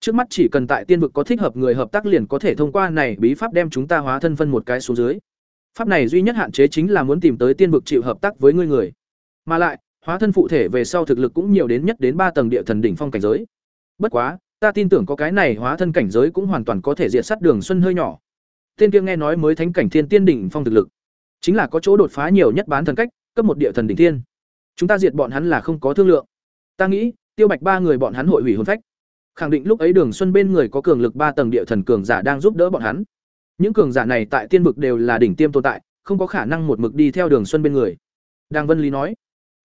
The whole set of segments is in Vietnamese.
Trước mắt chỉ cần tại tiên vực có thích hợp người hợp tác liền có thể thông qua này bí pháp đem chúng ta hóa thân phân một cái xuống dưới. Pháp này duy nhất hạn chế chính là muốn tìm tới tiên vực chịu hợp tác với ngươi người. Mà lại, hóa thân phụ thể về sau thực lực cũng nhiều đến nhất đến ba tầng địa thần đỉnh phong cảnh giới. Bất quá, ta tin tưởng có cái này hóa thân cảnh giới cũng hoàn toàn có thể diệt sát đường xuân hơi nhỏ. Tiên kia nghe nói mới thánh cảnh thiên tiên đỉnh phong thực lực, chính là có chỗ đột phá nhiều nhất bán thần cách, cấp một địa thần đỉnh thiên. Chúng ta diệt bọn hắn là không có thương lượng. Ta nghĩ, Tiêu Bạch ba người bọn hắn hội hủy hồn phách. Khẳng định lúc ấy Đường Xuân bên người có cường lực ba tầng địa thần cường giả đang giúp đỡ bọn hắn. Những cường giả này tại tiên vực đều là đỉnh tiêm tồn tại, không có khả năng một mực đi theo Đường Xuân bên người. Đang Vân Lý nói,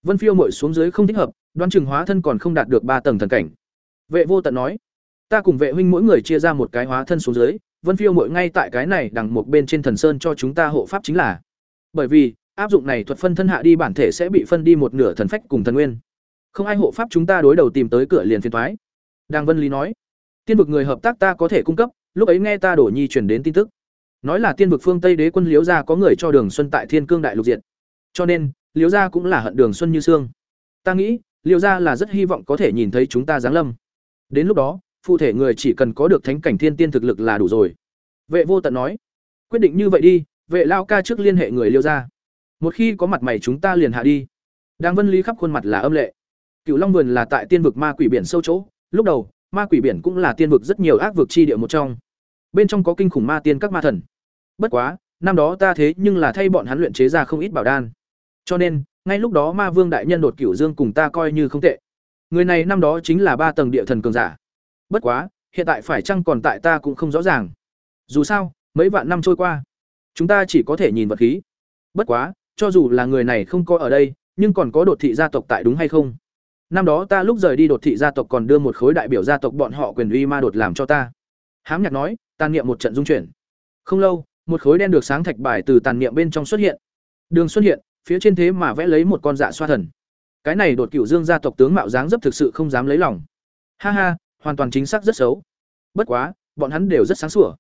Vân Phiêu muội xuống dưới không thích hợp, đoan chừng hóa thân còn không đạt được ba tầng thần cảnh. Vệ Vô Tận nói, ta cùng vệ huynh mỗi người chia ra một cái hóa thân xuống dưới, Vân Phiêu muội ngay tại cái này đằng một bên trên thần sơn cho chúng ta hộ pháp chính là. Bởi vì, áp dụng này thuật phân thân hạ đi bản thể sẽ bị phân đi một nửa thần phách cùng thần nguyên. Không ai hộ pháp chúng ta đối đầu tìm tới cửa liền phiền thoái. Đang Vân Lý nói, tiên vực người hợp tác ta có thể cung cấp, lúc ấy nghe ta đổ nhi truyền đến tin tức, nói là tiên vực phương Tây đế quân Liễu gia có người cho Đường Xuân tại Thiên Cương đại lục diện. Cho nên, Liễu gia cũng là hận Đường Xuân như xương. Ta nghĩ, Liễu gia là rất hy vọng có thể nhìn thấy chúng ta giáng lâm. Đến lúc đó, phụ thể người chỉ cần có được thánh cảnh thiên tiên thực lực là đủ rồi. Vệ Vô Tận nói, quyết định như vậy đi, vệ lao ca trước liên hệ người Liễu gia. Một khi có mặt mày chúng ta liền hạ đi. Đang Vân Lý khắp khuôn mặt là âm lệ. Cựu Long vườn là tại tiên vực ma quỷ biển sâu chỗ, lúc đầu, ma quỷ biển cũng là tiên vực rất nhiều ác vực chi địa một trong. Bên trong có kinh khủng ma tiên các ma thần. Bất quá, năm đó ta thế nhưng là thay bọn hắn luyện chế ra không ít bảo đan. Cho nên, ngay lúc đó Ma Vương đại nhân đột cửu dương cùng ta coi như không tệ. Người này năm đó chính là ba tầng địa thần cường giả. Bất quá, hiện tại phải chăng còn tại ta cũng không rõ ràng. Dù sao, mấy vạn năm trôi qua, chúng ta chỉ có thể nhìn vật khí. Bất quá, cho dù là người này không có ở đây, nhưng còn có đột thị gia tộc tại đúng hay không? Năm đó ta lúc rời đi đột thị gia tộc còn đưa một khối đại biểu gia tộc bọn họ quyền uy ma đột làm cho ta. Hám nhạc nói, tàn niệm một trận dung chuyển. Không lâu, một khối đen được sáng thạch bài từ tàn niệm bên trong xuất hiện. Đường xuất hiện, phía trên thế mà vẽ lấy một con dạ xoa thần. Cái này đột cựu dương gia tộc tướng mạo dáng dấp thực sự không dám lấy lòng. Ha ha, hoàn toàn chính xác rất xấu. Bất quá, bọn hắn đều rất sáng sủa.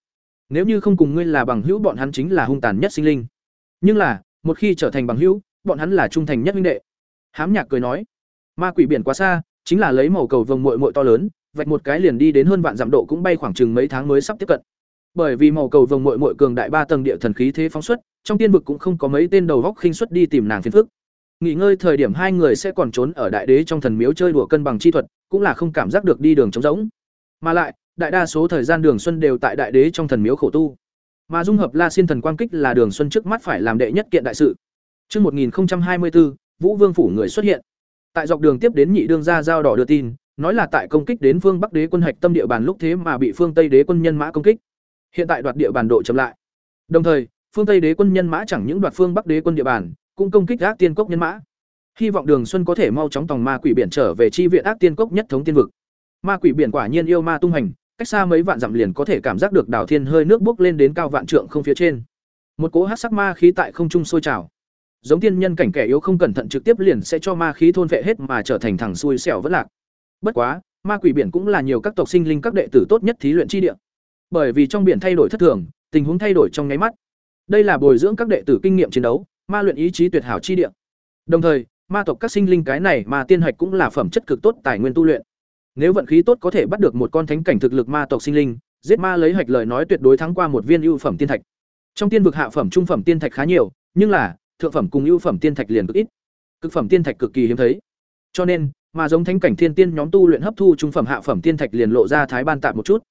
Nếu như không cùng ngươi là bằng hữu bọn hắn chính là hung tàn nhất sinh linh. Nhưng là, một khi trở thành bằng hữu, bọn hắn là trung thành nhất huynh đệ. Hám Nhạc cười nói, ma quỷ biển quá xa, chính là lấy màu cầu vồng muội muội to lớn, vạch một cái liền đi đến hơn vạn dặm độ cũng bay khoảng chừng mấy tháng mới sắp tiếp cận. Bởi vì màu cầu vồng muội muội cường đại ba tầng địa thần khí thế phóng xuất trong tiên vực cũng không có mấy tên đầu góc khinh xuất đi tìm nàng phiền phức. Nghỉ ngơi thời điểm hai người sẽ còn trốn ở đại đế trong thần miếu chơi đùa cân bằng chi thuật cũng là không cảm giác được đi đường trống rỗng. Mà lại đại đa số thời gian đường xuân đều tại đại đế trong thần miếu khổ tu. Mà dung hợp la xin thần quang kích là đường xuân trước mắt phải làm đệ nhất kiện đại sự. Trước 1024, Vũ Vương phủ người xuất hiện. Tại dọc đường tiếp đến nhị đương gia giao đỏ đưa tin, nói là tại công kích đến phương Bắc Đế quân hạch tâm địa bàn lúc thế mà bị phương Tây Đế quân nhân mã công kích. Hiện tại đoạt địa bàn độ chậm lại. Đồng thời, phương Tây đế quân nhân mã chẳng những đoạt phương Bắc đế quân địa bàn, cũng công kích ác tiên cốc nhân mã. Hy vọng Đường Xuân có thể mau chóng tòng ma quỷ biển trở về chi viện ác tiên cốc nhất thống tiên vực. Ma quỷ biển quả nhiên yêu ma tung hành, cách xa mấy vạn dặm liền có thể cảm giác được đảo thiên hơi nước bốc lên đến cao vạn trượng không phía trên. Một cỗ hát sắc ma khí tại không trung sôi trào. Giống tiên nhân cảnh kẻ yếu không cẩn thận trực tiếp liền sẽ cho ma khí thôn vệ hết mà trở thành thằng xui xẻo vất lạc. Bất quá, ma quỷ biển cũng là nhiều các tộc sinh linh các đệ tử tốt nhất thí luyện chi địa. Bởi vì trong biển thay đổi thất thường tình huống thay đổi trong nháy mắt. Đây là bồi dưỡng các đệ tử kinh nghiệm chiến đấu ma luyện ý chí tuyệt hảo chi địa. Đồng thời ma tộc các sinh linh cái này mà tiên hạch cũng là phẩm chất cực tốt tài nguyên tu luyện. Nếu vận khí tốt có thể bắt được một con thánh cảnh thực lực ma tộc sinh linh giết ma lấy hạch lời nói tuyệt đối thắng qua một viên ưu phẩm tiên thạch trong tiên vực hạ phẩm trung phẩm tiên thạch khá nhiều nhưng là thượng phẩm cùng ưu phẩm tiên thạch liền cực ít. Cực phẩm tiên thạch cực kỳ hiếm thấy. Cho nên, mà giống thánh cảnh thiên tiên nhóm tu luyện hấp thu trung phẩm hạ phẩm tiên thạch liền lộ ra thái ban tạm một chút.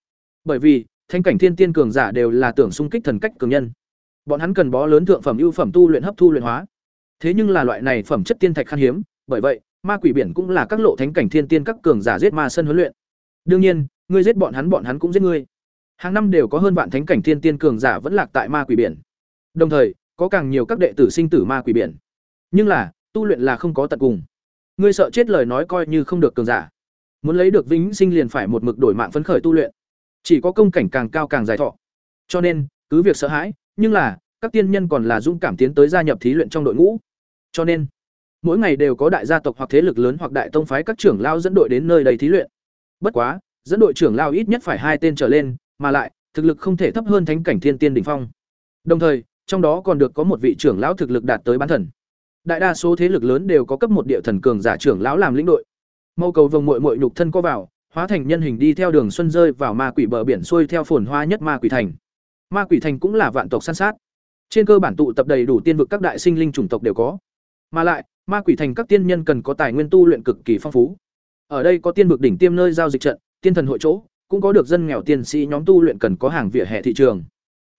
Bởi vì, thánh cảnh thiên tiên cường giả đều là tưởng xung kích thần cách cường nhân. Bọn hắn cần bó lớn thượng phẩm ưu phẩm tu luyện hấp thu luyện hóa. Thế nhưng là loại này phẩm chất tiên thạch khan hiếm, bởi vậy, ma quỷ biển cũng là các lộ thánh cảnh thiên tiên các cường giả giết ma sân huấn luyện. Đương nhiên, ngươi giết bọn hắn bọn hắn cũng giết ngươi. Hàng năm đều có hơn vạn thánh cảnh thiên tiên cường giả vẫn lạc tại ma quỷ biển. Đồng thời có càng nhiều các đệ tử sinh tử ma quỷ biển. Nhưng là, tu luyện là không có tận cùng. Ngươi sợ chết lời nói coi như không được cường giả. Muốn lấy được vĩnh sinh liền phải một mực đổi mạng phấn khởi tu luyện. Chỉ có công cảnh càng cao càng dài thọ. Cho nên, cứ việc sợ hãi, nhưng là, các tiên nhân còn là dũng cảm tiến tới gia nhập thí luyện trong đội ngũ. Cho nên, mỗi ngày đều có đại gia tộc hoặc thế lực lớn hoặc đại tông phái các trưởng lao dẫn đội đến nơi đầy thí luyện. Bất quá, dẫn đội trưởng lao ít nhất phải hai tên trở lên, mà lại, thực lực không thể thấp hơn thánh cảnh thiên tiên đỉnh phong. Đồng thời trong đó còn được có một vị trưởng lão thực lực đạt tới bán thần. Đại đa số thế lực lớn đều có cấp một địa thần cường giả trưởng lão làm lĩnh đội. Mâu cầu vồng mội mội nhục thân có vào, hóa thành nhân hình đi theo đường xuân rơi vào ma quỷ bờ biển xuôi theo phồn hoa nhất ma quỷ thành. Ma quỷ thành cũng là vạn tộc săn sát. Trên cơ bản tụ tập đầy đủ tiên vực các đại sinh linh chủng tộc đều có. Mà lại, ma quỷ thành các tiên nhân cần có tài nguyên tu luyện cực kỳ phong phú. Ở đây có tiên vực đỉnh tiêm nơi giao dịch trận, tiên thần hội chỗ, cũng có được dân nghèo tiên sĩ nhóm tu luyện cần có hàng vỉa hè thị trường.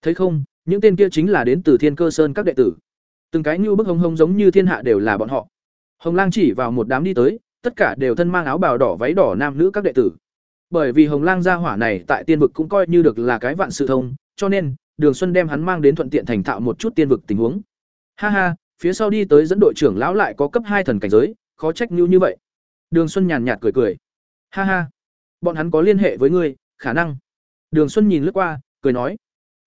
Thấy không những tên kia chính là đến từ thiên cơ sơn các đệ tử. Từng cái như bức hông hông giống như thiên hạ đều là bọn họ. Hồng lang chỉ vào một đám đi tới, tất cả đều thân mang áo bào đỏ váy đỏ nam nữ các đệ tử. Bởi vì hồng lang gia hỏa này tại tiên vực cũng coi như được là cái vạn sự thông, cho nên, đường xuân đem hắn mang đến thuận tiện thành thạo một chút tiên vực tình huống. Ha ha, phía sau đi tới dẫn đội trưởng lão lại có cấp hai thần cảnh giới, khó trách như như vậy. Đường xuân nhàn nhạt cười cười. Ha ha, bọn hắn có liên hệ với ngươi, khả năng. Đường xuân nhìn lướt qua, cười nói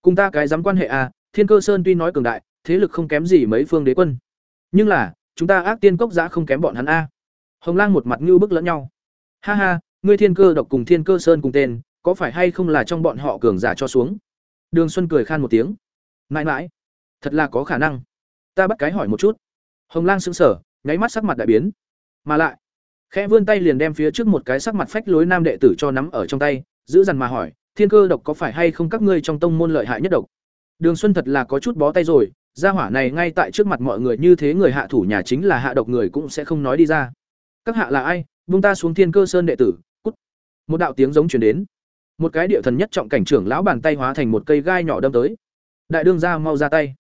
cùng ta cái dám quan hệ à thiên cơ sơn tuy nói cường đại, thế lực không kém gì mấy phương đế quân. Nhưng là, chúng ta ác tiên cốc giã không kém bọn hắn a. Hồng lang một mặt ngưu bức lẫn nhau. Ha ha, ngươi thiên cơ độc cùng thiên cơ sơn cùng tên, có phải hay không là trong bọn họ cường giả cho xuống? Đường xuân cười khan một tiếng. Mãi mãi, thật là có khả năng. Ta bắt cái hỏi một chút. Hồng lang sững sờ, nháy mắt sắc mặt đại biến. Mà lại, khẽ vươn tay liền đem phía trước một cái sắc mặt phách lối nam đệ tử cho nắm ở trong tay, giữ dằn mà hỏi thiên cơ độc có phải hay không các ngươi trong tông môn lợi hại nhất độc? Đường xuân thật là có chút bó tay rồi, gia hỏa này ngay tại trước mặt mọi người như thế người hạ thủ nhà chính là hạ độc người cũng sẽ không nói đi ra. Các hạ là ai? Vung ta xuống thiên cơ sơn đệ tử, cút. Một đạo tiếng giống chuyển đến. Một cái địa thần nhất trọng cảnh trưởng lão bàn tay hóa thành một cây gai nhỏ đâm tới. Đại đương gia mau ra tay.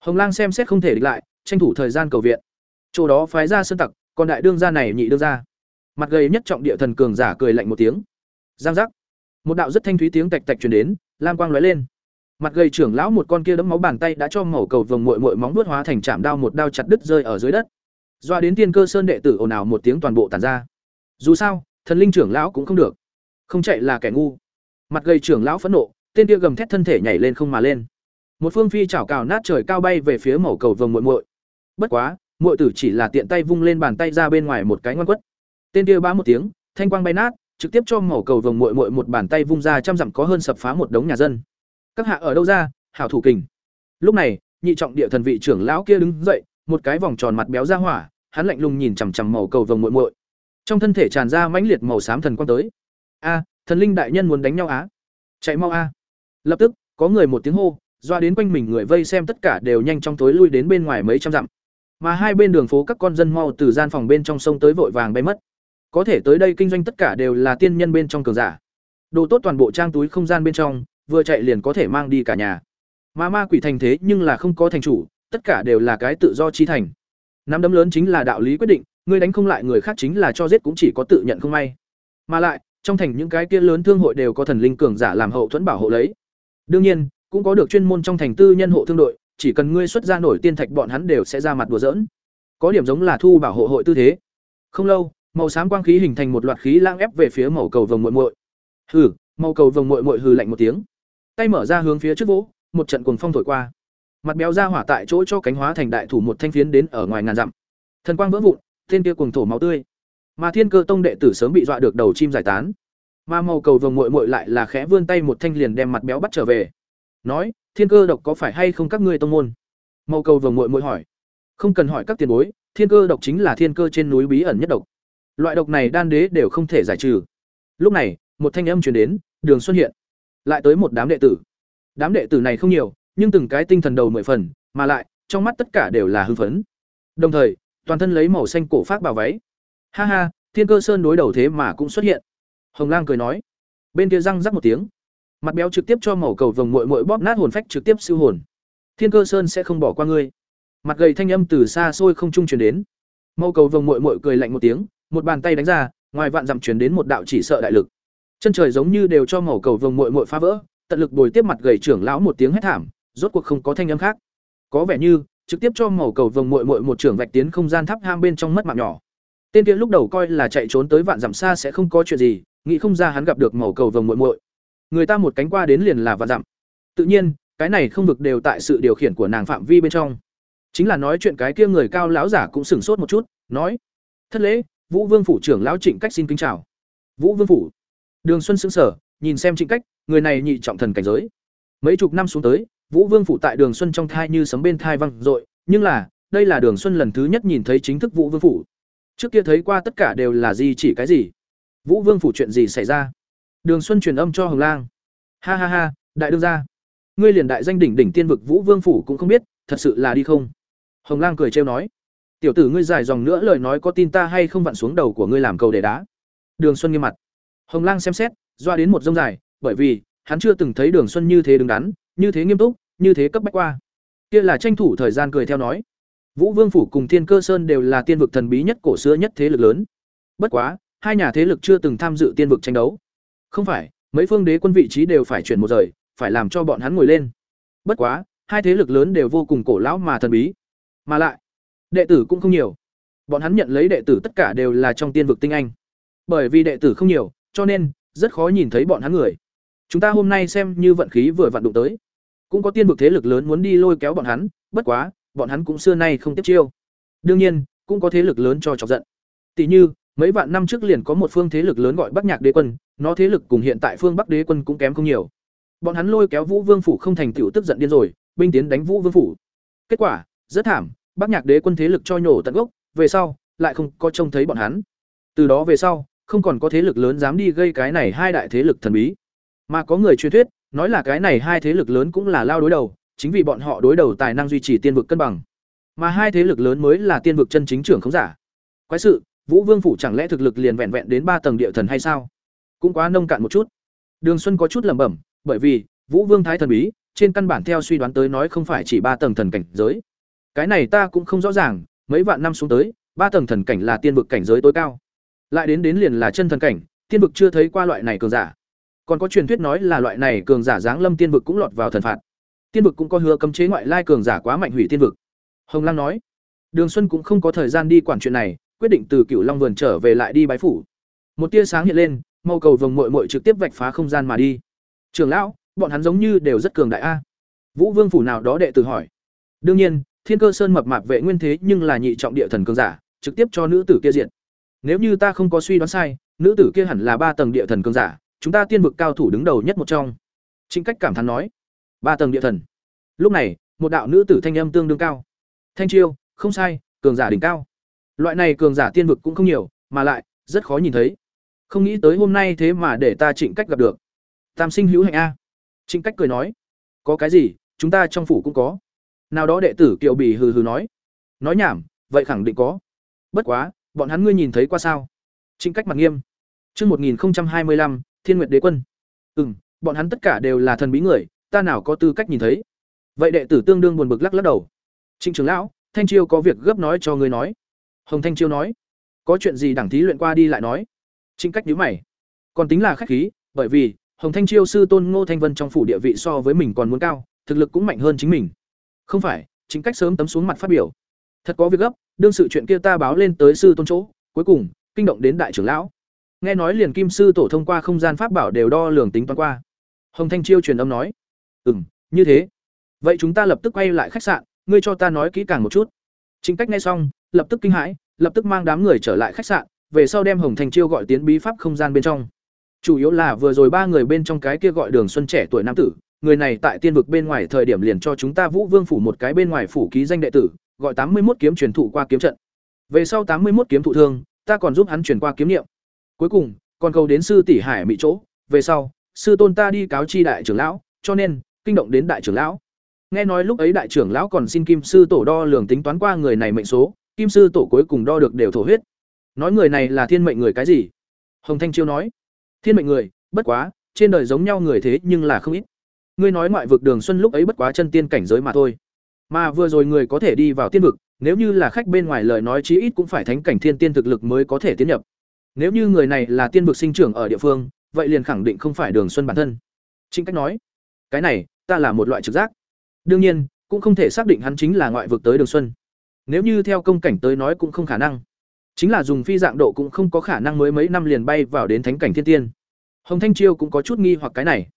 Hồng lang xem xét không thể địch lại, tranh thủ thời gian cầu viện. Chỗ đó phái ra sơn tặc, còn đại đương gia này nhị đương gia. Mặt gầy nhất trọng địa thần cường giả cười lạnh một tiếng. Giang giác một đạo rất thanh thúy tiếng tạch tạch truyền đến, lam quang lóe lên. Mặt gầy trưởng lão một con kia đấm máu bàn tay đã cho màu cầu vồng muội muội móng vuốt hóa thành chạm đao một đao chặt đứt rơi ở dưới đất. Doa đến tiên cơ sơn đệ tử ồn ào một tiếng toàn bộ tàn ra. Dù sao, thần linh trưởng lão cũng không được. Không chạy là kẻ ngu. Mặt gầy trưởng lão phẫn nộ, tên kia gầm thét thân thể nhảy lên không mà lên. Một phương phi chảo cào nát trời cao bay về phía màu cầu vồng muội muội. Bất quá, muội tử chỉ là tiện tay vung lên bàn tay ra bên ngoài một cái ngoan quất. Tên kia bá một tiếng, thanh quang bay nát trực tiếp cho mẩu cầu vồng muội muội một bàn tay vung ra trăm dặm có hơn sập phá một đống nhà dân. Các hạ ở đâu ra? Hảo thủ kình. Lúc này, nhị trọng địa thần vị trưởng lão kia đứng dậy, một cái vòng tròn mặt béo ra hỏa, hắn lạnh lùng nhìn chằm chằm màu cầu vồng muội muội. Trong thân thể tràn ra mãnh liệt màu xám thần quang tới. A, thần linh đại nhân muốn đánh nhau á? Chạy mau a. Lập tức, có người một tiếng hô, doa đến quanh mình người vây xem tất cả đều nhanh trong tối lui đến bên ngoài mấy trăm dặm. Mà hai bên đường phố các con dân mau từ gian phòng bên trong sông tới vội vàng bay mất có thể tới đây kinh doanh tất cả đều là tiên nhân bên trong cường giả. Đồ tốt toàn bộ trang túi không gian bên trong, vừa chạy liền có thể mang đi cả nhà. Mà ma quỷ thành thế nhưng là không có thành chủ, tất cả đều là cái tự do chi thành. Nắm đấm lớn chính là đạo lý quyết định người đánh không lại người khác chính là cho giết cũng chỉ có tự nhận không may. Mà lại, trong thành những cái kia lớn thương hội đều có thần linh cường giả làm hậu thuẫn bảo hộ lấy. Đương nhiên, cũng có được chuyên môn trong thành tư nhân hộ thương đội, chỉ cần ngươi xuất ra nổi tiên thạch bọn hắn đều sẽ ra mặt đùa giỡn. Có điểm giống là thu bảo hộ hội tư thế. Không lâu màu xám quang khí hình thành một loạt khí lang ép về phía màu cầu vồng muội muội. Hừ, màu cầu vồng muội muội hừ lạnh một tiếng. Tay mở ra hướng phía trước vỗ, một trận cuồng phong thổi qua. Mặt béo ra hỏa tại chỗ cho cánh hóa thành đại thủ một thanh phiến đến ở ngoài ngàn dặm. Thần quang vỡ vụn tên kia cuồng thổ máu tươi. Mà thiên cơ tông đệ tử sớm bị dọa được đầu chim giải tán. Mà màu cầu vồng muội muội lại là khẽ vươn tay một thanh liền đem mặt béo bắt trở về. Nói, thiên cơ độc có phải hay không các ngươi tông môn? Màu cầu vồng muội muội hỏi. Không cần hỏi các tiền bối, thiên cơ độc chính là thiên cơ trên núi bí ẩn nhất độc loại độc này đan đế đều không thể giải trừ. Lúc này, một thanh âm truyền đến, đường xuân hiện. Lại tới một đám đệ tử. Đám đệ tử này không nhiều, nhưng từng cái tinh thần đầu mười phần, mà lại, trong mắt tất cả đều là hưng phấn. Đồng thời, toàn thân lấy màu xanh cổ phát bảo váy. Ha ha, thiên cơ sơn đối đầu thế mà cũng xuất hiện. Hồng lang cười nói. Bên kia răng rắc một tiếng. Mặt béo trực tiếp cho màu cầu vồng muội muội bóp nát hồn phách trực tiếp siêu hồn. Thiên cơ sơn sẽ không bỏ qua ngươi. Mặt gầy thanh âm từ xa xôi không trung truyền đến. Màu cầu vồng muội muội cười lạnh một tiếng một bàn tay đánh ra, ngoài vạn dặm truyền đến một đạo chỉ sợ đại lực. Chân trời giống như đều cho màu cầu vồng mội mội phá vỡ, tận lực bồi tiếp mặt gầy trưởng lão một tiếng hét thảm, rốt cuộc không có thanh âm khác. Có vẻ như, trực tiếp cho màu cầu vồng mội mội một trưởng vạch tiến không gian thắp ham bên trong mất mạng nhỏ. Tên kia lúc đầu coi là chạy trốn tới vạn dặm xa sẽ không có chuyện gì, nghĩ không ra hắn gặp được màu cầu vồng mội mội người ta một cánh qua đến liền là vạn dặm. Tự nhiên, cái này không vực đều tại sự điều khiển của nàng phạm vi bên trong. Chính là nói chuyện cái kia người cao lão giả cũng sửng sốt một chút, nói, thất lễ vũ vương phủ trưởng lão trịnh cách xin kính chào. Vũ vương phủ. Đường xuân xứng sở nhìn xem trịnh cách, người này nhị trọng thần cảnh giới. Mấy chục năm xuống tới, vũ vương phủ tại đường xuân trong thai như sấm bên thai văng dội, nhưng là, đây là đường xuân lần thứ nhất nhìn thấy chính thức vũ vương phủ. Trước kia thấy qua tất cả đều là gì chỉ cái gì. Vũ vương phủ chuyện gì xảy ra? Đường xuân truyền âm cho hồng lang. Ha ha ha, đại đương gia. Ngươi liền đại danh đỉnh đỉnh tiên vực vũ vương phủ cũng không biết, thật sự là đi không? Hồng lang cười trêu nói tiểu tử ngươi dài dòng nữa lời nói có tin ta hay không vặn xuống đầu của ngươi làm cầu để đá. Đường xuân nghiêm mặt. Hồng lang xem xét, doa đến một dông dài, bởi vì, hắn chưa từng thấy đường xuân như thế đứng đắn, như thế nghiêm túc, như thế cấp bách qua. Kia là tranh thủ thời gian cười theo nói. Vũ vương phủ cùng thiên cơ sơn đều là tiên vực thần bí nhất cổ xưa nhất thế lực lớn. Bất quá, hai nhà thế lực chưa từng tham dự tiên vực tranh đấu. Không phải, mấy phương đế quân vị trí đều phải chuyển một rời, phải làm cho bọn hắn ngồi lên. Bất quá, hai thế lực lớn đều vô cùng cổ lão mà thần bí. Mà lại đệ tử cũng không nhiều. Bọn hắn nhận lấy đệ tử tất cả đều là trong tiên vực tinh anh. Bởi vì đệ tử không nhiều, cho nên, rất khó nhìn thấy bọn hắn người. Chúng ta hôm nay xem như vận khí vừa vặn đụng tới. Cũng có tiên vực thế lực lớn muốn đi lôi kéo bọn hắn, bất quá, bọn hắn cũng xưa nay không tiếp chiêu. Đương nhiên, cũng có thế lực lớn cho chọc giận. Tỷ như, mấy vạn năm trước liền có một phương thế lực lớn gọi bắc nhạc đế quân, nó thế lực cùng hiện tại phương bắc đế quân cũng kém không nhiều. Bọn hắn lôi kéo vũ vương phủ không thành tựu tức giận điên rồi, binh tiến đánh vũ vương phủ. Kết quả, rất thảm bắc nhạc đế quân thế lực cho nhổ tận gốc, về sau, lại không có trông thấy bọn hắn. Từ đó về sau, không còn có thế lực lớn dám đi gây cái này hai đại thế lực thần bí. Mà có người truyền thuyết, nói là cái này hai thế lực lớn cũng là lao đối đầu, chính vì bọn họ đối đầu tài năng duy trì tiên vực cân bằng. Mà hai thế lực lớn mới là tiên vực chân chính trưởng không giả. Quái sự, vũ vương phủ chẳng lẽ thực lực liền vẹn vẹn đến ba tầng địa thần hay sao? Cũng quá nông cạn một chút. Đường xuân có chút lẩm bẩm, bởi vì, vũ vương thái thần bí, trên căn bản theo suy đoán tới nói không phải chỉ ba tầng thần cảnh giới cái này ta cũng không rõ ràng, mấy vạn năm xuống tới, ba tầng thần cảnh là tiên vực cảnh giới tối cao. Lại đến đến liền là chân thần cảnh, tiên vực chưa thấy qua loại này cường giả. Còn có truyền thuyết nói là loại này cường giả giáng lâm tiên vực cũng lọt vào thần phạt. Tiên vực cũng có hứa cấm chế ngoại lai cường giả quá mạnh hủy tiên vực. Hồng lăng nói, đường xuân cũng không có thời gian đi quản chuyện này, quyết định từ cựu long vườn trở về lại đi bái phủ. Một tia sáng hiện lên màu cầu vồng mội mội trực tiếp vạch phá không gian mà đi. Trường lão, bọn hắn giống như đều rất cường đại a. Vũ vương phủ nào đó đệ tử hỏi. Đương nhiên thiên cơ sơn mập mạp vệ nguyên thế nhưng là nhị trọng địa thần cường giả, trực tiếp cho nữ tử kia diện nếu như ta không có suy đoán sai, nữ tử kia hẳn là ba tầng địa thần cường giả, chúng ta tiên vực cao thủ đứng đầu nhất một trong. Trinh cách cảm thán nói, ba tầng địa thần. Lúc này, một đạo nữ tử thanh âm tương đương cao. Thanh chiêu, không sai, cường giả đỉnh cao. Loại này cường giả tiên vực cũng không nhiều, mà lại, rất khó nhìn thấy. Không nghĩ tới hôm nay thế mà để ta trịnh cách gặp được. Tam sinh hữu hạnh a. Trịnh cách cười nói, có cái gì, chúng ta trong phủ cũng có nào đó đệ tử kiều bì hừ hừ nói nói nhảm vậy khẳng định có bất quá bọn hắn ngươi nhìn thấy qua sao trinh cách mặt nghiêm Trước 1025, Thiên Nguyệt Đế Quân. Ừm, bọn hắn tất cả đều là thần bí người, ta nào có tư cách nhìn thấy. Vậy đệ tử tương đương buồn bực lắc lắc đầu. Trịnh trưởng lão, Thanh Chiêu có việc gấp nói cho ngươi nói. Hồng Thanh Chiêu nói. Có chuyện gì đẳng thí luyện qua đi lại nói. Trịnh cách nhíu mày. Còn tính là khách khí, bởi vì Hồng Thanh Chiêu sư tôn Ngô Thanh Vân trong phủ địa vị so với mình còn muốn cao, thực lực cũng mạnh hơn chính mình. Không phải, chính cách sớm tấm xuống mặt phát biểu. Thật có việc gấp, đương sự chuyện kia ta báo lên tới sư tôn chỗ, cuối cùng kinh động đến đại trưởng lão. Nghe nói liền kim sư tổ thông qua không gian pháp bảo đều đo lường tính toán qua. Hồng thanh chiêu truyền âm nói ừ m như thế. Vậy chúng ta lập tức quay lại khách sạn ngươi cho ta nói kỹ càng một chút. Chính cách nghe xong lập tức kinh hãi lập tức mang đám người trở lại khách sạn về sau đem hồng thanh chiêu gọi tiến bí pháp không gian bên trong. Chủ yếu là vừa rồi ba người bên trong cái kia gọi đường xuân trẻ tuổi nam tử người này tại tiên vực bên ngoài thời điểm liền cho chúng ta vũ vương phủ một cái bên ngoài phủ ký danh đệ tử gọi tám mươi một kiếm truyền thụ qua kiếm trận về sau tám mươi một kiếm thụ thương ta còn giúp hắn truyền qua kiếm niệm Cuối cùng, còn cầu đến sư tỷ Hải Mỹ chỗ, về sau, sư tôn ta đi cáo chi đại trưởng lão, cho nên kinh động đến đại trưởng lão. Nghe nói lúc ấy đại trưởng lão còn xin Kim sư tổ đo lường tính toán qua người này mệnh số, Kim sư tổ cuối cùng đo được đều thổ huyết. Nói người này là thiên mệnh người cái gì? Hồng Thanh Chiêu nói, thiên mệnh người, bất quá, trên đời giống nhau người thế nhưng là không ít. Ngươi nói ngoại vực Đường Xuân lúc ấy bất quá chân tiên cảnh giới mà thôi. Mà vừa rồi người có thể đi vào tiên vực, nếu như là khách bên ngoài lời nói chí ít cũng phải thánh cảnh thiên tiên thực lực mới có thể tiến nhập. Nếu như người này là tiên vực sinh trưởng ở địa phương, vậy liền khẳng định không phải Đường Xuân bản thân. Chính Cách nói, cái này, ta là một loại trực giác. Đương nhiên, cũng không thể xác định hắn chính là ngoại vực tới Đường Xuân. Nếu như theo công cảnh tới nói cũng không khả năng. Chính là dùng phi dạng độ cũng không có khả năng mới mấy năm liền bay vào đến thánh cảnh thiên tiên. Hồng Thanh Chiêu cũng có chút nghi hoặc cái này.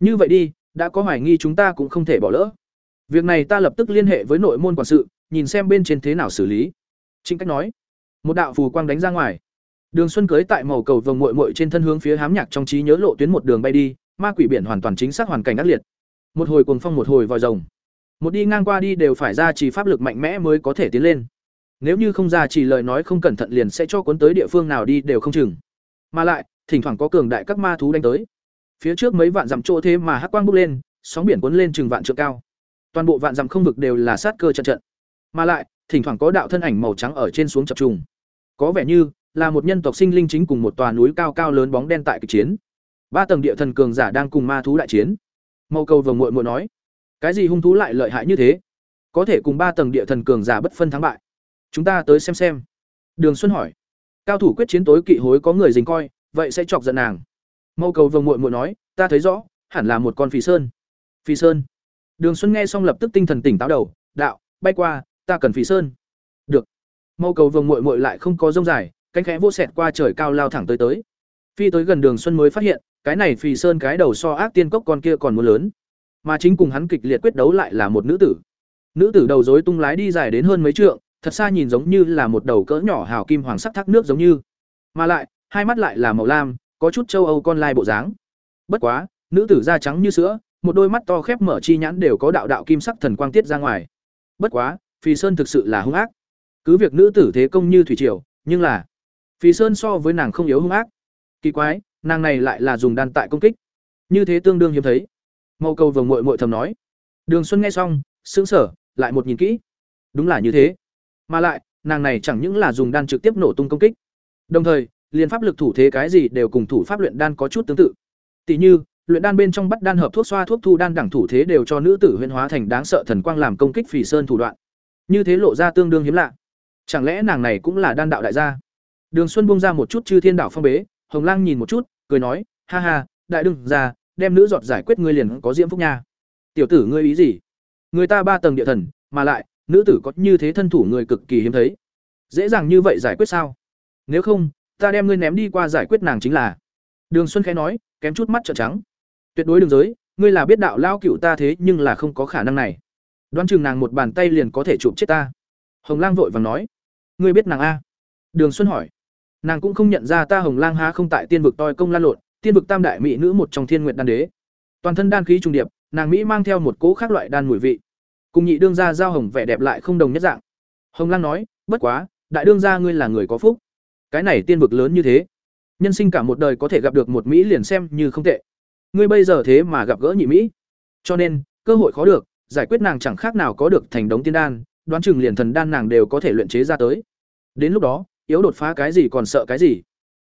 Như vậy đi, đã có hoài nghi chúng ta cũng không thể bỏ lỡ. Việc này ta lập tức liên hệ với nội môn quản sự, nhìn xem bên trên thế nào xử lý. Trinh Cách nói. Một đạo phù quang đánh ra ngoài. Đường Xuân cưới tại màu cầu vồng muội muội trên thân hướng phía hám nhạc trong trí nhớ lộ tuyến một đường bay đi, ma quỷ biển hoàn toàn chính xác hoàn cảnh ác liệt. Một hồi cuồng phong một hồi vòi rồng. Một đi ngang qua đi đều phải ra chỉ pháp lực mạnh mẽ mới có thể tiến lên. Nếu như không ra chỉ lời nói không cẩn thận liền sẽ cho cuốn tới địa phương nào đi đều không chừng. Mà lại, thỉnh thoảng có cường đại các ma thú đánh tới. Phía trước mấy vạn dặm chỗ thế mà hắc quang bốc lên, sóng biển cuốn lên chừng vạn trượng cao. Toàn bộ vạn dặm không vực đều là sát cơ trận trận. Mà lại, thỉnh thoảng có đạo thân ảnh màu trắng ở trên xuống chập trùng. Có vẻ như là một nhân tộc sinh linh chính cùng một tòa núi cao cao lớn bóng đen tại kịch chiến. Ba tầng địa thần cường giả đang cùng ma thú đại chiến. Mâu cầu vồng muội muội nói, cái gì hung thú lại lợi hại như thế? Có thể cùng ba tầng địa thần cường giả bất phân thắng bại. Chúng ta tới xem xem. Đường Xuân hỏi. Cao thủ quyết chiến tối kỵ hối có người dình coi, vậy sẽ chọc giận nàng. Mâu cầu vồng muội muội nói, ta thấy rõ, hẳn là một con phì sơn. Phì sơn. Đường Xuân nghe xong lập tức tinh thần tỉnh táo đầu, đạo, bay qua, ta cần phì sơn. Được. Mâu cầu vồng muội muội lại không có rông dài, cánh khẽ vô xẹt qua trời cao lao thẳng tới tới. Phi tới gần Đường Xuân mới phát hiện, cái này phì sơn cái đầu so ác tiên cốc con kia còn muốn lớn. Mà chính cùng hắn kịch liệt quyết đấu lại là một nữ tử. Nữ tử đầu rối tung lái đi dài đến hơn mấy trượng, thật xa nhìn giống như là một đầu cỡ nhỏ hào kim hoàng sắc thác nước giống như. Mà lại, hai mắt lại là màu lam, có chút châu Âu con lai bộ dáng. Bất quá, nữ tử da trắng như sữa, một đôi mắt to khép mở chi nhãn đều có đạo đạo kim sắc thần quang tiết ra ngoài. Bất quá, Phi Sơn thực sự là hung ác. Cứ việc nữ tử thế công như thủy triều, nhưng là Phi Sơn so với nàng không yếu hung ác. Kỳ quái, nàng này lại là dùng đan tại công kích. Như thế tương đương hiếm thấy. Mâu cầu vồng muội muội thầm nói. Đường Xuân nghe xong, sững sờ, lại một nhìn kỹ. Đúng là như thế. Mà lại, nàng này chẳng những là dùng đan trực tiếp nổ tung công kích. Đồng thời, liên pháp lực thủ thế cái gì đều cùng thủ pháp luyện đan có chút tương tự. Tỷ như, luyện đan bên trong bắt đan hợp thuốc xoa thuốc thu đan đẳng thủ thế đều cho nữ tử huyễn hóa thành đáng sợ thần quang làm công kích phỉ sơn thủ đoạn. Như thế lộ ra tương đương hiếm lạ. Chẳng lẽ nàng này cũng là đan đạo đại gia? Đường Xuân buông ra một chút chư thiên đảo phong bế, Hồng Lang nhìn một chút, cười nói, ha ha, đại đương ra, đem nữ giọt giải quyết ngươi liền có diễm phúc nha. Tiểu tử ngươi ý gì? Người ta ba tầng địa thần, mà lại, nữ tử có như thế thân thủ người cực kỳ hiếm thấy. Dễ dàng như vậy giải quyết sao? Nếu không, ta đem ngươi ném đi qua giải quyết nàng chính là. Đường Xuân khẽ nói, kém chút mắt trợn trắng. Tuyệt đối đường giới, ngươi là biết đạo lao cựu ta thế nhưng là không có khả năng này. Đoán chừng nàng một bàn tay liền có thể chụp chết ta. Hồng Lang vội vàng nói, ngươi biết nàng a? Đường Xuân hỏi, nàng cũng không nhận ra ta Hồng Lang há không tại tiên vực toi công lan lộn, tiên vực tam đại mỹ nữ một trong thiên nguyệt đan đế. Toàn thân đan khí trùng điệp, nàng mỹ mang theo một cỗ khác loại đan mùi vị. Cùng nhị đương gia giao hồng vẻ đẹp lại không đồng nhất dạng. Hồng Lang nói, bất quá, đại đương gia ngươi là người có phúc. Cái này tiên vực lớn như thế, nhân sinh cả một đời có thể gặp được một mỹ liền xem như không tệ. Ngươi bây giờ thế mà gặp gỡ nhị mỹ, cho nên cơ hội khó được, giải quyết nàng chẳng khác nào có được thành đống tiên đan, đoán chừng liền thần đan nàng đều có thể luyện chế ra tới. Đến lúc đó, yếu đột phá cái gì còn sợ cái gì?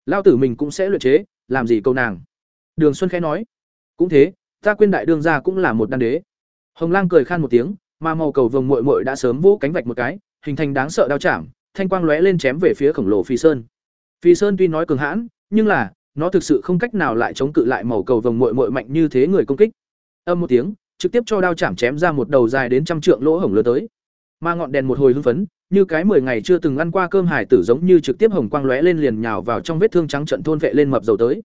Lao tử mình cũng sẽ luyện chế, làm gì câu nàng. Đường Xuân khẽ nói, cũng thế, ta quên đại đương gia cũng là một đan đế. Hồng Lang cười khan một tiếng, mà màu cầu vồng muội muội đã sớm vỗ cánh vạch một cái, hình thành đáng sợ đao chạm, thanh quang lóe lên chém về phía khổng lồ Phi Sơn. Phi Sơn tuy nói cường hãn, nhưng là nó thực sự không cách nào lại chống cự lại màu cầu vồng muội muội mạnh như thế người công kích. Âm một tiếng, trực tiếp cho đao chạm chém ra một đầu dài đến trăm trượng lỗ hổng lừa tới. Mà ngọn đèn một hồi hưng phấn, như cái mười ngày chưa từng ăn qua cơm hải tử giống như trực tiếp hồng quang lóe lên liền nhào vào trong vết thương trắng trận thôn vệ lên mập dầu tới.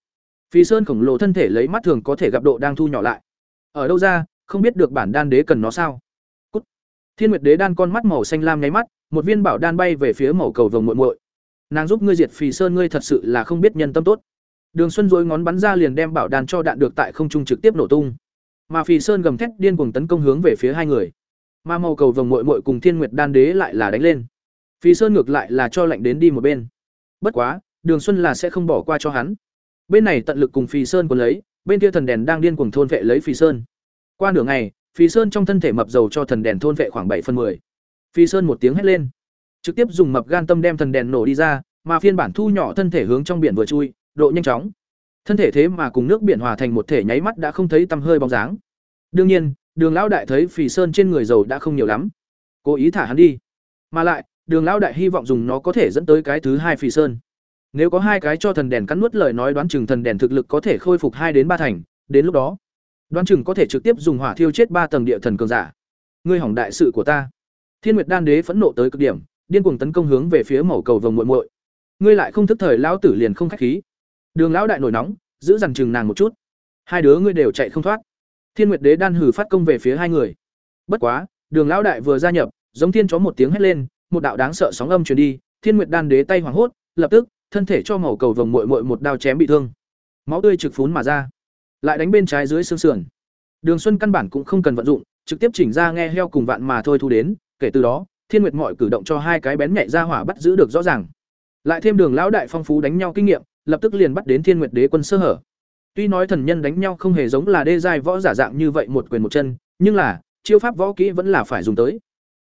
Phi Sơn khổng lồ thân thể lấy mắt thường có thể gặp độ đang thu nhỏ lại. Ở đâu ra, không biết được bản đan đế cần nó sao? Cút. Thiên Nguyệt Đế đan con mắt màu xanh lam nháy mắt, một viên bảo đan bay về phía màu cầu vồng muội muội. Nàng giúp ngươi diệt Phì Sơn ngươi thật sự là không biết nhân tâm tốt. Đường Xuân rối ngón bắn ra liền đem bảo đan cho đạn được tại không trung trực tiếp nổ tung. Mà Phì Sơn gầm thét điên cuồng tấn công hướng về phía hai người. Mà màu cầu vồng muội muội cùng Thiên Nguyệt đan đế lại là đánh lên. Phì Sơn ngược lại là cho lệnh đến đi một bên. Bất quá, Đường Xuân là sẽ không bỏ qua cho hắn. Bên này tận lực cùng Phì Sơn cuốn lấy, bên kia thần đèn đang điên cuồng thôn vệ lấy Phì Sơn. Qua nửa ngày, Phì Sơn trong thân thể mập dầu cho thần đèn thôn vệ khoảng bảy phần 10. Phi Sơn một tiếng hét lên, trực tiếp dùng mập gan tâm đem thần đèn nổ đi ra, mà phiên bản thu nhỏ thân thể hướng trong biển vừa chui, độ nhanh chóng. Thân thể thế mà cùng nước biển hòa thành một thể nháy mắt đã không thấy tăm hơi bóng dáng. Đương nhiên, Đường lão đại thấy Phì Sơn trên người dầu đã không nhiều lắm, cố ý thả hắn đi. Mà lại, Đường lão đại hy vọng dùng nó có thể dẫn tới cái thứ hai Phì Sơn. Nếu có hai cái cho thần đèn cắn nuốt lời nói đoán chừng thần đèn thực lực có thể khôi phục hai đến ba thành, đến lúc đó, đoán chừng có thể trực tiếp dùng hỏa thiêu chết ba tầng địa thần cường giả. Ngươi hỏng đại sự của ta. Thiên Nguyệt Đan Đế phẫn nộ tới cực điểm, điên cuồng tấn công hướng về phía mẩu cầu vồng muội muội. Ngươi lại không thức thời lão tử liền không khách khí. Đường lão đại nổi nóng, giữ dằn chừng nàng một chút. Hai đứa ngươi đều chạy không thoát. Thiên Nguyệt Đế đan hử phát công về phía hai người. Bất quá, Đường lão đại vừa gia nhập, giống thiên chó một tiếng hét lên, một đạo đáng sợ sóng âm truyền đi, Thiên Nguyệt đan đế tay hoảng hốt, lập tức, thân thể cho màu cầu vồng muội muội một đao chém bị thương. Máu tươi trực phún mà ra, lại đánh bên trái dưới xương sườn. Đường Xuân căn bản cũng không cần vận dụng, trực tiếp chỉnh ra nghe heo cùng vạn mà thôi thu đến, kể từ đó, Thiên Nguyệt mọi cử động cho hai cái bén nhạy ra hỏa bắt giữ được rõ ràng. Lại thêm Đường lão đại phong phú đánh nhau kinh nghiệm, lập tức liền bắt đến Thiên Nguyệt Đế quân sơ hở. Tuy nói thần nhân đánh nhau không hề giống là đê giai võ giả dạng như vậy một quyền một chân, nhưng là, chiêu pháp võ kỹ vẫn là phải dùng tới.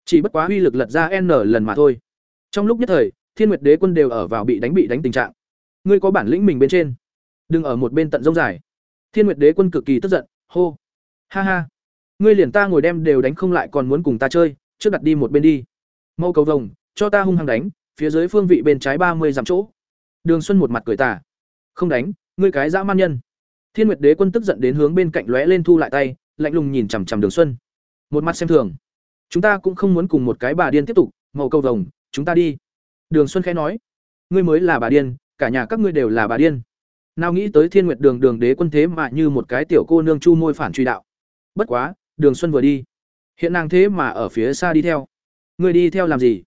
Chỉ bất quá uy lực lật ra N lần mà thôi. Trong lúc nhất thời, Thiên Nguyệt Đế quân đều ở vào bị đánh bị đánh tình trạng. Ngươi có bản lĩnh mình bên trên, đừng ở một bên tận rông dài. Thiên Nguyệt Đế quân cực kỳ tức giận, hô: "Ha ha, ngươi liền ta ngồi đem đều đánh không lại còn muốn cùng ta chơi, trước đặt đi một bên đi. mâu cầu vồng, cho ta hung hăng đánh, phía dưới phương vị bên trái ba mươi dặm chỗ." Đường Xuân một mặt cười tà: "Không đánh, ngươi cái dã man nhân." Thiên Nguyệt Đế quân tức giận đến hướng bên cạnh lóe lên thu lại tay, lạnh lùng nhìn chằm chằm Đường Xuân. Một mặt xem thường. "Chúng ta cũng không muốn cùng một cái bà điên tiếp tục, màu cầu vồng, chúng ta đi." Đường Xuân khẽ nói: "Ngươi mới là bà điên, cả nhà các ngươi đều là bà điên." Nào nghĩ tới Thiên Nguyệt Đường Đường Đế quân thế mà như một cái tiểu cô nương chu môi phản truy đạo. Bất quá, Đường Xuân vừa đi, hiện nàng thế mà ở phía xa đi theo. Ngươi đi theo làm gì?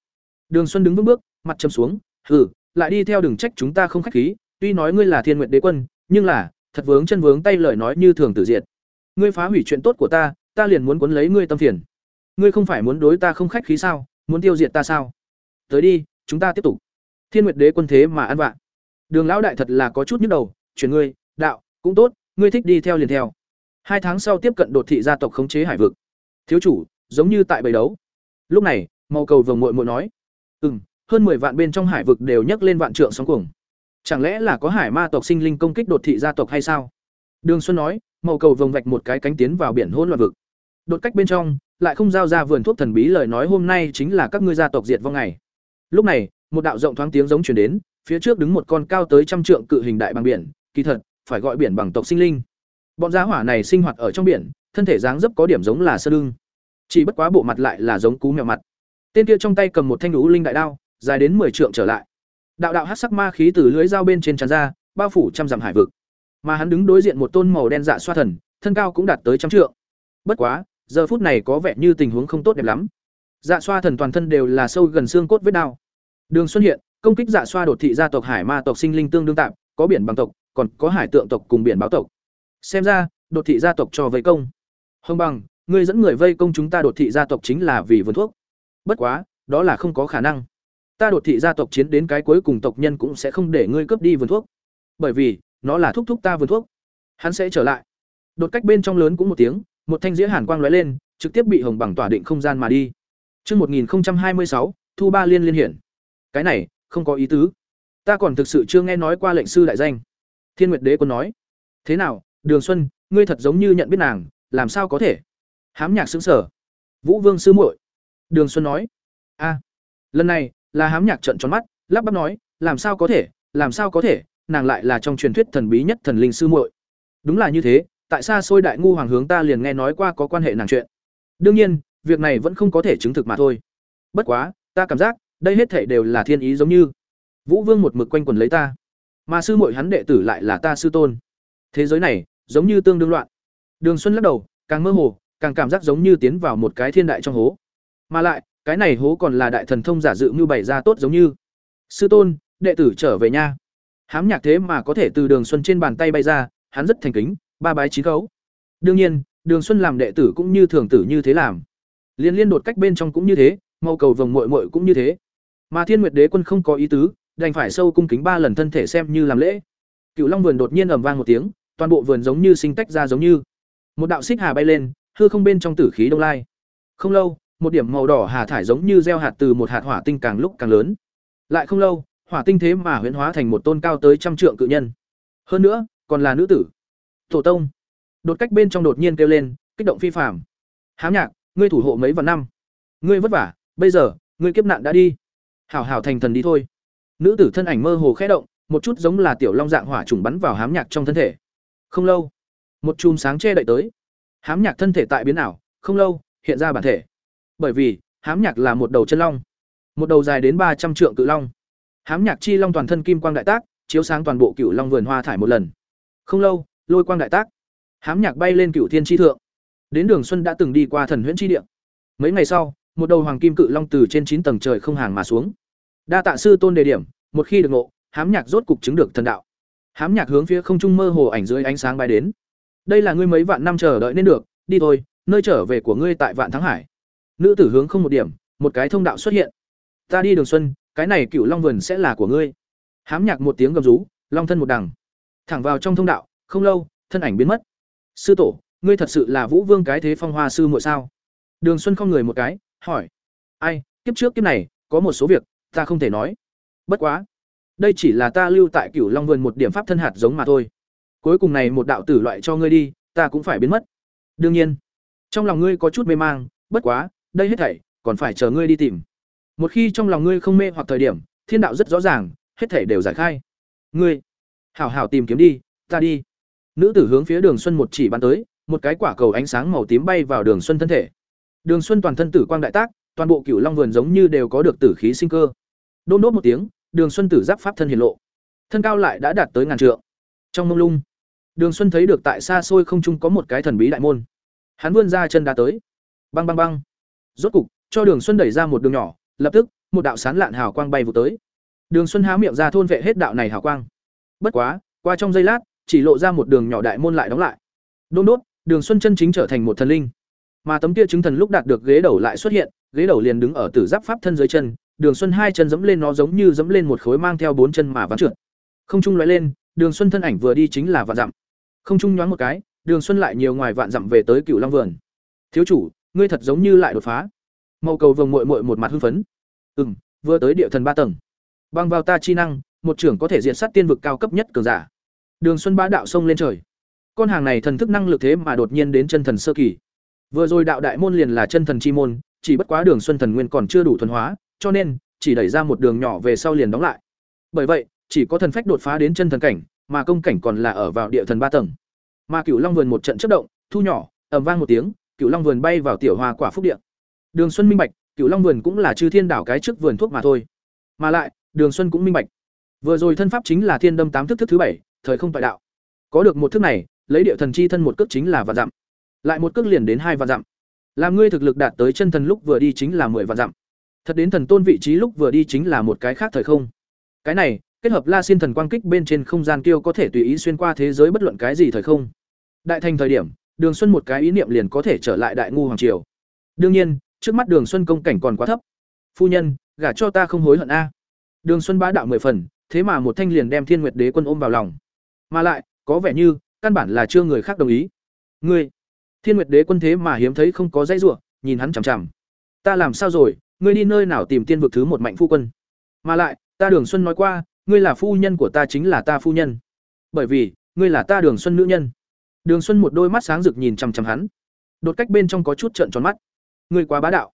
Đường Xuân đứng vững bước, mặt châm xuống, "Hừ, lại đi theo đừng trách chúng ta không khách khí, tuy nói ngươi là Thiên Nguyệt Đế quân, nhưng là, thật vướng chân vướng tay lời nói như thường tử diệt. Ngươi phá hủy chuyện tốt của ta, ta liền muốn cuốn lấy ngươi tâm phiền. Ngươi không phải muốn đối ta không khách khí sao, muốn tiêu diệt ta sao? Tới đi, chúng ta tiếp tục. Thiên Nguyệt Đế quân thế mà ăn vạ. Đường lão đại thật là có chút nhức đầu, chuyển ngươi, đạo, cũng tốt, ngươi thích đi theo liền theo. Hai tháng sau tiếp cận đột thị gia tộc khống chế hải vực. Thiếu chủ, giống như tại bầy đấu. Lúc này, màu cầu vồng muội muội nói, "Ừm, hơn 10 vạn bên trong hải vực đều nhấc lên vạn trượng sóng cuồng. Chẳng lẽ là có hải ma tộc sinh linh công kích đột thị gia tộc hay sao?" Đường Xuân nói, màu cầu vồng vạch một cái cánh tiến vào biển hôn loạn vực. Đột cách bên trong, lại không giao ra vườn thuốc thần bí lời nói hôm nay chính là các ngươi gia tộc diệt vong ngày. Lúc này, một đạo rộng thoáng tiếng giống truyền đến, phía trước đứng một con cao tới trăm trượng cự hình đại bằng biển, kỳ thật, phải gọi biển bằng tộc sinh linh. Bọn gia hỏa này sinh hoạt ở trong biển, thân thể dáng dấp có điểm giống là sơ lưng. Chỉ bất quá bộ mặt lại là giống cú mèo mặt. Tên kia trong tay cầm một thanh lũ linh đại đao, dài đến 10 trượng trở lại. Đạo đạo hát sắc ma khí từ lưới dao bên trên tràn ra, bao phủ trăm dặm hải vực. Mà hắn đứng đối diện một tôn màu đen dạ xoa thần, thân cao cũng đạt tới trăm trượng. Bất quá, giờ phút này có vẻ như tình huống không tốt đẹp lắm. Dạ xoa thần toàn thân đều là sâu gần xương cốt vết đao. Đường xuất hiện, công kích dạ xoa đột thị gia tộc hải ma tộc sinh linh tương đương tạm, có biển bằng tộc, còn có hải tượng tộc cùng biển báo tộc. Xem ra, đột thị gia tộc cho vây công. Hồng bằng, ngươi dẫn người vây công chúng ta đột thị gia tộc chính là vì vườn thuốc. Bất quá, đó là không có khả năng. Ta đột thị gia tộc chiến đến cái cuối cùng tộc nhân cũng sẽ không để ngươi cướp đi vườn thuốc. Bởi vì, nó là thúc thúc ta vườn thuốc. Hắn sẽ trở lại. Đột cách bên trong lớn cũng một tiếng, một thanh dĩa hàn quang lóe lên, trực tiếp bị hồng bằng tỏa định không gian mà đi. Chương 1026, Thu Ba Liên liên hiển. Cái này, không có ý tứ. Ta còn thực sự chưa nghe nói qua lệnh sư đại danh. Thiên Nguyệt Đế có nói: "Thế nào, Đường Xuân, ngươi thật giống như nhận biết nàng, làm sao có thể?" Hám Nhạc xứng sở "Vũ Vương sư muội." Đường Xuân nói: "A, lần này là Hám Nhạc trận tròn mắt, lắp bắp nói: "Làm sao có thể, làm sao có thể, nàng lại là trong truyền thuyết thần bí nhất thần linh sư muội." Đúng là như thế, tại sao xôi đại ngu hoàng hướng ta liền nghe nói qua có quan hệ nàng chuyện. Đương nhiên, việc này vẫn không có thể chứng thực mà thôi. Bất quá, ta cảm giác, đây hết thể đều là thiên ý giống như. Vũ Vương một mực quanh quẩn lấy ta, mà sư muội hắn đệ tử lại là ta sư tôn. Thế giới này, giống như tương đương loạn. Đường Xuân lắc đầu, càng mơ hồ, càng cảm giác giống như tiến vào một cái thiên đại trong hố. Mà lại, cái này hố còn là đại thần thông giả dự như bày ra tốt giống như. Sư tôn, đệ tử trở về nha. Hám nhạc thế mà có thể từ Đường Xuân trên bàn tay bay ra, hắn rất thành kính, ba bái chín khấu. Đương nhiên, Đường Xuân làm đệ tử cũng như thường tử như thế làm. Liên liên đột cách bên trong cũng như thế, mâu cầu vồng muội muội cũng như thế. Mà Thiên Nguyệt Đế quân không có ý tứ, đành phải sâu cung kính ba lần thân thể xem như làm lễ. Cựu Long vườn đột nhiên ầm vang một tiếng, toàn bộ vườn giống như sinh tách ra giống như một đạo xích hà bay lên, hư không bên trong tử khí đông lai. Không lâu, một điểm màu đỏ hà thải giống như gieo hạt từ một hạt hỏa tinh càng lúc càng lớn. Lại không lâu, hỏa tinh thế mà huyễn hóa thành một tôn cao tới trăm trượng cự nhân. Hơn nữa, còn là nữ tử. Tổ tông. Đột cách bên trong đột nhiên kêu lên, kích động phi phàm. Hám nhạc, ngươi thủ hộ mấy vạn năm, ngươi vất vả, bây giờ, ngươi kiếp nạn đã đi. Hảo hảo thành thần đi thôi nữ tử thân ảnh mơ hồ khẽ động một chút giống là tiểu long dạng hỏa trùng bắn vào hám nhạc trong thân thể không lâu một chùm sáng che đậy tới. Hám nhạc thân thể tại biến ảo, không lâu, hiện ra bản thể. Bởi vì, hám nhạc là một đầu chân long. Một đầu dài đến ba trăm trượng cự long. Hám nhạc chi long toàn thân kim quang đại tác, chiếu sáng toàn bộ cựu long vườn hoa thải một lần. Không lâu, lôi quang đại tác. Hám nhạc bay lên cựu thiên tri thượng. Đến đường xuân đã từng đi qua thần huyễn tri địa. Mấy ngày sau, một đầu hoàng kim cự long từ trên chín tầng trời không hàng mà xuống. Đa tạ sư tôn đề điểm, một khi được ngộ, hám nhạc rốt cục chứng được thần đạo. Hám nhạc hướng phía không trung mơ hồ ảnh dưới ánh sáng bay đến đây là ngươi mấy vạn năm chờ đợi nên được, đi thôi, nơi trở về của ngươi tại vạn thắng hải. Nữ tử hướng không một điểm, một cái thông đạo xuất hiện. Ta đi đường xuân, cái này cựu long vườn sẽ là của ngươi. Hám nhạc một tiếng gầm rú, long thân một đằng. Thẳng vào trong thông đạo, không lâu, thân ảnh biến mất. Sư tổ, ngươi thật sự là vũ vương cái thế phong hoa sư muội sao? Đường xuân không người một cái, hỏi. Ai, kiếp trước kiếp này, có một số việc, ta không thể nói. Bất quá, đây chỉ là ta lưu tại cửu long vườn một điểm pháp thân hạt giống mà thôi cuối cùng này một đạo tử loại cho ngươi đi, ta cũng phải biến mất. Đương nhiên, trong lòng ngươi có chút mê mang, bất quá, đây hết thảy, còn phải chờ ngươi đi tìm. Một khi trong lòng ngươi không mê hoặc thời điểm, thiên đạo rất rõ ràng, hết thảy đều giải khai. Ngươi, hảo hảo tìm kiếm đi, ta đi. Nữ tử hướng phía đường xuân một chỉ bắn tới, một cái quả cầu ánh sáng màu tím bay vào đường xuân thân thể. Đường xuân toàn thân tử quang đại tác, toàn bộ cửu long vườn giống như đều có được tử khí sinh cơ. Đôn đốt một tiếng, đường xuân tử giáp pháp thân hiển lộ. Thân cao lại đã đạt tới ngàn trượng. Trong mông lung đường xuân thấy được tại xa xôi không trung có một cái thần bí đại môn. Hắn vươn ra chân đá tới. Băng băng băng. Rốt cục, cho đường xuân đẩy ra một đường nhỏ, lập tức, một đạo sán lạn hào quang bay vụ tới. Đường xuân há miệng ra thôn vệ hết đạo này hào quang. Bất quá, qua trong giây lát, chỉ lộ ra một đường nhỏ đại môn lại đóng lại. Đôn đốt, đường xuân chân chính trở thành một thần linh. Mà tấm kia chứng thần lúc đạt được ghế đầu lại xuất hiện, ghế đầu liền đứng ở tử giáp pháp thân dưới chân, đường xuân hai chân giẫm lên nó giống như giẫm lên một khối mang theo bốn chân mà ván trượt. Không trung lóe lên, đường xuân thân ảnh vừa đi chính là vạn dặm không trung nhoáng một cái, đường xuân lại nhiều ngoài vạn dặm về tới cựu long vườn. Thiếu chủ, ngươi thật giống như lại đột phá. Mậu cầu vồng mội mội một mặt hưng phấn. Ừ m vừa tới địa thần ba tầng. Bằng vào ta chi năng, một trưởng có thể diện sát tiên vực cao cấp nhất cường giả. Đường xuân bá đạo sông lên trời. Con hàng này thần thức năng lực thế mà đột nhiên đến chân thần sơ kỳ. Vừa rồi đạo đại môn liền là chân thần chi môn, chỉ bất quá đường xuân thần nguyên còn chưa đủ thuần hóa, cho nên chỉ đẩy ra một đường nhỏ về sau liền đóng lại. Bởi vậy, chỉ có thần phách đột phá đến chân thần cảnh mà công cảnh còn là ở vào địa thần ba tầng. Mà cửu long vườn một trận chớp động, thu nhỏ, ầm vang một tiếng, cửu long vườn bay vào tiểu hoa quả phúc địa. Đường xuân minh bạch, cửu long vườn cũng là chư thiên đảo cái trước vườn thuốc mà thôi. Mà lại, đường xuân cũng minh bạch. Vừa rồi thân pháp chính là thiên đâm tám thức thức thứ bảy, thời không tại đạo. Có được một thức này, lấy địa thần chi thân một cước chính là vạn dặm. Lại một cước liền đến hai vạn dặm. Làm ngươi thực lực đạt tới chân thần lúc vừa đi chính là mười vạn dặm. Thật đến thần tôn vị trí lúc vừa đi chính là một cái khác thời không. Cái này kết hợp la xin thần quang kích bên trên không gian kiêu có thể tùy ý xuyên qua thế giới bất luận cái gì thời không. Đại thành thời điểm, đường xuân một cái ý niệm liền có thể trở lại đại ngu hoàng triều. Đương nhiên, trước mắt đường xuân công cảnh còn quá thấp. Phu nhân, gả cho ta không hối hận a. Đường xuân bá đạo mười phần, thế mà một thanh liền đem thiên nguyệt đế quân ôm vào lòng. Mà lại, có vẻ như, căn bản là chưa người khác đồng ý. Ngươi, thiên nguyệt đế quân thế mà hiếm thấy không có dãy ruộng nhìn hắn chằm chằm. Ta làm sao rồi, ngươi đi nơi nào tìm tiên vực thứ một mạnh phu quân? Mà lại, ta đường xuân nói qua ngươi là phu nhân của ta chính là ta phu nhân. Bởi vì, ngươi là ta đường xuân nữ nhân. Đường xuân một đôi mắt sáng rực nhìn chằm chằm hắn. Đột cách bên trong có chút trợn tròn mắt. Ngươi quá bá đạo.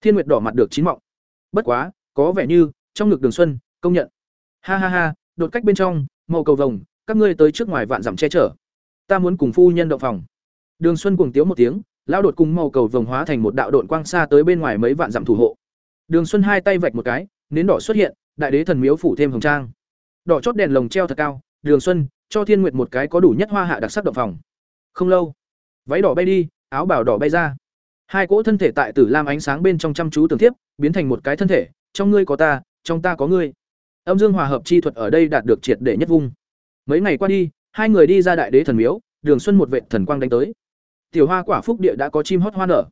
Thiên nguyệt đỏ mặt được chín mọng. Bất quá, có vẻ như, trong ngực đường xuân, công nhận. Ha ha ha, đột cách bên trong, màu cầu vồng, các ngươi tới trước ngoài vạn dặm che chở. Ta muốn cùng phu nhân động phòng. Đường xuân cuồng tiếu một tiếng, lão đột cùng màu cầu vồng hóa thành một đạo độn quang xa tới bên ngoài mấy vạn dặm thủ hộ. Đường xuân hai tay vạch một cái, nến đỏ xuất hiện đại đế thần miếu phủ thêm hồng trang. Đỏ chót đèn lồng treo thật cao, đường xuân, cho thiên nguyệt một cái có đủ nhất hoa hạ đặc sắc động phòng. Không lâu, váy đỏ bay đi, áo bảo đỏ bay ra. Hai cỗ thân thể tại tử lam ánh sáng bên trong chăm chú tường tiếp biến thành một cái thân thể, trong ngươi có ta, trong ta có ngươi. Âm dương hòa hợp chi thuật ở đây đạt được triệt để nhất vung. Mấy ngày qua đi, hai người đi ra đại đế thần miếu, đường xuân một vệ thần quang đánh tới. Tiểu hoa quả phúc địa đã có chim hót hoa nở.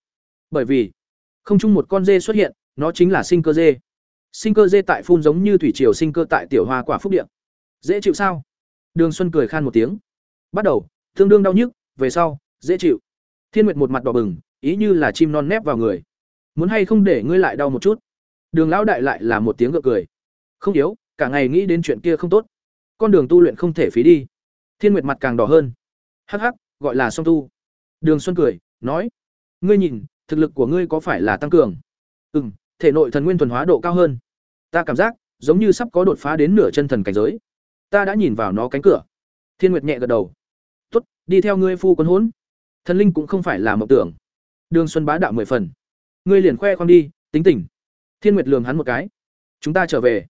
Bởi vì, không chung một con dê xuất hiện, nó chính là sinh cơ dê sinh cơ dê tại phun giống như thủy triều sinh cơ tại tiểu hoa quả phúc điện dễ chịu sao? Đường xuân cười khan một tiếng. Bắt đầu tương đương đau nhức, về sau, dễ chịu. Thiên nguyệt một mặt đỏ bừng, ý như là chim non nép vào người. Muốn hay không để ngươi lại đau một chút? Đường lão đại lại là một tiếng gượng cười. Không yếu, cả ngày nghĩ đến chuyện kia không tốt. Con đường tu luyện không thể phí đi. Thiên nguyệt mặt càng đỏ hơn. Hắc hắc, gọi là song tu. Đường xuân cười, nói. Ngươi nhìn, thực lực của ngươi có phải là tăng cường? Ừ m thể nội thần nguyên thuần hóa độ cao hơn. Ta cảm giác giống như sắp có đột phá đến nửa chân thần cảnh giới. Ta đã nhìn vào nó cánh cửa. Thiên nguyệt nhẹ gật đầu. "Tốt, đi theo ngươi phu quân hỗn. Thần linh cũng không phải là mộng tưởng. Đường xuân bá đạo mười phần. Ngươi liền khoe khoang đi tính tỉnh. thiên nguyệt lườm hắn một cái. Chúng ta trở về.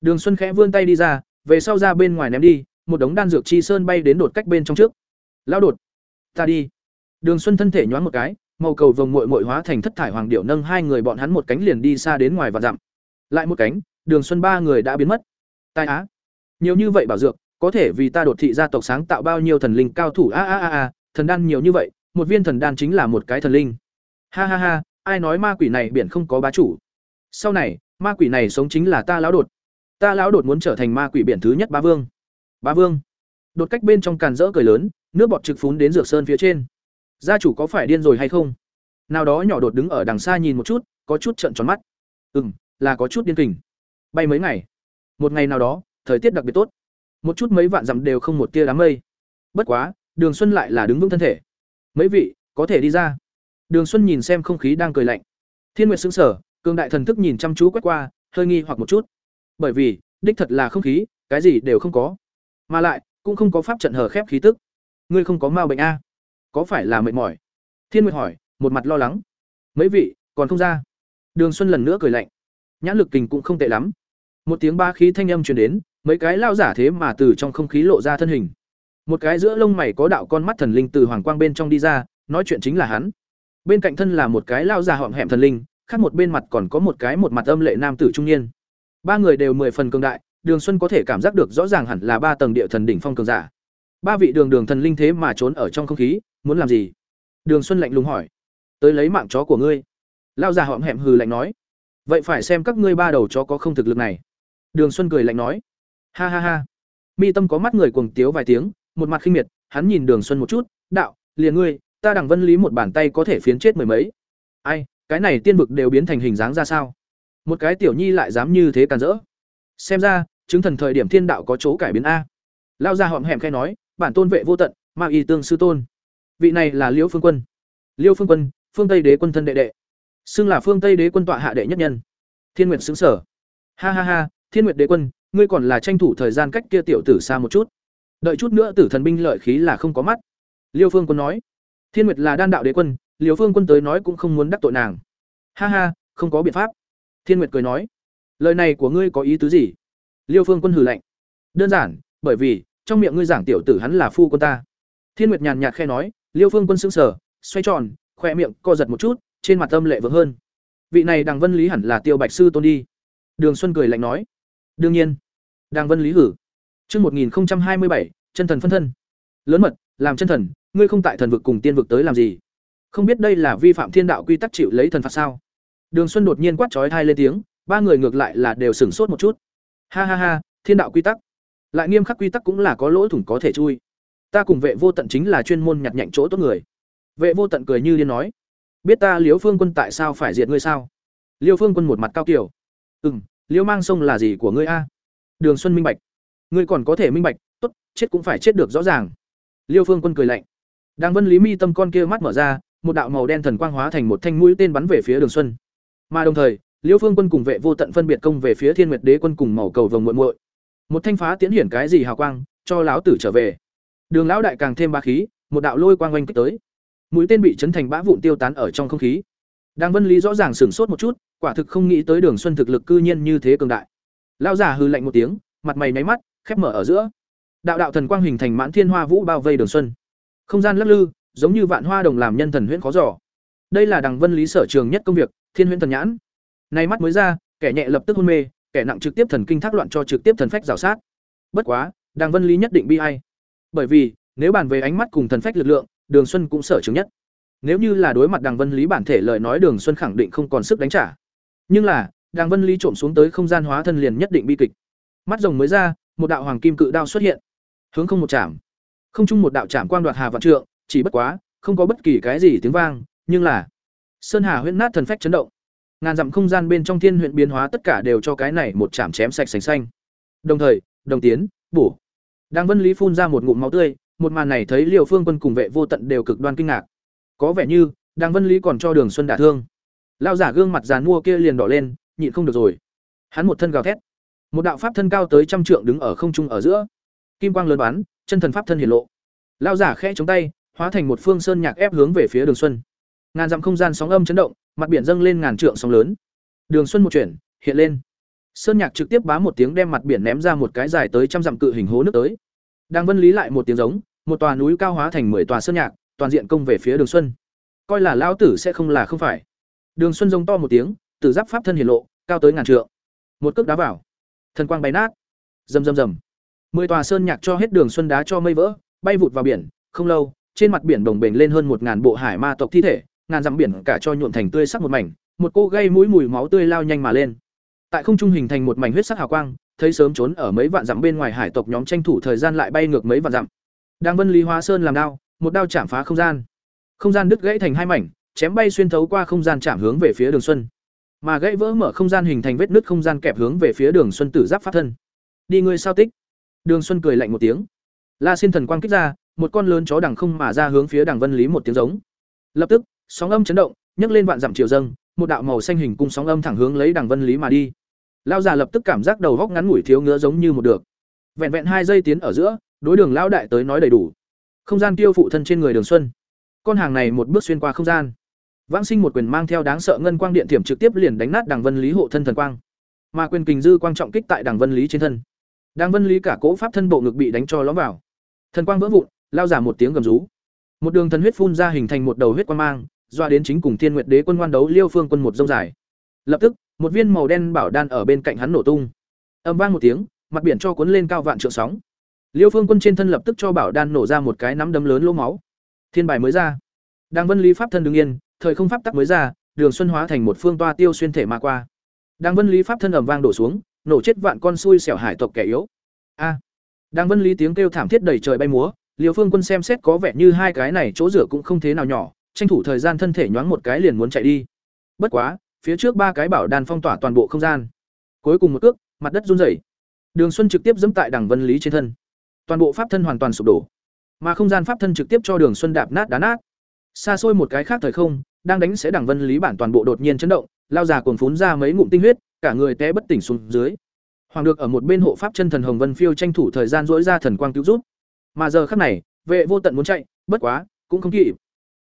Đường xuân khẽ vươn tay đi ra về sau ra bên ngoài ném đi một đống đan dược chi sơn bay đến đột cách bên trong trước. Lão đột. Ta đi. Đường xuân thân thể nhoáng một cái màu cầu vồng muội muội hóa thành thất thải hoàng điệu nâng hai người bọn hắn một cánh liền đi xa đến ngoài và dặm. Lại một cánh đường xuân ba người đã biến mất. Tai á. Nhiều như vậy bảo dược có thể vì ta đột thị gia tộc sáng tạo bao nhiêu thần linh cao thủ? A a a a thần đan nhiều như vậy một viên thần đan chính là một cái thần linh. Ha ha ha ai nói ma quỷ này biển không có bá chủ? Sau này ma quỷ này sống chính là ta lão đột. Ta lão đột muốn trở thành ma quỷ biển thứ nhất ba vương. Bá Vương. Đột cách bên trong càn rỡ cười lớn, nước bọt trực phún đến dược sơn phía trên. Gia chủ có phải điên rồi hay không? Nào đó nhỏ đột đứng ở đằng xa nhìn một chút, có chút trợn tròn mắt. Ừm, là có chút điên kình. Bay mấy ngày. Một ngày nào đó, thời tiết đặc biệt tốt. Một chút mấy vạn dặm đều không một tia đám mây. Bất quá, Đường Xuân lại là đứng vững thân thể. Mấy vị, có thể đi ra. Đường Xuân nhìn xem không khí đang cười lạnh. Thiên Nguyệt sững sờ, cường đại thần thức nhìn chăm chú quét qua, hơi nghi hoặc một chút. Bởi vì, đích thật là không khí, cái gì đều không có. Mà lại, cũng không có pháp trận hở khép khí tức. Ngươi không có mau bệnh a? Có phải là mệt mỏi? Thiên Nguyệt hỏi, một mặt lo lắng. Mấy vị, còn không ra? Đường Xuân lần nữa cười lạnh. Nhãn lực kình cũng không tệ lắm. Một tiếng ba khí thanh âm truyền đến, mấy cái lao giả thế mà từ trong không khí lộ ra thân hình. Một cái giữa lông mày có đạo con mắt thần linh từ hoàng quang bên trong đi ra, nói chuyện chính là hắn. Bên cạnh thân là một cái lao giả họng hẹm thần linh, khác một bên mặt còn có một cái một mặt âm lệ nam tử trung niên. Ba người đều mười phần cường đại, Đường Xuân có thể cảm giác được rõ ràng hẳn là ba tầng địa thần đỉnh phong cường giả. Ba vị đường đường thần linh thế mà trốn ở trong không khí, muốn làm gì? Đường Xuân lạnh lùng hỏi. Tới lấy mạng chó của ngươi. Lao già họng hẹm hừ lạnh nói. Vậy phải xem các ngươi ba đầu chó có không thực lực này. Đường Xuân cười lạnh nói. Ha ha ha. Mi Tâm có mắt người cuồng tiếu vài tiếng, một mặt khinh miệt, hắn nhìn Đường Xuân một chút, đạo, liền ngươi, ta đằng Vân Lý một bàn tay có thể phiến chết mười mấy. Ai, cái này tiên vực đều biến thành hình dáng ra sao? Một cái tiểu nhi lại dám như thế càn rỡ. Xem ra, chứng thần thời điểm thiên đạo có chỗ cải biến a. Lao ra họm hẹm khai nói, bản tôn vệ vô tận, ma y tương sư tôn. Vị này là Liễu Phương Quân. Liêu Phương Quân, phương Tây Đế quân thân đệ đệ. Xưng là phương Tây Đế quân tọa hạ đệ nhất nhân. Thiên Nguyệt xứng sở. Ha ha ha, Thiên Nguyệt Đế quân, ngươi còn là tranh thủ thời gian cách kia tiểu tử xa một chút. Đợi chút nữa tử thần binh lợi khí là không có mắt. Liêu Phương Quân nói. Thiên Nguyệt là đan đạo đế quân, Liêu Phương Quân tới nói cũng không muốn đắc tội nàng. Ha ha, không có biện pháp. Thiên Nguyệt cười nói. Lời này của ngươi có ý tứ gì? Liêu Phương Quân hừ lạnh. Đơn giản, bởi vì trong miệng ngươi giảng tiểu tử hắn là phu quân ta. Thiên Nguyệt nhàn nhạt khe nói, Liêu Phương Quân sững sờ, xoay tròn, khoe miệng co giật một chút, trên mặt âm lệ vượng hơn. Vị này Đằng Vân Lý hẳn là Tiêu Bạch sư tôn đi. Đường Xuân cười lạnh nói, đương nhiên. Đằng Vân Lý hử. Chương 1027, chân thần phân thân. Lớn mật, làm chân thần, ngươi không tại thần vực cùng tiên vực tới làm gì? Không biết đây là vi phạm thiên đạo quy tắc chịu lấy thần phạt sao? Đường Xuân đột nhiên quát chói tai lên tiếng, ba người ngược lại là đều sửng sốt một chút. Ha ha ha, thiên đạo quy tắc. Lại nghiêm khắc quy tắc cũng là có lỗ thủng có thể chui. Ta cùng vệ vô tận chính là chuyên môn nhặt nhạnh chỗ tốt người. Vệ vô tận cười như điên nói, biết ta liếu Phương Quân tại sao phải diệt ngươi sao? Liêu Phương Quân một mặt cao kiểu, "Ừm, Liêu Mang sông là gì của ngươi a?" Đường Xuân minh bạch, "Ngươi còn có thể minh bạch, tốt, chết cũng phải chết được rõ ràng." Liêu Phương Quân cười lạnh. Đang Vân Lý Mi tâm con kia mắt mở ra, một đạo màu đen thần quang hóa thành một thanh mũi tên bắn về phía Đường Xuân. Mà đồng thời, Liêu Phương Quân cùng vệ vô tận phân biệt công về phía Thiên Nguyệt Đế quân cùng màu cầu vồng muội muội. Một thanh phá tiến hiển cái gì hào quang, cho lão tử trở về. Đường lão đại càng thêm bá khí, một đạo lôi quang quanh kích tới. Mũi tên bị chấn thành bã vụn tiêu tán ở trong không khí. Đang vân lý rõ ràng sửng sốt một chút quả thực không nghĩ tới đường xuân thực lực cư nhiên như thế cường đại. Lão giả hừ lạnh một tiếng mặt mày nháy mắt khép mở ở giữa. Đạo đạo thần quang hình thành mãn thiên hoa vũ bao vây đường xuân. Không gian lắc lư giống như vạn hoa đồng làm nhân thần huyễn khó dò. đây là đằng vân lý sở trường nhất công việc thiên huyễn thần nhãn. Nay mắt mới ra kẻ nhẹ lập tức hôn mê kẻ nặng trực tiếp thần kinh thác loạn cho trực tiếp thần phách rào sát. Bất quá đằng vân lý nhất định bi ai bởi vì nếu bàn về ánh mắt cùng thần phách lực lượng Đường Xuân cũng sở chứng nhất. Nếu như là đối mặt Đằng Vân Lý bản thể lời nói Đường Xuân khẳng định không còn sức đánh trả. Nhưng là, Đằng Vân Lý trộm xuống tới không gian hóa thân liền nhất định bi kịch. Mắt rồng mới ra, một đạo hoàng kim cự đao xuất hiện. Hướng không một chạm. Không chung một đạo chạm quang đoạt hà vạn trượng, chỉ bất quá, không có bất kỳ cái gì tiếng vang, nhưng là Sơn Hà huyễn nát thần phách chấn động. Ngàn dặm không gian bên trong thiên huyện biến hóa tất cả đều cho cái này một chạm chém sạch sành xanh. Đồng thời, đồng tiến, bổ. Đang Vân Lý phun ra một ngụm máu tươi, một màn này thấy Liêu phương quân cùng vệ vô tận đều cực đoan kinh ngạc. Có vẻ như đang vân lý còn cho đường xuân đả thương. Lão giả gương mặt giàn mua kia liền đỏ lên nhịn không được rồi. Hắn một thân gào thét. Một đạo pháp thân cao tới trăm trượng đứng ở không trung ở giữa. Kim quang lớn bắn chân thần pháp thân hiển lộ. Lão giả khẽ chống tay hóa thành một phương sơn nhạc ép hướng về phía đường xuân. Ngàn dặm không gian sóng âm chấn động mặt biển dâng lên ngàn trượng sóng lớn. Đường xuân một chuyển hiện lên sơn nhạc trực tiếp bá một tiếng đem mặt biển ném ra một cái dài tới trăm dặm cự hình hố nước tới. Đang vân lý lại một tiếng giống, một tòa núi cao hóa thành mười tòa sơn nhạc, toàn diện công về phía đường xuân. Coi là lão tử sẽ không là không phải. Đường xuân rông to một tiếng tử giáp pháp thân hiển lộ, cao tới ngàn trượng. Một cước đá vào. Thần quang bay nát. Rầm rầm rầm. Mười tòa sơn nhạc cho hết đường xuân đá cho mây vỡ, bay vụt vào biển. Không lâu, trên mặt biển đồng bềnh lên hơn một ngàn bộ hải ma tộc thi thể, ngàn dặm biển cả cho nhuộm thành tươi sắc một mảnh. Một cô gây mũi mùi máu tươi lao nhanh mà lên tại không trung hình thành một mảnh huyết sắc hào quang thấy sớm trốn ở mấy vạn dặm bên ngoài hải tộc nhóm tranh thủ thời gian lại bay ngược mấy vạn dặm. Đang Vân Lý Hóa Sơn làm đao, một đao chạm phá không gian. Không gian đứt gãy thành hai mảnh, chém bay xuyên thấu qua không gian chạm hướng về phía Đường Xuân. Mà gãy vỡ mở không gian hình thành vết nứt không gian kẹp hướng về phía Đường Xuân tử giáp pháp thân. Đi ngươi sao tích? Đường Xuân cười lạnh một tiếng. La Xin thần quang kích ra, một con lớn chó đằng không mà ra hướng phía Đằng Vân Lý một tiếng giống. Lập tức, sóng âm chấn động, nhấc lên vạn dặm chiều dâng, một đạo màu xanh hình cung sóng âm thẳng hướng lấy Đằng Vân Lý mà đi. Lão già lập tức cảm giác đầu góc ngắn ngủi thiếu ngứa giống như một được. Vẹn vẹn hai giây tiến ở giữa, đối đường lão đại tới nói đầy đủ. Không gian tiêu phụ thân trên người Đường Xuân. Con hàng này một bước xuyên qua không gian. Vãng Sinh một quyền mang theo đáng sợ ngân quang điện thiểm trực tiếp liền đánh nát đảng Vân Lý hộ thân thần quang. Mà quyền kình dư quang trọng kích tại đảng Vân Lý trên thân. đảng Vân Lý cả cỗ pháp thân bộ ngực bị đánh cho lõm vào. Thần quang vỡ vụn, lao giả một tiếng gầm rú. Một đường thần huyết phun ra hình thành một đầu huyết quang mang, doa đến chính cùng Thiên Nguyệt Đế quân ngoan đấu Liêu Phương quân một dông dài. Lập tức, một viên màu đen bảo đan ở bên cạnh hắn nổ tung. ầm vang một tiếng, mặt biển cho cuốn lên cao vạn trượng sóng. Liêu Phương quân trên thân lập tức cho bảo đan nổ ra một cái nắm đấm lớn lỗ máu. Thiên bài mới ra. Đang Vân Lý pháp thân đứng yên, thời không pháp tắc mới ra, Đường Xuân hóa thành một phương toa tiêu xuyên thể mà qua. Đang Vân Lý pháp thân ầm vang đổ xuống, nổ chết vạn con xui xẻo hải tộc kẻ yếu. A. Đang Vân Lý tiếng kêu thảm thiết đầy trời bay múa, Liêu Phương Quân xem xét có vẻ như hai cái này chỗ rửa cũng không thế nào nhỏ, tranh thủ thời gian thân thể nhoáng một cái liền muốn chạy đi. Bất quá, phía trước ba cái bảo đan phong tỏa toàn bộ không gian. Cuối cùng một cước, mặt đất run rẩy. Đường Xuân trực tiếp giẫm tại Đằng Vân Lý trên thân. Toàn bộ pháp thân hoàn toàn sụp đổ, mà không gian pháp thân trực tiếp cho Đường Xuân đạp nát đá nát. Xa xôi một cái khác thời không, đang đánh sẽ Đằng Vân Lý bản toàn bộ đột nhiên chấn động, lao già cuồn phún ra mấy ngụm tinh huyết, cả người té bất tỉnh xuống dưới. Hoàng được ở một bên hộ pháp chân thần Hồng Vân Phiêu tranh thủ thời gian dỗi ra thần quang cứu giúp. Mà giờ khắc này, vệ vô tận muốn chạy, bất quá, cũng không kịp.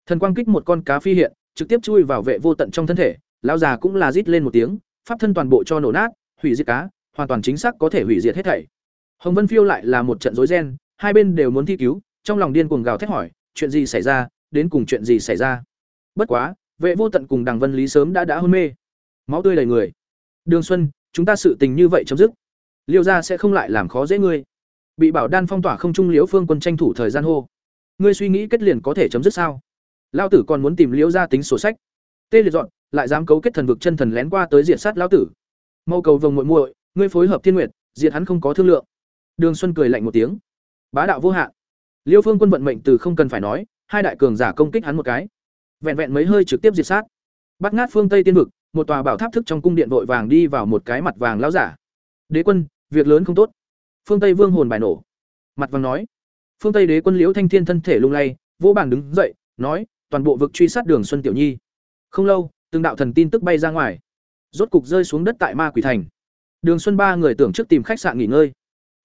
Thần quang kích một con cá phi hiện, trực tiếp chui vào vệ vô tận trong thân thể, lão già cũng là rít lên một tiếng, pháp thân toàn bộ cho nổ nát, hủy diệt cá, hoàn toàn chính xác có thể hủy diệt hết thảy. Hồng Vân Phiêu lại là một trận rối ren, hai bên đều muốn thi cứu, trong lòng điên cuồng gào thét hỏi, chuyện gì xảy ra, đến cùng chuyện gì xảy ra. Bất quá, vệ vô tận cùng Đằng Vân Lý sớm đã đã hôn mê, máu tươi đầy người. Đường Xuân, chúng ta sự tình như vậy chấm dứt. Liêu gia sẽ không lại làm khó dễ ngươi. Bị bảo đan phong tỏa không trung liễu phương quân tranh thủ thời gian hô. Ngươi suy nghĩ kết liền có thể chấm dứt sao? Lão tử còn muốn tìm liễu gia tính sổ sách. Tê liệt dọn, lại dám cấu kết thần vực chân thần lén qua tới diệt sát lão tử. Mâu cầu vồng muội muội, ngươi phối hợp thiên nguyệt, diệt hắn không có thương lượng. Đường Xuân cười lạnh một tiếng. Bá đạo vô hạn. Liêu Phương Quân vận mệnh từ không cần phải nói, hai đại cường giả công kích hắn một cái. Vẹn vẹn mấy hơi trực tiếp diệt sát. Bắt ngát phương Tây tiên vực, một tòa bảo tháp thức trong cung điện vội vàng đi vào một cái mặt vàng lão giả. Đế quân, việc lớn không tốt. Phương Tây Vương hồn bài nổ. Mặt vàng nói. Phương Tây Đế quân Liễu Thanh Thiên thân thể lung lay, vỗ bàn đứng dậy, nói, toàn bộ vực truy sát Đường Xuân Tiểu Nhi. Không lâu, từng đạo thần tin tức bay ra ngoài, rốt cục rơi xuống đất tại Ma Quỷ Thành. Đường Xuân ba người tưởng trước tìm khách sạn nghỉ ngơi.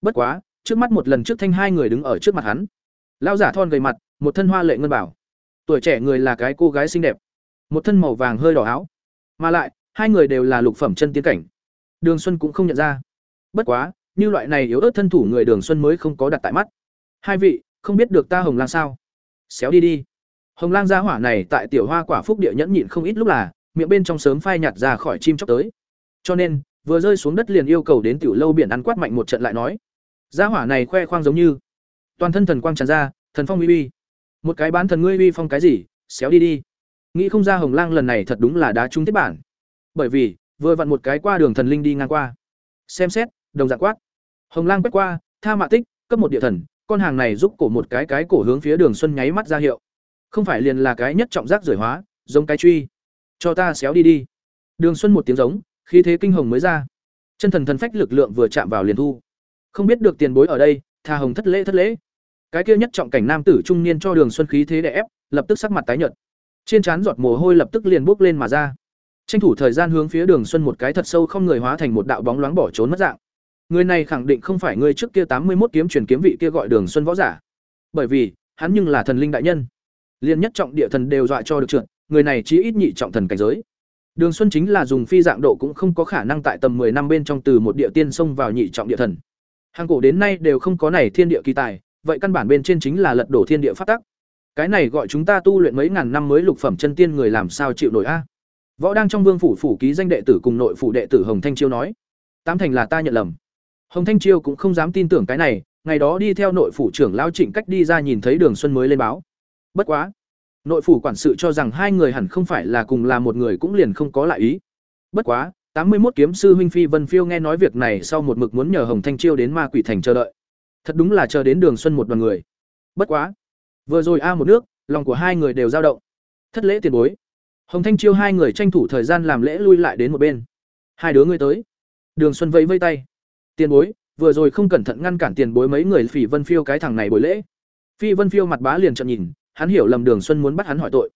Bất quá, trước mắt một lần trước thanh hai người đứng ở trước mặt hắn. lao giả thon gầy mặt, một thân hoa lệ ngân bảo. Tuổi trẻ người là cái cô gái xinh đẹp, một thân màu vàng hơi đỏ áo. Mà lại, hai người đều là lục phẩm chân tiến cảnh. Đường Xuân cũng không nhận ra. Bất quá, như loại này yếu ớt thân thủ người Đường Xuân mới không có đặt tại mắt. Hai vị, không biết được ta Hồng lan sao? Xéo đi đi. Hồng Lang gia hỏa này tại tiểu hoa quả phúc địa nhẫn nhịn không ít lúc là, miệng bên trong sớm phai nhạt ra khỏi chim chóc tới. Cho nên, vừa rơi xuống đất liền yêu cầu đến tiểu lâu biển ăn quát mạnh một trận lại nói. Gia hỏa này khoe khoang giống như toàn thân thần quang tràn ra, thần phong uy uy. Một cái bán thần ngươi uy phong cái gì, xéo đi đi. Nghĩ không ra Hồng Lang lần này thật đúng là đá trúng thiết bản. Bởi vì, vừa vặn một cái qua đường thần linh đi ngang qua. Xem xét, đồng dạng quát. Hồng Lang quét qua, tha mạ tích, cấp một địa thần, con hàng này giúp cổ một cái cái cổ hướng phía Đường Xuân nháy mắt ra hiệu. Không phải liền là cái nhất trọng giác rời hóa, giống cái truy. Cho ta xéo đi đi. Đường Xuân một tiếng giống, khí thế kinh hồng mới ra. Chân thần thần phách lực lượng vừa chạm vào liền thu. Không biết được tiền bối ở đây, tha hồng thất lễ thất lễ. Cái kia nhất trọng cảnh nam tử trung niên cho Đường Xuân khí thế đè ép, lập tức sắc mặt tái nhợt. Trên trán giọt mồ hôi lập tức liền bốc lên mà ra. Tranh thủ thời gian hướng phía Đường Xuân một cái thật sâu không người hóa thành một đạo bóng loáng bỏ trốn mất dạng. Người này khẳng định không phải người trước kia tám mươi một kiếm truyền kiếm vị kia gọi Đường Xuân võ giả. Bởi vì, hắn nhưng là thần linh đại nhân. Liên nhất trọng địa thần đều dọa cho được trượt, người này chí ít nhị trọng thần cảnh giới. Đường Xuân chính là dùng phi dạng độ cũng không có khả năng tại tầm 10 năm bên trong từ một địa tiên xông vào nhị trọng địa thần. Hàng cổ đến nay đều không có này thiên địa kỳ tài, vậy căn bản bên trên chính là lật đổ thiên địa pháp tắc. Cái này gọi chúng ta tu luyện mấy ngàn năm mới lục phẩm chân tiên người làm sao chịu nổi a? Võ đang trong vương phủ phủ ký danh đệ tử cùng nội phủ đệ tử Hồng Thanh Chiêu nói, tám thành là ta nhận lầm. Hồng Thanh Chiêu cũng không dám tin tưởng cái này, ngày đó đi theo nội phủ trưởng lão Trịnh Cách đi ra nhìn thấy Đường Xuân mới lên báo. Bất quá, nội phủ quản sự cho rằng hai người hẳn không phải là cùng là một người cũng liền không có lại ý. Bất quá, tám mươi một kiếm sư huynh Phi Vân Phiêu nghe nói việc này sau một mực muốn nhờ Hồng Thanh Chiêu đến Ma Quỷ Thành chờ đợi. Thật đúng là chờ đến Đường Xuân một đoàn người. Bất quá, vừa rồi a một nước, lòng của hai người đều dao động. Thất lễ tiền bối. Hồng Thanh Chiêu hai người tranh thủ thời gian làm lễ lui lại đến một bên. Hai đứa ngươi tới. Đường Xuân vẫy vây tay. Tiền bối, vừa rồi không cẩn thận ngăn cản tiền bối mấy người Phỉ Vân Phiêu cái thằng này buổi lễ. Phi Vân Phiêu mặt bá liền trợn nhìn, hắn hiểu lầm Đường Xuân muốn bắt hắn hỏi tội.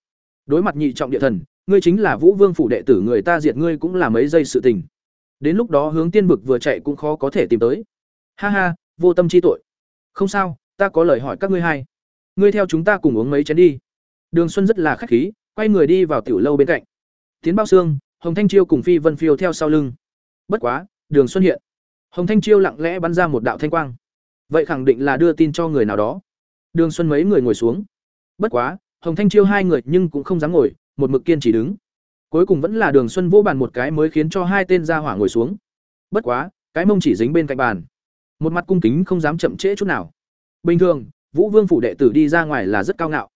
Đối mặt nhị trọng địa thần, ngươi chính là Vũ Vương phủ đệ tử người ta diệt ngươi cũng là mấy giây sự tình. Đến lúc đó hướng tiên vực vừa chạy cũng khó có thể tìm tới. Ha ha, vô tâm chi tội. Không sao, ta có lời hỏi các ngươi hai. Ngươi theo chúng ta cùng uống mấy chén đi. Đường Xuân rất là khách khí, quay người đi vào tiểu lâu bên cạnh. Tiến Bao Xương, Hồng Thanh Chiêu cùng Phi Vân Phiêu theo sau lưng. Bất quá, Đường Xuân hiện. Hồng Thanh Chiêu lặng lẽ bắn ra một đạo thanh quang. Vậy khẳng định là đưa tin cho người nào đó. Đường Xuân mấy người ngồi xuống. Bất quá, Hồng Thanh Chiêu hai người nhưng cũng không dám ngồi, một mực kiên chỉ đứng. Cuối cùng vẫn là Đường Xuân vỗ bàn một cái mới khiến cho hai tên gia hỏa ngồi xuống. Bất quá, cái mông chỉ dính bên cạnh bàn. Một mặt cung kính không dám chậm trễ chút nào. Bình thường, Vũ Vương phủ đệ tử đi ra ngoài là rất cao ngạo.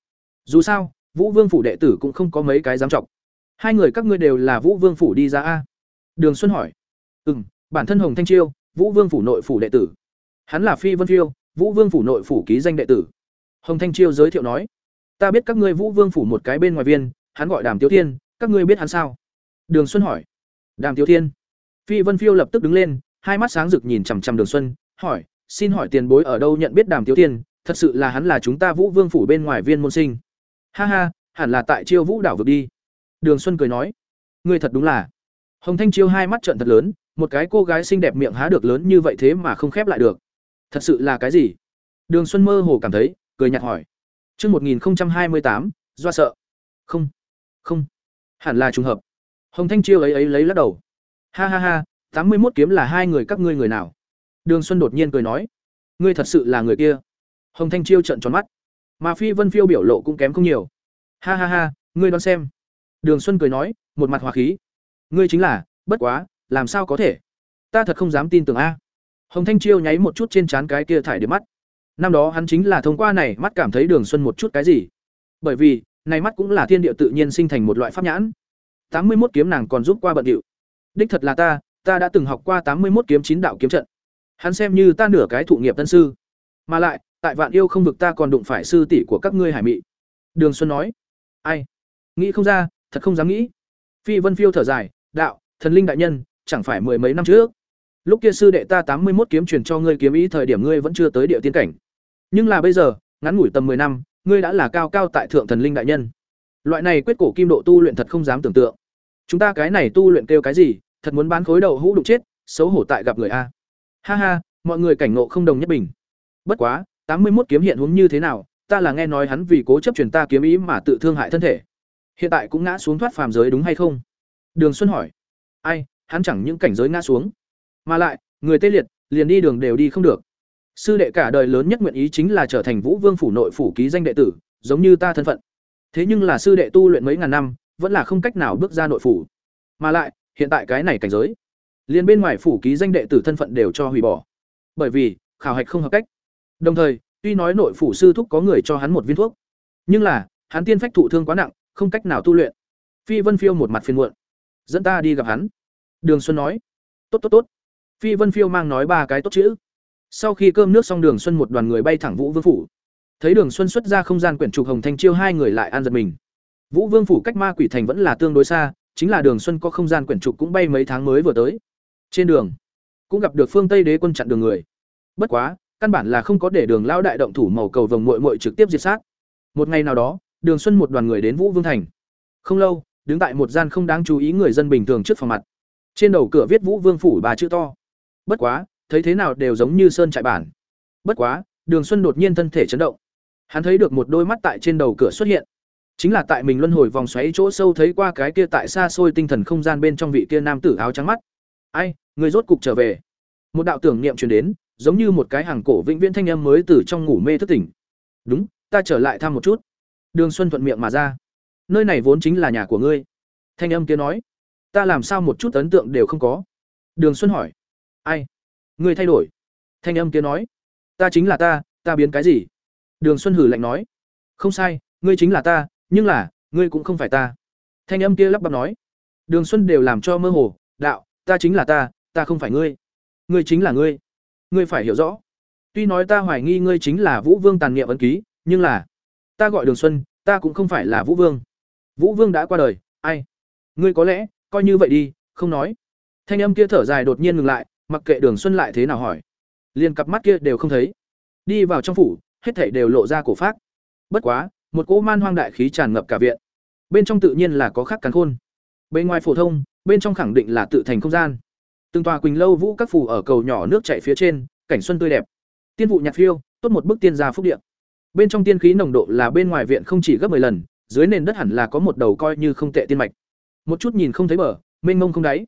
Dù sao, Vũ Vương phủ đệ tử cũng không có mấy cái dám trọng. Hai người các ngươi đều là Vũ Vương phủ đi ra a? Đường Xuân hỏi. Ừm, bản thân Hồng Thanh Chiêu, Vũ Vương phủ nội phủ đệ tử. Hắn là Phi Vân Phiêu, Vũ Vương phủ nội phủ ký danh đệ tử. Hồng Thanh Chiêu giới thiệu nói: "Ta biết các ngươi Vũ Vương phủ một cái bên ngoài viên, hắn gọi Đàm Tiếu Thiên, các ngươi biết hắn sao?" Đường Xuân hỏi. "Đàm Tiếu Thiên?" Phi Vân Phiêu lập tức đứng lên, hai mắt sáng rực nhìn chằm chằm Đường Xuân, hỏi: "Xin hỏi tiền bối ở đâu nhận biết Đàm Tiếu Thiên, thật sự là hắn là chúng ta Vũ Vương phủ bên ngoài viên môn sinh?" "Ha ha, hẳn là tại Chiêu Vũ đảo vực đi." Đường Xuân cười nói: "Ngươi thật đúng là." Hồng Thanh Chiêu hai mắt trợn thật lớn, một cái cô gái xinh đẹp miệng há được lớn như vậy thế mà không khép lại được. Thật sự là cái gì? Đường Xuân mơ hồ cảm thấy, cười nhạt hỏi. Chương 1028, do sợ. Không, không, hẳn là trùng hợp. Hồng Thanh Chiêu ấy ấy lấy lắc đầu. Ha ha ha, tám mươi một kiếm là hai người các ngươi người nào? Đường Xuân đột nhiên cười nói, ngươi thật sự là người kia. Hồng Thanh Chiêu trợn tròn mắt, mà Phi Vân Phiêu biểu lộ cũng kém không nhiều. Ha ha ha, ngươi đoán xem. Đường Xuân cười nói, một mặt hòa khí. Ngươi chính là, bất quá, làm sao có thể? Ta thật không dám tin tưởng a. Hồng Thanh Chiêu nháy một chút trên trán cái kia thải điểm mắt. Năm đó hắn chính là thông qua này mắt cảm thấy Đường Xuân một chút cái gì. Bởi vì, này mắt cũng là thiên địa tự nhiên sinh thành một loại pháp nhãn. Tám mươi một kiếm nàng còn giúp qua bận điệu. Đích thật là ta, ta đã từng học qua tám mươi một kiếm chín đạo kiếm trận. Hắn xem như ta nửa cái thụ nghiệp tân sư. Mà lại, tại Vạn Yêu không vực ta còn đụng phải sư tỷ của các ngươi Hải Mị. Đường Xuân nói: "Ai? Nghĩ không ra, thật không dám nghĩ." Phi Vân Phiêu thở dài, "Đạo, thần linh đại nhân, chẳng phải mười mấy năm trước lúc kia sư đệ ta tám mươi một kiếm truyền cho ngươi kiếm ý thời điểm ngươi vẫn chưa tới địa tiên cảnh. Nhưng là bây giờ, ngắn ngủi tầm mười năm, ngươi đã là cao cao tại thượng thần linh đại nhân. Loại này quyết cổ kim độ tu luyện thật không dám tưởng tượng. Chúng ta cái này tu luyện kêu cái gì, thật muốn bán khối đầu hũ đụng chết, xấu hổ tại gặp người a. Ha ha, mọi người cảnh ngộ không đồng nhất bình. Bất quá, tám mươi một kiếm hiện huống như thế nào, ta là nghe nói hắn vì cố chấp truyền ta kiếm ý mà tự thương hại thân thể. Hiện tại cũng ngã xuống thoát phàm giới đúng hay không? Đường xuân hỏi. Ai, hắn chẳng những cảnh giới ngã xuống mà lại, người tê liệt, liền đi đường đều đi không được. Sư đệ cả đời lớn nhất nguyện ý chính là trở thành vũ vương phủ nội phủ ký danh đệ tử, giống như ta thân phận. Thế nhưng là sư đệ tu luyện mấy ngàn năm, vẫn là không cách nào bước ra nội phủ. Mà lại, hiện tại cái này cảnh giới, liền bên ngoài phủ ký danh đệ tử thân phận đều cho hủy bỏ. Bởi vì, khảo hạch không hợp cách. Đồng thời, tuy nói nội phủ sư thúc có người cho hắn một viên thuốc, nhưng là, hắn tiên phách thụ thương quá nặng, không cách nào tu luyện. Phi vân phiêu một mặt phiền muộn. Dẫn ta đi gặp hắn. Đường xuân nói. Tốt tốt tốt. Phi Vân Phiêu mang nói ba cái tốt chữ. Sau khi cơm nước xong Đường Xuân một đoàn người bay thẳng Vũ Vương phủ. Thấy Đường Xuân xuất ra không gian quyển trục hồng thanh chiêu hai người lại an giật mình. Vũ Vương phủ cách Ma Quỷ thành vẫn là tương đối xa, chính là Đường Xuân có không gian quyển trục cũng bay mấy tháng mới vừa tới. Trên đường, cũng gặp được Phương Tây Đế quân chặn đường người. Bất quá, căn bản là không có để Đường lão đại động thủ màu cầu vồng muội muội trực tiếp diệt sát. Một ngày nào đó, Đường Xuân một đoàn người đến Vũ Vương thành. Không lâu, đứng tại một gian không đáng chú ý người dân bình thường trước phòng mặt. Trên đầu cửa viết Vũ Vương phủ ba chữ to bất quá, thấy thế nào đều giống như sơn trại bản. Bất quá, đường xuân đột nhiên thân thể chấn động. Hắn thấy được một đôi mắt tại trên đầu cửa xuất hiện. Chính là tại mình luân hồi vòng xoáy chỗ sâu thấy qua cái kia tại xa xôi tinh thần không gian bên trong vị kia nam tử áo trắng mắt. Ai, người rốt cục trở về. Một đạo tưởng niệm truyền đến, giống như một cái hàng cổ vĩnh viễn thanh âm mới từ trong ngủ mê thức tỉnh. Đúng, ta trở lại thăm một chút. Đường xuân thuận miệng mà ra. Nơi này vốn chính là nhà của ngươi. Thanh âm kia nói. Ta làm sao một chút ấn tượng đều không có? Đường xuân hỏi ai? Ngươi thay đổi. Thanh âm kia nói. Ta chính là ta ta biến cái gì? Đường xuân hử lạnh nói. Không sai, ngươi chính là ta, nhưng là, ngươi cũng không phải ta. Thanh âm kia lắp bắp nói. Đường xuân đều làm cho mơ hồ. Đạo, ta chính là ta ta không phải ngươi. Ngươi chính là ngươi. Ngươi phải hiểu rõ. Tuy nói ta hoài nghi ngươi chính là vũ vương tàn niệm ấn ký, nhưng là, ta gọi đường xuân, ta cũng không phải là vũ vương. Vũ vương đã qua đời, ai? Ngươi có lẽ, coi như vậy đi, không nói. Thanh âm kia thở dài đột nhiên ngừng lại mặc kệ đường xuân lại thế nào hỏi, liền cặp mắt kia đều không thấy. Đi vào trong phủ, hết thảy đều lộ ra cổ phát bất quá, một cỗ man hoang đại khí tràn ngập cả viện. Bên trong tự nhiên là có khắc cắn khôn. Bên ngoài phổ thông, bên trong khẳng định là tự thành không gian. Từng tòa quỳnh lâu vũ các phủ ở cầu nhỏ nước chạy phía trên, cảnh xuân tươi đẹp. Tiên vụ nhạc phiêu, tốt một bức tiên gia phúc điện bên trong tiên khí nồng độ là bên ngoài viện không chỉ gấp 10 lần, dưới nền đất hẳn là có một đầu coi như không tệ tiên mạch. Một chút nhìn không thấy bờ, mênh mông không đáy.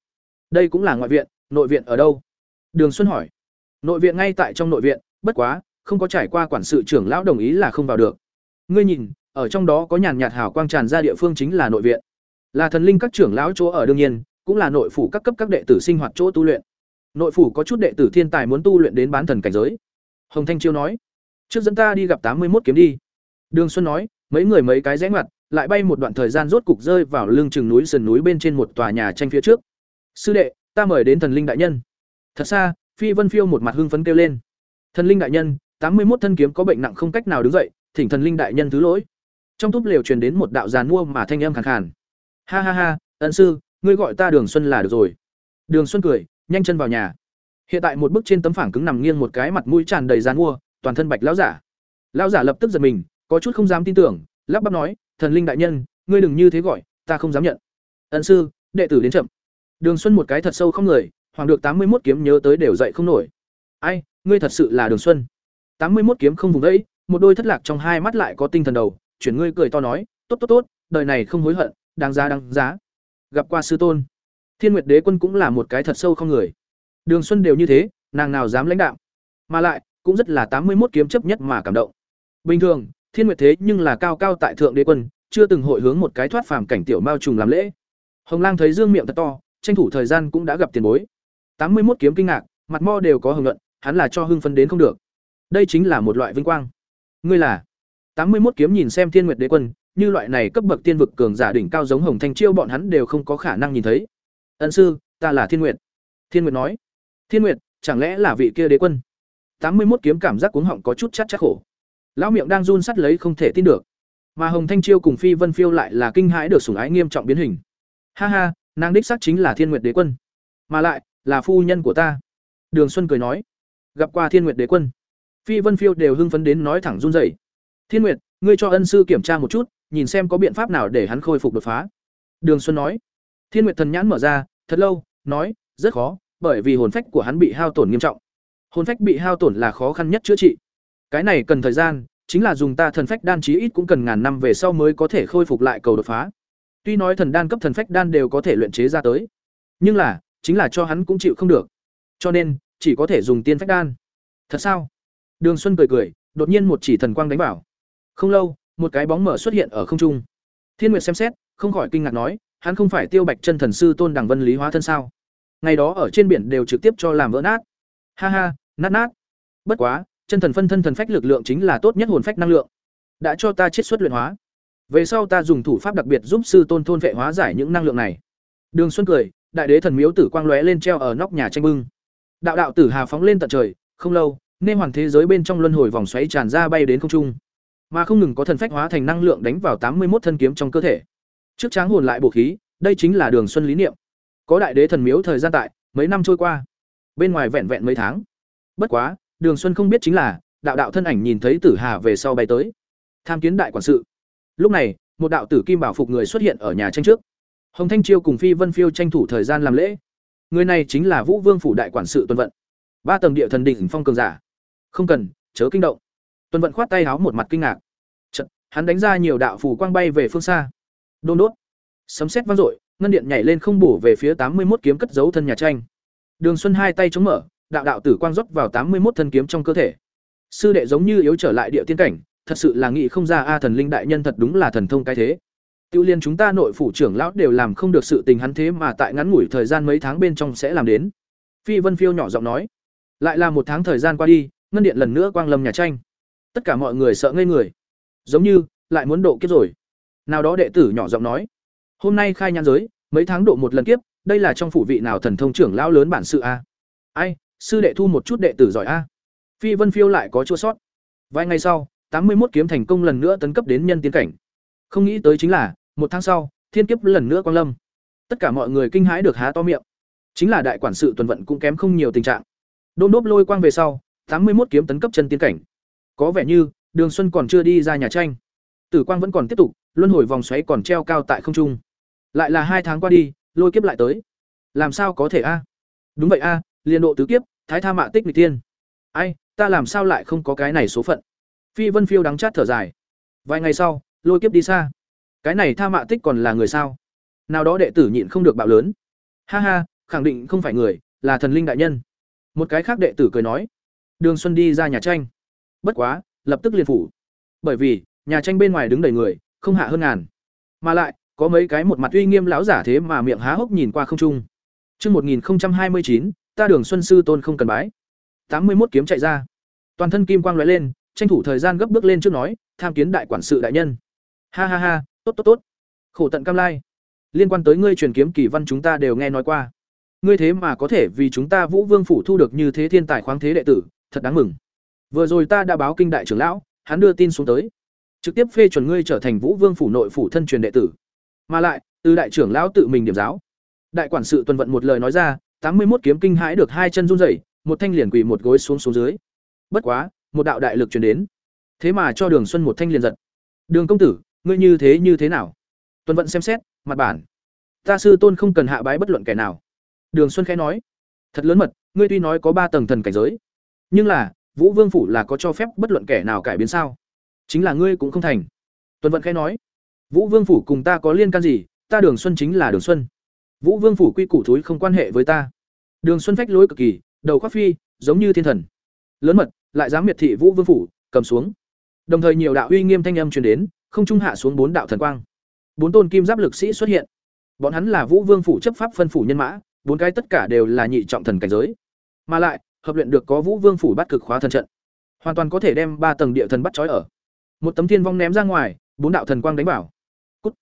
Đây cũng là ngoại viện, nội viện ở đâu? Đường xuân hỏi. Nội viện ngay tại trong nội viện, bất quá, không có trải qua quản sự trưởng lão đồng ý là không vào được. Ngươi nhìn, ở trong đó có nhàn nhạt hào quang tràn ra địa phương chính là nội viện. Là thần linh các trưởng lão chỗ ở đương nhiên, cũng là nội phủ các cấp các đệ tử sinh hoạt chỗ tu luyện. Nội phủ có chút đệ tử thiên tài muốn tu luyện đến bán thần cảnh giới. Hồng thanh chiêu nói. Trước dẫn ta đi gặp tám mươi một kiếm đi. Đường xuân nói, mấy người mấy cái rẽ ngoặt, lại bay một đoạn thời gian rốt cục rơi vào lưng chừng núi sườn núi bên trên một tòa nhà tranh phía trước. Sư đệ, ta mời đến thần linh đại nhân thật xa, phi vân phiêu một mặt hưng phấn kêu lên. Thần linh đại nhân, tám mươi một thân kiếm có bệnh nặng không cách nào đứng dậy, thỉnh thần linh đại nhân thứ lỗi. Trong túp lều truyền đến một đạo giàn mua mà thanh âm khàn khàn. Ha ha ha, ân sư, ngươi gọi ta đường xuân là được rồi. Đường xuân cười, nhanh chân vào nhà. Hiện tại một bức trên tấm phẳng cứng nằm nghiêng một cái mặt mũi tràn đầy giàn mua toàn thân bạch lão giả. Lão giả lập tức giật mình, có chút không dám tin tưởng, lắp bắp nói, thần linh đại nhân, ngươi đừng như thế gọi, ta không dám nhận. Ân sư, đệ tử đến chậm. Đường xuân một cái thật sâu không người hoàng được tám mươi một kiếm nhớ tới đều dậy không nổi. Ai, ngươi thật sự là đường xuân. tám mươi một kiếm không vùng đấy một đôi thất lạc trong hai mắt lại có tinh thần đầu, chuyển ngươi cười to nói, tốt tốt tốt, đời này không hối hận, đáng giá đáng giá. Gặp qua sư tôn. Thiên nguyệt đế quân cũng là một cái thật sâu không người. Đường xuân đều như thế, nàng nào dám lãnh đạo mà lại, cũng rất là tám mươi một kiếm chấp nhất mà cảm động. Bình thường, thiên nguyệt thế nhưng là cao cao tại thượng đế quân, chưa từng hội hướng một cái thoát phàm cảnh tiểu mao trùng làm lễ. Hồng lang thấy dương miệng thật to, tranh thủ thời gian cũng đã gặp tiền bối tám mươi một kiếm kinh ngạc, mặt mo đều có hưởng luận, hắn là cho hưng phấn đến không được. Đây chính là một loại vinh quang. Ngươi là? Tám mươi một kiếm nhìn xem thiên nguyệt đế quân, như loại này cấp bậc tiên vực cường giả đỉnh cao giống hồng thanh chiêu bọn hắn đều không có khả năng nhìn thấy. Ân sư, ta là thiên nguyệt. Thiên nguyệt nói. Thiên nguyệt, chẳng lẽ là vị kia đế quân? Tám mươi một kiếm cảm giác cuống họng có chút chát chát khổ lão miệng đang run sắt lấy không thể tin được. Mà hồng thanh chiêu cùng phi vân phiêu lại là kinh hãi được sủng ái nghiêm trọng biến hình. Ha ha, nàng đích xác chính là thiên nguyệt đế quân. Mà lại là phu nhân của ta. Đường xuân cười nói, gặp qua thiên nguyệt đế quân. Phi vân phiêu đều hưng phấn đến nói thẳng run rẩy. Thiên nguyệt, ngươi cho ân sư kiểm tra một chút, nhìn xem có biện pháp nào để hắn khôi phục đột phá. Đường xuân nói, thiên nguyệt thần nhãn mở ra, thật lâu, nói, rất khó, bởi vì hồn phách của hắn bị hao tổn nghiêm trọng. Hồn phách bị hao tổn là khó khăn nhất chữa trị. Cái này cần thời gian, chính là dùng ta thần phách đan chí ít cũng cần ngàn năm về sau mới có thể khôi phục lại cầu đột phá. Tuy nói thần đan cấp thần phách đan đều có thể luyện chế ra tới, nhưng là chính là cho hắn cũng chịu không được. Cho nên, chỉ có thể dùng tiên phách đan. Thật sao? Đường xuân cười cười, đột nhiên một chỉ thần quang đánh vào. Không lâu, một cái bóng mở xuất hiện ở không trung. Thiên nguyệt xem xét, không khỏi kinh ngạc nói, hắn không phải tiêu bạch chân thần sư tôn đằng vân lý hóa thân sao? Ngày đó ở trên biển đều trực tiếp cho làm vỡ nát. Ha ha, nát nát. Bất quá, chân thần phân thân thần phách lực lượng chính là tốt nhất hồn phách năng lượng. Đã cho ta chiết xuất luyện hóa. Về sau ta dùng thủ pháp đặc biệt giúp sư tôn thôn vệ hóa giải những năng lượng này. Đường xuân cười đại đế thần miếu tử quang lóe lên treo ở nóc nhà tranh bưng. Đạo đạo tử hà phóng lên tận trời, không lâu, nên hoàn thế giới bên trong luân hồi vòng xoáy tràn ra bay đến không trung. Mà không ngừng có thần phách hóa thành năng lượng đánh vào tám mươi một thân kiếm trong cơ thể. Trước tráng hồn lại bổ khí, đây chính là đường xuân lý niệm. Có đại đế thần miếu thời gian tại, mấy năm trôi qua. Bên ngoài vẹn vẹn mấy tháng. Bất quá, đường xuân không biết chính là, đạo đạo thân ảnh nhìn thấy tử hà về sau bay tới. Tham kiến đại quản sự. Lúc này, một đạo tử kim bảo phục người xuất hiện ở nhà tranh trước hồng thanh chiêu cùng phi vân phiêu tranh thủ thời gian làm lễ. Người này chính là vũ vương phủ đại quản sự tuần vận. Ba tầng địa thần đỉnh phong cường giả. Không cần chớ kinh động. Tuần vận khoát tay háo một mặt kinh ngạc. Chợt, hắn đánh ra nhiều đạo phù quang bay về phương xa. Đôn đốt. Sấm sét vang dội ngân điện nhảy lên không bổ về phía tám mươi một kiếm cất giấu thân nhà tranh. Đường xuân hai tay chống mở đạo đạo tử quang rót vào tám mươi một thân kiếm trong cơ thể. Sư đệ giống như yếu trở lại địa tiên cảnh thật sự là nghị không ra a thần linh đại nhân thật đúng là thần thông cái thế tiêu liên chúng ta nội phủ trưởng lão đều làm không được sự tình hắn thế mà tại ngắn ngủi thời gian mấy tháng bên trong sẽ làm đến. Phi vân phiêu nhỏ giọng nói, lại là một tháng thời gian qua đi, ngân điện lần nữa quang lâm nhà tranh. Tất cả mọi người sợ ngây người. Giống như, lại muốn độ kiếp rồi. Nào đó đệ tử nhỏ giọng nói, hôm nay khai nhãn giới, mấy tháng độ một lần kiếp, đây là trong phủ vị nào thần thông trưởng lão lớn bản sự a? Ai, sư đệ thu một chút đệ tử giỏi a. Phi vân phiêu lại có chua sót. Vài ngày sau, tám mươi một kiếm thành công lần nữa tấn cấp đến nhân tiến cảnh. Không nghĩ tới chính là một tháng sau, thiên kiếp lần nữa quang lâm. Tất cả mọi người kinh hãi được há to miệng. Chính là đại quản sự tuần vận cũng kém không nhiều tình trạng. Đôn đốp lôi quang về sau, tám mươi một kiếm tấn cấp chân tiến cảnh. Có vẻ như, đường xuân còn chưa đi ra nhà tranh. Tử quang vẫn còn tiếp tục, luân hồi vòng xoáy còn treo cao tại không trung. Lại là hai tháng qua đi, lôi kiếp lại tới. Làm sao có thể a? À? Đúng vậy a à, liên độ tứ kiếp, thái tha mạ tích n tiên ai, ta làm sao lại không có cái này số phận? Phi vân phiêu đắng chát thở dài. Vài ngày sau, lôi kiếp đi xa cái này tha mạ tích còn là người sao? Nào đó đệ tử nhịn không được bạo lớn. Ha ha, khẳng định không phải người, là thần linh đại nhân. Một cái khác đệ tử cười nói. Đường xuân đi ra nhà tranh. Bất quá, lập tức liền phủ. Bởi vì, nhà tranh bên ngoài đứng đầy người, không hạ hơn ngàn. Mà lại, có mấy cái một mặt uy nghiêm lão giả thế mà miệng há hốc nhìn qua không trung. Chương một nghìn hai mươi chín, ta đường xuân sư tôn không cần bái. tám mươi một kiếm chạy ra. Toàn thân kim quang lóe lên, tranh thủ thời gian gấp bước lên trước nói, tham kiến đại quản sự đại nhân. Ha ha ha tốt tốt tốt. Khổ tận cam lai. Liên quan tới ngươi truyền kiếm kỳ văn chúng ta đều nghe nói qua. Ngươi thế mà có thể vì chúng ta vũ vương phủ thu được như thế thiên tài khoáng thế đệ tử, thật đáng mừng. Vừa rồi ta đã báo kinh đại trưởng lão, hắn đưa tin xuống tới. Trực tiếp phê chuẩn ngươi trở thành vũ vương phủ nội phủ thân truyền đệ tử. Mà lại, từ đại trưởng lão tự mình điểm giáo. Đại quản sự tuần vận một lời nói ra, tám mươi một kiếm kinh hãi được hai chân run rẩy, một thanh liền quỳ một gối xuống xuống dưới. Bất quá, một đạo đại lực truyền đến. Thế mà cho đường xuân một thanh liền giật. Đường công tử ngươi như thế như thế nào? Tuần vận xem xét, mặt bản. Ta sư tôn không cần hạ bái bất luận kẻ nào. Đường xuân khẽ nói. Thật lớn mật, ngươi tuy nói có ba tầng thần cảnh giới, nhưng là, vũ vương phủ là có cho phép bất luận kẻ nào cải biến sao? Chính là ngươi cũng không thành. Tuần vận khẽ nói. Vũ vương phủ cùng ta có liên can gì? Ta đường xuân chính là đường xuân. Vũ vương phủ quy củ thúi không quan hệ với ta. Đường xuân phách lối cực kỳ, đầu khoác phi, giống như thiên thần. Lớn mật, lại dám miệt thị vũ vương phủ, cầm xuống. Đồng thời nhiều đạo uy nghiêm thanh âm truyền đến không trung hạ xuống bốn đạo thần quang. Bốn tôn kim giáp lực sĩ xuất hiện. Bọn hắn là vũ vương phủ chấp pháp phân phủ nhân mã, bốn cái tất cả đều là nhị trọng thần cảnh giới. Mà lại, hợp luyện được có vũ vương phủ bắt cực khóa thần trận, hoàn toàn có thể đem ba tầng địa thần bắt trói ở. Một tấm thiên vong ném ra ngoài, bốn đạo thần quang đánh bảo Cút.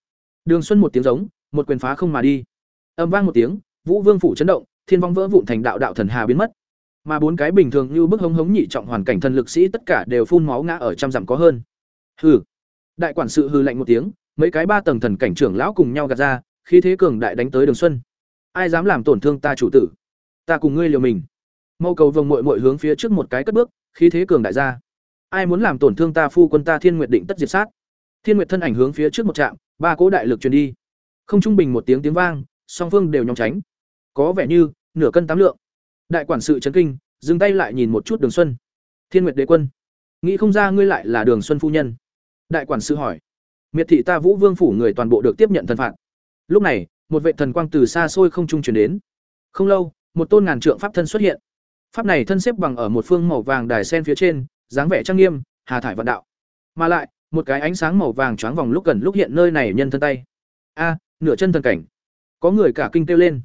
đường xuân một tiếng giống, một quyền phá không mà đi. Âm vang một tiếng, vũ vương phủ chấn động, thiên vong vỡ vụn thành đạo đạo thần hà biến mất. Mà bốn cái bình thường như bức hống hống nhị trọng hoàn cảnh thần lực sĩ tất cả đều phun máu ngã ở trăm dặm có hơn. Hừ đại quản sự hư lạnh một tiếng, mấy cái ba tầng thần cảnh trưởng lão cùng nhau gạt ra khi thế cường đại đánh tới đường xuân. Ai dám làm tổn thương ta chủ tử? Ta cùng ngươi liều mình. Mâu cầu vồng mội mội hướng phía trước một cái cất bước, khí thế cường đại ra. Ai muốn làm tổn thương ta phu quân ta thiên nguyệt định tất diệt sát. Thiên nguyệt thân ảnh hướng phía trước một trạm, ba cỗ đại lực truyền đi. Không trung bình một tiếng tiếng vang, song phương đều nhóm tránh. Có vẻ như, nửa cân tám lượng. Đại quản sự chấn kinh, dừng tay lại nhìn một chút đường xuân. Thiên nguyệt đế quân, nghĩ không ra ngươi lại là đường xuân phu nhân đại quản sự hỏi. Miệt thị ta vũ vương phủ người toàn bộ được tiếp nhận thần phạt. Lúc này, một vệ thần quang từ xa xôi không trung truyền đến. Không lâu, một tôn ngàn trượng pháp thân xuất hiện. Pháp này thân xếp bằng ở một phương màu vàng đài sen phía trên, dáng vẻ trang nghiêm, hà thải vạn đạo. Mà lại, một cái ánh sáng màu vàng choáng vòng lúc gần lúc hiện nơi này nhân thân tay. A, nửa chân thần cảnh. Có người cả kinh kêu lên.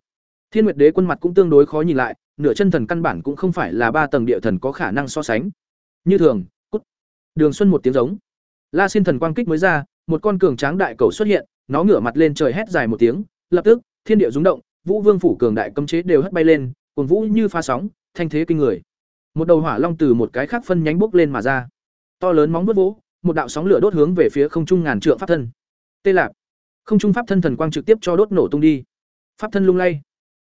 Thiên nguyệt đế quân mặt cũng tương đối khó nhìn lại, nửa chân thần căn bản cũng không phải là ba tầng địa thần có khả năng so sánh. Như thường, cút. Đường xuân một tiếng giống la xin thần quang kích mới ra một con cường tráng đại cầu xuất hiện nó ngửa mặt lên trời hét dài một tiếng lập tức thiên địa rung động vũ vương phủ cường đại cấm chế đều hất bay lên cuồn vũ như pha sóng thanh thế kinh người. Một đầu hỏa long từ một cái khác phân nhánh bốc lên mà ra. To lớn móng vuốt vỗ một đạo sóng lửa đốt hướng về phía không trung ngàn trượng pháp thân. Tê lạc, không trung pháp thân thần quang trực tiếp cho đốt nổ tung đi. Pháp thân lung lay.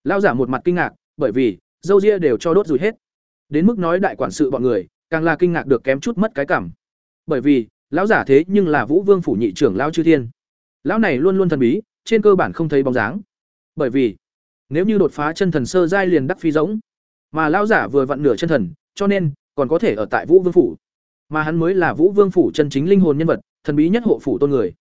Lão giả một mặt kinh ngạc bởi vì dâu ria đều cho đốt rủi hết. Đến mức nói đại quản sự bọn người càng là kinh ngạc được kém chút mất cái cảm. Bởi vì lão giả thế nhưng là vũ vương phủ nhị trưởng lao chư thiên. Lão này luôn luôn thần bí, trên cơ bản không thấy bóng dáng. Bởi vì, nếu như đột phá chân thần sơ giai liền đắc phi giống mà lão giả vừa vặn nửa chân thần, cho nên, còn có thể ở tại vũ vương phủ. Mà hắn mới là vũ vương phủ chân chính linh hồn nhân vật, thần bí nhất hộ phủ tôn người.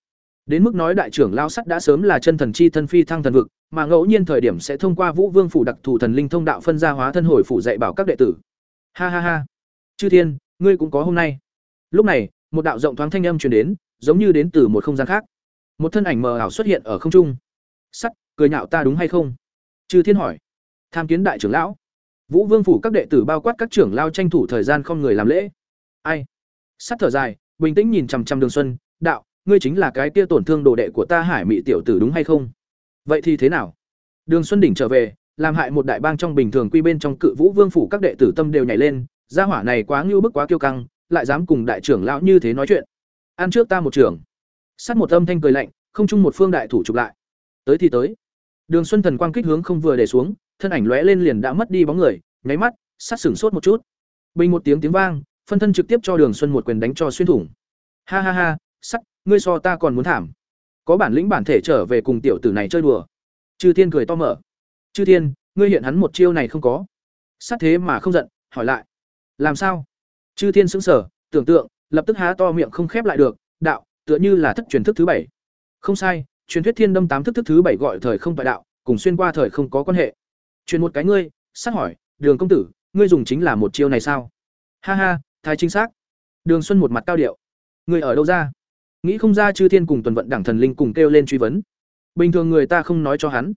Đến mức nói đại trưởng lao sắt đã sớm là chân thần chi thân phi thăng thần vực, mà ngẫu nhiên thời điểm sẽ thông qua vũ vương phủ đặc thù thần linh thông đạo phân gia hóa thân hồi phủ dạy bảo các đệ tử. Ha ha ha. Chư thiên, ngươi cũng có hôm nay. Lúc này một đạo rộng thoáng thanh âm truyền đến giống như đến từ một không gian khác. Một thân ảnh mờ ảo xuất hiện ở không trung. Sắt cười nhạo ta đúng hay không? Chư thiên hỏi. Tham kiến đại trưởng lão. Vũ vương phủ các đệ tử bao quát các trưởng lao tranh thủ thời gian không người làm lễ. Ai? Sắt thở dài bình tĩnh nhìn chằm chằm đường xuân đạo ngươi chính là cái kia tổn thương đồ đệ của ta hải mị tiểu tử đúng hay không? Vậy thì thế nào? Đường Xuân đỉnh trở về, làm hại một đại bang trong bình thường quy bên trong cự vũ vương phủ các đệ tử tâm đều nhảy lên, gia hỏa này quá ngưu bức quá kiêu căng, lại dám cùng đại trưởng lão như thế nói chuyện. Ăn trước ta một trưởng. Sát một âm thanh cười lạnh, không chung một phương đại thủ chụp lại. Tới thì tới. Đường Xuân thần quang kích hướng không vừa để xuống, thân ảnh lóe lên liền đã mất đi bóng người, nháy mắt, sát sửng sốt một chút. Bình một tiếng tiếng vang, phân thân trực tiếp cho Đường Xuân một quyền đánh cho xuyên thủng. Ha ha ha, sắt, ngươi so ta còn muốn thảm. Có bản lĩnh bản thể trở về cùng tiểu tử này chơi đùa. Chư Thiên cười to mở. Chư Thiên, ngươi hiện hắn một chiêu này không có. Sát thế mà không giận, hỏi lại. Làm sao? Chư Thiên sững sờ, tưởng tượng, lập tức há to miệng không khép lại được, đạo, tựa như là thất truyền thức thứ bảy. Không sai, truyền thuyết thiên đâm tám thức thức thứ bảy gọi thời không tại đạo, cùng xuyên qua thời không có quan hệ. Truyền một cái ngươi, sát hỏi, Đường công tử, ngươi dùng chính là một chiêu này sao? Ha ha, thái chính xác. Đường Xuân một mặt cao điệu. Ngươi ở đâu ra? Nghĩ không ra Chư Thiên cùng tuần vận đảng thần linh cùng kêu lên truy vấn. Bình thường người ta không nói cho hắn.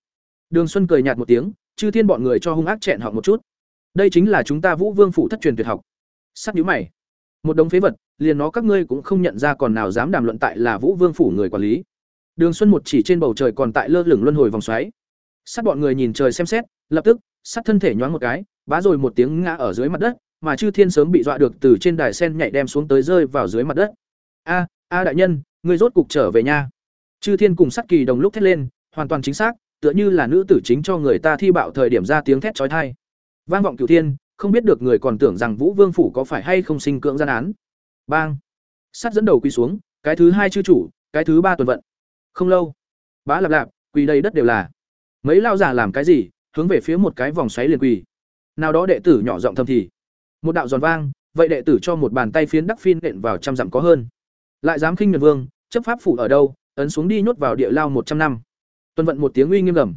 Đường Xuân cười nhạt một tiếng, Chư Thiên bọn người cho hung ác chẹn họ một chút. Đây chính là chúng ta Vũ Vương phủ thất truyền tuyệt học. Sắc nhíu mày. Một đống phế vật, liền nó các ngươi cũng không nhận ra còn nào dám đàm luận tại là Vũ Vương phủ người quản lý. Đường Xuân một chỉ trên bầu trời còn tại lơ lửng luân hồi vòng xoáy. Sát bọn người nhìn trời xem xét, lập tức, sát thân thể nhoáng một cái, bá rồi một tiếng ngã ở dưới mặt đất, mà Chư Thiên sớm bị dọa được từ trên đài sen nhảy đem xuống tới rơi vào dưới mặt đất. A, a đại nhân, ngươi rốt cục trở về nha. Chư Thiên cùng Sát Kỳ đồng lúc thét lên, hoàn toàn chính xác, tựa như là nữ tử chính cho người ta thi bạo thời điểm ra tiếng thét chói tai. Vang vọng cửu thiên, không biết được người còn tưởng rằng Vũ Vương phủ có phải hay không sinh cưỡng gian án. Bang. Sát dẫn đầu quỳ xuống, cái thứ hai chư chủ, cái thứ ba tuần vận. Không lâu, bá lạp lạp, quỳ đầy đất đều là. Mấy lao giả làm cái gì, hướng về phía một cái vòng xoáy liền quỳ. Nào đó đệ tử nhỏ giọng thầm thì. Một đạo giòn vang, vậy đệ tử cho một bàn tay phiến đắc phiên đện vào trăm dặm có hơn. Lại dám khinh nhật vương, chấp pháp phủ ở đâu, ấn xuống đi nhốt vào địa lao một trăm năm. Tuần vận một tiếng uy nghiêm gầm.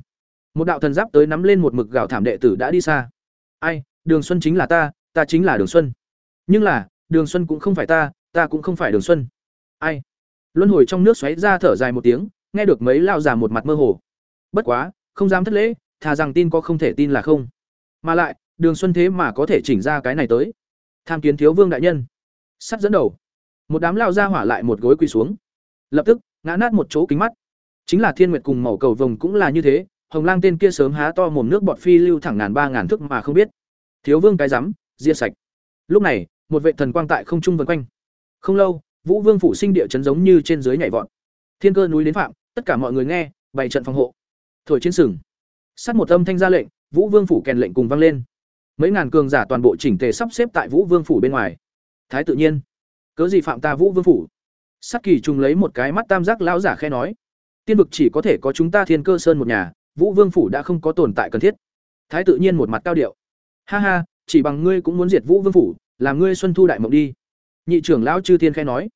Một đạo thần giáp tới nắm lên một mực gạo thảm đệ tử đã đi xa. Ai, Đường Xuân chính là ta, ta chính là Đường Xuân. Nhưng là, Đường Xuân cũng không phải ta, ta cũng không phải Đường Xuân. Ai? Luân hồi trong nước xoáy ra thở dài một tiếng, nghe được mấy lao già một mặt mơ hồ. Bất quá, không dám thất lễ, thà rằng tin có không thể tin là không. Mà lại, Đường Xuân thế mà có thể chỉnh ra cái này tới. Tham kiến thiếu vương đại nhân. Sắt dẫn đầu. Một đám lao ra hỏa lại một gối quỳ xuống. Lập tức, ngã nát một chỗ kính mắt. Chính là Thiên Nguyệt cùng màu cầu vồng cũng là như thế, Hồng Lang tên kia sớm há to mồm nước bọt phi lưu thẳng ngàn ba ngàn thước mà không biết. Thiếu Vương cái rắm, diệt sạch. Lúc này, một vệ thần quang tại không trung vân quanh. Không lâu, Vũ Vương phủ sinh địa chấn giống như trên dưới nhảy vọt. Thiên cơ núi đến phạm, tất cả mọi người nghe, bày trận phòng hộ. Thổi chiến sừng. Sát một âm thanh ra lệnh, Vũ Vương phủ kèn lệnh cùng vang lên. Mấy ngàn cường giả toàn bộ chỉnh tề sắp xếp tại Vũ Vương phủ bên ngoài. Thái tự nhiên, cớ gì phạm ta Vũ Vương phủ? Sát kỳ trùng lấy một cái mắt tam giác lão giả khe nói, tiên vực chỉ có thể có chúng ta Thiên Cơ Sơn một nhà, Vũ Vương phủ đã không có tồn tại cần thiết. Thái tự nhiên một mặt cao điệu. Ha ha, chỉ bằng ngươi cũng muốn diệt Vũ Vương phủ, làm ngươi xuân thu đại mộng đi. Nhị trưởng lão Chư Thiên khẽ nói,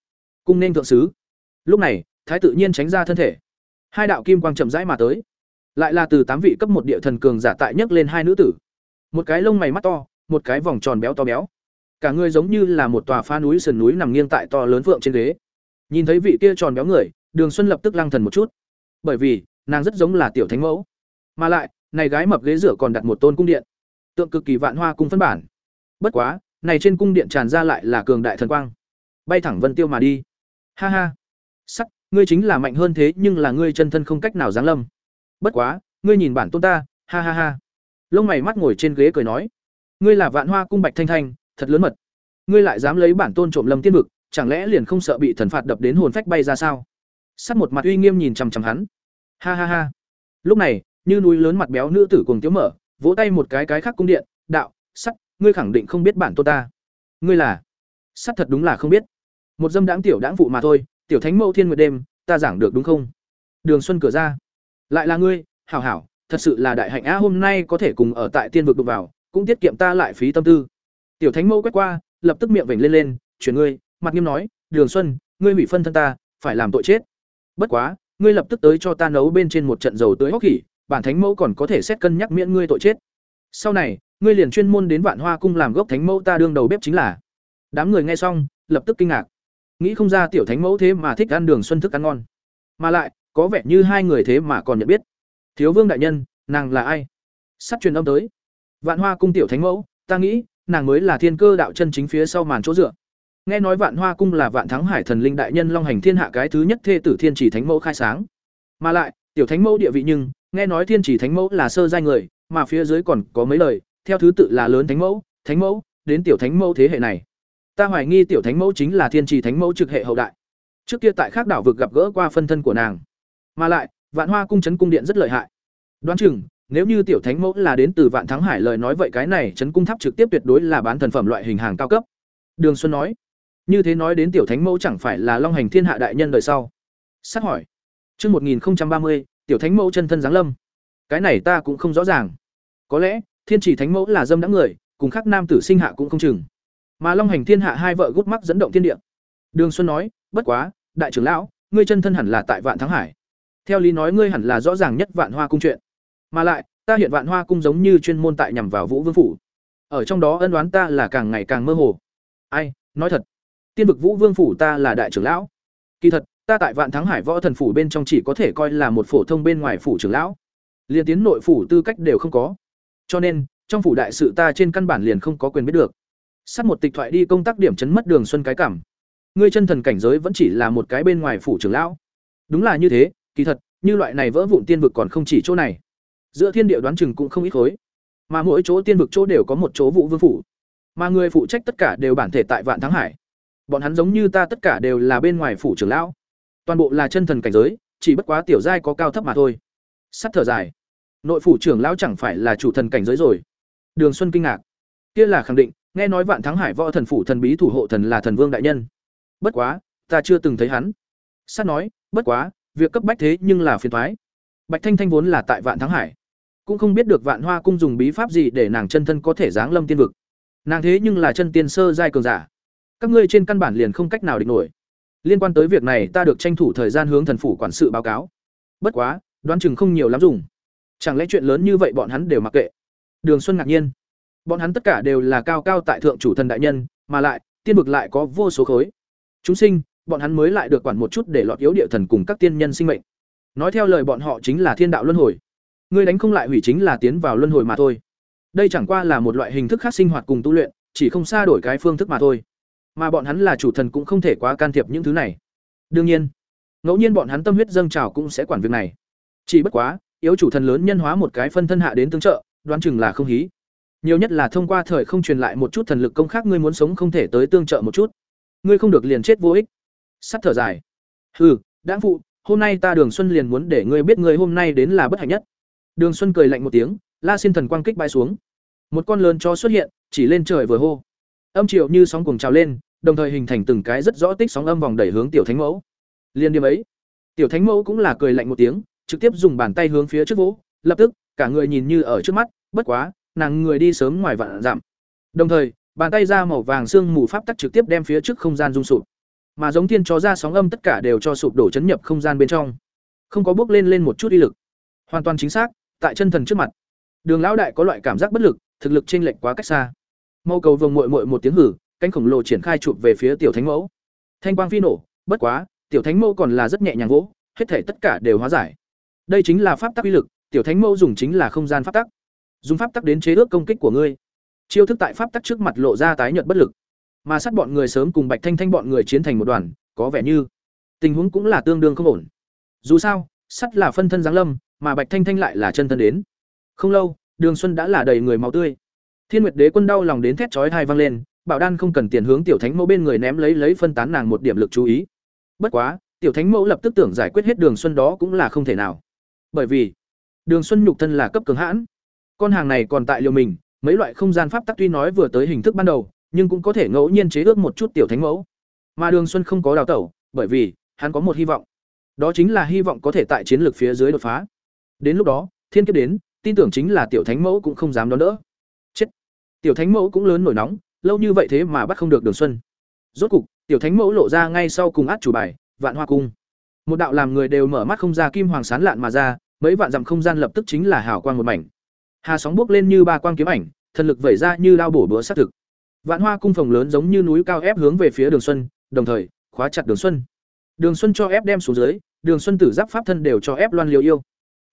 cung nên thượng sứ. Lúc này, Thái tự nhiên tránh ra thân thể. Hai đạo kim quang chậm rãi mà tới. Lại là từ tám vị cấp một địa thần cường giả tại nhấc lên hai nữ tử. Một cái lông mày mắt to, một cái vòng tròn béo to béo. Cả người giống như là một tòa pha núi sườn núi nằm nghiêng tại to lớn vượng trên ghế. Nhìn thấy vị kia tròn béo người, Đường Xuân lập tức lăng thần một chút. Bởi vì, nàng rất giống là tiểu thánh mẫu. Mà lại, này gái mập ghế rửa còn đặt một tôn cung điện. Tượng cực kỳ vạn hoa cung phân bản. Bất quá, này trên cung điện tràn ra lại là cường đại thần quang. Bay thẳng vân tiêu mà đi. Ha ha. Sắc, ngươi chính là mạnh hơn thế nhưng là ngươi chân thân không cách nào giáng lâm. Bất quá, ngươi nhìn bản tôn ta, ha ha ha. Lông mày mắt ngồi trên ghế cười nói, ngươi là Vạn Hoa cung Bạch Thanh Thanh, thật lớn mật. Ngươi lại dám lấy bản tôn trộm lâm tiên vực, chẳng lẽ liền không sợ bị thần phạt đập đến hồn phách bay ra sao? Sắt một mặt uy nghiêm nhìn chằm chằm hắn. Ha ha ha. Lúc này, như núi lớn mặt béo nữ tử cuồng tiếu mở, vỗ tay một cái cái khác cung điện, "Đạo, sắt, ngươi khẳng định không biết bản tôn ta." "Ngươi là?" Sắt thật đúng là không biết. Một dâm đãng tiểu đãng phụ mà thôi, tiểu thánh mẫu thiên nguyệt đêm, ta giảng được đúng không? Đường Xuân cửa ra. Lại là ngươi, hảo hảo, thật sự là đại hạnh á hôm nay có thể cùng ở tại tiên vực đụng vào, cũng tiết kiệm ta lại phí tâm tư. Tiểu Thánh Mẫu quét qua, lập tức miệng vểnh lên lên, chuyển ngươi, mặt nghiêm nói, "Đường Xuân, ngươi hủy phân thân ta, phải làm tội chết. Bất quá, ngươi lập tức tới cho ta nấu bên trên một trận dầu tưới hốc khỉ, bản thánh mẫu còn có thể xét cân nhắc miễn ngươi tội chết. Sau này, ngươi liền chuyên môn đến Vạn Hoa cung làm gốc thánh mẫu ta đương đầu bếp chính là." Đám người nghe xong, lập tức kinh ngạc. Nghĩ không ra tiểu thánh mẫu thế mà thích ăn đường xuân thức ăn ngon. Mà lại, có vẻ như hai người thế mà còn nhận biết. Thiếu Vương đại nhân, nàng là ai? Sắp truyền âm tới. Vạn Hoa cung tiểu thánh mẫu, ta nghĩ, nàng mới là thiên cơ đạo chân chính phía sau màn chỗ dựa. Nghe nói Vạn Hoa cung là Vạn Thắng Hải thần linh đại nhân long hành thiên hạ cái thứ nhất thê tử thiên chỉ thánh mẫu khai sáng. Mà lại, tiểu thánh mẫu địa vị nhưng nghe nói thiên chỉ thánh mẫu là sơ giai người mà phía dưới còn có mấy lời theo thứ tự là lớn thánh mẫu thánh mẫu đến tiểu thánh mẫu thế hệ này. Ta hoài nghi tiểu thánh mẫu chính là thiên trì thánh mẫu trực hệ hậu đại. Trước kia tại khác đảo vực gặp gỡ qua phân thân của nàng. Mà lại vạn hoa cung trấn cung điện rất lợi hại. Đoán chừng nếu như tiểu thánh mẫu là đến từ vạn thắng hải lời nói vậy cái này trấn cung tháp trực tiếp tuyệt đối là bán thần phẩm loại hình hàng cao cấp. Đường xuân nói như thế nói đến tiểu thánh mẫu chẳng phải là long hành thiên hạ đại nhân đời sau? Sát hỏi. Trước 1030, tiểu thánh mẫu chân thân giáng lâm. Cái này ta cũng không rõ ràng. Có lẽ, thiên chỉ thánh mẫu là dâm đã người, cùng khác nam tử sinh hạ cũng không chừng. Mà Long Hành Thiên hạ hai vợ gút mắt dẫn động thiên địa. Đường Xuân nói, bất quá, đại trưởng lão, ngươi chân thân hẳn là tại Vạn Thắng Hải. Theo lý nói ngươi hẳn là rõ ràng nhất Vạn Hoa cung chuyện. Mà lại, ta hiện Vạn Hoa cung giống như chuyên môn tại nhằm vào Vũ Vương phủ. Ở trong đó ân đoán ta là càng ngày càng mơ hồ. Ai, nói thật, tiên vực Vũ Vương phủ ta là đại trưởng lão. Kỳ thật, ta tại Vạn Thắng Hải võ thần phủ bên trong chỉ có thể coi là một phổ thông bên ngoài phủ trưởng lão. liền tiến nội phủ tư cách đều không có. Cho nên, trong phủ đại sự ta trên căn bản liền không có quyền biết được. Sát một tịch thoại đi công tác điểm chấn mất Đường Xuân cái cảm. Ngươi chân thần cảnh giới vẫn chỉ là một cái bên ngoài phủ trưởng lão. Đúng là như thế, kỳ thật, như loại này vỡ vụn tiên vực còn không chỉ chỗ này. Giữa thiên địa đoán chừng cũng không ít khối, mà mỗi chỗ tiên vực chỗ đều có một chỗ vụ vương phủ. Mà người phụ trách tất cả đều bản thể tại Vạn Thắng Hải. Bọn hắn giống như ta tất cả đều là bên ngoài phủ trưởng lão. Toàn bộ là chân thần cảnh giới, chỉ bất quá tiểu giai có cao thấp mà thôi. Sắt thở dài. Nội phủ trưởng lão chẳng phải là chủ thần cảnh giới rồi. Đường Xuân kinh ngạc. Kia là khẳng định, nghe nói Vạn Thắng Hải võ thần phủ thần bí thủ hộ thần là thần vương đại nhân. Bất quá, ta chưa từng thấy hắn. sắt nói, bất quá, việc cấp bách thế nhưng là phiền thoái Bạch Thanh Thanh vốn là tại Vạn Thắng Hải, cũng không biết được Vạn Hoa cung dùng bí pháp gì để nàng chân thân có thể giáng lâm tiên vực. Nàng thế nhưng là chân tiên sơ giai cường giả. Các ngươi trên căn bản liền không cách nào địch nổi. Liên quan tới việc này, ta được tranh thủ thời gian hướng thần phủ quản sự báo cáo. Bất quá, đoán chừng không nhiều lắm dùng. Chẳng lẽ chuyện lớn như vậy bọn hắn đều mặc kệ? Đường Xuân ngạc nhiên. Bọn hắn tất cả đều là cao cao tại thượng chủ thần đại nhân, mà lại, tiên vực lại có vô số khối. Chúng sinh, bọn hắn mới lại được quản một chút để lọt yếu địa thần cùng các tiên nhân sinh mệnh. Nói theo lời bọn họ chính là thiên đạo luân hồi. Ngươi đánh không lại hủy chính là tiến vào luân hồi mà thôi. Đây chẳng qua là một loại hình thức khác sinh hoạt cùng tu luyện, chỉ không xa đổi cái phương thức mà thôi. Mà bọn hắn là chủ thần cũng không thể quá can thiệp những thứ này. Đương nhiên, ngẫu nhiên bọn hắn tâm huyết dâng trào cũng sẽ quản việc này. Chỉ bất quá, yếu chủ thần lớn nhân hóa một cái phân thân hạ đến tương trợ, đoán chừng là không hí. Nhiều nhất là thông qua thời không truyền lại một chút thần lực công khác ngươi muốn sống không thể tới tương trợ một chút. Ngươi không được liền chết vô ích. Sắt thở dài. Hừ, đãng phụ, hôm nay ta Đường Xuân liền muốn để ngươi biết ngươi hôm nay đến là bất hạnh nhất. Đường Xuân cười lạnh một tiếng, La Xin thần quang kích bay xuống. Một con lớn chó xuất hiện, chỉ lên trời vừa hô. Âm triệu như sóng cuồng trào lên, đồng thời hình thành từng cái rất rõ tích sóng âm vòng đẩy hướng tiểu thánh mẫu. Liên điểm ấy, tiểu thánh mẫu cũng là cười lạnh một tiếng, trực tiếp dùng bàn tay hướng phía trước vỗ, lập tức, cả người nhìn như ở trước mắt, bất quá, nàng người đi sớm ngoài vạn giảm. Đồng thời, bàn tay ra màu vàng xương mù pháp tắc trực tiếp đem phía trước không gian rung sụp. Mà giống thiên chó ra sóng âm tất cả đều cho sụp đổ chấn nhập không gian bên trong. Không có bước lên lên một chút uy lực. Hoàn toàn chính xác, tại chân thần trước mặt. Đường lão đại có loại cảm giác bất lực, thực lực chênh lệch quá cách xa. Mâu cầu vồng muội muội một tiếng hử, cánh khổng lồ triển khai chụp về phía tiểu thánh mẫu. Thanh quang phi nổ, bất quá, tiểu thánh mẫu còn là rất nhẹ nhàng vỗ, hết thể tất cả đều hóa giải. Đây chính là pháp tắc uy lực, tiểu thánh mẫu dùng chính là không gian pháp tắc. Dùng pháp tắc đến chế ước công kích của ngươi. Chiêu thức tại pháp tắc trước mặt lộ ra tái nhợt bất lực. Mà sát bọn người sớm cùng bạch thanh thanh bọn người chiến thành một đoàn có vẻ như tình huống cũng là tương đương không ổn. Dù sao sắt là phân thân giáng lâm mà bạch thanh thanh lại là chân thân đến. Không lâu đường xuân đã là đầy người máu tươi thiên nguyệt đế quân đau lòng đến thét chói hai vang lên bảo đan không cần tiền hướng tiểu thánh mẫu bên người ném lấy lấy phân tán nàng một điểm lực chú ý bất quá tiểu thánh mẫu lập tức tưởng giải quyết hết đường xuân đó cũng là không thể nào bởi vì đường xuân nhục thân là cấp cường hãn con hàng này còn tại liều mình, mấy loại không gian pháp tắc tuy nói vừa tới hình thức ban đầu, nhưng cũng có thể ngẫu nhiên chế ước một chút tiểu thánh mẫu. Mà Đường Xuân không có đào tẩu, bởi vì hắn có một hy vọng. Đó chính là hy vọng có thể tại chiến lược phía dưới đột phá. Đến lúc đó, thiên kiếp đến, tin tưởng chính là tiểu thánh mẫu cũng không dám đón đỡ. Tiểu thánh mẫu cũng lớn nổi nóng, lâu như vậy thế mà bắt không được Đường Xuân. Rốt cục, tiểu thánh mẫu lộ ra ngay sau cùng át chủ bài, Vạn Hoa cung. Một đạo làm người đều mở mắt không ra kim hoàng sán lạn mà ra, mấy vạn dặm không gian lập tức chính là hào quang một mảnh. Hà sóng bước lên như ba quang kiếm ảnh, thần lực vẩy ra như lao bổ bữa sát thực. Vạn Hoa cung phòng lớn giống như núi cao ép hướng về phía Đường Xuân, đồng thời khóa chặt Đường Xuân. Đường Xuân cho ép đem xuống dưới, Đường Xuân tử giáp pháp thân đều cho ép loan liều yêu.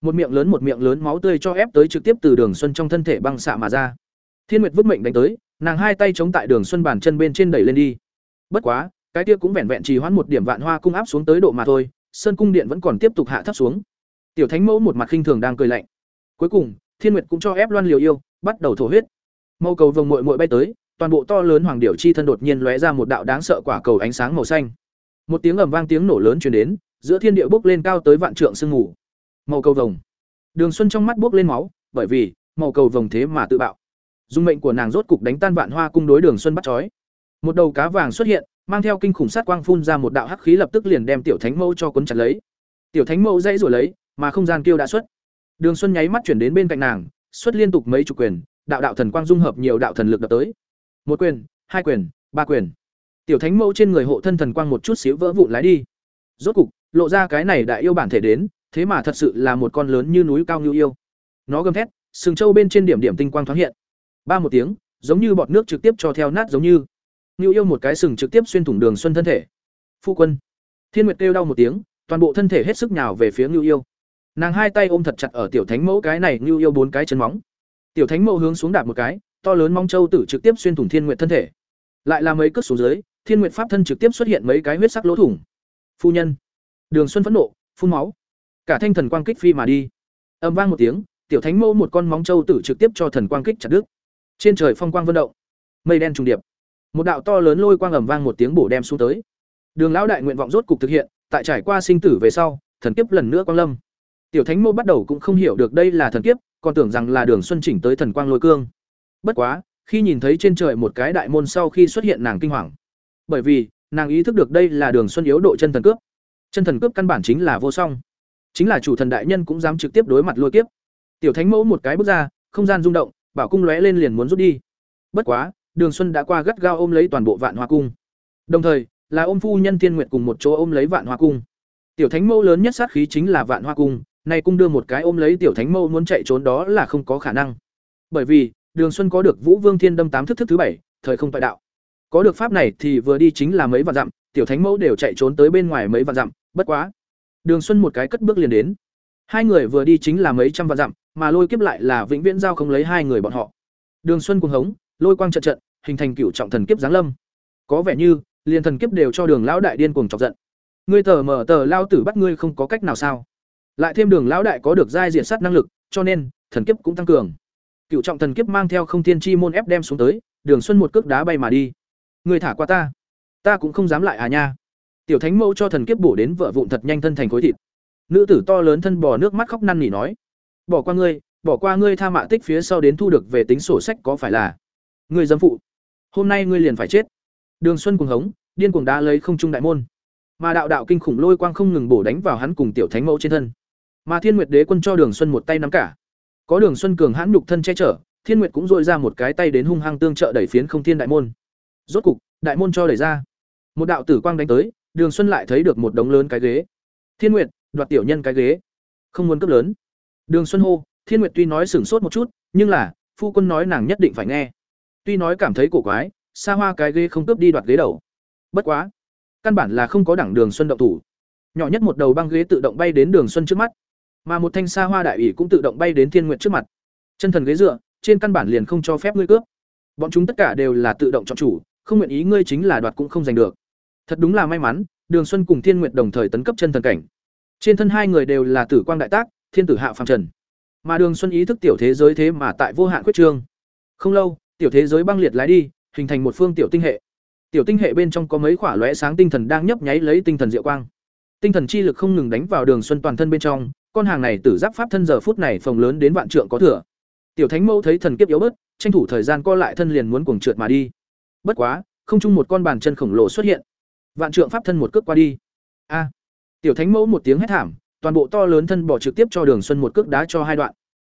Một miệng lớn một miệng lớn máu tươi cho ép tới trực tiếp từ Đường Xuân trong thân thể băng xạ mà ra. Thiên Nguyệt vứt mệnh đánh tới, nàng hai tay chống tại Đường Xuân bàn chân bên trên đẩy lên đi. Bất quá, cái kia cũng vẹn vẹn trì hoãn một điểm Vạn Hoa cung áp xuống tới độ mà thôi, Sơn cung điện vẫn còn tiếp tục hạ thấp xuống. Tiểu Thánh Mẫu một mặt khinh thường đang cười lạnh. Cuối cùng, Thiên Nguyệt cũng cho ép Loan Liều yêu, bắt đầu thổ huyết. Mâu cầu vồng muội muội bay tới, toàn bộ to lớn hoàng điểu chi thân đột nhiên lóe ra một đạo đáng sợ quả cầu ánh sáng màu xanh. Một tiếng ầm vang tiếng nổ lớn truyền đến, giữa thiên địa bốc lên cao tới vạn trượng sương mù. Màu cầu vồng. Đường Xuân trong mắt bốc lên máu, bởi vì màu cầu vồng thế mà tự bạo. Dung mệnh của nàng rốt cục đánh tan vạn hoa cung đối Đường Xuân bắt chói. Một đầu cá vàng xuất hiện, mang theo kinh khủng sát quang phun ra một đạo hắc khí lập tức liền đem tiểu thánh mẫu cho cuốn chặt lấy. Tiểu thánh mẫu dãy rồi lấy, mà không gian kêu đã xuất. Đường Xuân nháy mắt chuyển đến bên cạnh nàng, xuất liên tục mấy chục quyền, đạo đạo thần quang dung hợp nhiều đạo thần lực đập tới. Một quyền, hai quyền, ba quyền. Tiểu thánh mẫu trên người hộ thân thần quang một chút xíu vỡ vụn lái đi. Rốt cục, lộ ra cái này đại yêu bản thể đến, thế mà thật sự là một con lớn như núi cao như yêu. Nó gầm thét, sừng châu bên trên điểm điểm tinh quang thoáng hiện. Ba một tiếng, giống như bọt nước trực tiếp cho theo nát giống như. ngưu yêu một cái sừng trực tiếp xuyên thủng Đường Xuân thân thể. Phu quân. Thiên Nguyệt kêu đau một tiếng, toàn bộ thân thể hết sức nhào về phía ngưu yêu. Nàng hai tay ôm thật chặt ở tiểu thánh mẫu cái này ngưu yêu bốn cái chân móng. Tiểu thánh mẫu hướng xuống đạp một cái, to lớn mong châu tử trực tiếp xuyên thủng Thiên Nguyệt thân thể. Lại là mấy cước xuống dưới, Thiên Nguyệt pháp thân trực tiếp xuất hiện mấy cái huyết sắc lỗ thủng. Phu nhân. Đường Xuân phẫn nộ, phun máu. Cả thanh thần quang kích phi mà đi. Âm vang một tiếng, tiểu thánh mẫu một con móng châu tử trực tiếp cho thần quang kích chặt đứt. Trên trời phong quang vân động, mây đen trùng điệp. Một đạo to lớn lôi quang ầm vang một tiếng bổ đem xuống tới. Đường lão đại nguyện vọng rốt cục thực hiện, tại trải qua sinh tử về sau, thần kiếp lần nữa quang lâm. Tiểu thánh mẫu bắt đầu cũng không hiểu được đây là thần kiếp, còn tưởng rằng là Đường Xuân chỉnh tới thần quang lôi cương. Bất quá, khi nhìn thấy trên trời một cái đại môn sau khi xuất hiện nàng kinh hoàng. Bởi vì, nàng ý thức được đây là Đường Xuân yếu độ chân thần cướp. Chân thần cướp căn bản chính là vô song. Chính là chủ thần đại nhân cũng dám trực tiếp đối mặt lôi kiếp. Tiểu Thánh Mẫu một cái bước ra, không gian rung động, bảo cung lóe lên liền muốn rút đi. Bất quá, Đường Xuân đã qua gắt gao ôm lấy toàn bộ Vạn Hoa cung. Đồng thời, là ôm phu nhân Thiên Nguyệt cùng một chỗ ôm lấy Vạn Hoa cung. Tiểu Thánh Mẫu lớn nhất sát khí chính là Vạn Hoa cung, nay cung đưa một cái ôm lấy Tiểu Thánh Mẫu muốn chạy trốn đó là không có khả năng. Bởi vì, Đường Xuân có được Vũ Vương Thiên Đâm tám thức thức thứ bảy, thời không tại đạo. Có được pháp này thì vừa đi chính là mấy vạn dặm, Tiểu Thánh Mẫu đều chạy trốn tới bên ngoài mấy vạn dặm, bất quá, Đường Xuân một cái cất bước liền đến. Hai người vừa đi chính là mấy trăm vạn dặm, mà lôi kiếp lại là vĩnh viễn giao không lấy hai người bọn họ. Đường Xuân cuồng hống, lôi quang trận trận, hình thành cựu trọng thần kiếp giáng lâm. Có vẻ như, liền thần kiếp đều cho Đường lão đại điên cuồng chọc giận. Ngươi tờ mở tờ lao tử bắt ngươi không có cách nào sao? Lại thêm Đường lão đại có được giai diện sát năng lực, cho nên thần kiếp cũng tăng cường. Cựu trọng thần kiếp mang theo không thiên chi môn ép đem xuống tới, Đường Xuân một cước đá bay mà đi. Ngươi thả qua ta, ta cũng không dám lại à nha. Tiểu Thánh Mẫu cho thần kiếp bổ đến vợ vụn thật nhanh thân thành khối thịt. Nữ tử to lớn thân bò nước mắt khóc năn nỉ nói: "Bỏ qua ngươi, bỏ qua ngươi tha mạ tích phía sau đến thu được về tính sổ sách có phải là ngươi dâm phụ? Hôm nay ngươi liền phải chết." Đường Xuân cuồng hống, điên cuồng đá lấy không trung đại môn. Mà đạo đạo kinh khủng lôi quang không ngừng bổ đánh vào hắn cùng tiểu thánh mẫu trên thân. Mà Thiên Nguyệt Đế quân cho Đường Xuân một tay nắm cả. Có Đường Xuân cường hãn nhục thân che chở, Thiên Nguyệt cũng dội ra một cái tay đến hung hăng tương trợ đẩy phiến không thiên đại môn. Rốt cục, đại môn cho đẩy ra. Một đạo tử quang đánh tới, Đường Xuân lại thấy được một đống lớn cái ghế. Thiên Nguyệt, đoạt tiểu nhân cái ghế. Không muốn cấp lớn. Đường Xuân hô, Thiên Nguyệt tuy nói sửng sốt một chút, nhưng là, phu quân nói nàng nhất định phải nghe. Tuy nói cảm thấy cổ quái, xa hoa cái ghế không cướp đi đoạt ghế đầu. Bất quá, căn bản là không có đẳng Đường Xuân động thủ. Nhỏ nhất một đầu băng ghế tự động bay đến Đường Xuân trước mắt, mà một thanh xa hoa đại ủy cũng tự động bay đến Thiên Nguyệt trước mặt. Chân thần ghế dựa, trên căn bản liền không cho phép ngươi cướp. Bọn chúng tất cả đều là tự động chọn chủ, không nguyện ý ngươi chính là đoạt cũng không giành được. Thật đúng là may mắn, Đường Xuân cùng Thiên Nguyệt đồng thời tấn cấp chân thần cảnh. Trên thân hai người đều là tử quang đại tác, thiên tử hạ phàm trần. Mà Đường Xuân ý thức tiểu thế giới thế mà tại vô hạn quyết trương. Không lâu, tiểu thế giới băng liệt lái đi, hình thành một phương tiểu tinh hệ. Tiểu tinh hệ bên trong có mấy quả lóe sáng tinh thần đang nhấp nháy lấy tinh thần diệu quang. Tinh thần chi lực không ngừng đánh vào Đường Xuân toàn thân bên trong, con hàng này tử giáp pháp thân giờ phút này phồng lớn đến vạn trượng có thừa. Tiểu Thánh Mẫu thấy thần kiếp yếu bớt, tranh thủ thời gian co lại thân liền muốn cuồng trượt mà đi. Bất quá, không chung một con bàn chân khổng lồ xuất hiện. Vạn trượng pháp thân một cước qua đi. A! Tiểu Thánh Mẫu một tiếng hét thảm, toàn bộ to lớn thân bỏ trực tiếp cho Đường Xuân một cước đá cho hai đoạn.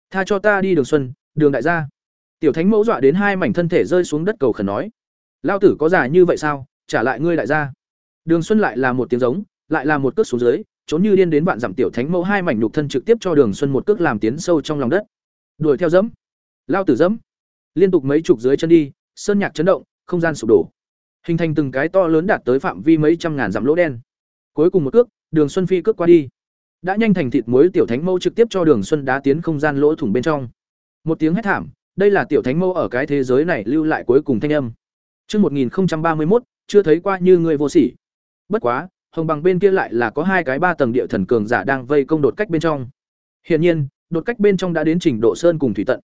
Tha cho ta đi Đường Xuân, Đường đại gia. Tiểu Thánh Mẫu dọa đến hai mảnh thân thể rơi xuống đất cầu khẩn nói: "Lao tử có giả như vậy sao, trả lại ngươi đại gia." Đường Xuân lại là một tiếng giống, lại là một cước xuống dưới, trốn như điên đến vạn dặm tiểu thánh mẫu hai mảnh nhục thân trực tiếp cho Đường Xuân một cước làm tiến sâu trong lòng đất. Đuổi theo dẫm, lao tử dẫm, liên tục mấy chục dưới chân đi, sơn nhạc chấn động, không gian sụp đổ hình thành từng cái to lớn đạt tới phạm vi mấy trăm ngàn dặm lỗ đen cuối cùng một cước đường xuân phi cước qua đi đã nhanh thành thịt muối tiểu thánh mâu trực tiếp cho đường xuân đá tiến không gian lỗ thủng bên trong một tiếng hét thảm đây là tiểu thánh mâu ở cái thế giới này lưu lại cuối cùng thanh âm Chương 1031, chưa thấy qua như người vô sỉ. Bất quá, hồng bằng bên kia lại là có hai cái ba tầng địa thần cường giả đang vây công đột cách bên trong. Hiển nhiên, đột cách bên trong đã đến trình độ sơn cùng thủy tận.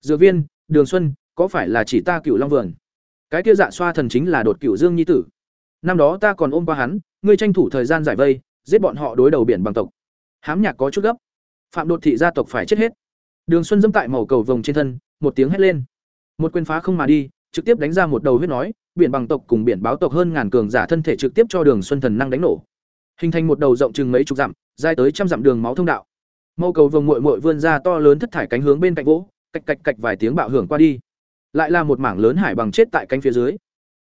Dược viên, Đường Xuân, có phải là chỉ ta Cửu Long vườn? Cái kia dạ xoa thần chính là đột Cửu Dương nhi tử. Năm đó ta còn ôm qua hắn, ngươi tranh thủ thời gian giải vây, giết bọn họ đối đầu biển bằng tộc. Hám nhạc có chút gấp. Phạm đột thị gia tộc phải chết hết. Đường Xuân dẫm tại màu cầu vồng trên thân, một tiếng hét lên. Một quyền phá không mà đi, trực tiếp đánh ra một đầu huyết nói, biển bằng tộc cùng biển báo tộc hơn ngàn cường giả thân thể trực tiếp cho Đường Xuân thần năng đánh nổ. Hình thành một đầu rộng chừng mấy chục dặm, dài tới trăm dặm đường máu thông đạo. Mâu cầu vồng muội muội vươn ra to lớn thất thải cánh hướng bên cạnh vỗ, cạch cạch cạch vài tiếng bạo hưởng qua đi. Lại là một mảng lớn hải bằng chết tại cánh phía dưới.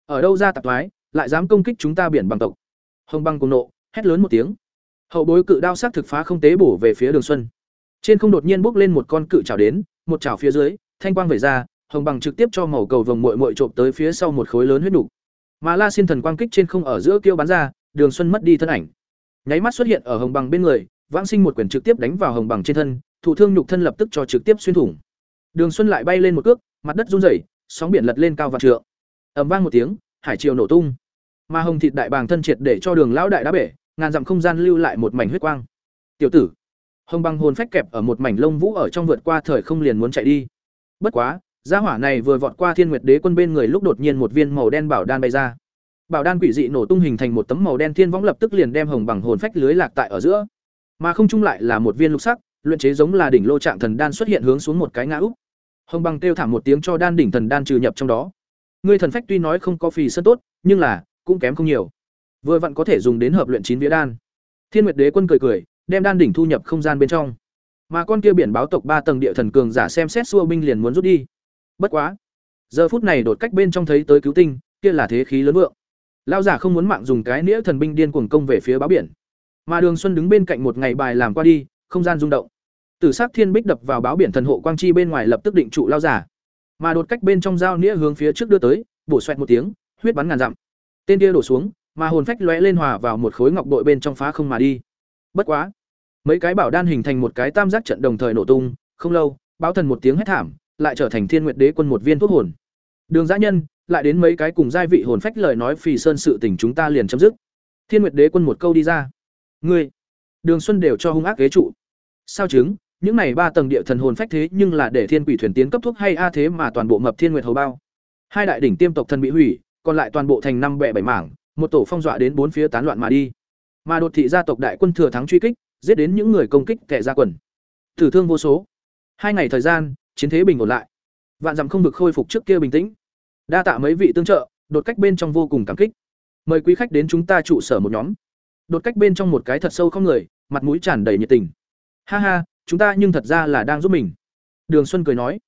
Ở đâu ra tạp thoái, lại dám công kích chúng ta biển bằng tộc. Hồng băng cùng nộ, hét lớn một tiếng. Hậu bối cự đao sắc thực phá không tế bổ về phía Đường Xuân. Trên không đột nhiên bốc lên một con cự chảo đến, một chảo phía dưới, thanh quang vẩy ra, hồng bằng trực tiếp cho màu cầu vồng muội muội trộm tới phía sau một khối lớn huyết đủ. Mà La Xin thần quang kích trên không ở giữa kêu bắn ra, Đường Xuân mất đi thân ảnh. Nháy mắt xuất hiện ở hồng bằng bên người, vãng sinh một quyền trực tiếp đánh vào hồng bằng trên thân, thủ thương nhục thân lập tức cho trực tiếp xuyên thủng. Đường Xuân lại bay lên một cước, mặt đất run rẩy, sóng biển lật lên cao vạn trượng. Ầm vang một tiếng, hải triều nổ tung. Mà hồng thịt đại bàng thân triệt để cho Đường lão đại đá bể, ngàn dặm không gian lưu lại một mảnh huyết quang. Tiểu tử, hồng băng hồn phách kẹp ở một mảnh lông vũ ở trong vượt qua thời không liền muốn chạy đi. Bất quá, gia hỏa này vừa vọt qua Thiên Nguyệt Đế quân bên người lúc đột nhiên một viên màu đen bảo đan bay ra. Bảo đan quỷ dị nổ tung hình thành một tấm màu đen thiên võng lập tức liền đem hồng bằng hồn phách lưới lạc tại ở giữa. Mà không chung lại là một viên lục sắc, luyện chế giống là đỉnh lô trạng thần đan xuất hiện hướng xuống một cái ngã úp. Hồng bằng kêu thảm một tiếng cho đan đỉnh thần đan trừ nhập trong đó. Ngươi thần phách tuy nói không có phì sơn tốt, nhưng là cũng kém không nhiều. Vừa vặn có thể dùng đến hợp luyện chín vía đan. Thiên Nguyệt Đế quân cười cười, đem đan đỉnh thu nhập không gian bên trong. Mà con kia biển báo tộc ba tầng địa thần cường giả xem xét xua binh liền muốn rút đi. Bất quá, giờ phút này đột cách bên trong thấy tới cứu tinh, kia là thế khí lớn vượng. Lão giả không muốn mạng dùng cái nĩa thần binh điên cuồng công về phía báo biển. Mà Đường Xuân đứng bên cạnh một ngày bài làm qua đi, không gian rung động. Tử sắc thiên bích đập vào báo biển thần hộ quang chi bên ngoài lập tức định trụ lao giả. Mà đột cách bên trong dao nĩa hướng phía trước đưa tới, bổ xoẹt một tiếng, huyết bắn ngàn dặm. Tên kia đổ xuống, mà hồn phách lóe lên hòa vào một khối ngọc bội bên trong phá không mà đi. Bất quá, mấy cái bảo đan hình thành một cái tam giác trận đồng thời nổ tung, không lâu, báo thần một tiếng hét thảm, lại trở thành Thiên Nguyệt Đế quân một viên thuốc hồn. Đường Giã Nhân, lại đến mấy cái cùng giai vị hồn phách lời nói phì sơn sự tình chúng ta liền chấm dứt. Thiên Nguyệt Đế quân một câu đi ra. Ngươi, Đường Xuân đều cho hung ác ghế trụ. Sao chứng, những này ba tầng địa thần hồn phách thế nhưng là để thiên quỷ thuyền tiến cấp thuốc hay a thế mà toàn bộ mập thiên nguyệt hầu bao. Hai đại đỉnh tiêm tộc thần bị hủy, còn lại toàn bộ thành năm bè bảy mảng, một tổ phong dọa đến bốn phía tán loạn mà đi. Mà đột thị gia tộc đại quân thừa thắng truy kích, giết đến những người công kích kẻ ra quần. Tử thương vô số. Hai ngày thời gian, chiến thế bình ổn lại. Vạn dặm không vực khôi phục trước kia bình tĩnh. Đa tạ mấy vị tương trợ, đột cách bên trong vô cùng cảm kích. Mời quý khách đến chúng ta trụ sở một nhóm. Đột cách bên trong một cái thật sâu không người, mặt mũi tràn đầy nhiệt tình. Ha ha, chúng ta nhưng thật ra là đang giúp mình. Đường Xuân cười nói.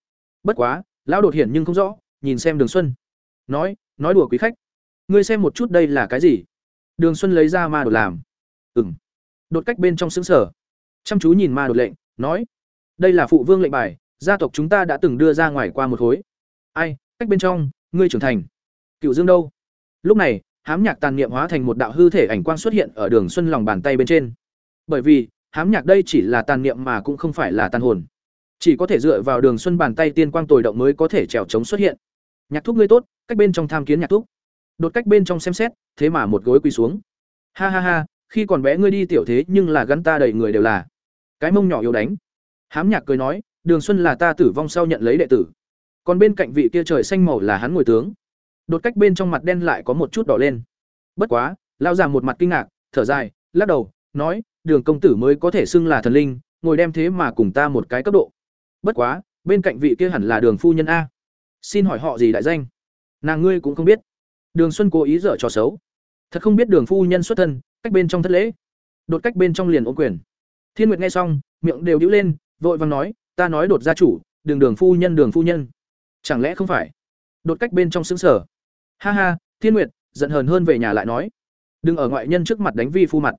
Bất quá, lão đột hiển nhưng không rõ, nhìn xem Đường Xuân. Nói, nói đùa quý khách. Ngươi xem một chút đây là cái gì? Đường Xuân lấy ra ma đột làm. Ừm. Đột cách bên trong xứng sở. Chăm chú nhìn ma đột lệnh, nói: "Đây là phụ vương lệnh bài, gia tộc chúng ta đã từng đưa ra ngoài qua một khối." Ai, cách bên trong, ngươi trưởng thành. Cựu Dương đâu? Lúc này, hám nhạc tàn niệm hóa thành một đạo hư thể ảnh quang xuất hiện ở Đường Xuân lòng bàn tay bên trên. Bởi vì, hám nhạc đây chỉ là tàn niệm mà cũng không phải là tàn hồn. Chỉ có thể dựa vào Đường Xuân bàn tay tiên quang tồi động mới có thể trèo trống xuất hiện. Nhạc thúc ngươi tốt, cách bên trong tham kiến nhạc thúc đột cách bên trong xem xét, thế mà một gối quỳ xuống. Ha ha ha, khi còn bé ngươi đi tiểu thế nhưng là gắn ta đầy người đều là. Cái mông nhỏ yếu đánh. Hám nhạc cười nói, đường xuân là ta tử vong sau nhận lấy đệ tử. Còn bên cạnh vị kia trời xanh màu là hắn ngồi tướng. Đột cách bên trong mặt đen lại có một chút đỏ lên. Bất quá lao già một mặt kinh ngạc, thở dài, lắc đầu, nói, đường công tử mới có thể xưng là thần linh, ngồi đem thế mà cùng ta một cái cấp độ. Bất quá, bên cạnh vị kia hẳn là đường phu nhân a. Xin hỏi họ gì đại danh? Nàng ngươi cũng không biết. Đường Xuân cố ý dở trò xấu. Thật không biết Đường phu nhân xuất thân, cách bên trong thất lễ. Đột cách bên trong liền ổn quyền. Thiên Nguyệt nghe xong, miệng đều nhíu lên, vội vàng nói, "Ta nói đột gia chủ, Đường Đường phu nhân, Đường phu nhân." Chẳng lẽ không phải? Đột cách bên trong sững sờ. Ha ha, Thiên Nguyệt, giận hờn hơn về nhà lại nói, "Đừng ở ngoại nhân trước mặt đánh vi phu mặt."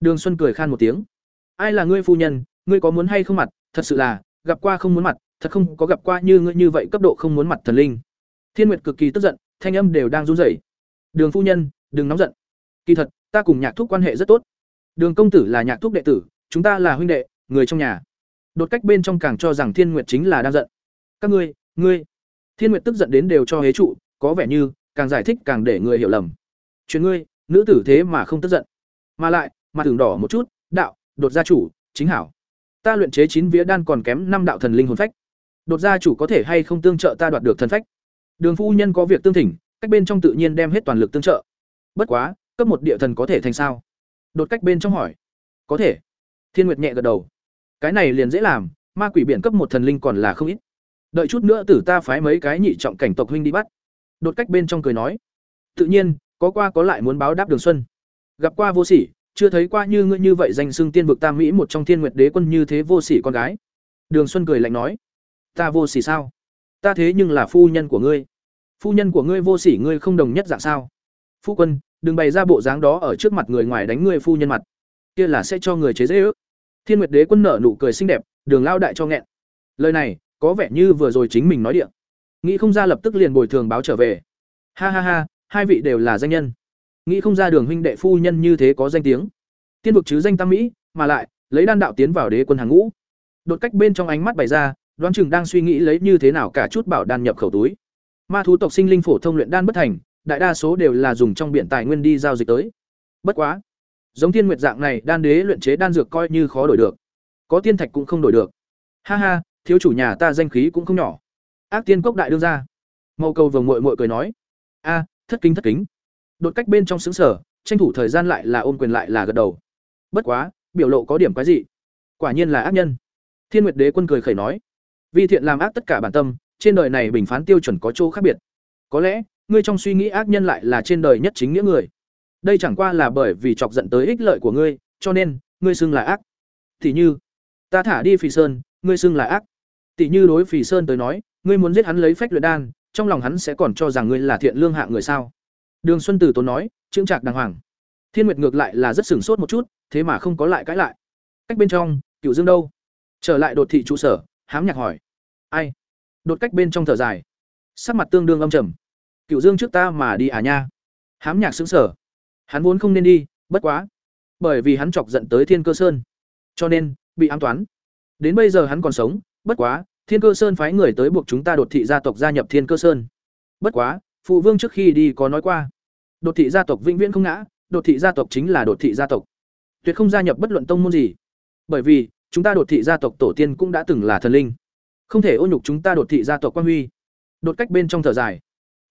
Đường Xuân cười khan một tiếng. "Ai là ngươi phu nhân, ngươi có muốn hay không mặt, thật sự là, gặp qua không muốn mặt, thật không có gặp qua như ngươi như vậy cấp độ không muốn mặt thần linh." Thiên Nguyệt cực kỳ tức giận, thanh âm đều đang run rẩy. Đường phu nhân, đừng nóng giận. Kỳ thật, ta cùng Nhạc Thúc quan hệ rất tốt. Đường công tử là Nhạc Thúc đệ tử, chúng ta là huynh đệ, người trong nhà. Đột cách bên trong càng cho rằng Thiên Nguyệt chính là đang giận. Các ngươi, ngươi. Thiên Nguyệt tức giận đến đều cho hế trụ, có vẻ như càng giải thích càng để người hiểu lầm. Chuyện ngươi, nữ tử thế mà không tức giận, mà lại mặt thường đỏ một chút, đạo, đột gia chủ, chính hảo. Ta luyện chế chín vía đan còn kém năm đạo thần linh hồn phách. Đột gia chủ có thể hay không tương trợ ta đoạt được thần phách? Đường phu nhân có việc tương thỉnh, cách bên trong tự nhiên đem hết toàn lực tương trợ. Bất quá, cấp một địa thần có thể thành sao? Đột cách bên trong hỏi. Có thể. Thiên Nguyệt nhẹ gật đầu. Cái này liền dễ làm, ma quỷ biển cấp một thần linh còn là không ít. Đợi chút nữa tử ta phái mấy cái nhị trọng cảnh tộc huynh đi bắt. Đột cách bên trong cười nói. Tự nhiên, có qua có lại muốn báo đáp Đường Xuân. Gặp qua vô sỉ, chưa thấy qua như ngươi như vậy danh xưng tiên vực tam mỹ một trong thiên nguyệt đế quân như thế vô sỉ con gái. Đường Xuân cười lạnh nói. Ta vô sỉ sao? Ta thế nhưng là phu nhân của ngươi. Phu nhân của ngươi vô sỉ ngươi không đồng nhất dạng sao? Phu quân, đừng bày ra bộ dáng đó ở trước mặt người ngoài đánh ngươi phu nhân mặt. Kia là sẽ cho người chế dễ ước. Thiên Nguyệt Đế quân nở nụ cười xinh đẹp, Đường lao đại cho nghẹn. Lời này, có vẻ như vừa rồi chính mình nói điện. Nghĩ không ra lập tức liền bồi thường báo trở về. Ha ha ha, hai vị đều là danh nhân. Nghĩ không ra Đường huynh đệ phu nhân như thế có danh tiếng. Tiên vực chứ danh tam mỹ, mà lại lấy đan đạo tiến vào đế quân hàng ngũ. Đột cách bên trong ánh mắt bày ra, đoán chừng đang suy nghĩ lấy như thế nào cả chút bảo đan nhập khẩu túi. Ma thú tộc sinh linh phổ thông luyện đan bất thành, đại đa số đều là dùng trong biển tài nguyên đi giao dịch tới. Bất quá, giống thiên nguyệt dạng này đan đế luyện chế đan dược coi như khó đổi được. Có tiên thạch cũng không đổi được. Ha ha thiếu chủ nhà ta danh khí cũng không nhỏ. Ác tiên cốc đại đương ra mậu cầu vồng mội mội cười nói. A thất kính thất kính. Đột cách bên trong xứng sở tranh thủ thời gian lại là ôm quyền lại là gật đầu. Bất quá biểu lộ có điểm cái gì quả nhiên là ác nhân. Thiên nguyệt đế quân cười khẩy nói. Vi thiện làm ác tất cả bản tâm trên đời này bình phán tiêu chuẩn có chỗ khác biệt. Có lẽ, ngươi trong suy nghĩ ác nhân lại là trên đời nhất chính nghĩa người. Đây chẳng qua là bởi vì chọc giận tới ích lợi của ngươi, cho nên, ngươi xưng là ác. Thì như, ta thả đi phỉ sơn, ngươi xưng là ác. Tỷ như đối phỉ sơn tới nói, ngươi muốn giết hắn lấy phách luyện đan, trong lòng hắn sẽ còn cho rằng ngươi là thiện lương hạ người sao? Đường xuân tử tốn nói trương trạc đàng hoàng. Thiên nguyệt ngược lại là rất sửng sốt một chút, thế mà không có lại cãi lại. Cách bên trong cựu dương đâu? Trở lại đột thị trụ sở, hám nhạc hỏi. Ai? Đột cách bên trong thở dài. Sắc mặt tương đương âm trầm. Cựu dương trước ta mà đi à nha. Hám nhạc xứng sở hắn vốn không nên đi, bất quá. Bởi vì hắn chọc giận tới thiên cơ sơn. Cho nên, bị ám toán. Đến bây giờ hắn còn sống, bất quá, thiên cơ sơn phái người tới buộc chúng ta đột thị gia tộc gia nhập thiên cơ sơn. Bất quá, phụ vương trước khi đi có nói qua. Đột thị gia tộc vĩnh viễn không ngã, đột thị gia tộc chính là đột thị gia tộc. Tuyệt không gia nhập bất luận tông môn gì. Bởi vì, chúng ta đột thị gia tộc tổ tiên cũng đã từng là thần linh không thể ô nhục chúng ta đột thị gia tộc quan huy. Đột cách bên trong thở dài.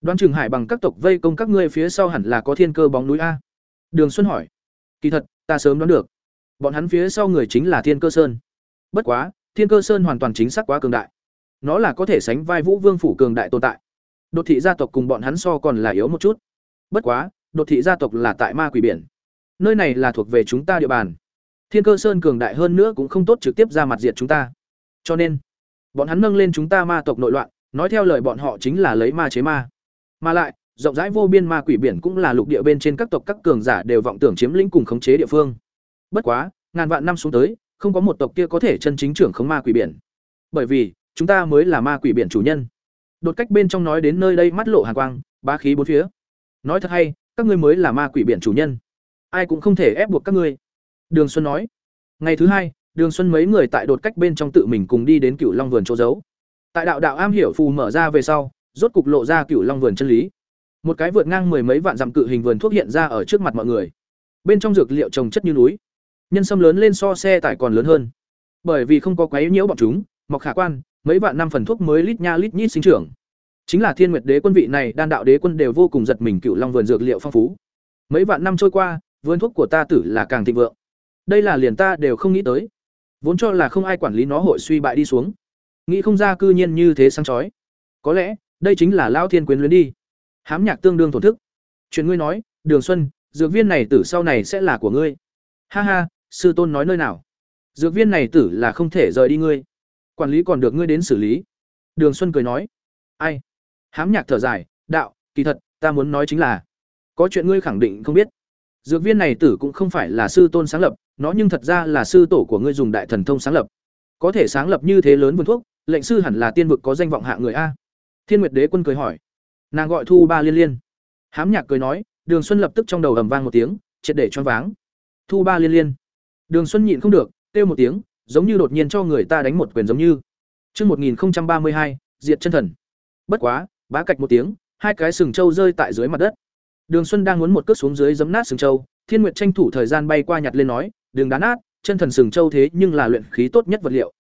Đoan trường hải bằng các tộc vây công các ngươi phía sau hẳn là có thiên cơ bóng núi a. Đường xuân hỏi. Kỳ thật, ta sớm đoán được. Bọn hắn phía sau người chính là thiên cơ sơn. Bất quá, thiên cơ sơn hoàn toàn chính xác quá cường đại. Nó là có thể sánh vai vũ vương phủ cường đại tồn tại. Đột thị gia tộc cùng bọn hắn so còn là yếu một chút. Bất quá, đột thị gia tộc là tại ma quỷ biển. Nơi này là thuộc về chúng ta địa bàn. Thiên cơ sơn cường đại hơn nữa cũng không tốt trực tiếp ra mặt diệt chúng ta. Cho nên bọn hắn nâng lên chúng ta ma tộc nội loạn, nói theo lời bọn họ chính là lấy ma chế ma. Mà lại, rộng rãi vô biên ma quỷ biển cũng là lục địa bên trên các tộc các cường giả đều vọng tưởng chiếm lĩnh cùng khống chế địa phương. Bất quá, ngàn vạn năm xuống tới, không có một tộc kia có thể chân chính trưởng khống ma quỷ biển. Bởi vì, chúng ta mới là ma quỷ biển chủ nhân. Đột cách bên trong nói đến nơi đây mắt lộ hàng quang ba khí bốn phía. Nói thật hay, các ngươi mới là ma quỷ biển chủ nhân. Ai cũng không thể ép buộc các ngươi. Đường xuân nói. Ngày thứ hai đường xuân mấy người tại đột cách bên trong tự mình cùng đi đến cựu long vườn chỗ giấu. Tại đạo đạo am hiểu phù mở ra về sau, rốt cục lộ ra cựu long vườn chân lý. Một cái vượt ngang mười mấy vạn dặm cự hình vườn thuốc hiện ra ở trước mặt mọi người. Bên trong dược liệu trồng chất như núi. Nhân sâm lớn lên so xe tải còn lớn hơn. Bởi vì không có quấy nhiễu bọn chúng mọc khả quan, mấy vạn năm phần thuốc mới lít nha lít nhít sinh trưởng. Chính là thiên nguyệt đế quân vị này, đan đạo đế quân đều vô cùng giật mình cựu long vườn dược liệu phong phú. Mấy vạn năm trôi qua, vườn thuốc của ta tử là càng thịnh vượng. Đây là liền ta đều không nghĩ tới vốn cho là không ai quản lý nó hội suy bại đi xuống. Nghĩ không ra cư nhiên như thế sáng chói. Có lẽ, đây chính là lao thiên quyến luyến đi. Hám nhạc tương đương thổn thức. Chuyện ngươi nói, đường xuân, dược viên này tử sau này sẽ là của ngươi. Ha ha, sư tôn nói nơi nào? Dược viên này tử là không thể rời đi ngươi. Quản lý còn được ngươi đến xử lý. Đường xuân cười nói. Ai? Hám nhạc thở dài. Đạo, kỳ thật, ta muốn nói chính là, có chuyện ngươi khẳng định không biết. Dược viên này tử cũng không phải là sư tôn sáng lập nó nhưng thật ra là sư tổ của ngươi dùng đại thần thông sáng lập. Có thể sáng lập như thế lớn vườn thuốc lệnh sư hẳn là tiên vực có danh vọng hạ người a. Thiên nguyệt đế quân cười hỏi. Nàng gọi thu ba liên liên. Hám nhạc cười nói đường xuân lập tức trong đầu ầm vang một tiếng triệt để choáng váng. Thu ba liên liên. Đường xuân nhịn không được kêu một tiếng giống như đột nhiên cho người ta đánh một quyền giống như. Trước 1032, diệt chân thần. Bất quá, bá cạch một tiếng, hai cái sừng trâu rơi tại dưới mặt đất. Đường Xuân đang muốn một cước xuống dưới giấm nát sừng trâu, Thiên Nguyệt tranh thủ thời gian bay qua nhặt lên nói, "Đừng đá nát, chân thần sừng châu thế nhưng là luyện khí tốt nhất vật liệu.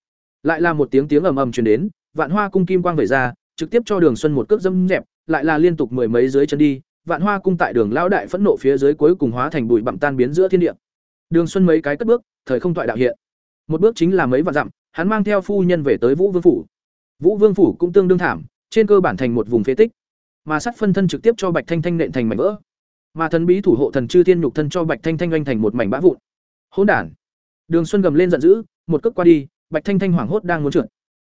Lại là một tiếng tiếng ầm ầm truyền đến, Vạn Hoa cung kim quang vẩy ra, trực tiếp cho Đường Xuân một cước dâm dẹp, lại là liên tục mười mấy dưới chân đi, Vạn Hoa cung tại Đường lão đại phẫn nộ phía dưới cuối cùng hóa thành bụi bặm tan biến giữa thiên địa. Đường Xuân mấy cái cất bước, thời không toại đạo hiện. Một bước chính là mấy vạn dặm, hắn mang theo phu nhân về tới Vũ Vương phủ. Vũ Vương phủ cũng tương đương thảm, trên cơ bản thành một vùng phế tích. Mà sắt phân thân trực tiếp cho Bạch Thanh Thanh nện thành mảnh vỡ. Mà thần bí thủ hộ thần chư thiên nhục thân cho Bạch Thanh Thanh anh thành một mảnh bã vụn. Hỗn đản. Đường Xuân gầm lên giận dữ, một cước qua đi, Bạch Thanh Thanh hoảng hốt đang muốn trượt.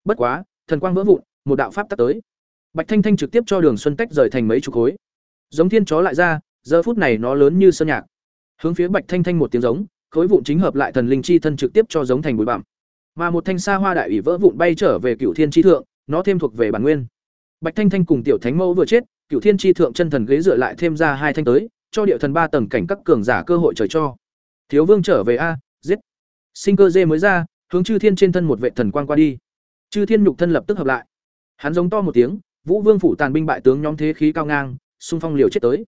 Bất quá, thần quang vỡ vụn, một đạo pháp tắt tới. Bạch Thanh Thanh trực tiếp cho Đường Xuân tách rời thành mấy chục khối. Giống thiên chó lại ra, giờ phút này nó lớn như sơn nhạc. Hướng phía Bạch Thanh Thanh một tiếng giống, khối vụn chính hợp lại thần linh chi thân trực tiếp cho giống thành bụi bặm. Mà một thanh sa hoa đại ủy vỡ vụn bay trở về Cửu Thiên chi thượng, nó thêm thuộc về bản nguyên. Bạch Thanh Thanh cùng tiểu thánh mẫu vừa chết, Cửu Thiên chi thượng chân thần ghế dựa lại thêm ra hai thanh tới, cho địa thần ba tầng cảnh các cường giả cơ hội trời cho. Thiếu Vương trở về a, giết. Sinh cơ dê mới ra, hướng Chư Thiên trên thân một vệ thần quang qua đi. Chư Thiên nhục thân lập tức hợp lại. Hắn giống to một tiếng, Vũ Vương phủ tàn binh bại tướng nhóm thế khí cao ngang, xung phong liều chết tới.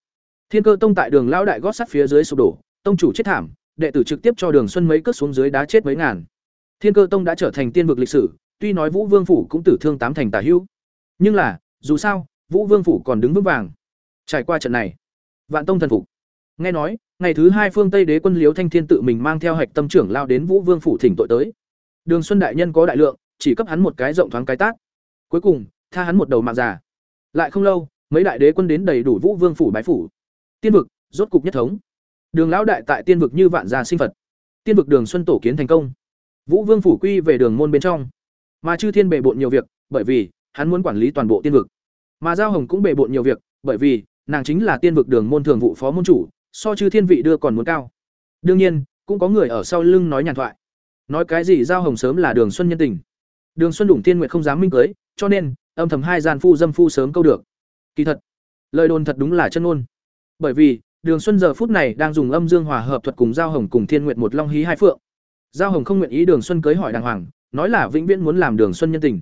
Thiên Cơ Tông tại đường lão đại gót sắt phía dưới sụp đổ, tông chủ chết thảm, đệ tử trực tiếp cho Đường Xuân mấy cất xuống dưới đá chết mấy ngàn. Thiên Cơ Tông đã trở thành tiên vực lịch sử, tuy nói Vũ Vương phủ cũng tử thương tám thành tả hữu, nhưng là, dù sao, Vũ Vương phủ còn đứng vững vàng. Trải qua trận này, Vạn Tông thần phục. Nghe nói, ngày thứ hai phương Tây Đế quân Liễu Thanh Thiên tự mình mang theo hạch tâm trưởng lao đến Vũ Vương phủ thỉnh tội tới. Đường Xuân đại nhân có đại lượng, chỉ cấp hắn một cái rộng thoáng cái tát. Cuối cùng, tha hắn một đầu mạng già. Lại không lâu, mấy đại đế quân đến đầy đủ Vũ Vương phủ bái phủ. Tiên vực, rốt cục nhất thống. Đường lão đại tại tiên vực như vạn gia sinh Phật. Tiên vực Đường Xuân tổ kiến thành công. Vũ Vương phủ quy về đường môn bên trong. Mà Chư Thiên bệ bộn nhiều việc, bởi vì hắn muốn quản lý toàn bộ tiên vực. Mà Giao Hồng cũng bệ bộn nhiều việc, bởi vì nàng chính là tiên vực đường môn thường vụ phó môn chủ, so Chư Thiên vị đưa còn muốn cao. Đương nhiên, cũng có người ở sau lưng nói nhàn thoại. Nói cái gì Giao Hồng sớm là Đường Xuân nhân tình. Đường Xuân đủng tiên nguyệt không dám minh cưới, cho nên âm thầm hai gian phu dâm phu sớm câu được. Kỳ thật, lời đồn thật đúng là chân ngôn. Bởi vì, Đường Xuân giờ phút này đang dùng âm dương hòa hợp thuật cùng Giao Hồng cùng Thiên Nguyệt một long hí hai phượng. Giao Hồng không nguyện ý Đường Xuân cưới hỏi đàng hoàng, nói là vĩnh viễn muốn làm Đường Xuân nhân tình.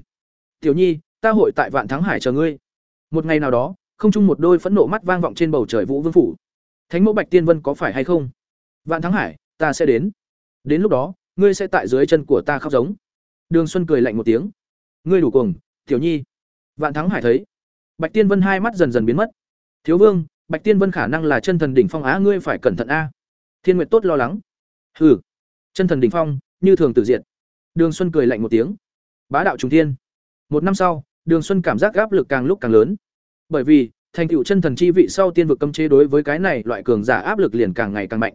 "Tiểu Nhi, ta hội tại Vạn Thắng Hải chờ ngươi." Một ngày nào đó, không chung một đôi phẫn nộ mắt vang vọng trên bầu trời Vũ Vương phủ. Thánh mẫu Bạch Tiên Vân có phải hay không? Vạn Thắng Hải, ta sẽ đến. Đến lúc đó, ngươi sẽ tại dưới chân của ta khóc giống. Đường Xuân cười lạnh một tiếng. Ngươi đủ cuồng, Tiểu Nhi. Vạn Thắng Hải thấy, Bạch Tiên Vân hai mắt dần dần biến mất. Thiếu Vương, Bạch Tiên Vân khả năng là chân thần đỉnh phong á, ngươi phải cẩn thận a. Thiên Nguyệt tốt lo lắng. Hừ, chân thần đỉnh phong, như thường tử diện. Đường Xuân cười lạnh một tiếng. Bá đạo trùng thiên. Một năm sau, Đường Xuân cảm giác áp lực càng lúc càng lớn. Bởi vì, thành tựu chân thần chi vị sau tiên vực cấm chế đối với cái này loại cường giả áp lực liền càng ngày càng mạnh.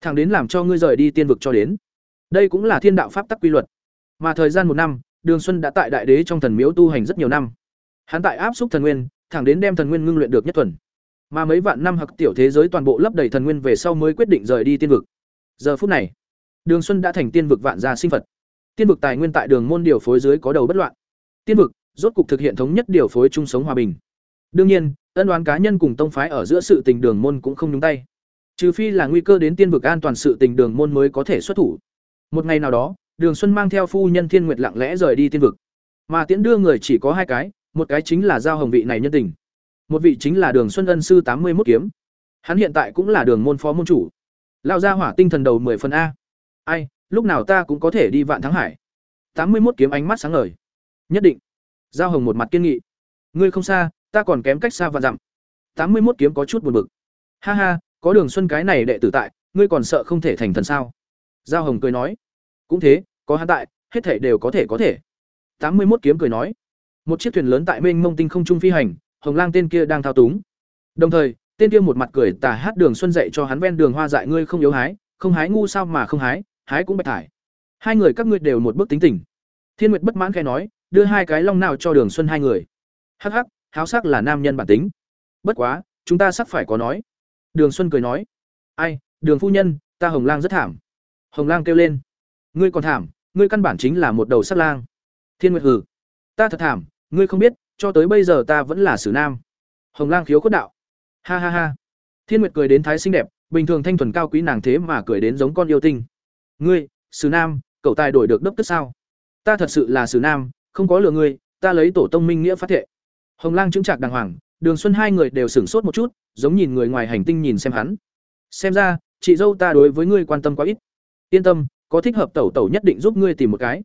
Thẳng đến làm cho ngươi rời đi tiên vực cho đến. Đây cũng là thiên đạo pháp tắc quy luật. Mà thời gian một năm, Đường Xuân đã tại đại đế trong thần miếu tu hành rất nhiều năm. Hắn tại áp xúc thần nguyên, thẳng đến đem thần nguyên ngưng luyện được nhất thuần. Mà mấy vạn năm hặc tiểu thế giới toàn bộ lấp đầy thần nguyên về sau mới quyết định rời đi tiên vực. Giờ phút này, Đường Xuân đã thành tiên vực vạn gia sinh vật, Tiên vực tài nguyên tại đường môn điều phối dưới có đầu bất loạn. Tiên vực rốt cục thực hiện thống nhất điều phối chung sống hòa bình. Đương nhiên, ân đoán cá nhân cùng tông phái ở giữa sự tình đường môn cũng không nhúng tay. Trừ phi là nguy cơ đến tiên vực an toàn sự tình đường môn mới có thể xuất thủ. Một ngày nào đó, Đường Xuân mang theo phu nhân Thiên Nguyệt lặng lẽ rời đi tiên vực. Mà tiễn đưa người chỉ có hai cái, một cái chính là giao hồng vị này nhân tình. Một vị chính là Đường Xuân ân sư tám mươi 81 kiếm. Hắn hiện tại cũng là đường môn phó môn chủ. Lao ra hỏa tinh thần đầu 10 phần a. Ai, lúc nào ta cũng có thể đi vạn thắng hải. Tám mươi 81 kiếm ánh mắt sáng ngời. Nhất định. Giao hồng một mặt kiên nghị. Ngươi không xa, ta còn kém cách xa và dặm. Tám mươi 81 kiếm có chút buồn bực. Ha ha, có Đường Xuân cái này đệ tử tại, ngươi còn sợ không thể thành thần sao? Giao Hồng cười nói. Cũng thế, có hắn tại, hết thể đều có thể có thể. Tám mươi một kiếm cười nói. Một chiếc thuyền lớn tại mênh mông tinh không trung phi hành, Hồng Lang tên kia đang thao túng. Đồng thời, tên kia một mặt cười tà hát Đường Xuân dạy cho hắn ven đường hoa dại ngươi không yếu hái, không hái ngu sao mà không hái, hái cũng bạch thải. Hai người các ngươi đều một bước tính tình. Thiên Nguyệt bất mãn khẽ nói, đưa hai cái long nào cho Đường Xuân hai người. Hắc hắc, háo sắc là nam nhân bản tính. Bất quá, chúng ta sắp phải có nói. Đường Xuân cười nói, ai, Đường phu nhân, ta Hồng Lang rất thảm. Hồng Lang kêu lên, ngươi còn thảm, ngươi căn bản chính là một đầu sắc lang. Thiên Nguyệt hừ, ta thật thảm, ngươi không biết, cho tới bây giờ ta vẫn là sử nam. Hồng Lang khiếu cốt đạo. Ha ha ha. Thiên Nguyệt cười đến thái xinh đẹp, bình thường thanh thuần cao quý nàng thế mà cười đến giống con yêu tinh. Ngươi, sử nam, cậu tài đổi được đốc tức sao? Ta thật sự là sử nam, không có lừa ngươi, ta lấy tổ tông minh nghĩa phát thệ. Hồng Lang chứng trạc đàng hoàng, Đường Xuân hai người đều sửng sốt một chút, giống nhìn người ngoài hành tinh nhìn xem hắn. Xem ra, chị dâu ta đối với ngươi quan tâm quá ít. Yên tâm, có thích hợp tẩu tẩu nhất định giúp ngươi tìm một cái.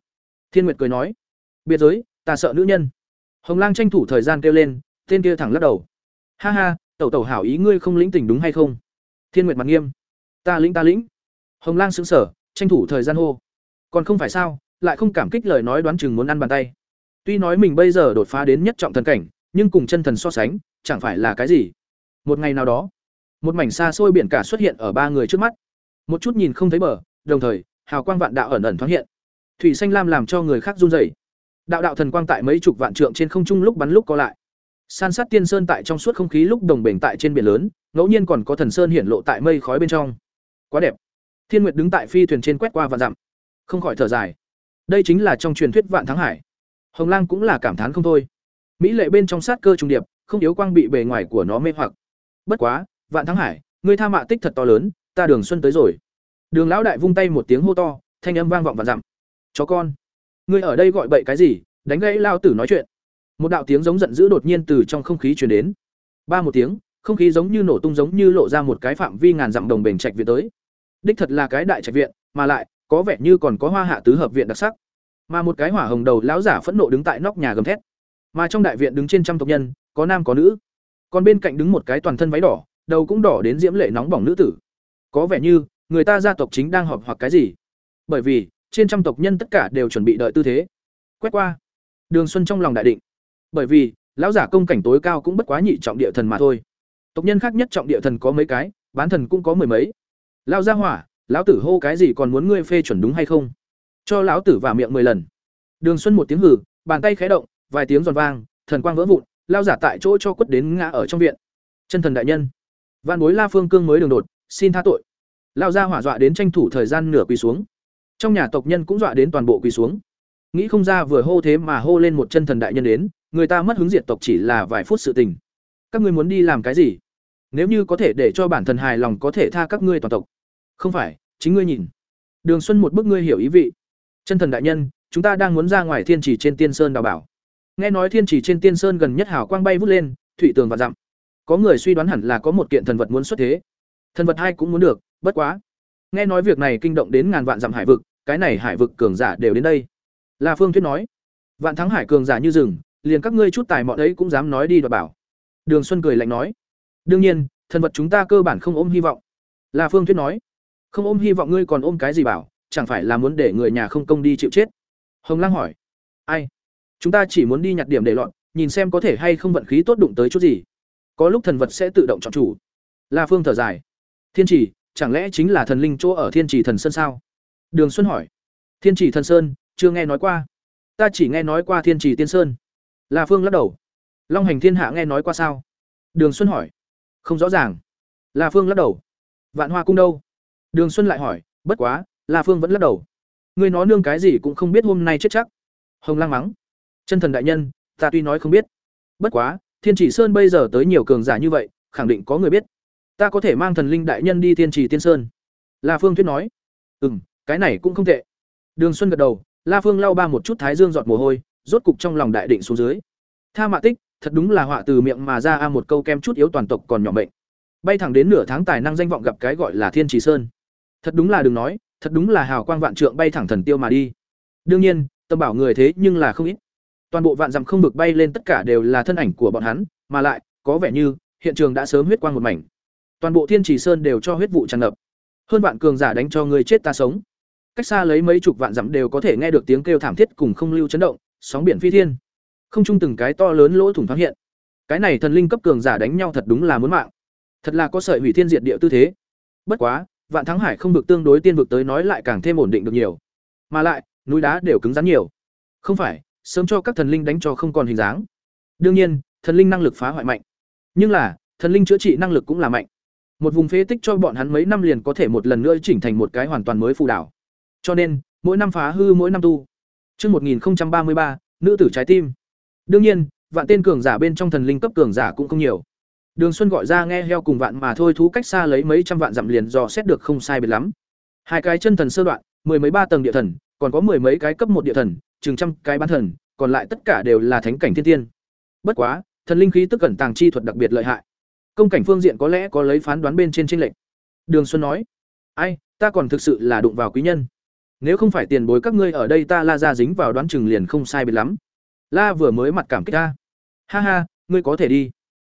Thiên nguyệt cười nói. Biệt giới ta sợ nữ nhân. Hồng lang tranh thủ thời gian kêu lên tên kia thẳng lắc đầu. Ha ha tẩu tẩu hảo ý ngươi không lĩnh tình đúng hay không? Thiên nguyệt mặt nghiêm. Ta lĩnh ta lĩnh. Hồng lang sững sờ, tranh thủ thời gian hô. Còn không phải sao lại không cảm kích lời nói đoán chừng muốn ăn bàn tay. Tuy nói mình bây giờ đột phá đến nhất trọng thần cảnh nhưng cùng chân thần so sánh, chẳng phải là cái gì. Một ngày nào đó, một mảnh xa xôi biển cả xuất hiện ở ba người trước mắt. Một chút nhìn không thấy bờ, đồng thời, hào quang vạn đạo ẩn ẩn thoáng hiện. Thủy xanh lam làm cho người khác run rẩy. Đạo đạo thần quang tại mấy chục vạn trượng trên không trung lúc bắn lúc có lại. San sát tiên sơn tại trong suốt không khí lúc đồng bền tại trên biển lớn, ngẫu nhiên còn có thần sơn hiển lộ tại mây khói bên trong. Quá đẹp. Thiên nguyệt đứng tại phi thuyền trên quét qua và dặm. Không khỏi thở dài. Đây chính là trong truyền thuyết vạn thắng hải. Hồng lang cũng là cảm thán không thôi mỹ lệ bên trong sát cơ trùng điệp, không yếu quang bị bề ngoài của nó mê hoặc. Bất quá, vạn thắng hải ngươi tha mạ tích thật to lớn, ta đường xuân tới rồi. Đường lão đại vung tay một tiếng hô to, thanh âm vang vọng và dặm. Chó con ngươi ở đây gọi bậy cái gì, đánh gãy lao tử nói chuyện. Một đạo tiếng giống giận dữ đột nhiên từ trong không khí truyền đến. Ba một tiếng, không khí giống như nổ tung giống như lộ ra một cái phạm vi ngàn dặm đồng bền trạch viện tới. Đích thật là cái đại trạch viện, mà lại, có vẻ như còn có hoa hạ tứ hợp viện đặc sắc. Mà một cái hỏa hồng đầu lão giả phẫn nộ đứng tại nóc nhà gầm thét mà trong đại viện đứng trên trăm tộc nhân, có nam có nữ. Còn bên cạnh đứng một cái toàn thân váy đỏ, đầu cũng đỏ đến diễm lệ nóng bỏng nữ tử. Có vẻ như, người ta gia tộc chính đang họp hoặc cái gì. Bởi vì, trên trăm tộc nhân tất cả đều chuẩn bị đợi tư thế. Quét qua. Đường xuân trong lòng đại định. Bởi vì, lão giả công cảnh tối cao cũng bất quá nhị trọng địa thần mà thôi. Tộc nhân khác nhất trọng địa thần có mấy cái, bán thần cũng có mười mấy. Lao ra hỏa, lão tử hô cái gì còn muốn ngươi phê chuẩn đúng hay không? Cho lão tử vào miệng mười lần. Đường xuân một tiếng hử bàn tay khé động vài tiếng giòn vang, thần quang vỡ vụn, lao giả tại chỗ cho quất đến ngã ở trong viện. Chân thần đại nhân văn bối la phương cương mới đường đột, xin tha tội. Lao ra hỏa dọa đến tranh thủ thời gian nửa quỳ xuống. Trong nhà tộc nhân cũng dọa đến toàn bộ quỳ xuống. Nghĩ không ra vừa hô thế mà hô lên một chân thần đại nhân đến, người ta mất hứng diệt tộc chỉ là vài phút sự tình. Các ngươi muốn đi làm cái gì? Nếu như có thể để cho bản thân hài lòng có thể tha các ngươi toàn tộc. Không phải, chính ngươi nhìn. Đường xuân một bức ngươi hiểu ý vị. Chân thần đại nhân, chúng ta đang muốn ra ngoài thiên trì trên tiên sơn đào bảo nghe nói thiên chỉ trên tiên sơn gần nhất hào quang bay vút lên, thủy tường và dặm. Có người suy đoán hẳn là có một kiện thần vật muốn xuất thế. Thần vật hai cũng muốn được, bất quá. Nghe nói việc này kinh động đến ngàn vạn dặm hải vực, cái này hải vực cường giả đều đến đây. Là phương thuyết nói, vạn thắng hải cường giả như rừng, liền các ngươi chút tài mọn ấy cũng dám nói đi đoạt bảo. Đường xuân cười lạnh nói, đương nhiên, thần vật chúng ta cơ bản không ôm hy vọng. Là phương thuyết nói, không ôm hy vọng ngươi còn ôm cái gì bảo, chẳng phải là muốn để người nhà không công đi chịu chết? Hồng lang hỏi, ai? Chúng ta chỉ muốn đi nhặt điểm để lọt, nhìn xem có thể hay không vận khí tốt đụng tới chút gì. Có lúc thần vật sẽ tự động chọn chủ. La phương thở dài. Thiên trì chẳng lẽ chính là thần linh chỗ ở thiên trì thần sơn sao? Đường xuân hỏi. Thiên trì thần sơn, chưa nghe nói qua. Ta chỉ nghe nói qua thiên trì tiên sơn. La phương lắc đầu. Long hành thiên hạ nghe nói qua sao? Đường xuân hỏi. Không rõ ràng. La phương lắc đầu. Vạn hoa cung đâu? Đường xuân lại hỏi. Bất quá, la phương vẫn lắc đầu. Ngươi nói nương cái gì cũng không biết hôm nay chết chắc. Hồng lang mắng chân thần đại nhân, ta tuy nói không biết. Bất quá, thiên chỉ sơn bây giờ tới nhiều cường giả như vậy, khẳng định có người biết. Ta có thể mang thần linh đại nhân đi thiên trì tiên sơn. La phương thuyết nói. Ừ m cái này cũng không tệ. Đường xuân gật đầu, la phương lau ba một chút thái dương giọt mồ hôi, rốt cục trong lòng đại định xuống dưới. Tha mạ tích, thật đúng là họa từ miệng mà ra a một câu kem chút yếu toàn tộc còn nhỏ bệnh bay thẳng đến nửa tháng tài năng danh vọng gặp cái gọi là thiên trì sơn. Thật đúng là đừng nói, thật đúng là hào quang vạn trượng bay thẳng thần tiêu mà đi. Đương nhiên tâm bảo người thế nhưng là không ít toàn bộ vạn dặm không vực bay lên tất cả đều là thân ảnh của bọn hắn, mà lại, có vẻ như, hiện trường đã sớm huyết quang một mảnh. Toàn bộ thiên trì sơn đều cho huyết vụ tràn ngập. Hơn vạn cường giả đánh cho người chết ta sống. Cách xa lấy mấy chục vạn dặm đều có thể nghe được tiếng kêu thảm thiết cùng không lưu chấn động, sóng biển phi thiên. Không chung từng cái to lớn lỗ thủng thoáng hiện. Cái này thần linh cấp cường giả đánh nhau thật đúng là muốn mạng. Thật là có sợi hủy thiên diệt địa tư thế. Bất quá, vạn thắng hải không được tương đối tiên vực tới nói lại càng thêm ổn định được nhiều. Mà lại, núi đá đều cứng rắn nhiều. Không phải sớm cho các thần linh đánh cho không còn hình dáng đương nhiên thần linh năng lực phá hoại mạnh nhưng là thần linh chữa trị năng lực cũng là mạnh một vùng phế tích cho bọn hắn mấy năm liền có thể một lần nữa chỉnh thành một cái hoàn toàn mới phù đảo cho nên mỗi năm phá hư mỗi năm tu Trước 1033, nữ tử trái tim. Đương nhiên, vạn tên cường giả bên trong thần linh cấp cường giả cũng không nhiều. Đường Xuân gọi ra nghe heo cùng vạn mà thôi thú cách xa lấy mấy trăm vạn dặm liền dò xét được không sai biệt lắm. Hai cái chân thần sơ đoạn, mười mấy ba tầng địa thần, còn có mười mấy cái cấp một địa thần, chừng trăm cái bán thần, còn lại tất cả đều là thánh cảnh thiên tiên. Bất quá, thần linh khí tức cẩn tàng chi thuật đặc biệt lợi hại. Công cảnh phương diện có lẽ có lấy phán đoán bên trên trên lệnh. Đường Xuân nói: "Ai, ta còn thực sự là đụng vào quý nhân. nếu không phải tiền bối các ngươi ở đây ta la ra dính vào đoán chừng liền không sai biệt lắm la vừa mới mặt cảm kích ta ha ha ngươi có thể đi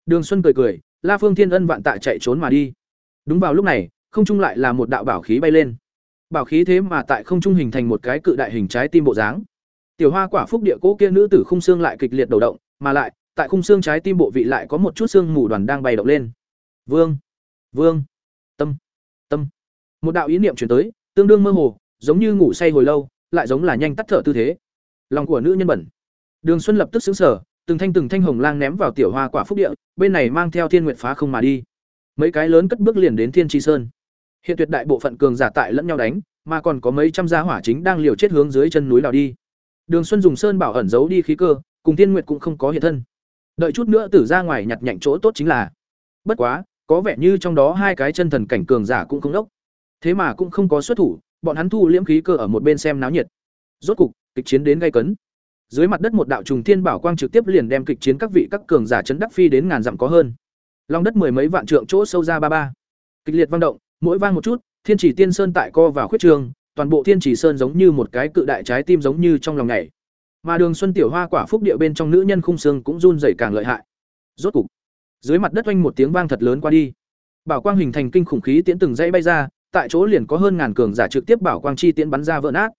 đường xuân cười cười la phương thiên ân vạn tạ chạy trốn mà đi đúng vào lúc này không trung lại là một đạo bảo khí bay lên bảo khí thế mà tại không trung hình thành một cái cự đại hình trái tim bộ dáng tiểu hoa quả phúc địa cố kia nữ tử khung xương lại kịch liệt đầu động, mà lại, tại khung xương trái tim bộ vị lại có một chút xương mù đoàn đang bay động lên. Vương vương, tâm tâm. Một đạo ý niệm chuyển tới, tương đương mơ hồ, giống như ngủ say hồi lâu, lại giống là nhanh tắt thở tư thế. Lòng của nữ nhân bẩn. Đường xuân lập tức xứng sở từng thanh từng thanh hồng lang ném vào tiểu hoa quả phúc địa, bên này mang theo thiên nguyệt phá không mà đi. Mấy cái lớn cất bước liền đến thiên tri sơn. Hiện tuyệt đại bộ phận cường giả tại lẫn nhau đánh, mà còn có mấy trăm gia hỏa chính đang liều chết hướng dưới chân núi đào đi đường xuân dùng sơn bảo ẩn giấu đi khí cơ, cùng thiên nguyệt cũng không có hiện thân. Đợi chút nữa tử ra ngoài nhặt nhạnh chỗ tốt chính là, bất quá, có vẻ như trong đó hai cái chân thần cảnh cường giả cũng không đốc. Thế mà cũng không có xuất thủ, bọn hắn thu liễm khí cơ ở một bên xem náo nhiệt. Rốt cục, kịch chiến đến gay cấn. Dưới mặt đất một đạo trùng thiên bảo quang trực tiếp liền đem kịch chiến các vị các cường giả chấn đắc phi đến ngàn dặm có hơn. Long đất mười mấy vạn trượng chỗ sâu ra ba ba. Kịch liệt vang động, mỗi vang một chút, thiên chỉ tiên sơn tại co vào khuyết trường toàn bộ thiên chỉ sơn giống như một cái cự đại trái tim giống như trong lòng nhảy. Mà đường xuân tiểu hoa quả phúc địa bên trong nữ nhân khung xương cũng run rẩy càng lợi hại. Rốt cục, dưới mặt đất oanh một tiếng vang thật lớn qua đi. Bảo quang hình thành kinh khủng khí tiễn từng dãy bay ra, tại chỗ liền có hơn ngàn cường giả trực tiếp bảo quang chi tiễn bắn ra vỡ nát.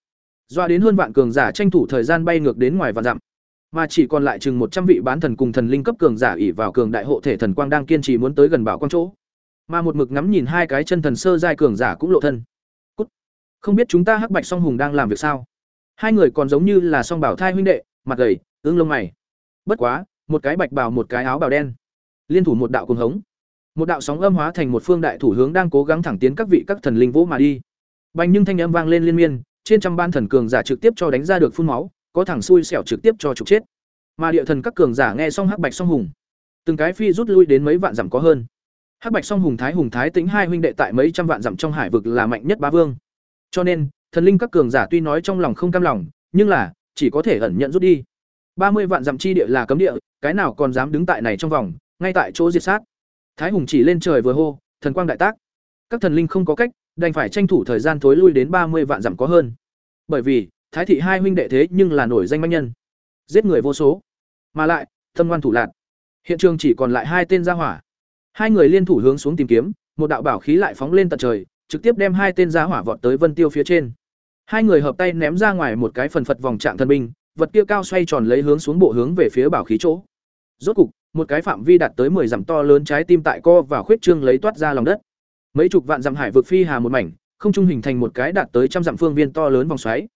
Doa đến hơn vạn cường giả tranh thủ thời gian bay ngược đến ngoài và dặm. Mà chỉ còn lại chừng một trăm vị bán thần cùng thần linh cấp cường giả ỉ vào cường đại hộ thể thần quang đang kiên trì muốn tới gần bảo quang chỗ. Mà một mực ngắm nhìn hai cái chân thần sơ giai cường giả cũng lộ thân không biết chúng ta hắc bạch song hùng đang làm việc sao? Hai người còn giống như là song bảo thai huynh đệ, mặt gầy, ương lông mày. Bất quá, một cái bạch bào một cái áo bào đen. Liên thủ một đạo cùng hống. Một đạo sóng âm hóa thành một phương đại thủ hướng đang cố gắng thẳng tiến các vị các thần linh vỗ mà đi. Bành nhưng thanh âm vang lên liên miên, trên trăm ban thần cường giả trực tiếp cho đánh ra được phun máu, có thẳng xui xẻo trực tiếp cho trục chết. Mà địa thần các cường giả nghe xong hắc bạch song hùng, từng cái phi rút lui đến mấy vạn dặm có hơn. Hắc bạch song hùng thái hùng thái tính hai huynh đệ tại mấy trăm vạn dặm trong hải vực là mạnh nhất ba vương cho nên, thần linh các cường giả tuy nói trong lòng không cam lòng, nhưng là, chỉ có thể ẩn nhận rút đi. Ba mươi vạn dặm chi địa là cấm địa, cái nào còn dám đứng tại này trong vòng, ngay tại chỗ diệt sát. Thái hùng chỉ lên trời vừa hô, thần quang đại tác. Các thần linh không có cách, đành phải tranh thủ thời gian thối lui đến ba mươi vạn dặm có hơn. Bởi vì, thái thị hai huynh đệ thế nhưng là nổi danh manh nhân. Giết người vô số. Mà lại tâm ngoan thủ lạc hiện trường chỉ còn lại hai tên gia hỏa. Hai người liên thủ hướng xuống tìm kiếm, một đạo bảo khí lại phóng lên tận trời trực tiếp đem hai tên giá hỏa vọt tới vân tiêu phía trên hai người hợp tay ném ra ngoài một cái phần phật vòng trạng thần binh vật kia cao xoay tròn lấy hướng xuống bộ hướng về phía bảo khí chỗ rốt cục một cái phạm vi đạt tới 10 dặm to lớn trái tim tại co và khuyết trương lấy toát ra lòng đất. Mấy chục vạn dặm hải vực phi hà một mảnh, không trung hình thành một cái đạt tới trăm dặm phương viên to lớn vòng xoáy.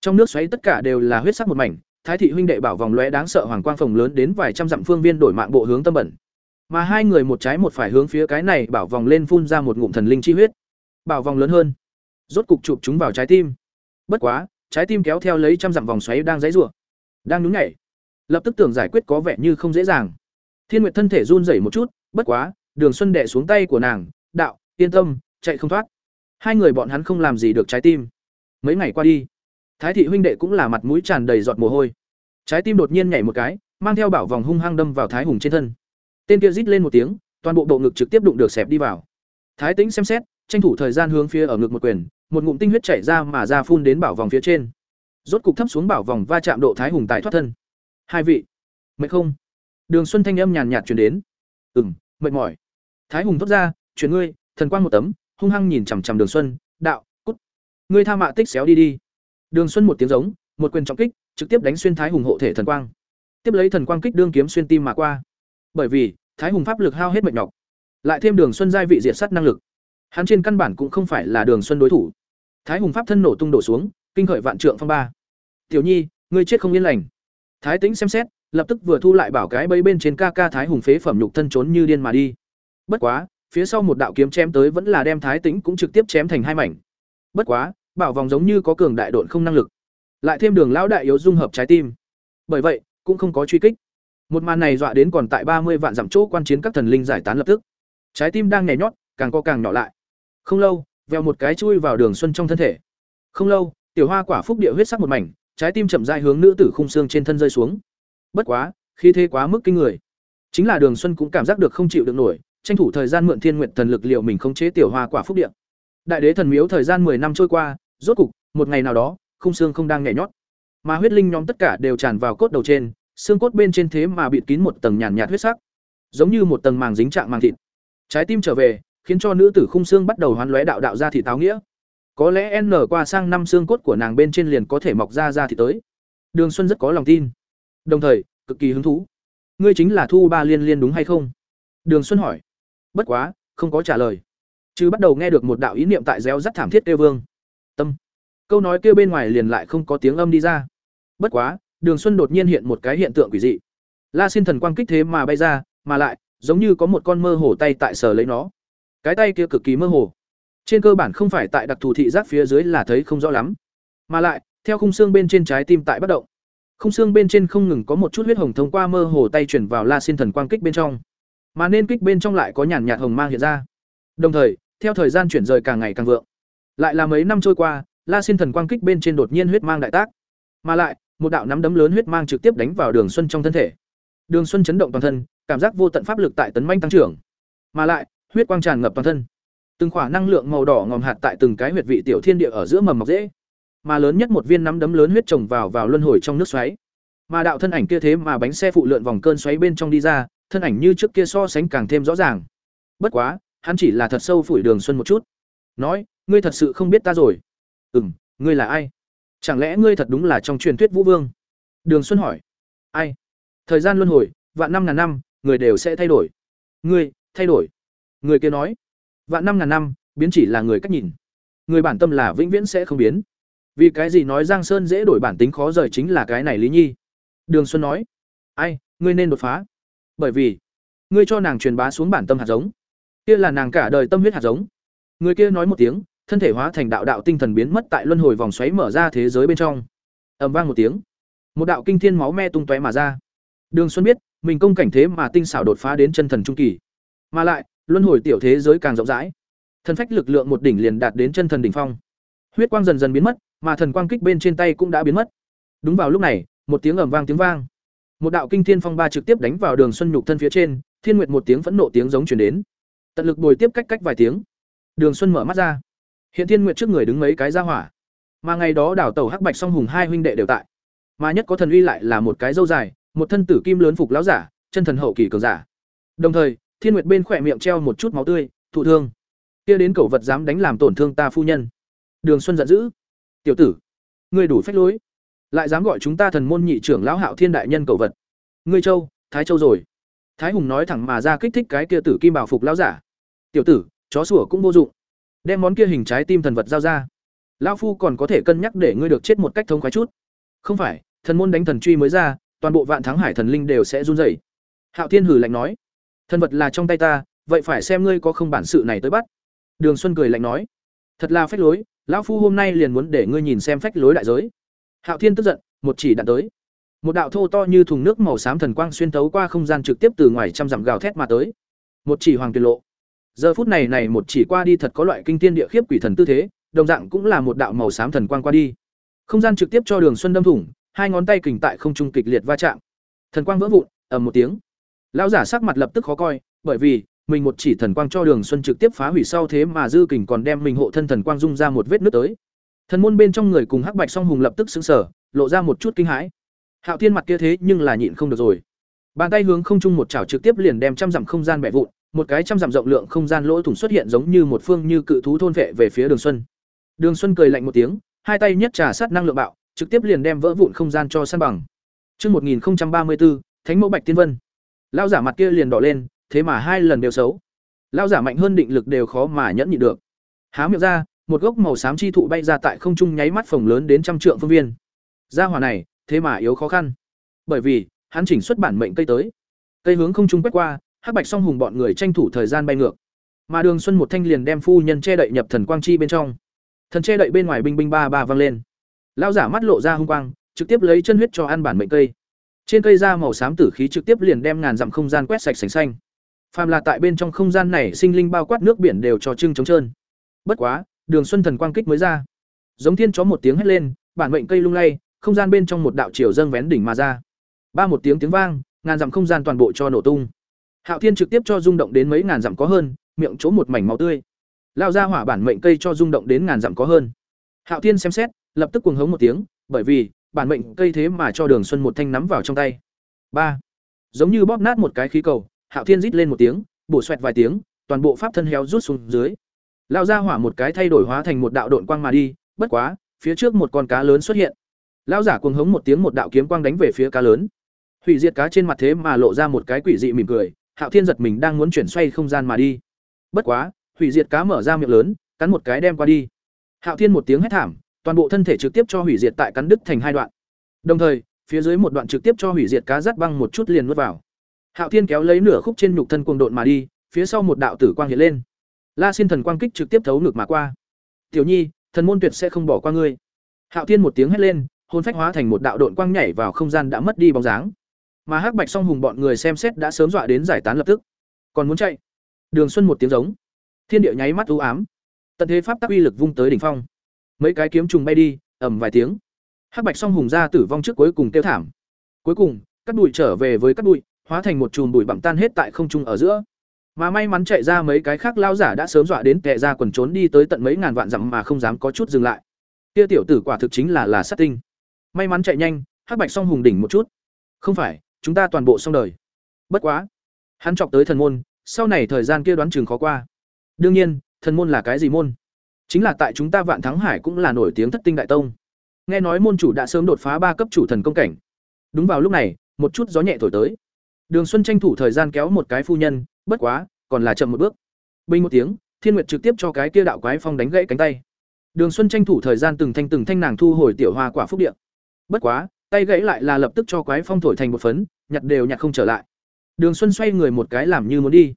Trong nước xoáy tất cả đều là huyết sắc một mảnh, Thái thị huynh đệ bảo vòng lóe đáng sợ hoàng quang phồng lớn đến vài trăm dặm phương viên đổi mạng bộ hướng tâm bẩn. Mà hai người một trái một phải hướng phía cái này bảo vòng lên phun ra một ngụm thần linh chi huyết. Bảo vòng lớn hơn, rốt cục chụp chúng vào trái tim. Bất quá, trái tim kéo theo lấy trăm dặm vòng xoáy đang dãy rủa đang nhún nhảy. Lập tức tưởng giải quyết có vẻ như không dễ dàng. Thiên Nguyệt thân thể run rẩy một chút, bất quá, Đường Xuân đẻ xuống tay của nàng, "Đạo, yên tâm, chạy không thoát." Hai người bọn hắn không làm gì được trái tim. Mấy ngày qua đi, Thái thị huynh đệ cũng là mặt mũi tràn đầy giọt mồ hôi. Trái tim đột nhiên nhảy một cái, mang theo bảo vòng hung hăng đâm vào Thái Hùng trên thân. Tên kia rít lên một tiếng, toàn bộ bộ ngực trực tiếp đụng được xẹp đi vào. Thái Tĩnh xem xét, tranh thủ thời gian hướng phía ở ngực một quyền, một ngụm tinh huyết chảy ra mà ra phun đến bảo vòng phía trên. Rốt cục thấp xuống bảo vòng va chạm độ Thái Hùng tại thoát thân. Hai vị, mệt không? Đường Xuân thanh âm nhàn nhạt truyền đến. "Ừm, mệt mỏi." Thái Hùng thốt ra, "Chuyển ngươi." Thần quang một tấm, hung hăng nhìn chằm chằm Đường Xuân, "Đạo, cút. Ngươi tha mạ tích xéo đi đi." Đường Xuân một tiếng giống, một quyền trọng kích, trực tiếp đánh xuyên Thái Hùng hộ thể thần quang. Tiếp lấy thần quang kích đương kiếm xuyên tim mà qua. Bởi vì, Thái Hùng pháp lực hao hết mệt nhọc, lại thêm Đường Xuân giai vị diệt sát năng lực, hắn trên căn bản cũng không phải là Đường Xuân đối thủ. Thái Hùng pháp thân nổ tung đổ xuống, kinh khởi vạn trượng phong ba. "Tiểu Nhi, ngươi chết không yên lành." Thái Tĩnh xem xét, lập tức vừa thu lại bảo cái bẫy bên trên ca ca thái hùng phế phẩm nhục thân trốn như điên mà đi bất quá phía sau một đạo kiếm chém tới vẫn là đem thái tĩnh cũng trực tiếp chém thành hai mảnh bất quá bảo vòng giống như có cường đại độn không năng lực lại thêm đường lão đại yếu dung hợp trái tim bởi vậy cũng không có truy kích một màn này dọa đến còn tại ba mươi vạn dặm chỗ quan chiến các thần linh giải tán lập tức trái tim đang nhảy nhót càng co càng nhỏ lại không lâu, vèo một cái chui vào đường xuân trong thân thể. Không lâu, tiểu hoa quả phúc địa huyết sắc một mảnh, trái tim chậm rãi hướng nữ tử khung xương trên thân rơi xuống. Bất quá khi thế quá mức kinh người. Chính là đường xuân cũng cảm giác được không chịu được nổi, tranh thủ thời gian mượn thiên nguyện thần lực liệu mình không chế tiểu hoa quả phúc địa. đại đế thần miếu thời gian 10 năm trôi qua, rốt cục, một ngày nào đó, khung xương không đang nhảy nhót. Mà huyết linh nhóm tất cả đều tràn vào cốt đầu trên, xương cốt bên trên thế mà bịt kín một tầng nhàn nhạt huyết sắc. Giống như một tầng màng dính trạng màng thịt. Trái tim trở về khiến cho nữ tử khung xương bắt đầu hoán lóe đạo đạo ra thị táo nghĩa. Có lẽ n qua sang năm xương cốt của nàng bên trên liền có thể mọc ra ra thì tới. Đường xuân rất có lòng tin. Đồng thời, cực kỳ hứng thú. Ngươi chính là thu ba liên liên đúng hay không? Đường xuân hỏi. Bất quá, không có trả lời. Chứ bắt đầu nghe được một đạo ý niệm tại réo rắt thảm thiết kêu vương. Tâm. Câu nói kêu bên ngoài liền lại không có tiếng âm đi ra. Bất quá, đường xuân đột nhiên hiện một cái hiện tượng quỷ dị. La xin thần quang kích thế mà bay ra, mà lại, giống như có một con mơ hổ tay tại sở lấy nó cái tay kia cực kỳ mơ hồ. Trên cơ bản không phải tại đặc thù thị giác phía dưới là thấy không rõ lắm. Mà lại, theo khung xương bên trên trái tim tại bất động. Khung xương bên trên không ngừng có một chút huyết hồng thông qua mơ hồ tay chuyển vào la xin thần quang kích bên trong. Mà nên kích bên trong lại có nhàn nhạt hồng mang hiện ra. Đồng thời, theo thời gian chuyển rời càng ngày càng vượng. Lại là mấy năm trôi qua, la xin thần quang kích bên trên đột nhiên huyết mang đại tác. Mà lại, một đạo nắm đấm lớn huyết mang trực tiếp đánh vào đường xuân trong thân thể. Đường xuân chấn động toàn thân, cảm giác vô tận pháp lực tại tấn manh tăng trưởng. Mà lại huyết quang tràn ngập toàn thân. Từng khỏa năng lượng màu đỏ ngòm hạt tại từng cái huyệt vị tiểu thiên địa ở giữa mầm mọc dễ. Mà lớn nhất một viên nắm đấm lớn huyết trồng vào vào luân hồi trong nước xoáy. Mà đạo thân ảnh kia thế mà bánh xe phụ lượn vòng cơn xoáy bên trong đi ra, thân ảnh như trước kia so sánh càng thêm rõ ràng. Bất quá, hắn chỉ là thật sâu phủi đường xuân một chút. Nói, ngươi thật sự không biết ta rồi. Ừ m ngươi là ai? Chẳng lẽ ngươi thật đúng là trong truyền thuyết vũ vương? Đường xuân hỏi. Ai? Thời gian luân hồi, vạn năm ngàn năm, người đều sẽ thay đổi. Ngươi, thay đổi người kia nói, vạn năm ngàn năm, biến chỉ là người cách nhìn. Người bản tâm là vĩnh viễn sẽ không biến. Vì cái gì nói giang sơn dễ đổi bản tính khó rời chính là cái này lý nhi? Đường xuân nói, ai, ngươi nên đột phá. Bởi vì, ngươi cho nàng truyền bá xuống bản tâm hạt giống. Kia là nàng cả đời tâm huyết hạt giống. Người kia nói một tiếng, thân thể hóa thành đạo đạo tinh thần biến mất tại luân hồi vòng xoáy mở ra thế giới bên trong. Ầm vang một tiếng. Một đạo kinh thiên máu me tung tóe mà ra. Đường xuân biết, mình công cảnh thế mà tinh xảo đột phá đến chân thần trung kỳ. Mà lại luân hồi tiểu thế giới càng rộng rãi. Thần phách lực lượng một đỉnh liền đạt đến chân thần đỉnh phong. Huyết quang dần dần biến mất, mà thần quang kích bên trên tay cũng đã biến mất. Đúng vào lúc này, một tiếng ầm vang tiếng vang. Một đạo kinh thiên phong ba trực tiếp đánh vào đường xuân nhục thân phía trên, thiên nguyệt một tiếng phẫn nộ tiếng giống truyền đến. Tận lực bồi tiếp cách cách vài tiếng. Đường xuân mở mắt ra. Hiện thiên nguyệt trước người đứng mấy cái ra hỏa. Mà ngày đó đảo tàu hắc bạch song hùng hai huynh đệ đều tại. Mà nhất có thần uy lại là một cái dâu dài, một thân tử kim lớn phục láo giả, chân thần hậu kỳ cường giả. Đồng thời thiên nguyệt bên khỏe miệng treo một chút máu tươi, thụ thương. Kia đến cẩu vật dám đánh làm tổn thương ta phu nhân. Đường xuân giận dữ, tiểu tử, ngươi đủ phách lối. Lại dám gọi chúng ta thần môn nhị trưởng lão hạo thiên đại nhân cẩu vật. Ngươi châu thái châu rồi. Thái hùng nói thẳng mà ra kích thích cái kia tử kim bảo phục lão giả. Tiểu tử, chó sủa cũng vô dụng. Đem món kia hình trái tim thần vật giao ra. Lão phu còn có thể cân nhắc để ngươi được chết một cách thông khoái chút. Không phải, thần môn đánh thần truy mới ra, toàn bộ vạn thắng hải thần linh đều sẽ run rẩy. Hạo thiên hử lạnh nói. Thân vật là trong tay ta, vậy phải xem ngươi có không bản sự này tới bắt. Đường xuân cười lạnh nói. Thật là phách lối, lão phu hôm nay liền muốn để ngươi nhìn xem phách lối đại giới. Hạo thiên tức giận, một chỉ đạn tới. Một đạo thô to như thùng nước màu xám thần quang xuyên tấu qua không gian trực tiếp từ ngoài trăm dặm gào thét mà tới. Một chỉ hoàng tuyệt lộ. Giờ phút này này một chỉ qua đi thật có loại kinh tiên địa khiếp quỷ thần tư thế, đồng dạng cũng là một đạo màu xám thần quang qua đi. Không gian trực tiếp cho đường xuân đâm thủng, hai ngón tay kình tại không trung kịch liệt va chạm. Thần quang vỡ vụn, ầm một tiếng lão giả sắc mặt lập tức khó coi bởi vì mình một chỉ thần quang cho đường xuân trực tiếp phá hủy sau thế mà dư kình còn đem mình hộ thân thần quang dung ra một vết nước tới. Thần môn bên trong người cùng hắc bạch song hùng lập tức xứng sở lộ ra một chút kinh hãi. Hạo thiên mặt kia thế nhưng là nhịn không được rồi. Bàn tay hướng không trung một chảo trực tiếp liền đem trăm dặm không gian bẻ vụn một cái trăm dặm rộng lượng không gian lỗ thủng xuất hiện giống như một phương như cự thú thôn vệ về phía đường xuân. Đường xuân cười lạnh một tiếng hai tay nhất trà sát năng lượng bạo trực tiếp liền đem vỡ vụn không gian cho san bằng. Trước 1034, Thánh mẫu Bạch Tiên Vân. Lao giả mặt kia liền đỏ lên, thế mà hai lần đều xấu. Lao giả mạnh hơn định lực đều khó mà nhẫn nhịn được. Há miệng ra, một gốc màu xám chi thụ bay ra tại không trung nháy mắt phồng lớn đến trăm trượng phương viên. Gia hỏa này, thế mà yếu khó khăn. Bởi vì, hắn chỉnh xuất bản mệnh cây tới. Cây hướng không trung quét qua, hắc bạch song hùng bọn người tranh thủ thời gian bay ngược. Mà Đường Xuân một thanh liền đem phu nhân che đậy nhập thần quang chi bên trong. Thần che đậy bên ngoài binh binh ba ba vang lên. Lão giả mắt lộ ra hung quang, trực tiếp lấy chân huyết cho ăn bản mệnh cây. Trên cây da màu xám tử khí trực tiếp liền đem ngàn dặm không gian quét sạch sành xanh. Phàm là tại bên trong không gian này sinh linh bao quát nước biển đều cho trưng trống trơn. Bất quá, Đường Xuân thần quang kích mới ra. Giống thiên chó một tiếng hét lên, bản mệnh cây lung lay, không gian bên trong một đạo chiều dâng vén đỉnh mà ra. Ba một tiếng tiếng vang, ngàn dặm không gian toàn bộ cho nổ tung. Hạo Thiên trực tiếp cho rung động đến mấy ngàn dặm có hơn, miệng chỗ một mảnh máu tươi. Lao ra hỏa bản mệnh cây cho rung động đến ngàn dặm có hơn. Hạo Thiên xem xét, lập tức cuồng hống một tiếng, bởi vì bản mệnh cây thế mà cho Đường Xuân một thanh nắm vào trong tay. ba Giống như bóp nát một cái khí cầu, Hạo Thiên rít lên một tiếng, bổ xoẹt vài tiếng, toàn bộ pháp thân héo rút xuống dưới. Lao ra hỏa một cái thay đổi hóa thành một đạo độn quang mà đi, bất quá, phía trước một con cá lớn xuất hiện. Lão giả cuồng hống một tiếng một đạo kiếm quang đánh về phía cá lớn. Hủy diệt cá trên mặt thế mà lộ ra một cái quỷ dị mỉm cười, Hạo Thiên giật mình đang muốn chuyển xoay không gian mà đi. Bất quá, hủy diệt cá mở ra miệng lớn, cắn một cái đem qua đi. Hạo Thiên một tiếng hét thảm, toàn bộ thân thể trực tiếp cho hủy diệt tại cắn đứt thành hai đoạn. Đồng thời, phía dưới một đoạn trực tiếp cho hủy diệt cá rát băng một chút liền nuốt vào. Hạo Thiên kéo lấy nửa khúc trên nhục thân cuồng độn mà đi, phía sau một đạo tử quang hiện lên. La Xin thần quang kích trực tiếp thấu ngược mà qua. "Tiểu Nhi, thần môn tuyệt sẽ không bỏ qua ngươi." Hạo Thiên một tiếng hét lên, hồn phách hóa thành một đạo độn quang nhảy vào không gian đã mất đi bóng dáng. Mà Hắc Bạch Song Hùng bọn người xem xét đã sớm dọa đến giải tán lập tức. Còn muốn chạy? Đường Xuân một tiếng giống. Thiên địa nháy mắt u ám. Tận thế pháp tắc uy lực vung tới đỉnh phong. Mấy cái kiếm trùng bay đi, ầm vài tiếng. Hắc Bạch Song Hùng ra tử vong trước cuối cùng tiêu thảm. Cuối cùng, cắt bụi trở về với cắt bụi, hóa thành một chùm bụi bặm tan hết tại không trung ở giữa. Mà may mắn chạy ra mấy cái khác lao giả đã sớm dọa đến tệ ra quần trốn đi tới tận mấy ngàn vạn dặm mà không dám có chút dừng lại. Kia tiểu tử quả thực chính là là sát tinh. May mắn chạy nhanh, Hắc Bạch Song Hùng đỉnh một chút. Không phải, chúng ta toàn bộ xong đời. Bất quá, hắn chọc tới thần môn, sau này thời gian kia đoán chừng khó qua. Đương nhiên, thần môn là cái gì môn? Chính là tại chúng ta Vạn Thắng Hải cũng là nổi tiếng thất tinh đại tông. Nghe nói môn chủ đã sớm đột phá ba cấp chủ thần công cảnh. Đúng vào lúc này, một chút gió nhẹ thổi tới. Đường Xuân tranh thủ thời gian kéo một cái phu nhân, bất quá, còn là chậm một bước. Bình một tiếng, Thiên Nguyệt trực tiếp cho cái kia đạo quái phong đánh gãy cánh tay. Đường Xuân tranh thủ thời gian từng thanh từng thanh nàng thu hồi tiểu hoa quả phúc địa. Bất quá, tay gãy lại là lập tức cho quái phong thổi thành một phấn, nhặt đều nhặt không trở lại. Đường Xuân xoay người một cái làm như muốn đi.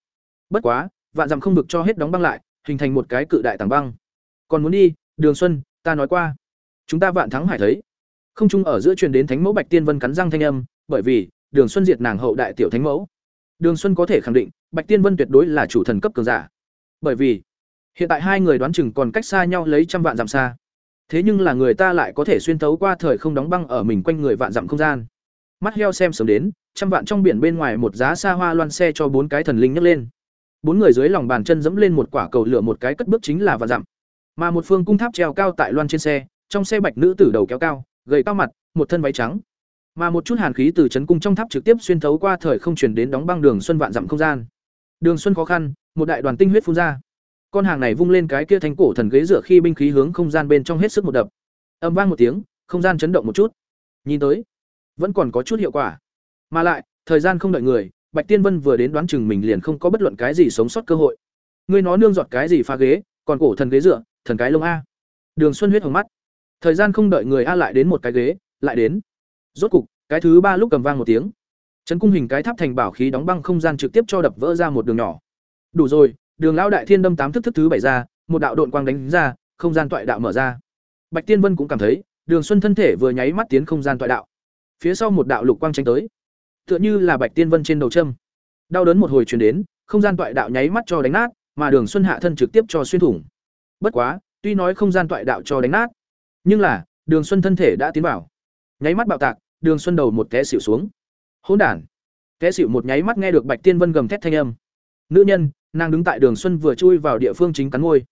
Bất quá, vạn dặm không vực cho hết đóng băng lại, hình thành một cái cự đại tảng băng. Còn muốn đi, Đường Xuân, ta nói qua, chúng ta vạn thắng hải thấy. Không chung ở giữa truyền đến Thánh Mẫu Bạch Tiên Vân cắn răng thanh âm, bởi vì, Đường Xuân diệt nàng hậu đại tiểu thánh mẫu. Đường Xuân có thể khẳng định, Bạch Tiên Vân tuyệt đối là chủ thần cấp cường giả. Bởi vì, hiện tại hai người đoán chừng còn cách xa nhau lấy trăm vạn dặm xa. Thế nhưng là người ta lại có thể xuyên thấu qua thời không đóng băng ở mình quanh người vạn dặm không gian. Mắt heo xem sớm đến, trăm vạn trong biển bên ngoài một giá xa hoa loan xe cho bốn cái thần linh nhấc lên. Bốn người dưới lòng bàn chân dẫm lên một quả cầu lửa một cái cất bước chính là vạn dặm. Mà một phương cung tháp treo cao tại loan trên xe, trong xe bạch nữ tử đầu kéo cao, gầy cao mặt, một thân váy trắng. Mà một chút hàn khí từ chấn cung trong tháp trực tiếp xuyên thấu qua thời không truyền đến đóng băng đường xuân vạn dặm không gian. Đường xuân khó khăn, một đại đoàn tinh huyết phun ra. Con hàng này vung lên cái kia thành cổ thần ghế dựa khi binh khí hướng không gian bên trong hết sức một đập. Âm vang một tiếng, không gian chấn động một chút. Nhìn tới, vẫn còn có chút hiệu quả. Mà lại, thời gian không đợi người, Bạch Tiên Vân vừa đến đoán chừng mình liền không có bất luận cái gì sống sót cơ hội. Ngươi nó nương giọt cái gì phá ghế, còn cổ thần ghế dựa, thần cái lông a. Đường Xuân huyết hồng mắt. Thời gian không đợi người a lại đến một cái ghế, lại đến. Rốt cục, cái thứ ba lúc cầm vang một tiếng. Trấn cung hình cái tháp thành bảo khí đóng băng không gian trực tiếp cho đập vỡ ra một đường nhỏ. Đủ rồi, đường lão đại thiên đâm tám thức thức thứ bảy ra, một đạo độn quang đánh ra, không gian toại đạo mở ra. Bạch Tiên Vân cũng cảm thấy, Đường Xuân thân thể vừa nháy mắt tiến không gian toại đạo. Phía sau một đạo lục quang tránh tới, tựa như là Bạch Tiên Vân trên đầu châm. Đau đớn một hồi truyền đến, không gian toại đạo nháy mắt cho đánh nát, mà Đường Xuân hạ thân trực tiếp cho xuyên thủng. Bất quá, tuy nói không gian toại đạo cho đánh nát, nhưng là, Đường Xuân thân thể đã tiến vào. Nháy mắt bạo tạc, Đường Xuân đầu một té xỉu xuống. Hỗn đản. Té xỉu một nháy mắt nghe được Bạch Tiên Vân gầm thét thanh âm. Nữ nhân, nàng đứng tại Đường Xuân vừa chui vào địa phương chính cắn môi.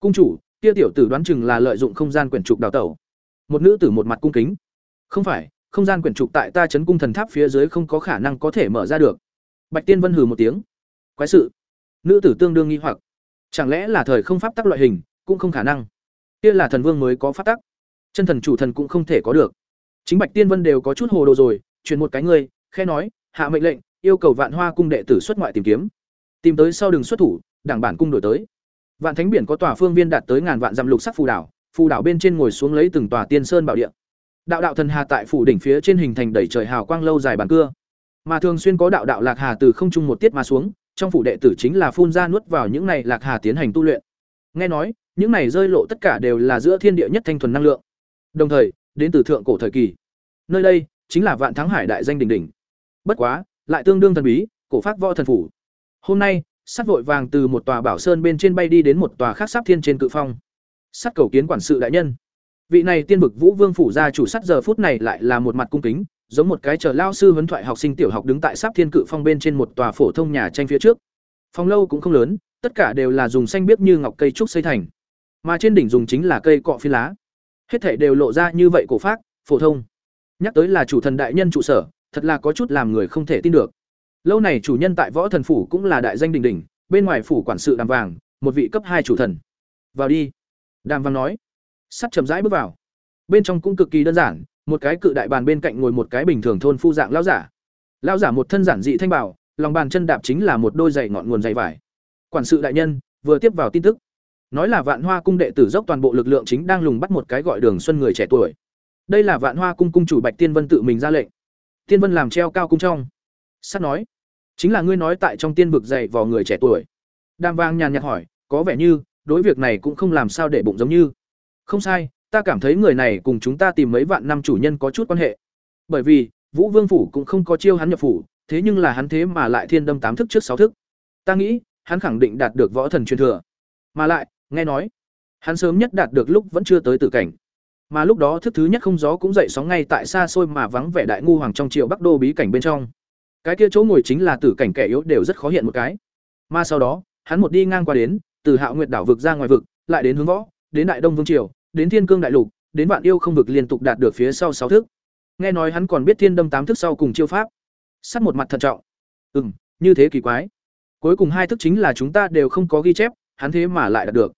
Cung chủ, kia tiểu tử đoán chừng là lợi dụng không gian quyển trục đào tẩu. Một nữ tử một mặt cung kính. Không phải, không gian quyển trục tại ta chấn cung thần tháp phía dưới không có khả năng có thể mở ra được. Bạch Tiên Vân hừ một tiếng. Quái sự. Nữ tử tương đương nghi hoặc. Chẳng lẽ là thời không pháp tắc loại hình, cũng không khả năng. Kia là thần vương mới có pháp tắc. Chân thần chủ thần cũng không thể có được. Chính Bạch Tiên Vân đều có chút hồ đồ rồi, truyền một cái người, khe nói, hạ mệnh lệnh, yêu cầu Vạn Hoa cung đệ tử xuất ngoại tìm kiếm. Tìm tới sau đường xuất thủ, đảng bản cung đổi tới. Vạn Thánh biển có tòa phương viên đạt tới ngàn vạn dặm lục sắc phù đảo, phù đảo bên trên ngồi xuống lấy từng tòa tiên sơn bảo địa. Đạo đạo thần hà tại phủ đỉnh phía trên hình thành đầy trời hào quang lâu dài bàn cưa. Mà thường xuyên có đạo đạo lạc hà từ không trung một tiết mà xuống, trong phủ đệ tử chính là phun ra nuốt vào những này lạc hà tiến hành tu luyện. Nghe nói, những này rơi lộ tất cả đều là giữa thiên địa nhất thanh thuần năng lượng. Đồng thời, đến từ thượng cổ thời kỳ. Nơi đây chính là Vạn Thắng Hải đại danh đỉnh đỉnh. Bất quá, lại tương đương thần bí, cổ pháp võ thần phủ. Hôm nay, sắt vội vàng từ một tòa bảo sơn bên trên bay đi đến một tòa khác sắp thiên trên cự phong. Sắt cầu kiến quản sự đại nhân. Vị này tiên vực Vũ Vương phủ gia chủ sắt giờ phút này lại là một mặt cung kính, giống một cái chờ lao sư huấn thoại học sinh tiểu học đứng tại sắp thiên cự phong bên trên một tòa phổ thông nhà tranh phía trước. Phong lâu cũng không lớn, tất cả đều là dùng xanh biếc như ngọc cây trúc xây thành. Mà trên đỉnh dùng chính là cây cọ phi lá. hết thể đều lộ ra như vậy cổ phác, phổ thông. Nhắc tới là chủ thần đại nhân trụ sở, thật là có chút làm người không thể tin được. Lâu này chủ nhân tại võ thần phủ cũng là đại danh đình đình bên ngoài phủ quản sự đàm vàng, một vị cấp hai chủ thần. Vào đi. Đàm vàng nói. Sắt chậm rãi bước vào. Bên trong cũng cực kỳ đơn giản, một cái cự đại bàn bên cạnh ngồi một cái bình thường thôn phu dạng lão giả. Lão giả một thân giản dị thanh bảo, lòng bàn chân đạp chính là một đôi giày ngọn nguồn giày vải. Quản sự đại nhân, vừa tiếp vào tin tức nói là vạn hoa cung đệ tử dốc toàn bộ lực lượng chính đang lùng bắt một cái gọi đường xuân người trẻ tuổi. Đây là vạn hoa cung cung chủ bạch tiên vân tự mình ra lệnh. Tiên vân làm treo cao cung trong. Sắt nói, chính là ngươi nói tại trong tiên vực dạy vào người trẻ tuổi. Đam vang nhàn nhạt hỏi, có vẻ như, đối việc này cũng không làm sao để bụng giống như. Không sai, ta cảm thấy người này cùng chúng ta tìm mấy vạn năm chủ nhân có chút quan hệ. Bởi vì, vũ vương phủ cũng không có chiêu hắn nhập phủ, thế nhưng là hắn thế mà lại thiên đâm tám thức trước sáu thức. Ta nghĩ, hắn khẳng định đạt được võ thần truyền thừa. Mà lại nghe nói, hắn sớm nhất đạt được lúc vẫn chưa tới tử cảnh. Mà lúc đó thức thứ nhất không gió cũng dậy sóng ngay tại xa xôi mà vắng vẻ đại ngu hoàng trong triều bắc đô bí cảnh bên trong. Cái kia chỗ ngồi chính là tử cảnh kẻ yếu đều rất khó hiện một cái. Mà sau đó, hắn một đi ngang qua đến, từ hạo nguyệt đảo vực ra ngoài vực, lại đến hướng võ, đến đại đông vương triều, đến thiên cương đại lục, đến vạn yêu không vực liên tục đạt được phía sau sáu thước nghe nói hắn còn biết thiên đâm tám thức sau cùng chiêu pháp. Sắt một mặt thận trọng. Ừ m như thế kỳ quái. Cuối cùng hai thức chính là chúng ta đều không có ghi chép hắn thế mà lại đạt được.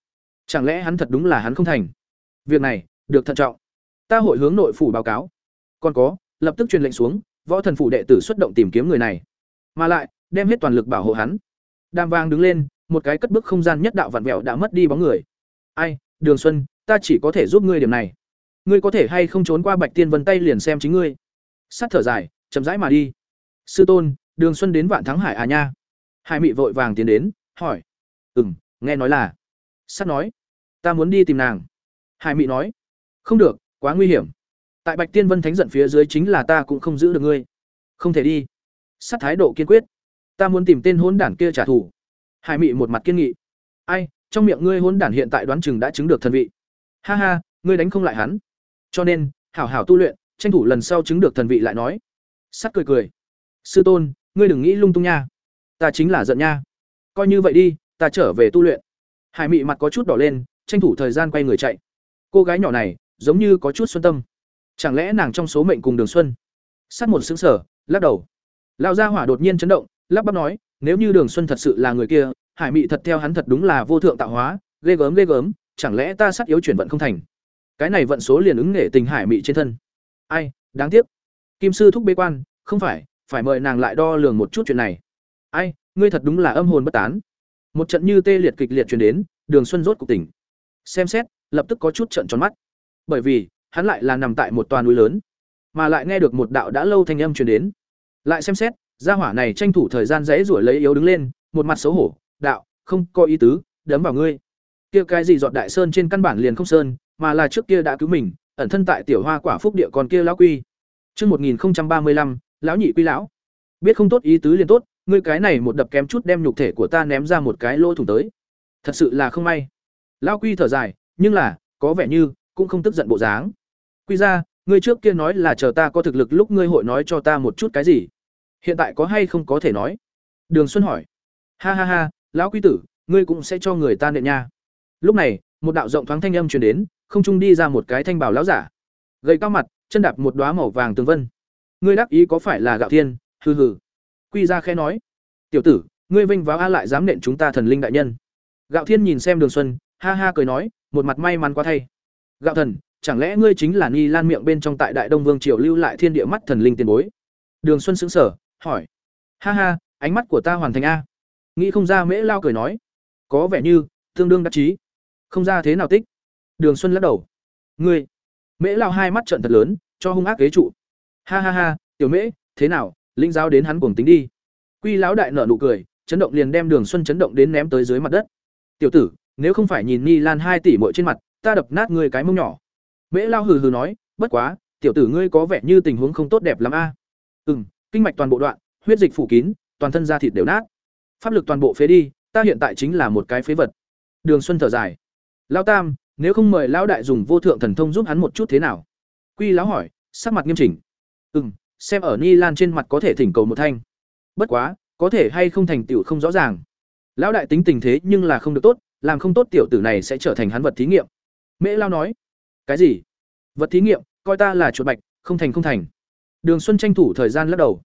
Chẳng lẽ hắn thật đúng là hắn không thành? Việc này, được thận trọng. Ta hội hướng nội phủ báo cáo. Còn có, lập tức truyền lệnh xuống, võ thần phủ đệ tử xuất động tìm kiếm người này. Mà lại, đem hết toàn lực bảo hộ hắn. Đàm vàng đứng lên, một cái cất bước không gian nhất đạo vặn vẹo đã mất đi bóng người. Ai, đường xuân, ta chỉ có thể giúp ngươi điểm này. Ngươi có thể hay không trốn qua bạch tiên vân tay liền xem chính ngươi. Sắt thở dài, chậm rãi mà đi. Sư tôn, đường xuân đến vạn thắng hải à nha? Hải mị vội vàng tiến đến, hỏi. Ừ m nghe nói là. Sắt nói, ta muốn đi tìm nàng. Hải mị nói, không được, quá nguy hiểm. Tại bạch tiên vân thánh giận phía dưới chính là ta cũng không giữ được ngươi. Không thể đi. Sắt thái độ kiên quyết, ta muốn tìm tên hôn đản kia trả thù. Hải mị một mặt kiên nghị, ai, trong miệng ngươi hôn đản hiện tại đoán chừng đã chứng được thần vị. Ha ha, ngươi đánh không lại hắn. Cho nên, hảo hảo tu luyện, tranh thủ lần sau chứng được thần vị lại nói. Sắt cười cười, sư tôn, ngươi đừng nghĩ lung tung nha. Ta chính là giận nha. Coi như vậy đi ta trở về tu luyện. Hải mị mặt có chút đỏ lên, tranh thủ thời gian quay người chạy. Cô gái nhỏ này, giống như có chút xuân tâm. Chẳng lẽ nàng trong số mệnh cùng đường xuân? Sắt một xứng sở lắc đầu. Lão gia hỏa đột nhiên chấn động, lắp bắp nói, nếu như đường xuân thật sự là người kia, hải mị thật theo hắn thật đúng là vô thượng tạo hóa, ghê gớm ghê gớm, chẳng lẽ ta sắt yếu chuyển vận không thành? Cái này vận số liền ứng nghệ tình hải mị trên thân. Ai, đáng tiếc. Kim sư thúc bế quan, không phải phải mời nàng lại đo lường một chút chuyện này. Ai, ngươi thật đúng là âm hồn bất tán một trận như tê liệt kịch liệt truyền đến, đường xuân rốt cục tỉnh. Xem xét, lập tức có chút trận tròn mắt. Bởi vì, hắn lại là nằm tại một toà núi lớn, mà lại nghe được một đạo đã lâu thanh âm truyền đến. Lại xem xét, gia hỏa này tranh thủ thời gian dãy ruổi lấy yếu đứng lên, một mặt xấu hổ, đạo, không có ý tứ, đấm vào ngươi. Kia cái gì dọn đại sơn trên căn bản liền không sơn, mà là trước kia đã cứu mình, ẩn thân tại tiểu hoa quả phúc địa còn kia lão quy. Trước một nghìn ba mươi lăm, lão nhị quy lão. Biết không tốt ý tứ liền tốt ngươi cái này một đập kém chút đem nhục thể của ta ném ra một cái lỗ thủng tới. Thật sự là không may. Lão quy thở dài, nhưng là, có vẻ như, cũng không tức giận bộ dáng. Quy ra, ngươi trước kia nói là chờ ta có thực lực lúc ngươi hội nói cho ta một chút cái gì? Hiện tại có hay không có thể nói? Đường xuân hỏi. Ha ha ha, lão quy tử, ngươi cũng sẽ cho người ta nện nha. Lúc này, một đạo rộng thoáng thanh âm truyền đến, không trung đi ra một cái thanh bảo lão giả. Gầy cao mặt, chân đạp một đóa màu vàng tường vân. Ngươi đắc ý có phải là gạo thiên? Hừ hừ quy ra khẽ nói, tiểu tử, ngươi vinh váo a lại dám nện chúng ta thần linh đại nhân. Gạo thiên nhìn xem đường xuân, ha ha cười nói, một mặt may mắn quá thay. Gạo thần, chẳng lẽ ngươi chính là ni lan miệng bên trong tại đại đông vương triều lưu lại thiên địa mắt thần linh tiền bối? Đường xuân sững sờ, hỏi, ha ha, ánh mắt của ta hoàn thành a. Nghĩ không ra mễ lao cười nói, có vẻ như tương đương đắc chí. Không ra thế nào tích. Đường xuân lắc đầu, ngươi. Mễ lao hai mắt trận thật lớn, cho hung ác ghế trụ. Ha ha ha, tiểu mễ, thế nào? Linh giáo đến hắn cuồng tính đi. Quy lão đại nở nụ cười, chấn động liền đem đường xuân chấn động đến ném tới dưới mặt đất. Tiểu tử, nếu không phải nhìn ni lan hai tỷ muội trên mặt, ta đập nát ngươi cái mông nhỏ. Mễ lao hừ hừ nói, bất quá, tiểu tử ngươi có vẻ như tình huống không tốt đẹp lắm a. Ừ kinh mạch toàn bộ đoạn, huyết dịch phủ kín, toàn thân da thịt đều nát. Pháp lực toàn bộ phế đi, ta hiện tại chính là một cái phế vật. Đường xuân thở dài. Lao tam, nếu không mời lão đại dùng vô thượng thần thông giúp hắn một chút thế nào? Quy lão hỏi, sắc mặt nghiêm chỉnh. Ừ m xem ở ni lan trên mặt có thể thỉnh cầu một thanh. Bất quá, có thể hay không thành tựu không rõ ràng. Lão đại tính tình thế nhưng là không được tốt, làm không tốt tiểu tử này sẽ trở thành hắn vật thí nghiệm. Mễ lao nói, cái gì? Vật thí nghiệm, coi ta là chuột bạch, không thành không thành. Đường xuân tranh thủ thời gian lắc đầu.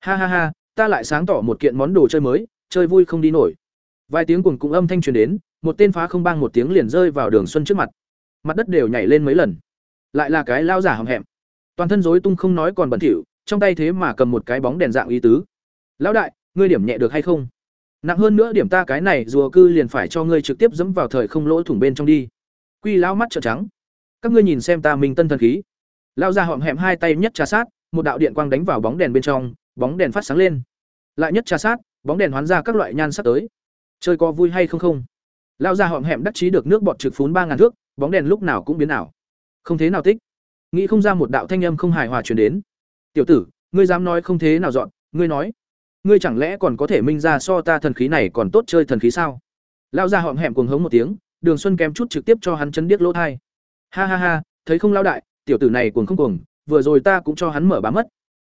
Ha ha ha, ta lại sáng tỏ một kiện món đồ chơi mới, chơi vui không đi nổi. Vài tiếng cuồng cùng âm thanh truyền đến, một tên phá không bang một tiếng liền rơi vào đường xuân trước mặt. Mặt đất đều nhảy lên mấy lần. Lại là cái lao giả hầm hẹm. Toàn thân rối tung không nói còn bẩn thỉu trong tay thế mà cầm một cái bóng đèn dạng ý tứ. Lão đại, ngươi điểm nhẹ được hay không? Nặng hơn nữa điểm ta cái này, rùa cư liền phải cho ngươi trực tiếp dẫm vào thời không lỗ thủng bên trong đi. Quy lão mắt trợn trắng. Các ngươi nhìn xem ta minh tân thần khí. Lao ra họm hẹm hai tay nhất trà sát, một đạo điện quang đánh vào bóng đèn bên trong, bóng đèn phát sáng lên. Lại nhất trà sát, bóng đèn hoán ra các loại nhan sắc tới. Chơi có vui hay không không? Lao ra họm hẹm đắc chí được nước bọt trực phún ba ngàn thước, bóng đèn lúc nào cũng biến ảo. Không thế nào tích. Nghĩ không ra một đạo thanh âm không hài hòa truyền đến tiểu tử, ngươi dám nói không thế nào dọn, ngươi nói, ngươi chẳng lẽ còn có thể minh ra so ta thần khí này còn tốt chơi thần khí sao? Lão gia họng hẹm cuồng hống một tiếng, đường xuân kém chút trực tiếp cho hắn chân điếc lỗ thai. Ha ha ha, thấy không lao đại, tiểu tử này cuồng không cuồng, vừa rồi ta cũng cho hắn mở bá mất.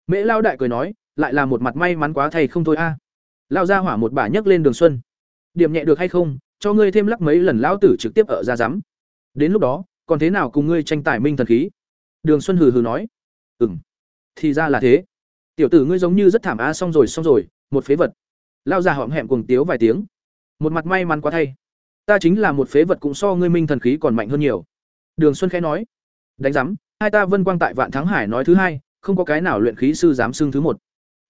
Mễ lao đại cười nói, lại là một mặt may mắn quá thầy không thôi a. Lao ra hỏa một bà nhấc lên đường xuân. Điểm nhẹ được hay không, cho ngươi thêm lắc mấy lần lão tử trực tiếp ở ra rắm đến lúc đó, còn thế nào cùng ngươi tranh tài minh thần khí? Đường xuân hừ hừ nói. Ừng thì ra là thế. Tiểu tử ngươi giống như rất thảm á, xong rồi xong rồi, một phế vật. Lao già họm hẹm cuồng tiếu vài tiếng. Một mặt may mắn quá thay. Ta chính là một phế vật cũng so ngươi minh thần khí còn mạnh hơn nhiều. Đường xuân khẽ nói. Đánh giám, hai ta vân quang tại vạn thắng hải nói thứ hai, không có cái nào luyện khí sư dám xưng thứ một.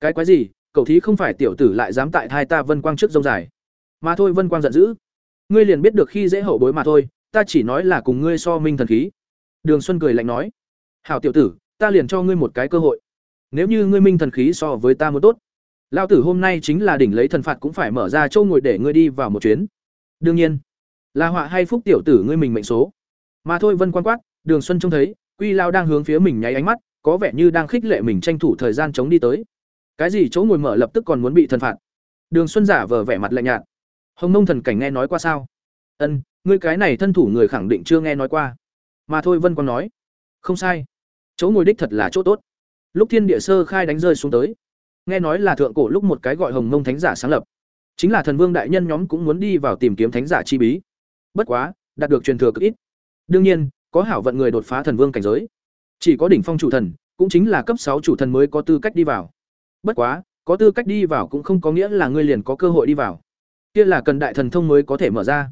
Cái quái gì? Cậu thí không phải tiểu tử lại dám tại hai ta vân quang trước dông dài. Mà thôi, vân quang giận dữ. Ngươi liền biết được khi dễ hậu bối mà thôi, ta chỉ nói là cùng ngươi so minh thần khí. Đường xuân cười lạnh nói. Hảo tiểu tử ta liền cho ngươi một cái cơ hội. Nếu như ngươi minh thần khí so với ta muốn tốt, lao tử hôm nay chính là đỉnh lấy thần phạt cũng phải mở ra châu ngồi để ngươi đi vào một chuyến. Đương nhiên, là họa hay phúc tiểu tử ngươi mình mệnh số. Mà thôi vân quan quát, đường xuân trông thấy, quy lao đang hướng phía mình nháy ánh mắt, có vẻ như đang khích lệ mình tranh thủ thời gian chống đi tới. Cái gì chỗ ngồi mở lập tức còn muốn bị thần phạt? Đường xuân giả vờ vẻ mặt lạnh nhạt. Hồng nông thần cảnh nghe nói qua sao? Ân, ngươi cái này thân thủ người khẳng định chưa nghe nói qua. Mà thôi vân quan nói, không sai chỗ ngồi đích thật là chỗ tốt. Lúc thiên địa sơ khai đánh rơi xuống tới, nghe nói là thượng cổ lúc một cái gọi hồng mông thánh giả sáng lập. Chính là thần vương đại nhân nhóm cũng muốn đi vào tìm kiếm thánh giả chi bí. Bất quá, đạt được truyền thừa cực ít. Đương nhiên, có hảo vận người đột phá thần vương cảnh giới. Chỉ có đỉnh phong chủ thần, cũng chính là cấp sáu chủ thần mới có tư cách đi vào. Bất quá, có tư cách đi vào cũng không có nghĩa là ngươi liền có cơ hội đi vào. Kia là cần đại thần thông mới có thể mở ra.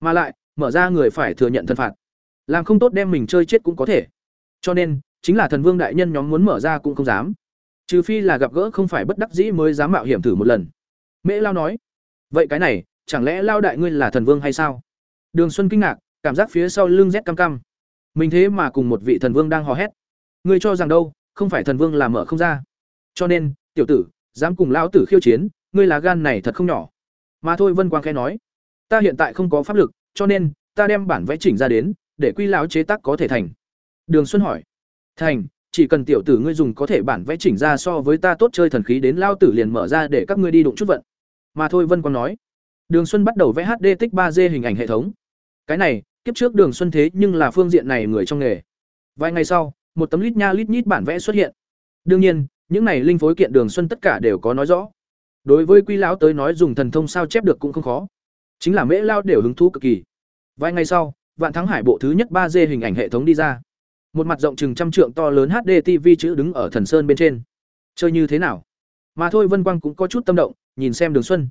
Mà lại, mở ra người phải thừa nhận thân phạt. Làm không tốt đem mình chơi chết cũng có thể. Cho nên chính là thần vương đại nhân nhóm muốn mở ra cũng không dám. Trừ phi là gặp gỡ không phải bất đắc dĩ mới dám mạo hiểm thử một lần. Mễ lao nói, vậy cái này, chẳng lẽ lao đại ngươi là thần vương hay sao? Đường xuân kinh ngạc, cảm giác phía sau lưng rét cam cam mình thế mà cùng một vị thần vương đang hò hét. Ngươi cho rằng đâu, không phải thần vương là mở không ra. Cho nên, tiểu tử, dám cùng lão tử khiêu chiến, ngươi là gan này thật không nhỏ. Mà thôi vân quang khẽ nói, ta hiện tại không có pháp lực, cho nên ta đem bản vẽ chỉnh ra đến, để quy lão chế tác có thể thành. Đường xuân hỏi thành, chỉ cần tiểu tử ngươi dùng có thể bản vẽ chỉnh ra so với ta tốt chơi thần khí đến lao tử liền mở ra để các ngươi đi đụng chút vận. Mà thôi vân còn nói, đường xuân bắt đầu vẽ hd tích ba d hình ảnh hệ thống. Cái này, kiếp trước đường xuân thế nhưng là phương diện này người trong nghề. Vài ngày sau, một tấm lít nha lít nhít bản vẽ xuất hiện. Đương nhiên, những này linh phối kiện đường xuân tất cả đều có nói rõ. Đối với quy lão tới nói dùng thần thông sao chép được cũng không khó. Chính là mễ lao đều hứng thú cực kỳ. Vài ngày sau, vạn thắng hải bộ thứ nhất ba d hình ảnh hệ thống đi ra một mặt rộng chừng trăm trượng to lớn hd tv chữ đứng ở thần sơn bên trên. Chơi như thế nào? Mà thôi vân quang cũng có chút tâm động, nhìn xem đường xuân.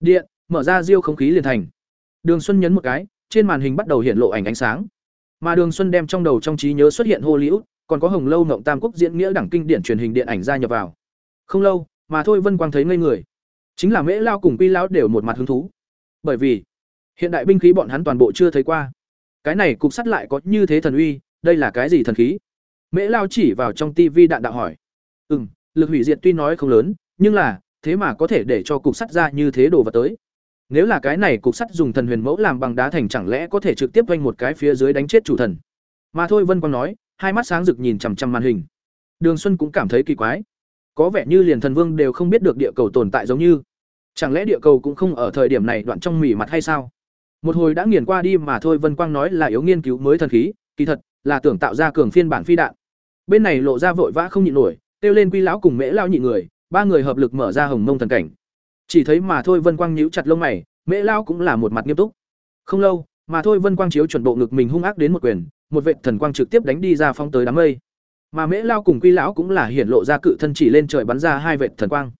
Điện, mở ra riêu không khí liền thành. Đường xuân nhấn một cái, trên màn hình bắt đầu hiện lộ ảnh ánh sáng. Mà đường xuân đem trong đầu trong trí nhớ xuất hiện hollywood, còn có hồng lâu ngộng tam quốc diễn nghĩa đẳng kinh điển truyền hình điện ảnh gia nhập vào. Không lâu, mà thôi vân quang thấy ngây người. Chính là mễ lao cùng pi lao đều một mặt hứng thú. Bởi vì, hiện đại binh khí bọn hắn toàn bộ chưa thấy qua. Cái này cục sắt lại có như thế thần uy đây là cái gì thần khí? Mễ lao chỉ vào trong tivi đạn đạo hỏi. Ừ m lực hủy diệt tuy nói không lớn, nhưng là, thế mà có thể để cho cục sắt ra như thế đồ vật tới. Nếu là cái này cục sắt dùng thần huyền mẫu làm bằng đá thành chẳng lẽ có thể trực tiếp quanh một cái phía dưới đánh chết chủ thần? Mà thôi vân quang nói, hai mắt sáng rực nhìn chằm chằm màn hình. Đường xuân cũng cảm thấy kỳ quái. Có vẻ như liền thần vương đều không biết được địa cầu tồn tại giống như. Chẳng lẽ địa cầu cũng không ở thời điểm này đoạn trong mỉ mặt hay sao? Một hồi đã nghiền qua đi mà thôi vân quang nói là yếu nghiên cứu mới thần khí, kỳ thật là tưởng tạo ra cường phiên bản phi đạn bên này lộ ra vội vã không nhịn nổi kêu lên quy lão cùng mễ lao nhị người ba người hợp lực mở ra hồng mông thần cảnh chỉ thấy mà thôi vân quang nhíu chặt lông mày mễ lao cũng là một mặt nghiêm túc không lâu mà thôi vân quang chiếu chuẩn bộ ngực mình hung ác đến một quyền một vệt thần quang trực tiếp đánh đi ra phong tới đám mây. Mà Mễ Lao cùng Quy lão cũng là hiển lộ ra cự thân chỉ lên trời bắn ra hai vệt thần quang.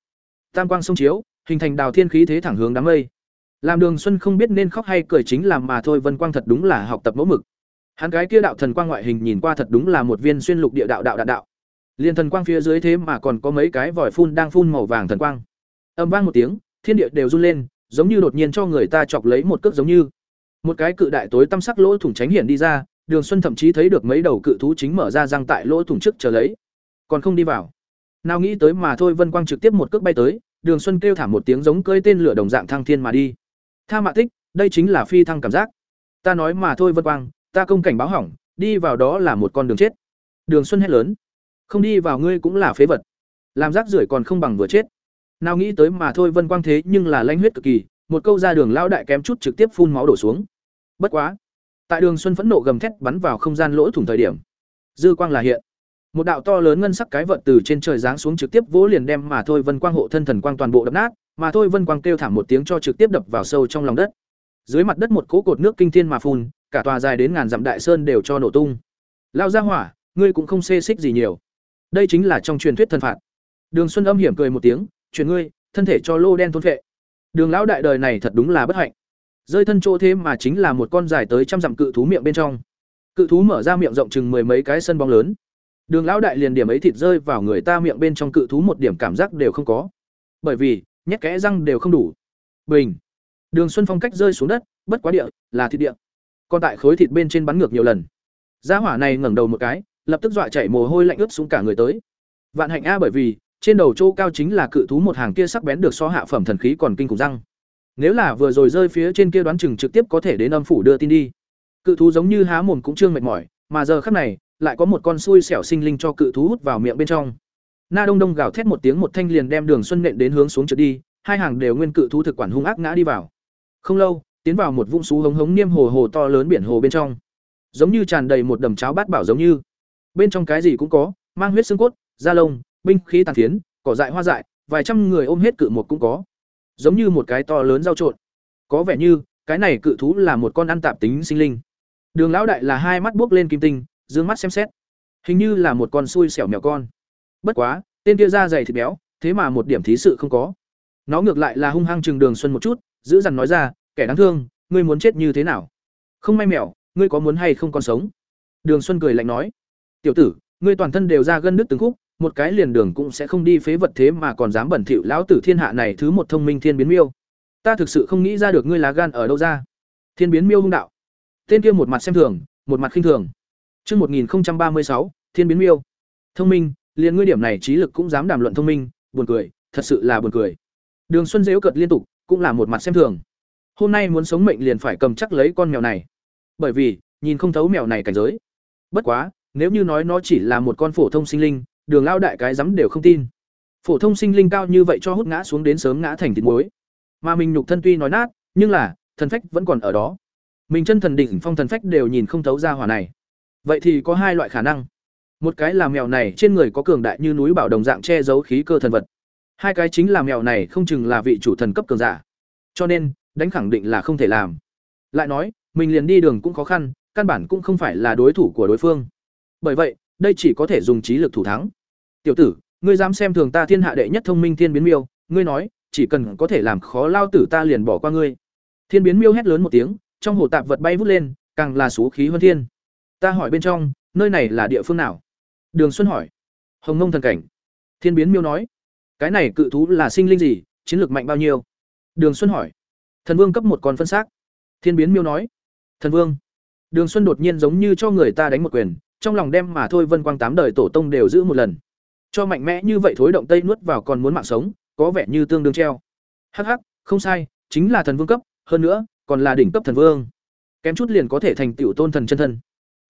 Tam quang sông chiếu, hình thành đào thiên khí thế thẳng hướng đám mây. Làm Đường Xuân không biết nên khóc hay cười chính là mà thôi Vân Quang thật đúng là học tập mẫu mực. Hắn cái kia đạo thần quang ngoại hình nhìn qua thật đúng là một viên xuyên lục địa đạo đạo đạn đạo. Liên thần quang phía dưới thế mà còn có mấy cái vòi phun đang phun màu vàng thần quang. Âm vang một tiếng, thiên địa đều run lên, giống như đột nhiên cho người ta chọc lấy một cước giống như. Một cái cự đại tối tăm sắc lỗ thủng tránh hiển đi ra, Đường Xuân thậm chí thấy được mấy đầu cự thú chính mở ra răng tại lỗ thủng trước chờ lấy, còn không đi vào. Nào nghĩ tới mà thôi Vân Quang trực tiếp một cước bay tới, Đường Xuân kêu thảm một tiếng giống cơi tên lửa đồng dạng thăng thiên mà đi. Tha mạ thích, đây chính là phi thăng cảm giác. Ta nói mà thôi Vân Quang, ta công cảnh báo hỏng, đi vào đó là một con đường chết. Đường Xuân hét lớn, không đi vào ngươi cũng là phế vật. Làm rác rưởi còn không bằng vừa chết. Nào nghĩ tới mà thôi Vân Quang thế nhưng là lanh huyết cực kỳ, một câu ra đường lão đại kém chút trực tiếp phun máu đổ xuống. Bất quá, tại Đường Xuân phẫn nộ gầm thét bắn vào không gian lỗ thủng thời điểm, dư quang là hiện. Một đạo to lớn ngân sắc cái vận từ trên trời giáng xuống trực tiếp vỗ liền đem mà thôi Vân Quang hộ thân thần quang toàn bộ đập nát, mà thôi Vân Quang kêu thảm một tiếng cho trực tiếp đập vào sâu trong lòng đất. Dưới mặt đất một cỗ cột nước kinh thiên mà phun, cả tòa dài đến ngàn dặm đại sơn đều cho nổ tung. Lao ra hỏa, ngươi cũng không xê xích gì nhiều. Đây chính là trong truyền thuyết thần phạt. Đường Xuân âm hiểm cười một tiếng, "Chuyển ngươi, thân thể cho lô đen thôn phệ." Đường lão đại đời này thật đúng là bất hạnh. Rơi thân chỗ thế mà chính là một con dài tới trăm dặm cự thú miệng bên trong. Cự thú mở ra miệng rộng chừng mười mấy cái sân bóng lớn. Đường lão đại liền điểm ấy thịt rơi vào người ta miệng bên trong cự thú một điểm cảm giác đều không có. Bởi vì, nhét kẽ răng đều không đủ. Bình. Đường Xuân Phong cách rơi xuống đất, bất quá địa, là thịt địa. Còn tại khối thịt bên trên bắn ngược nhiều lần. Gia hỏa này ngẩng đầu một cái, lập tức dọa chảy mồ hôi lạnh ướt xuống cả người tới. Vạn hạnh a bởi vì, trên đầu chỗ cao chính là cự thú một hàng kia sắc bén được so hạ phẩm thần khí còn kinh khủng răng. Nếu là vừa rồi rơi phía trên kia đoán chừng trực tiếp có thể đến âm phủ đưa tin đi. Cự thú giống như há mồm cũng trương mệt mỏi, mà giờ khắc này, lại có một con xui xẻo sinh linh cho cự thú hút vào miệng bên trong. Na Đông Đông gào thét một tiếng một thanh liền đem Đường Xuân nện đến hướng xuống trượt đi, hai hàng đều nguyên cự thú thực quản hung ác ngã đi vào. Không lâu, tiến vào một vũng xú hống hống niêm hồ hồ to lớn biển hồ bên trong. Giống như tràn đầy một đầm cháo bát bảo giống như. Bên trong cái gì cũng có, mang huyết xương cốt, da lông, binh khí tàn phiến, cỏ dại hoa dại, vài trăm người ôm hết cự một cũng có. Giống như một cái to lớn rau trộn. Có vẻ như, cái này cự thú là một con ăn tạp tính sinh linh. Đường lão đại là hai mắt buốc lên kim tinh, dương mắt xem xét. Hình như là một con xui xẻo mèo con. Bất quá, tên kia da dày thịt béo, thế mà một điểm thí sự không có. Nó ngược lại là hung hăng chừng Đường Xuân một chút, giữ dằn nói ra, kẻ đáng thương, ngươi muốn chết như thế nào? Không may mèo, ngươi có muốn hay không còn sống? Đường Xuân cười lạnh nói, tiểu tử, ngươi toàn thân đều ra gân nứt từng khúc, một cái liền đường cũng sẽ không đi phế vật thế mà còn dám bẩn thỉu lão tử thiên hạ này thứ một thông minh thiên biến miêu. Ta thực sự không nghĩ ra được ngươi lá gan ở đâu ra. Thiên biến miêu hung đạo. Tên kia một mặt xem thường, một mặt khinh thường. Chương 1036, Thiên biến miêu. Thông minh, liền ngươi điểm này trí lực cũng dám đàm luận thông minh, buồn cười, thật sự là buồn cười. Đường Xuân giễu cợt liên tục, cũng là một mặt xem thường. Hôm nay muốn sống mệnh liền phải cầm chắc lấy con mèo này. Bởi vì, nhìn không thấu mèo này cảnh giới. Bất quá, nếu như nói nó chỉ là một con phổ thông sinh linh, Đường lao đại cái dám đều không tin. Phổ thông sinh linh cao như vậy cho hút ngã xuống đến sớm ngã thành thịt muối. Mà mình nhục thân tuy nói nát, nhưng là, thần phách vẫn còn ở đó. Mình chân thần đỉnh phong thần phách đều nhìn không thấu ra hỏa này. Vậy thì có hai loại khả năng. Một cái là mèo này trên người có cường đại như núi bảo đồng dạng che giấu khí cơ thần vật. Hai cái chính là mèo này không chừng là vị chủ thần cấp cường giả. Cho nên, đánh khẳng định là không thể làm. Lại nói, mình liền đi đường cũng khó khăn, căn bản cũng không phải là đối thủ của đối phương. Bởi vậy, đây chỉ có thể dùng trí lực thủ thắng. Tiểu tử, ngươi dám xem thường ta thiên hạ đệ nhất thông minh thiên biến miêu, ngươi nói, chỉ cần có thể làm khó lao tử ta liền bỏ qua ngươi. Thiên biến miêu hét lớn một tiếng, trong hồ tạp vật bay vút lên, càng là số khí hơn thiên. Ta hỏi bên trong, nơi này là địa phương nào? Đường Xuân hỏi. Hồng Ngông thần cảnh. Thiên biến miêu nói. Cái này cự thú là sinh linh gì, chiến lược mạnh bao nhiêu? Đường Xuân hỏi. Thần Vương cấp một con phân xác. Thiên biến miêu nói. Thần Vương. Đường Xuân đột nhiên giống như cho người ta đánh một quyền, trong lòng đem mà thôi Vân Quang tám đời tổ tông đều giữ một lần. Cho mạnh mẽ như vậy thối động tây nuốt vào còn muốn mạng sống, có vẻ như tương đương treo. Hắc hắc, không sai, chính là thần vương cấp, hơn nữa, còn là đỉnh cấp thần vương. Kém chút liền có thể thành tiểu tôn thần chân thân.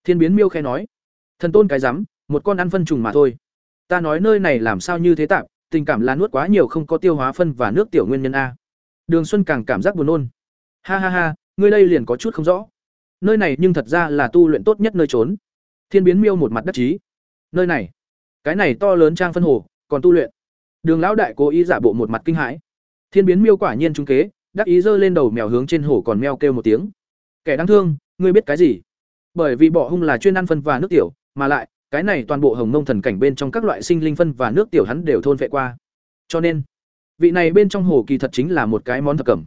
Thiên biến miêu khẽ nói, thần tôn cái rắm, một con ăn phân trùng mà thôi. Ta nói nơi này làm sao như thế tạm, tình cảm là nuốt quá nhiều không có tiêu hóa phân và nước tiểu nguyên nhân a. Đường Xuân càng cảm giác buồn nôn. Ha ha ha, ngươi đây liền có chút không rõ. Nơi này nhưng thật ra là tu luyện tốt nhất nơi trốn. Thiên biến miêu một mặt đắc chí. Nơi này, cái này to lớn trang phân hồ, còn tu luyện. Đường lão đại cố ý giả bộ một mặt kinh hãi. Thiên biến miêu quả nhiên trung kế, đắc ý giơ lên đầu mèo hướng trên hồ còn meo kêu một tiếng. Kẻ đáng thương, ngươi biết cái gì? Bởi vì bỏ hung là chuyên ăn phân và nước tiểu, mà lại, cái này toàn bộ hồng mông thần cảnh bên trong các loại sinh linh phân và nước tiểu hắn đều thôn vệ qua. Cho nên, vị này bên trong hồ kỳ thật chính là một cái món thập cẩm.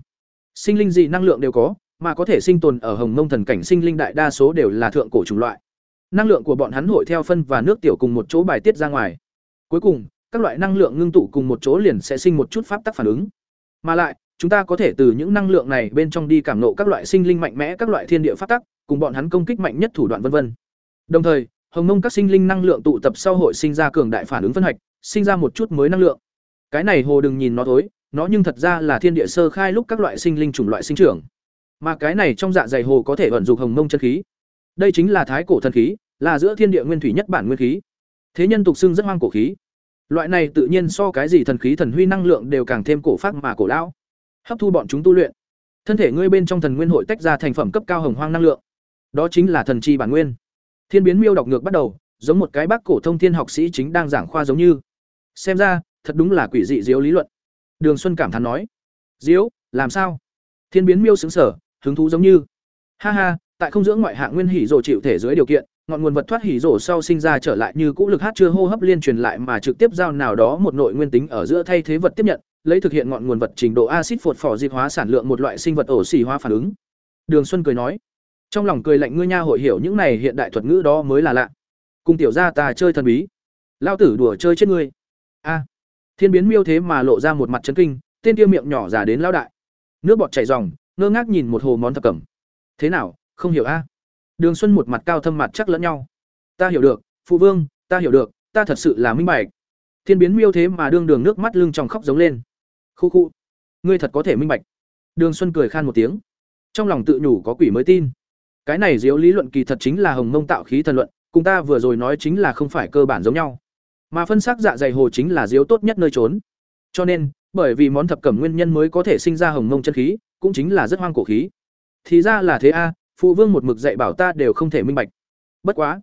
Sinh linh gì năng lượng đều có, mà có thể sinh tồn ở hồng mông thần cảnh sinh linh đại đa số đều là thượng cổ chủng loại. Năng lượng của bọn hắn hội theo phân và nước tiểu cùng một chỗ bài tiết ra ngoài. Cuối cùng, các loại năng lượng ngưng tụ cùng một chỗ liền sẽ sinh một chút pháp tắc phản ứng. Mà lại, chúng ta có thể từ những năng lượng này bên trong đi cảm ngộ các loại sinh linh mạnh mẽ, các loại thiên địa pháp tắc, cùng bọn hắn công kích mạnh nhất thủ đoạn vân vân. Đồng thời, hồng mông các sinh linh năng lượng tụ tập sau hội sinh ra cường đại phản ứng phân hạch, sinh ra một chút mới năng lượng. Cái này hồ đừng nhìn nó thối, nó nhưng thật ra là thiên địa sơ khai lúc các loại sinh linh chủng loại sinh trưởng. Mà cái này trong dạ dày hồ có thể vận dụng hồng mông chân khí. Đây chính là thái cổ thần khí, là giữa thiên địa nguyên thủy nhất bản nguyên khí. Thế nhân tục xưng rất hoang cổ khí. Loại này tự nhiên so cái gì thần khí thần huy năng lượng đều càng thêm cổ phát mà cổ lão. Hấp thu bọn chúng tu luyện. Thân thể ngươi bên trong thần nguyên hội tách ra thành phẩm cấp cao hồng hoang năng lượng. Đó chính là thần chi bản nguyên. Thiên biến miêu đọc ngược bắt đầu, giống một cái bác cổ thông thiên học sĩ chính đang giảng khoa giống như. Xem ra, thật đúng là quỷ dị diếu lý luận. Đường Xuân cảm thán nói: "Diếu, làm sao?" Thiên biến miêu xứng sở, hứng thú giống như: "Ha ha, tại không dưỡng ngoại hạng nguyên hỉ rồ chịu thể dưới điều kiện, ngọn nguồn vật thoát hỉ rổ sau sinh ra trở lại như cũ lực hát chưa hô hấp liên truyền lại mà trực tiếp giao nào đó một nội nguyên tính ở giữa thay thế vật tiếp nhận lấy thực hiện ngọn nguồn vật trình độ axit phột phỏ diệt hóa sản lượng một loại sinh vật ổ xỉ hóa phản ứng. Đường xuân cười nói trong lòng cười lạnh ngươi nha hội hiểu những này hiện đại thuật ngữ đó mới là lạ. Cùng tiểu gia ta chơi thần bí. Lao tử đùa chơi chết ngươi. A thiên biến miêu thế mà lộ ra một mặt chấn kinh tên kia miệng nhỏ giả đến lao đại nước bọt chảy ròng ngơ ngác nhìn một hồ món thập cẩm thế nào không hiểu a Đường Xuân một mặt cao thâm mặt chắc lẫn nhau. Ta hiểu được, phụ vương, ta hiểu được, ta thật sự là minh bạch. Thiên biến miêu thế mà đương đường nước mắt lưng trong khóc giống lên. Khu khu, ngươi thật có thể minh bạch. Đường Xuân cười khan một tiếng. Trong lòng tự nhủ có quỷ mới tin. Cái này diếu lý luận kỳ thật chính là hồng mông tạo khí thần luận, cùng ta vừa rồi nói chính là không phải cơ bản giống nhau. Mà phân xác dạ dày hồ chính là diếu tốt nhất nơi trốn. Cho nên, bởi vì món thập cẩm nguyên nhân mới có thể sinh ra hồng mông chân khí, cũng chính là rất hoang cổ khí. Thì ra là thế a, phụ vương một mực dạy bảo ta đều không thể minh bạch. Bất quá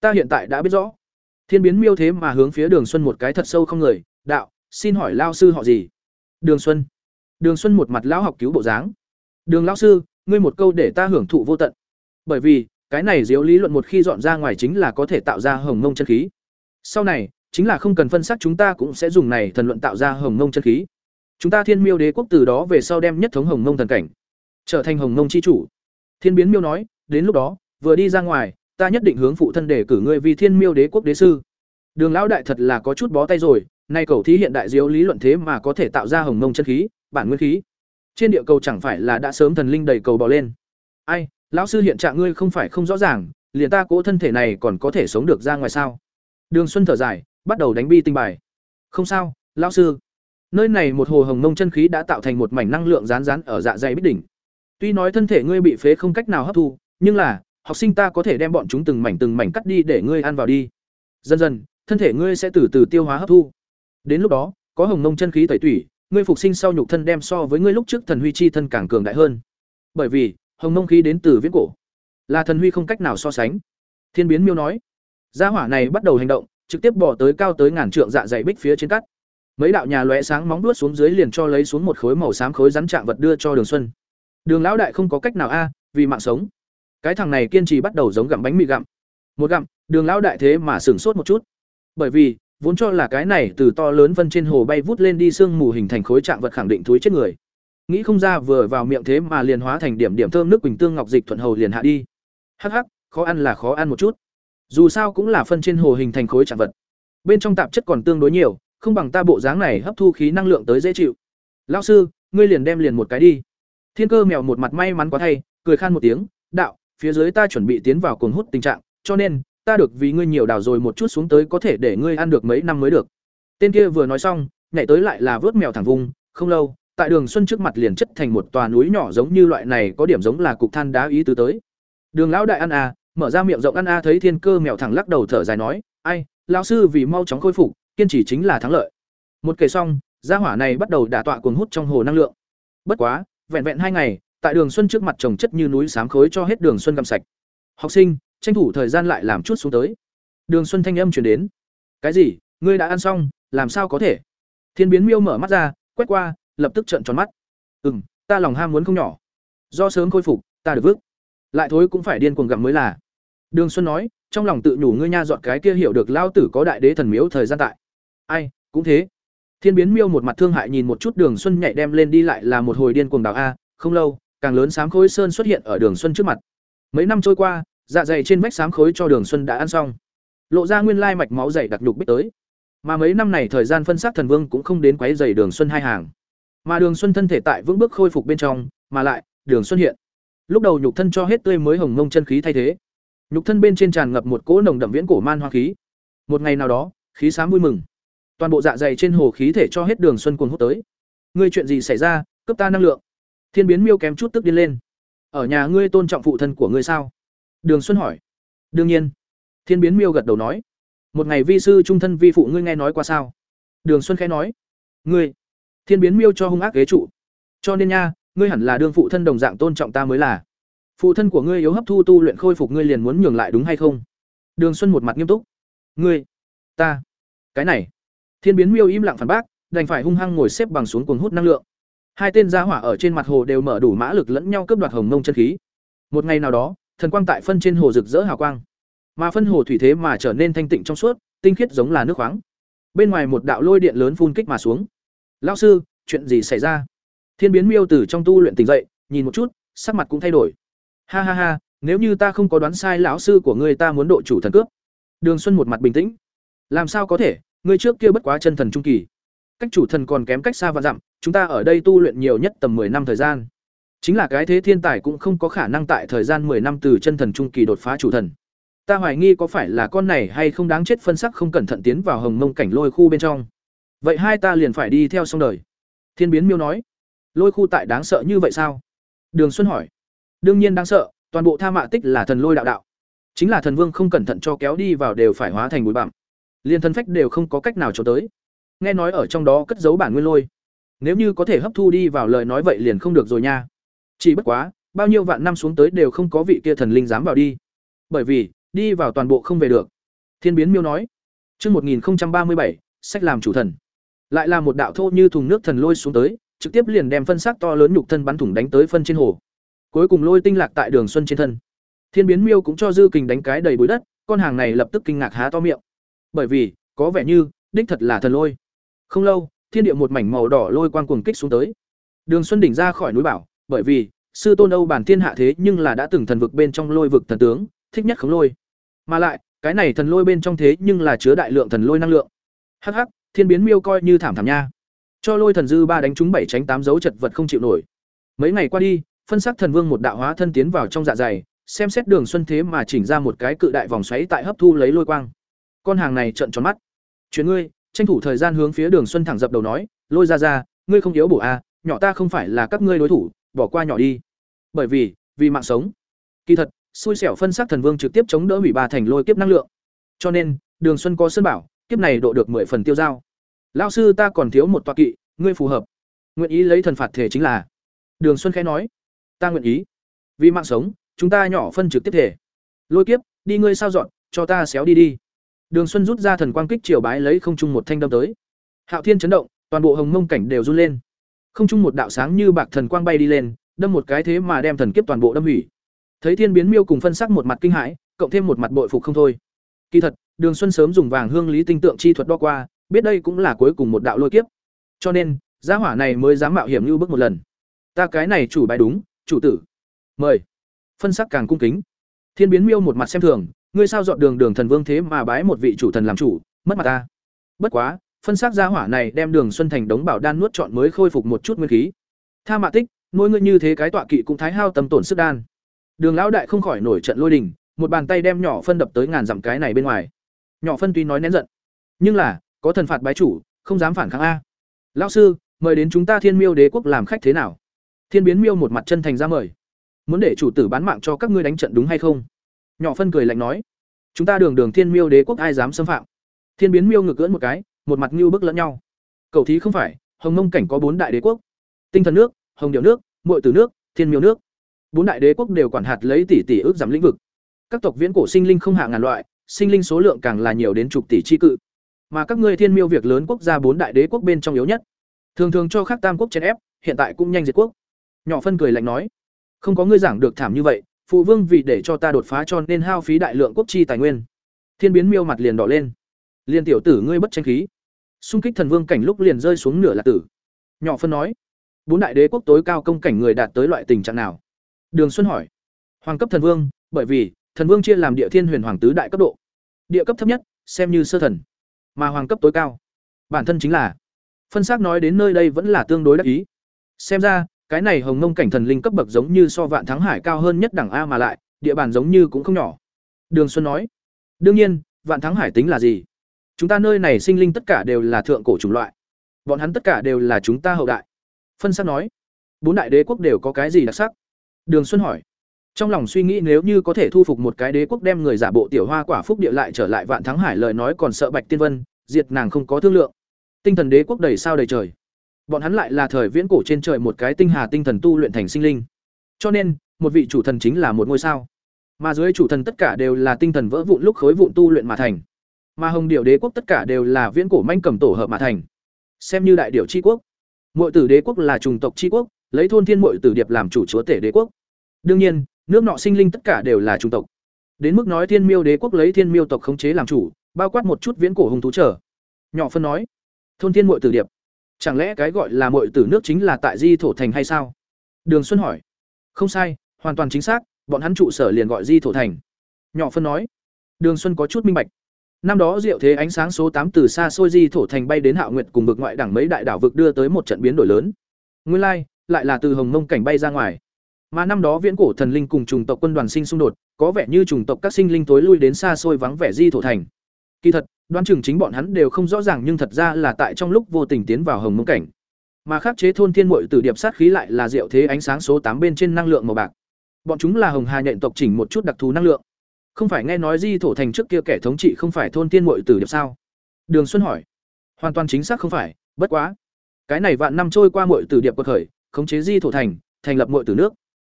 ta hiện tại đã biết rõ. Thiên biến miêu thế mà hướng phía đường xuân một cái thật sâu không người đạo xin hỏi lao sư họ gì? Đường xuân. Đường xuân một mặt lão học cứu bộ dáng. Đường lão sư ngươi một câu để ta hưởng thụ vô tận. Bởi vì cái này diếu lý luận một khi dọn ra ngoài chính là có thể tạo ra hồng mông chân khí. Sau này chính là không cần phân xác chúng ta cũng sẽ dùng này thần luận tạo ra hồng mông chân khí chúng ta thiên miêu đế quốc từ đó về sau đem nhất thống hồng mông thần cảnh trở thành hồng mông chi chủ Thiên biến miêu nói, đến lúc đó, vừa đi ra ngoài, ta nhất định hướng phụ thân để cử ngươi vì Thiên Miêu Đế quốc đế sư. Đường lão đại thật là có chút bó tay rồi, nay cầu thí hiện đại diếu lý luận thế mà có thể tạo ra hồng mông chân khí, bản nguyên khí. Trên địa cầu chẳng phải là đã sớm thần linh đầy cầu bò lên. Ai, lão sư hiện trạng ngươi không phải không rõ ràng, liền ta cố thân thể này còn có thể sống được ra ngoài sao? Đường Xuân thở dài, bắt đầu đánh bi tinh bài. Không sao, lão sư. Nơi này một hồ hồng mông chân khí đã tạo thành một mảnh năng lượng rán rán ở dạ dày bích đỉnh. Tuy nói thân thể ngươi bị phế không cách nào hấp thu, nhưng là, học sinh ta có thể đem bọn chúng từng mảnh từng mảnh cắt đi để ngươi ăn vào đi. Dần dần, thân thể ngươi sẽ từ từ tiêu hóa hấp thu. Đến lúc đó, có hồng mông chân khí tẩy tủy, ngươi phục sinh sau nhục thân đem so với ngươi lúc trước thần huy chi thân càng cường đại hơn. Bởi vì, hồng mông khí đến từ viễn cổ, là thần huy không cách nào so sánh. Thiên biến miêu nói, gia hỏa này bắt đầu hành động, trực tiếp bỏ tới cao tới ngàn trượng dạ dày bích phía trên cắt. Mấy đạo nhà lóe sáng móng đuốt xuống dưới liền cho lấy xuống một khối màu xám khối rắn trạng vật đưa cho Đường Xuân. Đường lão đại không có cách nào a, à, vì mạng sống. Cái thằng này kiên trì bắt đầu giống gặm bánh mì gặm. Một gặm, Đường lão đại thế mà sửng sốt một chút. Bởi vì, vốn cho là cái này từ to lớn vân trên hồ bay vút lên đi sương mù hình thành khối trạng vật khẳng định thúi chết người. Nghĩ không ra vừa vào miệng thế mà liền hóa thành điểm điểm thơm nước quỳnh tương ngọc dịch thuận hầu liền hạ đi. Hắc hắc, khó ăn là khó ăn một chút. Dù sao cũng là phân trên hồ hình thành khối trạng vật. Bên trong tạp chất còn tương đối nhiều, không bằng ta bộ dáng này hấp thu khí năng lượng tới dễ chịu. Lão sư, ngươi liền đem liền một cái đi. Thiên cơ mèo một mặt may mắn quá thay, cười khan một tiếng, "Đạo, phía dưới ta chuẩn bị tiến vào cuồng hút tình trạng, cho nên ta được vì ngươi nhiều đào rồi một chút xuống tới có thể để ngươi ăn được mấy năm mới được." Tên kia vừa nói xong, nhảy tới lại là vớt mèo thẳng vùng, không lâu, tại Đường Xuân trước mặt liền chất thành một tòa núi nhỏ giống như loại này có điểm giống là cục than đá ý tứ tới. Đường lão đại ăn à, mở ra miệng rộng ăn a thấy Thiên Cơ mèo thẳng lắc đầu thở dài nói, "Ai, lão sư vì mau chóng khôi phục, kiên trì chính là thắng lợi." Một kể xong, gia hỏa này bắt đầu đả tọa cuồng hút trong hồ năng lượng. Bất quá, vẹn vẹn hai ngày tại đường xuân trước mặt trồng chất như núi sám khối cho hết đường xuân găm sạch. Học sinh tranh thủ thời gian lại làm chút xuống tới. Đường xuân thanh âm chuyển đến. Cái gì? Ngươi đã ăn xong làm sao có thể? Thiên biến miêu mở mắt ra quét qua lập tức trợn tròn mắt. Ừ m ta lòng ham muốn không nhỏ. Do sớm khôi phục ta được vứt lại thối cũng phải điên cuồng gặm mới là. Đường Xuân nói, trong lòng tự nhủ ngươi nha dọn cái kia hiểu được lao tử có đại đế thần miếu thời gian tại. Ai, cũng thế. Thiên biến miêu một mặt thương hại nhìn một chút Đường Xuân nhảy đem lên đi lại là một hồi điên cuồng đào a, không lâu, càng lớn sám khối sơn xuất hiện ở Đường Xuân trước mặt. Mấy năm trôi qua, dạ dày trên vách sám khối cho Đường Xuân đã ăn xong. Lộ ra nguyên lai mạch máu dày đặc nhục bích tới. Mà mấy năm này thời gian phân xác thần vương cũng không đến quấy rầy Đường Xuân hai hàng. Mà Đường Xuân thân thể tại vững bước khôi phục bên trong, mà lại, Đường Xuân hiện. Lúc đầu nhục thân cho hết tươi mới hồng ngông chân khí thay thế. Nhục thân bên trên tràn ngập một cỗ nồng đậm viễn cổ man hoa khí. Một ngày nào đó, khí xám vui mừng. Toàn bộ dạ dày trên hồ khí thể cho hết Đường Xuân cuồng hút tới. Ngươi chuyện gì xảy ra, cấp ta năng lượng. Thiên biến miêu kém chút tức điên lên. Ở nhà ngươi tôn trọng phụ thân của ngươi sao? Đường Xuân hỏi. Đương nhiên. Thiên biến miêu gật đầu nói. Một ngày vi sư trung thân vi phụ ngươi nghe nói qua sao? Đường Xuân khẽ nói. Ngươi. Thiên biến miêu cho hung ác ghế trụ. Cho nên nha, ngươi hẳn là đương phụ thân đồng dạng tôn trọng ta mới là. Phụ thân của ngươi yếu hấp thu tu luyện khôi phục ngươi liền muốn nhường lại đúng hay không? Đường Xuân một mặt nghiêm túc. Ngươi, ta, cái này. Thiên biến miêu im lặng phản bác, đành phải hung hăng ngồi xếp bằng xuống cuồng hút năng lượng. Hai tên gia hỏa ở trên mặt hồ đều mở đủ mã lực lẫn nhau cướp đoạt hồng mông chân khí. Một ngày nào đó, thần quang tại phân trên hồ rực rỡ hào quang. Mà phân hồ thủy thế mà trở nên thanh tịnh trong suốt, tinh khiết giống là nước khoáng. Bên ngoài một đạo lôi điện lớn phun kích mà xuống. "Lão sư, chuyện gì xảy ra?" Thiên biến miêu từ trong tu luyện tỉnh dậy, nhìn một chút, sắc mặt cũng thay đổi. "Ha ha ha, nếu như ta không có đoán sai lão sư của ngươi ta muốn độ chủ thần cướp." Đường Xuân một mặt bình tĩnh. "Làm sao có thể, ngươi trước kia bất quá chân thần trung kỳ. Cách chủ thần còn kém cách xa và dặm, chúng ta ở đây tu luyện nhiều nhất tầm 10 năm thời gian. Chính là cái thế thiên tài cũng không có khả năng tại thời gian 10 năm từ chân thần trung kỳ đột phá chủ thần. Ta hoài nghi có phải là con này hay không đáng chết phân sắc không cẩn thận tiến vào hồng mông cảnh lôi khu bên trong. Vậy hai ta liền phải đi theo xong đời. Thiên biến miêu nói. Lôi khu tại đáng sợ như vậy sao? Đường Xuân hỏi. Đương nhiên đáng sợ, toàn bộ tha mạ tích là thần lôi đạo đạo. Chính là thần vương không cẩn thận cho kéo đi vào đều phải hóa thành bụi bặm. liền thân phách đều không có cách nào cho tới. Nghe nói ở trong đó cất giấu bản nguyên lôi. Nếu như có thể hấp thu đi vào lời nói vậy liền không được rồi nha. Chỉ bất quá, bao nhiêu vạn năm xuống tới đều không có vị kia thần linh dám vào đi. Bởi vì, đi vào toàn bộ không về được. Thiên biến miêu nói. Chương 1037, sách làm chủ thần. Lại là một đạo thô như thùng nước thần lôi xuống tới, trực tiếp liền đem phân xác to lớn nhục thân bắn thủng đánh tới phân trên hồ. Cuối cùng lôi tinh lạc tại Đường Xuân trên thân. Thiên biến miêu cũng cho dư kình đánh cái đầy bụi đất, con hàng này lập tức kinh ngạc há to miệng. Bởi vì, có vẻ như, đích thật là thần lôi. Không lâu, thiên địa một mảnh màu đỏ lôi quang cuồng kích xuống tới. Đường Xuân đỉnh ra khỏi núi bảo, bởi vì sư tôn Âu bản thiên hạ thế nhưng là đã từng thần vực bên trong lôi vực thần tướng, thích nhất khống lôi. Mà lại, cái này thần lôi bên trong thế nhưng là chứa đại lượng thần lôi năng lượng. Hắc hắc, thiên biến miêu coi như thảm thảm nha. Cho lôi thần dư ba đánh trúng bảy tránh tám dấu chật vật không chịu nổi. Mấy ngày qua đi, phân sắc thần vương một đạo hóa thân tiến vào trong dạ dày, xem xét đường xuân thế mà chỉnh ra một cái cự đại vòng xoáy tại hấp thu lấy lôi quang. Con hàng này trợn tròn mắt. Chuyến ngươi, tranh thủ thời gian hướng phía đường xuân thẳng dập đầu nói, lôi ra ra, ngươi không yếu bổ a, nhỏ ta không phải là các ngươi đối thủ, bỏ qua nhỏ đi. Bởi vì, vì mạng sống. Kỳ thật, xui xẻo phân sắc thần vương trực tiếp chống đỡ hủy ba thành lôi kiếp năng lượng. Cho nên, Đường Xuân có sơn bảo, kiếp này độ được 10 phần tiêu dao. Lão sư ta còn thiếu một tọa kỵ, ngươi phù hợp. Nguyện ý lấy thần phạt thể chính là. Đường Xuân khẽ nói, ta nguyện ý. Vì mạng sống, chúng ta nhỏ phân trực tiếp thể. Lôi kiếp, đi ngươi sao dọn, cho ta xéo đi đi. Đường Xuân rút ra thần quang kích chiều bái lấy không trung một thanh đâm tới. Hạo Thiên chấn động, toàn bộ hồng mông cảnh đều run lên. Không trung một đạo sáng như bạc thần quang bay đi lên, đâm một cái thế mà đem thần kiếp toàn bộ đâm hủy thấy thiên biến miêu cùng phân sắc một mặt kinh hãi cộng thêm một mặt bội phục không thôi kỳ thật đường xuân sớm dùng vàng hương lý tinh tượng chi thuật đo qua biết đây cũng là cuối cùng một đạo lôi kiếp cho nên giá hỏa này mới dám mạo hiểm như bước một lần ta cái này chủ bài đúng chủ tử mời phân sắc càng cung kính thiên biến miêu một mặt xem thường ngươi sao dọn đường đường thần vương thế mà bái một vị chủ thần làm chủ mất mặt ta bất quá phân sắc gia hỏa này đem đường xuân thành đống bảo đan nuốt trọn mới khôi phục một chút nguyên khí tha mạ tích nuôi ngươi như thế cái tọa kỵ cũng thái hao tầm tổn sức đan Đường lão đại không khỏi nổi trận lôi đình, một bàn tay đem nhỏ phân đập tới ngàn dặm cái này bên ngoài. Nhỏ phân tuy nói nén giận, nhưng là, có thần phạt bái chủ, không dám phản kháng a. Lão sư, mời đến chúng ta Thiên Miêu Đế quốc làm khách thế nào? Thiên Biến Miêu một mặt chân thành ra mời. Muốn để chủ tử bán mạng cho các ngươi đánh trận đúng hay không? Nhỏ phân cười lạnh nói, chúng ta đường đường Thiên Miêu Đế quốc ai dám xâm phạm? Thiên Biến Miêu ngược cưỡn một cái, một mặt như bức lẫn nhau. Cầu thí không phải, Hồng Mông cảnh có bốn đại đế quốc. Tinh thần nước, Hồng Điệu nước, Muội Tử nước, Thiên Miêu nước bốn đại đế quốc đều quản hạt lấy tỷ tỷ ước giảm lĩnh vực các tộc viễn cổ sinh linh không hạ ngàn loại sinh linh số lượng càng là nhiều đến chục tỷ chi cự mà các ngươi thiên miêu việc lớn quốc gia bốn đại đế quốc bên trong yếu nhất thường thường cho khác tam quốc chèn ép hiện tại cũng nhanh diệt quốc nhỏ phân cười lạnh nói, không có ngươi giảng được thảm như vậy, phụ vương vì để cho ta đột phá cho nên hao phí đại lượng quốc chi tài nguyên. Thiên biến miêu mặt liền đỏ lên. Liền tiểu tử ngươi bất tranh khí. Xung kích thần vương cảnh lúc liền rơi xuống nửa lạc tử. Nhỏ phân nói, bốn đại đế quốc tối cao công cảnh người đạt tới loại tình trạng nào? Đường xuân hỏi, hoàng cấp thần vương, bởi vì, thần vương chia làm địa thiên huyền hoàng tứ đại cấp độ. Địa cấp thấp nhất, xem như sơ thần, mà hoàng cấp tối cao. Bản thân chính là, phân xác nói đến nơi đây vẫn là tương đối đắc ý. Xem ra cái này hồng ngông cảnh thần linh cấp bậc giống như so vạn thắng hải cao hơn nhất đẳng a mà lại, địa bàn giống như cũng không nhỏ. Đường xuân nói, đương nhiên, vạn thắng hải tính là gì? Chúng ta nơi này sinh linh tất cả đều là thượng cổ chủng loại. Bọn hắn tất cả đều là chúng ta hậu đại. Phân xác nói, bốn đại đế quốc đều có cái gì đặc sắc? Đường xuân hỏi, trong lòng suy nghĩ nếu như có thể thu phục một cái đế quốc đem người giả bộ tiểu hoa quả phúc địa lại trở lại vạn thắng hải lời nói còn sợ bạch tiên vân, diệt nàng không có thương lượng. Tinh thần đế quốc đầy sao đầy trời bọn hắn lại là thời viễn cổ trên trời một cái tinh hà tinh thần tu luyện thành sinh linh. Cho nên, một vị chủ thần chính là một ngôi sao. Mà dưới chủ thần tất cả đều là tinh thần vỡ vụn lúc khối vụn tu luyện mà thành. Mà hồng điệu đế quốc tất cả đều là viễn cổ manh cầm tổ hợp mà thành. Xem như đại điệu tri quốc. Mọi tử đế quốc là trùng tộc tri quốc, lấy thôn thiên mọi tử điệp làm chủ chúa tể đế quốc. Đương nhiên, nước nọ sinh linh tất cả đều là trùng tộc. Đến mức nói thiên miêu đế quốc lấy thiên miêu tộc khống chế làm chủ, bao quát một chút viễn cổ hùng thú trở nhỏ phân nói, thôn thiên mọi tử điệp chẳng lẽ cái gọi là muội tử nước chính là tại di thổ thành hay sao? Đường xuân hỏi. Không sai, hoàn toàn chính xác, bọn hắn trụ sở liền gọi di thổ thành. Nhỏ phân nói. Đường xuân có chút minh bạch. Năm đó diệu thế ánh sáng số tám từ xa xôi di thổ thành bay đến hạo nguyệt cùng vực ngoại đẳng mấy đại đảo vực đưa tới một trận biến đổi lớn. Nguyên lai, lại là từ hồng mông cảnh bay ra ngoài. Mà năm đó viễn cổ thần linh cùng chủng tộc quân đoàn sinh xung đột, có vẻ như chủng tộc các sinh linh tối lui đến xa xôi vắng vẻ di thổ thành. Kỳ thật đoán chừng chính bọn hắn đều không rõ ràng nhưng thật ra là tại trong lúc vô tình tiến vào hồng mông cảnh. Mà khắc chế thôn thiên mội từ điệp sát khí lại là diệu thế ánh sáng số tám bên trên năng lượng màu bạc. Bọn chúng là hồng hà nhện tộc chỉnh một chút đặc thù năng lượng. Không phải nghe nói di thổ thành trước kia kẻ thống trị không phải thôn thiên mội tử điệp sao? Đường xuân hỏi. Hoàn toàn chính xác không phải, bất quá. Cái này vạn năm trôi qua mội tử điệp quật khởi, khống chế di thổ thành thành lập mội tử nước.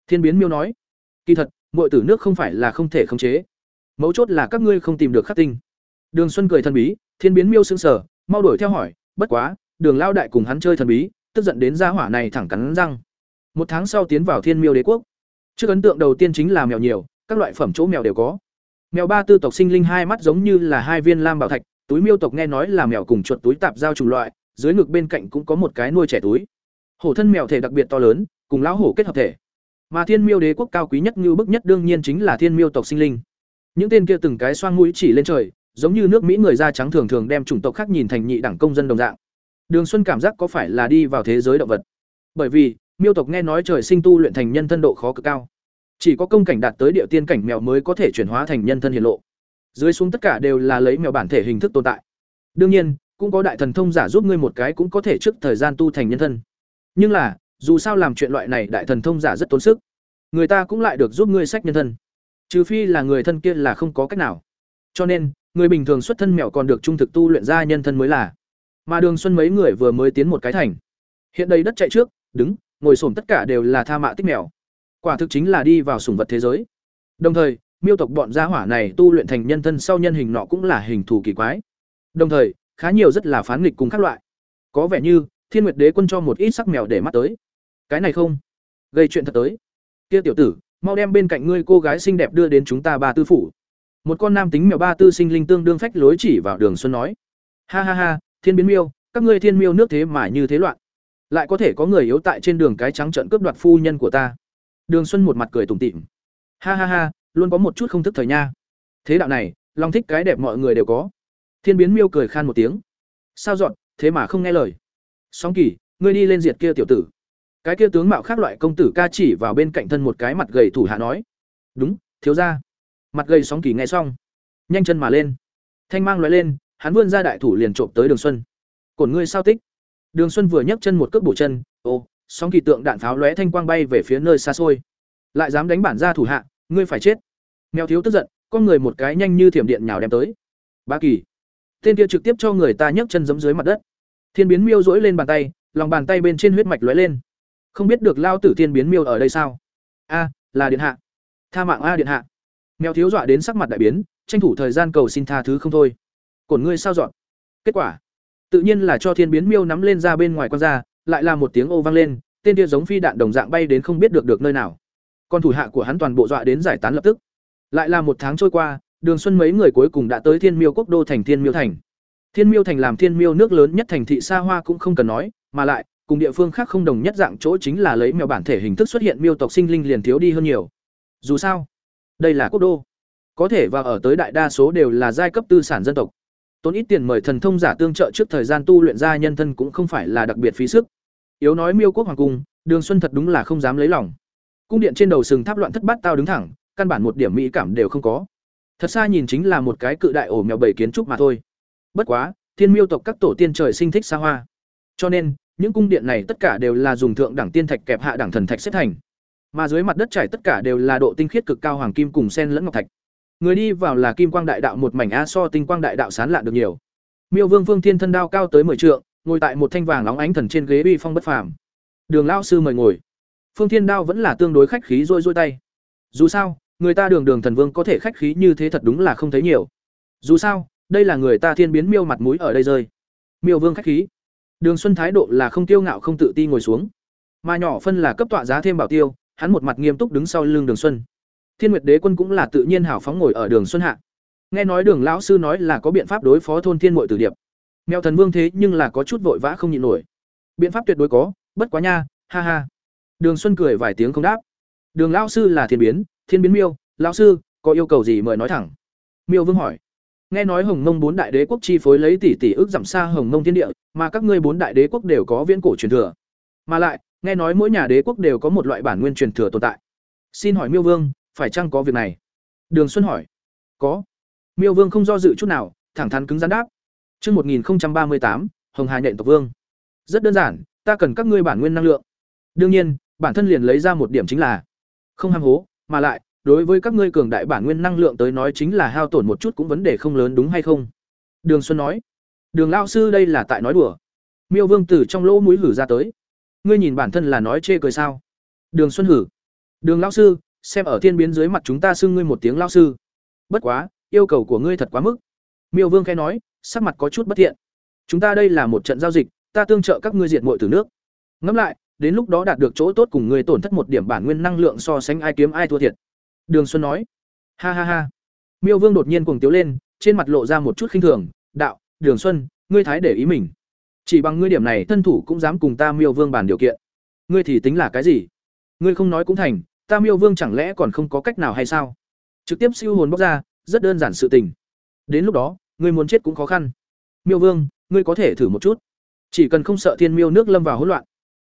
Thiên biến miêu nói. Kỳ thật, mội tử nước không phải là không thể khống chế. Mấu chốt là các ngươi không tìm được khắc tinh đường xuân cười thần bí, thiên biến miêu sững sờ, mau đuổi theo hỏi, bất quá, đường lao đại cùng hắn chơi thần bí, tức giận đến gia hỏa này thẳng cắn răng. Một tháng sau tiến vào thiên miêu đế quốc. Trước ấn tượng đầu tiên chính là mèo nhiều, các loại phẩm chỗ mèo đều có. Mèo ba tư tộc sinh linh hai mắt giống như là hai viên lam bảo thạch, túi miêu tộc nghe nói là mèo cùng chuột túi tạp giao chủng loại, dưới ngực bên cạnh cũng có một cái nuôi trẻ túi. Hổ thân mèo thể đặc biệt to lớn, cùng lão hổ kết hợp thể. Mà thiên miêu đế quốc cao quý nhất như bức nhất đương nhiên chính là thiên miêu tộc sinh linh. Những tên kia từng cái xoang mũi chỉ lên trời giống như nước mỹ người da trắng thường thường đem chủng tộc khác nhìn thành nhị đẳng công dân đồng dạng. Đường xuân cảm giác có phải là đi vào thế giới động vật? Bởi vì, miêu tộc nghe nói trời sinh tu luyện thành nhân thân độ khó cực cao. Chỉ có công cảnh đạt tới địa tiên cảnh mèo mới có thể chuyển hóa thành nhân thân hiển lộ. Dưới xuống tất cả đều là lấy mèo bản thể hình thức tồn tại. Đương nhiên, cũng có đại thần thông giả giúp ngươi một cái cũng có thể trước thời gian tu thành nhân thân. Nhưng là, dù sao làm chuyện loại này đại thần thông giả rất tốn sức. Người ta cũng lại được giúp ngươi sách nhân thân. Trừ phi là người thân kia là không có cách nào. Cho nên người bình thường xuất thân mèo còn được trung thực tu luyện ra nhân thân mới là. Mà đường xuân mấy người vừa mới tiến một cái thành. Hiện đây đất chạy trước, đứng, ngồi xổm tất cả đều là tha mạ tích mèo. Quả thực chính là đi vào sủng vật thế giới. Đồng thời, miêu tộc bọn gia hỏa này tu luyện thành nhân thân sau nhân hình nọ cũng là hình thù kỳ quái. Đồng thời, khá nhiều rất là phán nghịch cùng các loại. Có vẻ như, thiên nguyệt đế quân cho một ít sắc mèo để mắt tới. Cái này không? Gây chuyện thật tới. Kia tiểu tử, mau đem bên cạnh ngươi cô gái xinh đẹp đưa đến chúng ta ba tư phủ một con nam tính mèo ba tư sinh linh tương đương phách lối chỉ vào đường xuân nói ha ha ha thiên biến miêu các ngươi thiên miêu nước thế mà như thế loạn lại có thể có người yếu tại trên đường cái trắng trận cướp đoạt phu nhân của ta Đường Xuân một mặt cười tủm tỉm. Ha ha ha, luôn có một chút không thức thời nha. Thế đạo này, lòng thích cái đẹp mọi người đều có. Thiên biến miêu cười khan một tiếng. Sao dọn, thế mà không nghe lời. Sóng kỳ, ngươi đi lên diệt kia tiểu tử. Cái kia tướng mạo khác loại công tử ca chỉ vào bên cạnh thân một cái mặt gầy thủ hạ nói. Đúng, thiếu gia. Mặt gây sóng kỳ nghe xong, nhanh chân mà lên. Thanh mang lóe lên, hắn vươn ra đại thủ liền trộm tới Đường Xuân. Cổn ngươi sao tích? Đường Xuân vừa nhấc chân một cước bổ chân, ô, sóng kỳ tượng đạn pháo lóe thanh quang bay về phía nơi xa xôi. Lại dám đánh bản ra thủ hạ ngươi phải chết. Mèo thiếu tức giận con người một cái nhanh như thiểm điện nhào đem tới. Ba kỳ tên kia trực tiếp cho người ta nhấc chân giấm dưới mặt đất. Thiên biến miêu dỗi lên bàn tay lòng bàn tay bên trên huyết mạch lóe lên. Không biết được lao tử thiên biến miêu ở đây sao? A là điện hạ. Tha mạng a điện hạ mèo thiếu dọa đến sắc mặt đại biến tranh thủ thời gian cầu xin tha thứ không thôi cổn ngươi sao dọn kết quả tự nhiên là cho thiên biến miêu nắm lên ra bên ngoài con ra lại là một tiếng ô vang lên tên kia giống phi đạn đồng dạng bay đến không biết được được nơi nào Còn thủ hạ của hắn toàn bộ dọa đến giải tán lập tức. Lại là một tháng trôi qua, Đường Xuân mấy người cuối cùng đã tới Thiên Miêu quốc đô thành Thiên Miêu thành. Thiên Miêu thành làm Thiên Miêu nước lớn nhất thành thị xa hoa cũng không cần nói, mà lại, cùng địa phương khác không đồng nhất dạng chỗ chính là lấy mèo bản thể hình thức xuất hiện miêu tộc sinh linh liền thiếu đi hơn nhiều. Dù sao, đây là quốc đô, có thể và ở tới đại đa số đều là giai cấp tư sản dân tộc. Tốn ít tiền mời thần thông giả tương trợ trước thời gian tu luyện ra nhân thân cũng không phải là đặc biệt phí sức. Yếu nói Miêu quốc hoàng cung, Đường Xuân thật đúng là không dám lấy lòng. Cung điện trên đầu sừng tháp loạn thất bát tao đứng thẳng, căn bản một điểm mỹ cảm đều không có. Thật xa nhìn chính là một cái cự đại ổ mèo bảy kiến trúc mà thôi. Bất quá, thiên miêu tộc các tổ tiên trời sinh thích xa hoa. Cho nên, những cung điện này tất cả đều là dùng thượng đẳng tiên thạch kẹp hạ đẳng thần thạch xếp thành. Mà dưới mặt đất trải tất cả đều là độ tinh khiết cực cao hoàng kim cùng sen lẫn ngọc thạch. Người đi vào là kim quang đại đạo một mảnh a so tinh quang đại đạo sán lạ được nhiều. Miêu Vương Vương Thiên thân đao cao tới 10 trượng, ngồi tại một thanh vàng óng ánh thần trên ghế uy phong bất phàm. Đường lão sư mời ngồi. Phương Thiên Đao vẫn là tương đối khách khí rôi rôi tay. Dù sao, người ta Đường Đường Thần Vương có thể khách khí như thế thật đúng là không thấy nhiều. Dù sao, đây là người ta thiên biến miêu mặt mũi ở đây rơi. Miêu Vương khách khí. Đường Xuân thái độ là không tiêu ngạo không tự ti ngồi xuống. Mà nhỏ phân là cấp tọa giá thêm bảo tiêu, hắn một mặt nghiêm túc đứng sau lưng Đường Xuân. Thiên Nguyệt Đế quân cũng là tự nhiên hảo phóng ngồi ở Đường Xuân hạ. Nghe nói Đường lão sư nói là có biện pháp đối phó thôn Thiên Muội Tử Điệp. Mèo thần vương thế nhưng là có chút vội vã không nhịn nổi. Biện pháp tuyệt đối có, bất quá nha, ha ha. Đường Xuân cười vài tiếng không đáp. Đường lão sư là thiên biến, thiên biến miêu, lão sư, có yêu cầu gì mời nói thẳng. Miêu Vương hỏi. Nghe nói Hồng Mông bốn đại đế quốc chi phối lấy tỷ tỷ ước giảm xa Hồng Mông thiên địa, mà các ngươi bốn đại đế quốc đều có viễn cổ truyền thừa. Mà lại, nghe nói mỗi nhà đế quốc đều có một loại bản nguyên truyền thừa tồn tại. Xin hỏi Miêu Vương, phải chăng có việc này? Đường Xuân hỏi. Có. Miêu Vương không do dự chút nào, thẳng thắn cứng rắn đáp. Chương 1038, Hồng Hà nhện tộc vương. Rất đơn giản, ta cần các ngươi bản nguyên năng lượng. Đương nhiên, bản thân liền lấy ra một điểm chính là không ham hố, mà lại, đối với các ngươi cường đại bản nguyên năng lượng tới nói chính là hao tổn một chút cũng vấn đề không lớn đúng hay không? Đường Xuân nói. Đường lão sư đây là tại nói đùa. Miêu Vương từ trong lỗ mũi lử ra tới. Ngươi nhìn bản thân là nói chê cười sao? Đường Xuân hử. Đường lão sư, xem ở thiên biến dưới mặt chúng ta xưng ngươi một tiếng lão sư. Bất quá, yêu cầu của ngươi thật quá mức. Miêu Vương khẽ nói, sắc mặt có chút bất thiện. Chúng ta đây là một trận giao dịch, ta tương trợ các ngươi diệt mội từ nước. Ngẫm lại, đến lúc đó đạt được chỗ tốt cùng ngươi tổn thất một điểm bản nguyên năng lượng so sánh ai kiếm ai thua thiệt. Đường Xuân nói. Ha ha ha. Miêu Vương đột nhiên cuồng tiếu lên, trên mặt lộ ra một chút khinh thường, "Đạo, Đường Xuân, ngươi thái để ý mình. Chỉ bằng ngươi điểm này thân thủ cũng dám cùng ta Miêu Vương bàn điều kiện. Ngươi thì tính là cái gì? Ngươi không nói cũng thành, ta Miêu Vương chẳng lẽ còn không có cách nào hay sao?" Trực tiếp siêu hồn bóc ra, rất đơn giản sự tình. Đến lúc đó, ngươi muốn chết cũng khó khăn. Miêu Vương, ngươi có thể thử một chút. Chỉ cần không sợ thiên miêu nước lâm vào hỗn loạn.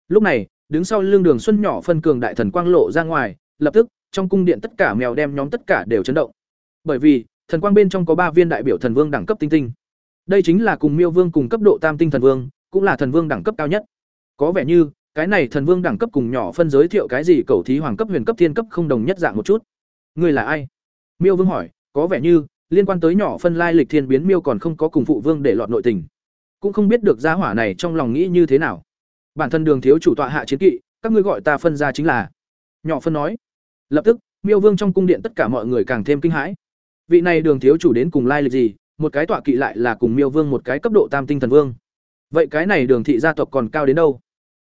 Lúc này, đứng sau lưng Đường Xuân nhỏ phân cường đại thần quang lộ ra ngoài, lập tức, trong cung điện tất cả mèo đem nhóm tất cả đều chấn động. Bởi vì, thần quang bên trong có ba viên đại biểu thần vương đẳng cấp tinh tinh. Đây chính là cùng Miêu Vương cùng cấp độ Tam tinh thần vương, cũng là thần vương đẳng cấp cao nhất. Có vẻ như, cái này thần vương đẳng cấp cùng nhỏ phân giới thiệu cái gì cầu thí hoàng cấp huyền cấp thiên cấp không đồng nhất dạng một chút. Ngươi là ai? Miêu Vương hỏi, có vẻ như liên quan tới nhỏ phân lai lịch thiên biến miêu còn không có cùng phụ vương để lọt nội tình cũng không biết được gia hỏa này trong lòng nghĩ như thế nào bản thân đường thiếu chủ tọa hạ chiến kỵ các ngươi gọi ta phân ra chính là nhỏ phân nói lập tức miêu vương trong cung điện tất cả mọi người càng thêm kinh hãi vị này đường thiếu chủ đến cùng lai lịch gì một cái tọa kỵ lại là cùng miêu vương một cái cấp độ tam tinh thần vương. Vậy cái này đường thị gia tộc còn cao đến đâu?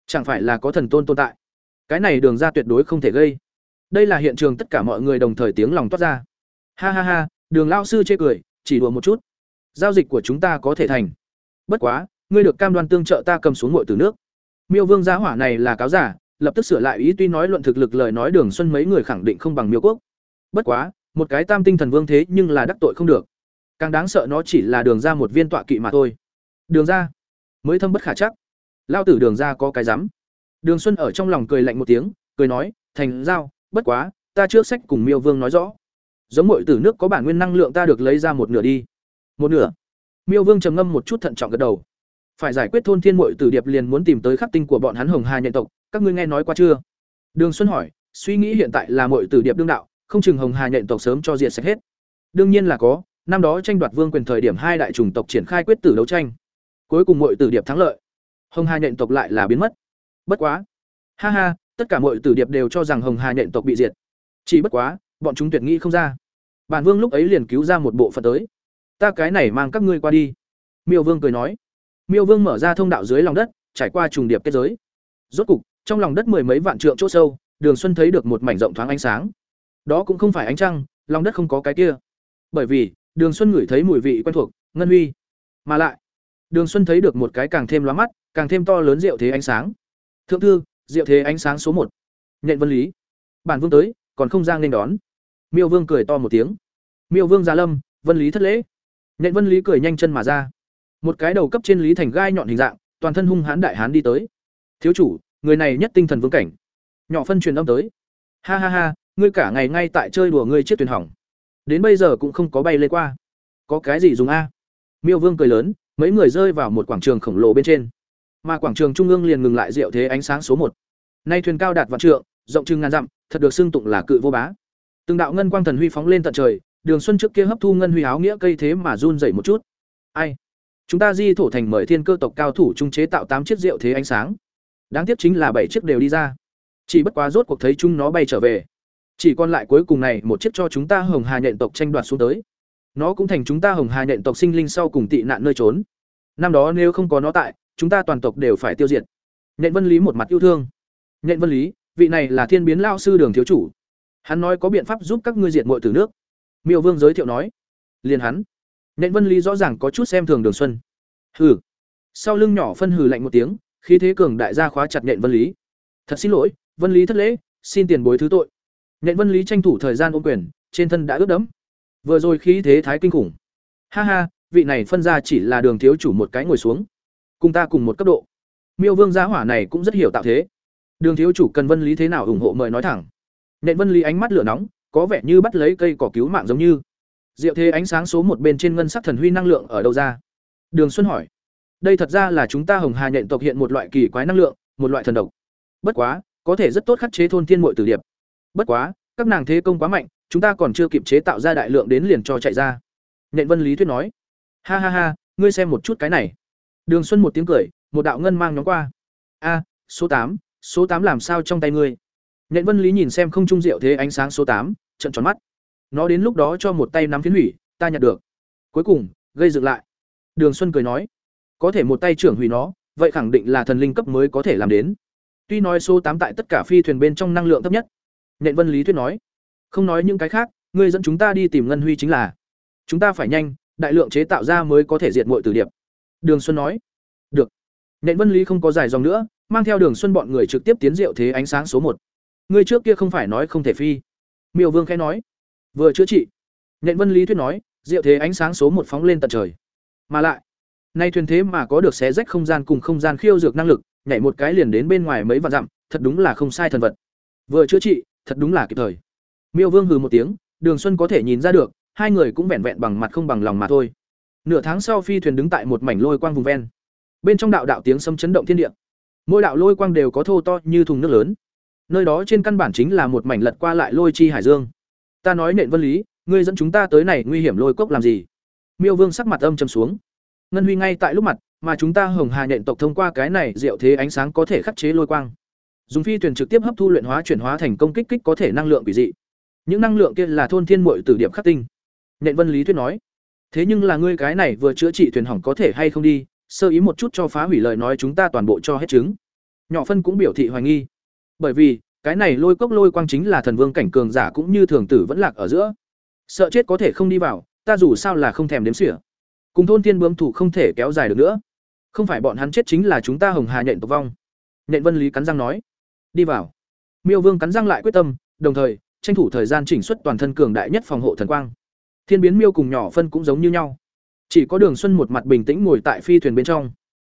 Chẳng phải là có thần tôn tồn tại? Cái này đường ra tuyệt đối không thể gây. Đây là hiện trường tất cả mọi người đồng thời tiếng lòng toát ra. Ha ha ha, đường lao sư chê cười, chỉ đùa một chút. Giao dịch của chúng ta có thể thành. Bất quá, ngươi được cam đoan tương trợ ta cầm xuống ngội từ nước. Miêu vương giá hỏa này là cáo giả, lập tức sửa lại ý tuy nói luận thực lực lời nói đường xuân mấy người khẳng định không bằng miêu quốc. Bất quá, một cái tam tinh thần vương thế nhưng là đắc tội không được càng đáng sợ nó chỉ là đường ra một viên tọa kỵ mà thôi. Đường ra? Mới thâm bất khả chắc. Lao tử đường ra có cái rắm. Đường xuân ở trong lòng cười lạnh một tiếng, cười nói, thành giao, bất quá, ta trước sách cùng miêu vương nói rõ. Giống mọi tử nước có bản nguyên năng lượng ta được lấy ra một nửa đi. Một nửa? Miêu vương trầm ngâm một chút thận trọng gật đầu. Phải giải quyết thôn thiên mội tử điệp liền muốn tìm tới khắc tinh của bọn hắn hồng hà nhện tộc, các ngươi nghe nói qua chưa? Đường xuân hỏi, suy nghĩ hiện tại là mội tử điệp đương đạo, không chừng hồng hà nhện tộc sớm cho diện sạch hết. Đương nhiên là có năm đó tranh đoạt vương quyền thời điểm hai đại chủng tộc triển khai quyết tử đấu tranh. Cuối cùng mọi tử điệp thắng lợi. Hồng hà nhện tộc lại là biến mất. Bất quá. Ha ha tất cả mọi tử điệp đều cho rằng hồng hà nhện tộc bị diệt. Chỉ bất quá bọn chúng tuyệt nghĩ không ra. Bản vương lúc ấy liền cứu ra một bộ phận tới. Ta cái này mang các ngươi qua đi. Miêu vương cười nói. Miêu vương mở ra thông đạo dưới lòng đất trải qua trùng điệp kết giới. Rốt cục trong lòng đất mười mấy vạn trượng chỗ sâu Đường Xuân thấy được một mảnh rộng thoáng ánh sáng. Đó cũng không phải ánh trăng, lòng đất không có cái kia. Bởi vì, Đường Xuân ngửi thấy mùi vị quen thuộc, ngân huy. Mà lại, Đường Xuân thấy được một cái càng thêm lóa mắt, càng thêm to lớn diệu thế ánh sáng. Thượng thư, diệu thế ánh sáng số một. Nhện Vân Lý. Bản vương tới, còn không giang nên đón. Miêu Vương cười to một tiếng. Miêu Vương Gia Lâm, Vân Lý thất lễ. Nhện Vân Lý cười nhanh chân mà ra. Một cái đầu cấp trên lý thành gai nhọn hình dạng, toàn thân hung hãn đại hán đi tới. Thiếu chủ, người này nhất tinh thần vương cảnh. Nhỏ phân truyền âm tới. Ha ha ha, ngươi cả ngày ngay tại chơi đùa ngươi chiếc thuyền hỏng. Đến bây giờ cũng không có bay lên qua. Có cái gì dùng a? Miêu Vương cười lớn, mấy người rơi vào một quảng trường khổng lồ bên trên. Mà quảng trường trung ương liền ngừng lại diệu thế ánh sáng số một. Nay thuyền cao đạt vạn trượng, rộng chừng ngàn dặm, thật được xưng tụng là cự vô bá. Từng đạo ngân quang thần huy phóng lên tận trời, Đường Xuân trước kia hấp thu ngân huy áo nghĩa cây thế mà run rẩy một chút. Ai? Chúng ta di thổ thành mời thiên cơ tộc cao thủ trung chế tạo tám chiếc rượu thế ánh sáng. Đáng tiếc chính là bảy chiếc đều đi ra. Chỉ bất quá rốt cuộc thấy chúng nó bay trở về. Chỉ còn lại cuối cùng này một chiếc cho chúng ta Hồng Hà nhện tộc tranh đoạt xuống tới. Nó cũng thành chúng ta Hồng Hà nhện tộc sinh linh sau cùng tị nạn nơi trốn. Năm đó nếu không có nó tại, chúng ta toàn tộc đều phải tiêu diệt. Nhện Vân Lý một mặt yêu thương. Nhện Vân Lý, vị này là Thiên Biến lão sư Đường thiếu chủ. Hắn nói có biện pháp giúp các ngươi diệt muội tử nước. Miêu Vương giới thiệu nói. Liền hắn. Nhện Vân Lý rõ ràng có chút xem thường Đường Xuân. Hừ. Sau lưng nhỏ phân hừ lạnh một tiếng, khí thế cường đại gia khóa chặt Nhện Vân Lý. Thật xin lỗi, Vân Lý thất lễ, xin tiền bối thứ tội nện Vân Lý tranh thủ thời gian ôm quyền, trên thân đã ướt đẫm. Vừa rồi khí thế thái kinh khủng. Ha ha, vị này phân ra chỉ là Đường thiếu chủ một cái ngồi xuống, cùng ta cùng một cấp độ. Miêu Vương gia hỏa này cũng rất hiểu tạo thế. Đường thiếu chủ cần Vân Lý thế nào ủng hộ mời nói thẳng. Nện Vân Lý ánh mắt lửa nóng, có vẻ như bắt lấy cây cỏ cứu mạng giống như. Diệu thế ánh sáng số một bên trên ngân sắc thần huy năng lượng ở đâu ra? Đường Xuân hỏi. Đây thật ra là chúng ta Hồng Hà nhện tộc hiện một loại kỳ quái năng lượng, một loại thần độc. Bất quá, có thể rất tốt khắc chế thôn tiên muội tử điệp. Bất quá, các nàng thế công quá mạnh, chúng ta còn chưa kịp chế tạo ra đại lượng đến liền cho chạy ra. Nện Vân Lý thuyết nói. Ha ha ha, ngươi xem một chút cái này. Đường Xuân một tiếng cười, một đạo ngân mang nhóm qua. A, số tám, số tám làm sao trong tay ngươi? Nhện Vân Lý nhìn xem không trung diệu thế ánh sáng số tám, trận tròn mắt. Nó đến lúc đó cho một tay nắm phiến hủy, ta nhặt được. Cuối cùng, gây dựng lại. Đường Xuân cười nói, có thể một tay trưởng hủy nó, vậy khẳng định là thần linh cấp mới có thể làm đến. Tuy nói số tám tại tất cả phi thuyền bên trong năng lượng thấp nhất. Nện Vân Lý thuyết nói, không nói những cái khác, ngươi dẫn chúng ta đi tìm ngân huy chính là. Chúng ta phải nhanh, đại lượng chế tạo ra mới có thể diệt mọi tử điệp. Đường Xuân nói, được. Nện Vân Lý không có dài dòng nữa, mang theo Đường Xuân bọn người trực tiếp tiến diệu thế ánh sáng số một ngươi trước kia không phải nói không thể phi miêu vương khẽ nói vừa chữa trị Nện vân lý thuyết nói diệu thế ánh sáng số một phóng lên tận trời mà lại nay thuyền thế mà có được xé rách không gian cùng không gian khiêu dược năng lực nhảy một cái liền đến bên ngoài mấy vạn dặm thật đúng là không sai thần vật vừa chữa trị thật đúng là kịp thời. Miêu vương hừ một tiếng, đường xuân có thể nhìn ra được, hai người cũng vẹn vẹn bằng mặt không bằng lòng mà thôi. Nửa tháng sau phi thuyền đứng tại một mảnh lôi quang vùng ven. Bên trong đạo đạo tiếng sấm chấn động thiên địa. Mỗi đạo lôi quang đều có thô to như thùng nước lớn. Nơi đó trên căn bản chính là một mảnh lật qua lại lôi chi hải dương. Ta nói nện vân lý, ngươi dẫn chúng ta tới này nguy hiểm lôi cốc làm gì? Miêu vương sắc mặt âm trầm xuống. Ngân huy ngay tại lúc mặt, mà chúng ta hồng hà nện tộc thông qua cái này diệu thế ánh sáng có thể khắc chế lôi quang dùng phi thuyền trực tiếp hấp thu luyện hóa chuyển hóa thành công kích kích có thể năng lượng quỷ dị. Những năng lượng kia là thôn thiên mội từ điểm khắc tinh. Nện vân lý thuyết nói, thế nhưng là ngươi cái này vừa chữa trị thuyền hỏng có thể hay không đi? Sơ ý một chút cho phá hủy lời nói chúng ta toàn bộ cho hết chứng. Nhỏ phân cũng biểu thị hoài nghi. Bởi vì, cái này lôi cốc lôi quang chính là thần vương cảnh cường giả cũng như thường tử vẫn lạc ở giữa. Sợ chết có thể không đi vào, ta dù sao là không thèm đếm xỉa. Cùng thôn thiên bướm thủ không thể kéo dài được nữa. Không phải bọn hắn chết chính là chúng ta hồng hà nhện tộc vong. Nhện vân lý cắn răng nói đi vào. Miêu vương cắn răng lại quyết tâm, đồng thời, tranh thủ thời gian chỉnh xuất toàn thân cường đại nhất phòng hộ thần quang. Thiên biến miêu cùng nhỏ phân cũng giống như nhau. Chỉ có đường xuân một mặt bình tĩnh ngồi tại phi thuyền bên trong.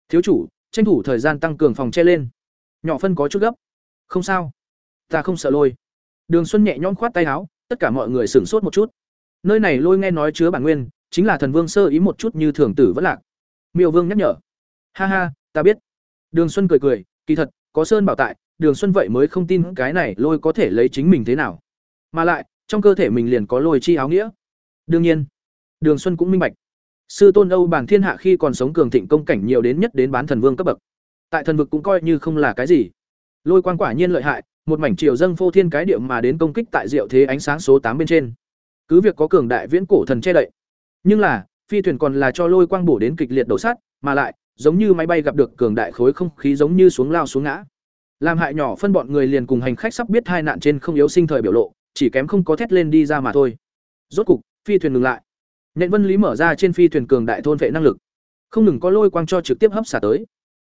Thiếu chủ, tranh thủ thời gian tăng cường phòng che lên. Nhỏ phân có chút gấp. Không sao. Ta không sợ lôi. Đường xuân nhẹ nhõm khoát tay áo, tất cả mọi người sửng sốt một chút. Nơi này lôi nghe nói chứa bản nguyên, chính là thần vương sơ ý một chút như thường tử vẫn lạc. Miêu vương nhắc nhở. Ha ha, ta biết. Đường xuân cười cười, kỳ thật, có sơn bảo tại đường xuân vậy mới không tin cái này lôi có thể lấy chính mình thế nào. Mà lại trong cơ thể mình liền có lôi chi áo nghĩa. Đương nhiên đường xuân cũng minh bạch. Sư tôn âu bản thiên hạ khi còn sống cường thịnh công cảnh nhiều đến nhất đến bán thần vương cấp bậc. Tại thần vực cũng coi như không là cái gì. Lôi quang quả nhiên lợi hại, một mảnh triều dâng phô thiên cái điệu mà đến công kích tại diệu thế ánh sáng số tám bên trên. Cứ việc có cường đại viễn cổ thần che đậy, nhưng là, phi thuyền còn là cho lôi quang bổ đến kịch liệt đổ sát, mà lại, giống như máy bay gặp được cường đại khối không khí giống như xuống lao xuống ngã làm hại nhỏ phân bọn người liền cùng hành khách sắp biết hai nạn trên không yếu sinh thời biểu lộ, chỉ kém không có thét lên đi ra mà thôi. Rốt cục, phi thuyền ngừng lại. Nện vân lý mở ra trên phi thuyền cường đại thôn vệ năng lực. Không ngừng có lôi quang cho trực tiếp hấp xả tới.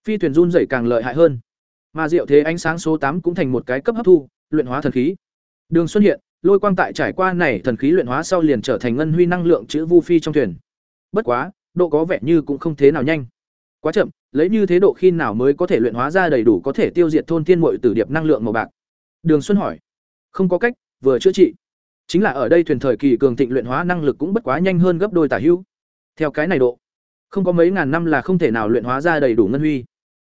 Phi thuyền run rẩy càng lợi hại hơn. Mà diệu thế ánh sáng số tám cũng thành một cái cấp hấp thu, luyện hóa thần khí. Đường xuất hiện, lôi quang tại trải qua này thần khí luyện hóa sau liền trở thành ngân huy năng lượng chữ vu phi trong thuyền. Bất quá, độ có vẻ như cũng không thế nào nhanh quá chậm, lấy như thế độ khi nào mới có thể luyện hóa ra đầy đủ có thể tiêu diệt thôn thiên mội tử điệp năng lượng màu bạc? Đường xuân hỏi. Không có cách, vừa chữa trị. Chính là ở đây thuyền thời kỳ cường thịnh luyện hóa năng lực cũng bất quá nhanh hơn gấp đôi tả hữu. Theo cái này độ, không có mấy ngàn năm là không thể nào luyện hóa ra đầy đủ ngân huy.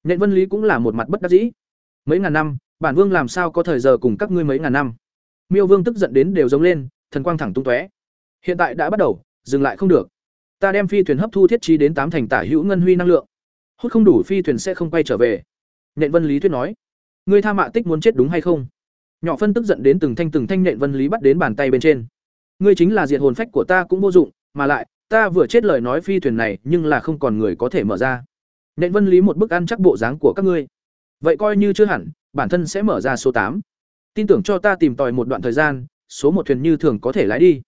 Nện vân lý cũng là một mặt bất đắc dĩ. Mấy ngàn năm, bản vương làm sao có thời giờ cùng các ngươi mấy ngàn năm? Miêu vương tức giận đến đều giống lên, thần quang thẳng tung tóe. Hiện tại đã bắt đầu, dừng lại không được. Ta đem phi thuyền hấp thu thiết trí đến tám thành tả hữu ngân huy năng lượng hút không đủ phi thuyền sẽ không quay trở về. Nện vân lý thuyết nói. Ngươi tha mạ tích muốn chết đúng hay không? Nhỏ phân tức giận đến từng thanh từng thanh nện vân lý bắt đến bàn tay bên trên. Ngươi chính là diệt hồn phách của ta cũng vô dụng mà lại ta vừa chết lời nói phi thuyền này nhưng là không còn người có thể mở ra. Nện vân lý một bức ăn chắc bộ dáng của các ngươi. Vậy coi như chưa hẳn bản thân sẽ mở ra số tám. Tin tưởng cho ta tìm tòi một đoạn thời gian số một thuyền như thường có thể lái đi.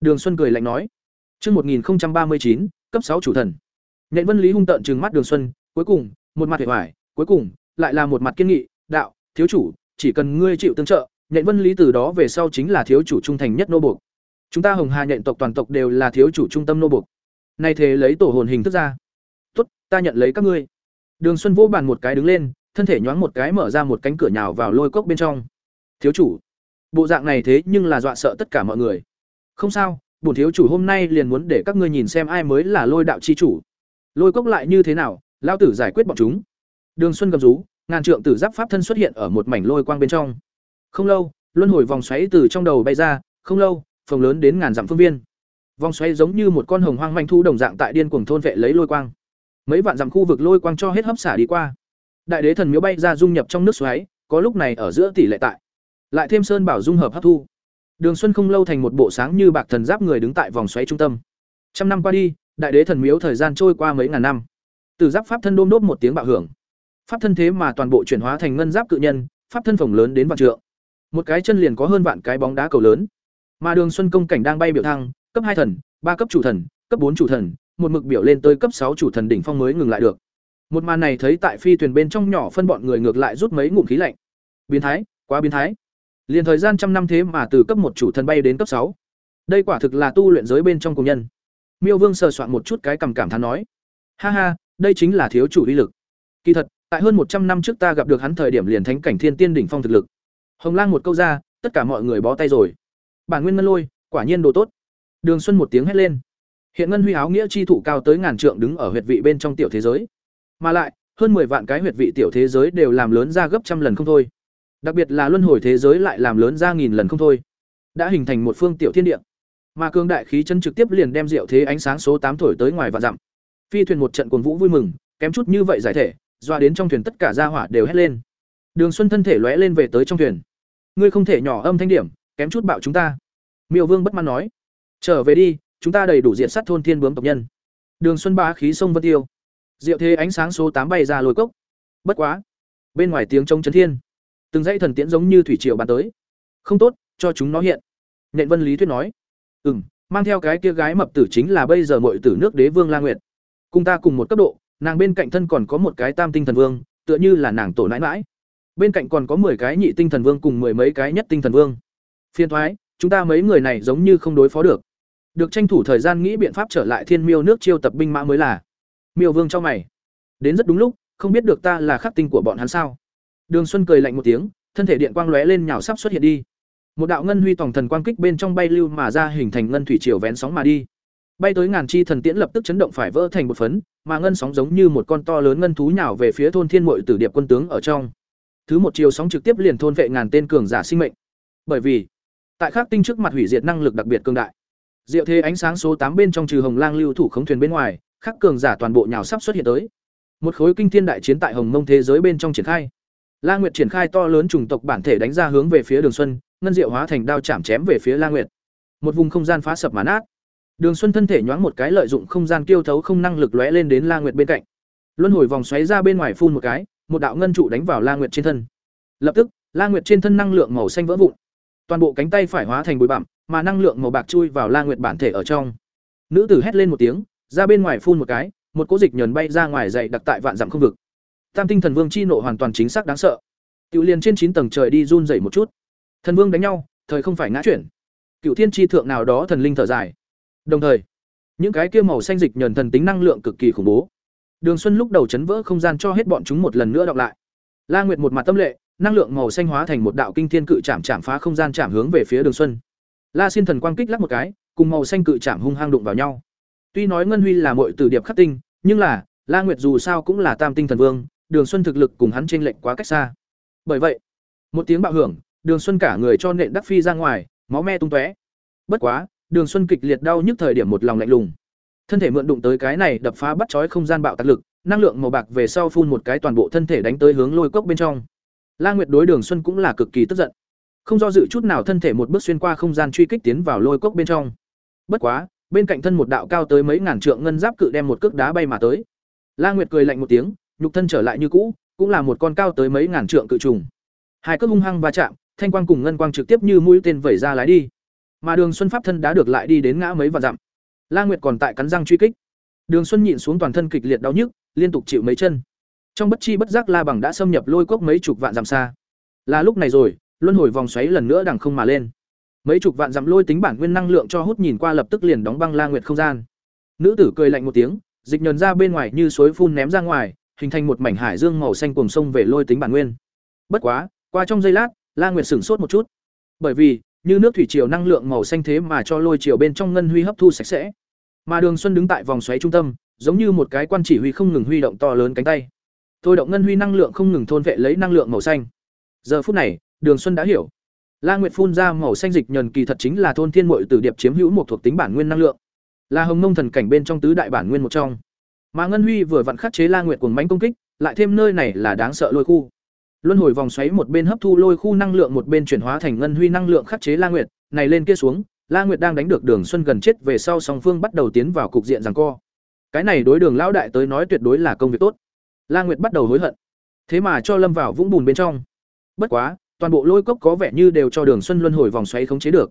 Đường xuân cười lạnh nói. Trước 1039, cấp 6 chủ thần. Nhện Vân Lý hung tợn trừng mắt Đường Xuân, cuối cùng, một mặt vẻ vải, cuối cùng, lại là một mặt kiên nghị, "Đạo, thiếu chủ, chỉ cần ngươi chịu tương trợ, Nhện Vân Lý từ đó về sau chính là thiếu chủ trung thành nhất nô buộc. Chúng ta Hồng Hà nhện tộc toàn tộc đều là thiếu chủ trung tâm nô buộc. Nay thế lấy tổ hồn hình thức ra. Tốt, ta nhận lấy các ngươi." Đường Xuân vô bàn một cái đứng lên, thân thể nhoáng một cái mở ra một cánh cửa nhào vào lôi cốc bên trong. "Thiếu chủ." Bộ dạng này thế nhưng là dọa sợ tất cả mọi người. "Không sao, bổn thiếu chủ hôm nay liền muốn để các ngươi nhìn xem ai mới là lôi đạo chi chủ lôi cốc lại như thế nào lao tử giải quyết bọn chúng. Đường xuân gầm rú ngàn trượng tử giáp pháp thân xuất hiện ở một mảnh lôi quang bên trong. Không lâu luân hồi vòng xoáy từ trong đầu bay ra không lâu phòng lớn đến ngàn dặm phương viên. Vòng xoáy giống như một con hồng hoang manh thu đồng dạng tại điên cuồng thôn vệ lấy lôi quang. Mấy vạn dặm khu vực lôi quang cho hết hấp xả đi qua. Đại đế thần miếu bay ra dung nhập trong nước xoáy có lúc này ở giữa tỷ lệ tại. Lại thêm sơn bảo dung hợp hấp thu. Đường Xuân không lâu thành một bộ sáng như bạc thần giáp người đứng tại vòng xoáy trung tâm. Trăm năm qua đi, đại đế thần miếu thời gian trôi qua mấy ngàn năm. Từ giáp pháp thân đôm đốt một tiếng bạo hưởng. Pháp thân thế mà toàn bộ chuyển hóa thành ngân giáp cự nhân, pháp thân phồng lớn đến vạn trượng. Một cái chân liền có hơn vạn cái bóng đá cầu lớn. Mà Đường Xuân công cảnh đang bay biểu thăng, cấp hai thần, ba cấp chủ thần, cấp bốn chủ thần, một mực biểu lên tới cấp sáu chủ thần đỉnh phong mới ngừng lại được. Một màn này thấy tại phi thuyền bên trong nhỏ phân bọn người ngược lại rút mấy ngụm khí lạnh. Biến thái, quá biến thái. Liền thời gian trăm năm thế mà từ cấp một chủ thần bay đến cấp sáu. Đây quả thực là tu luyện giới bên trong công nhân. Miêu Vương sờ soạn một chút cái cằm cảm thán nói: "Ha ha, đây chính là thiếu chủ uy lực." Kỳ thật, tại hơn một trăm năm trước ta gặp được hắn thời điểm liền thánh cảnh thiên tiên đỉnh phong thực lực. Hồng Lang một câu ra, tất cả mọi người bó tay rồi. Bản nguyên ngân lôi, quả nhiên đồ tốt. Đường Xuân một tiếng hét lên. Hiện ngân huy áo nghĩa chi thủ cao tới ngàn trượng đứng ở huyệt vị bên trong tiểu thế giới. Mà lại, hơn 10 vạn cái huyệt vị tiểu thế giới đều làm lớn ra gấp trăm lần không thôi. Đặc biệt là luân hồi thế giới lại làm lớn ra nghìn lần không thôi. Đã hình thành một phương tiểu thiên địa. Mà cường đại khí chân trực tiếp liền đem diệu thế ánh sáng số tám thổi tới ngoài và dặm. Phi thuyền một trận cuồng vũ vui mừng, kém chút như vậy giải thể, doa đến trong thuyền tất cả gia hỏa đều hét lên. Đường Xuân thân thể lóe lên về tới trong thuyền. Ngươi không thể nhỏ âm thanh điểm, kém chút bạo chúng ta. Miêu Vương bất mãn nói. Trở về đi, chúng ta đầy đủ diện sát thôn thiên bướm tộc nhân. Đường Xuân bá khí sông vân tiêu. Diệu thế ánh sáng số tám bay ra lôi cốc. Bất quá, bên ngoài tiếng trống chấn thiên từng dãy thần tiễn giống như thủy triều bàn tới không tốt cho chúng nó hiện nện vân lý thuyết nói Ừm, mang theo cái kia gái mập tử chính là bây giờ muội tử nước đế vương la nguyệt. Cùng ta cùng một cấp độ nàng bên cạnh thân còn có một cái tam tinh thần vương tựa như là nàng tổ nãi nãi. bên cạnh còn có mười cái nhị tinh thần vương cùng mười mấy cái nhất tinh thần vương. Phiên thoái chúng ta mấy người này giống như không đối phó được. Được tranh thủ thời gian nghĩ biện pháp trở lại thiên miêu nước chiêu tập binh mã mới là. Miêu vương cho mày. Đến rất đúng lúc không biết được ta là khắc tinh của bọn hắn sao. Đường Xuân cười lạnh một tiếng, thân thể điện quang lóe lên nhào sắp xuất hiện đi. Một đạo ngân huy tổng thần quang kích bên trong bay lưu mà ra hình thành ngân thủy triều vén sóng mà đi. Bay tới ngàn chi thần tiễn lập tức chấn động phải vỡ thành một phấn, mà ngân sóng giống như một con to lớn ngân thú nhào về phía thôn Thiên Mội Tử Điệp quân tướng ở trong. Thứ một chiều sóng trực tiếp liền thôn vệ ngàn tên cường giả sinh mệnh. Bởi vì, tại khắc tinh trước mặt hủy diệt năng lực đặc biệt cường đại. Diệu thế ánh sáng số tám bên trong trừ Hồng Lang lưu thủ khống thuyền bên ngoài, khắc cường giả toàn bộ nhào sắp xuất hiện tới. Một khối kinh thiên đại chiến tại Hồng Mông thế giới bên trong triển khai. La Nguyệt triển khai to lớn chủng tộc bản thể đánh ra hướng về phía Đường Xuân, ngân diệu hóa thành đao chạm chém về phía La Nguyệt. Một vùng không gian phá sập mà nát. Đường Xuân thân thể nhoáng một cái lợi dụng không gian kiêu thấu không năng lực lóe lên đến La Nguyệt bên cạnh. Luân hồi vòng xoáy ra bên ngoài phun một cái, một đạo ngân trụ đánh vào La Nguyệt trên thân. lập tức la nguyệt trên thân năng lượng màu xanh vỡ vụn toàn bộ cánh tay phải hóa thành bụi bặm mà năng lượng màu bạc chui vào la nguyệt bản thể ở trong nữ tử hét lên một tiếng ra bên ngoài phun một cái một cỗ dịch nhờn bay ra ngoài dậy đặc tại vạn dặm không vực tam tinh thần vương chi nộ hoàn toàn chính xác đáng sợ tiểu liền trên chín tầng trời đi run rẩy một chút thần vương đánh nhau, thời không phải ngã chuyển. Cựu thiên tri thượng nào đó thần linh thở dài. Đồng thời, những cái kia màu xanh dịch nhờn thần tính năng lượng cực kỳ khủng bố. Đường xuân lúc đầu chấn vỡ không gian cho hết bọn chúng một lần nữa đọc lại. La nguyệt một mặt tâm lệ, năng lượng màu xanh hóa thành một đạo kinh thiên cự chạm chạm phá không gian chạm hướng về phía đường xuân. La xin thần quang kích lắc một cái, cùng màu xanh cự chạm hung hăng đụng vào nhau. Tuy nói ngân huy là mọi từ điệp khắc tinh, nhưng là, la nguyệt dù sao cũng là tam tinh thần vương, đường xuân thực lực cùng hắn t r lệch quá cách xa. Bởi vậy, một tiếng bạo hưởng đường xuân cả người cho nện đắc phi ra ngoài, máu me tung tóe. Bất quá, đường xuân kịch liệt đau nhức thời điểm một lòng lạnh lùng. Thân thể mượn đụng tới cái này đập phá bắt chói không gian bạo tạc lực, năng lượng màu bạc về sau phun một cái toàn bộ thân thể đánh tới hướng lôi cốc bên trong. La nguyệt đối đường xuân cũng là cực kỳ tức giận. Không do dự chút nào thân thể một bước xuyên qua không gian truy kích tiến vào lôi cốc bên trong. Bất quá, bên cạnh thân một đạo cao tới mấy ngàn trượng ngân giáp cự đem một cước đá bay mà tới. La nguyệt cười lạnh một tiếng, nhục thân trở lại như cũ, cũng là một con cao tới mấy ngàn trượng cự trùng. Hai cước hung hăng va chạm thanh quang cùng ngân quang trực tiếp như mũi tên vẩy ra lái đi. Mà đường xuân pháp thân đã được lại đi đến ngã mấy và dặm. La nguyệt còn tại cắn răng truy kích. Đường xuân nhịn xuống toàn thân kịch liệt đau nhức, liên tục chịu mấy chân. Trong bất chi bất giác la bằng đã xâm nhập lôi cốc mấy chục vạn dặm xa. Là lúc này rồi, luân hồi vòng xoáy lần nữa đằng không mà lên. Mấy chục vạn dặm lôi tính bản nguyên năng lượng cho hút nhìn qua lập tức liền đóng băng la nguyệt không gian. Nữ tử cười lạnh một tiếng, dịch nhờn ra bên ngoài như suối phun ném ra ngoài, hình thành một mảnh hải dương màu xanh cuồng sông về lôi tính bản nguyên. Bất quá, qua trong giây lát la nguyệt sửng sốt một chút. Bởi vì, như nước thủy triều năng lượng màu xanh thế mà cho lôi triều bên trong ngân huy hấp thu sạch sẽ. Mà đường xuân đứng tại vòng xoáy trung tâm, giống như một cái quan chỉ huy không ngừng huy động to lớn cánh tay. Thôi động ngân huy năng lượng không ngừng thôn vệ lấy năng lượng màu xanh. Giờ phút này, đường xuân đã hiểu. La nguyệt phun ra màu xanh dịch nhờn kỳ thật chính là thôn thiên muội tử điệp chiếm hữu một thuộc tính bản nguyên năng lượng. Là hồng nông thần cảnh bên trong tứ đại bản nguyên một trong. Mà ngân huy vừa vặn khắc chế la nguyệt cuồng mãnh công kích, lại thêm nơi này là đáng sợ lôi khu luân hồi vòng xoáy một bên hấp thu lôi khu năng lượng một bên chuyển hóa thành ngân huy năng lượng khắc chế la nguyệt, này lên kia xuống, la nguyệt đang đánh được đường xuân gần chết về sau song phương bắt đầu tiến vào cục diện giằng co. Cái này đối đường lão đại tới nói tuyệt đối là công việc tốt. La nguyệt bắt đầu hối hận. Thế mà cho lâm vào vũng bùn bên trong. Bất quá, toàn bộ lôi cốc có vẻ như đều cho đường xuân luân hồi vòng xoáy khống chế được.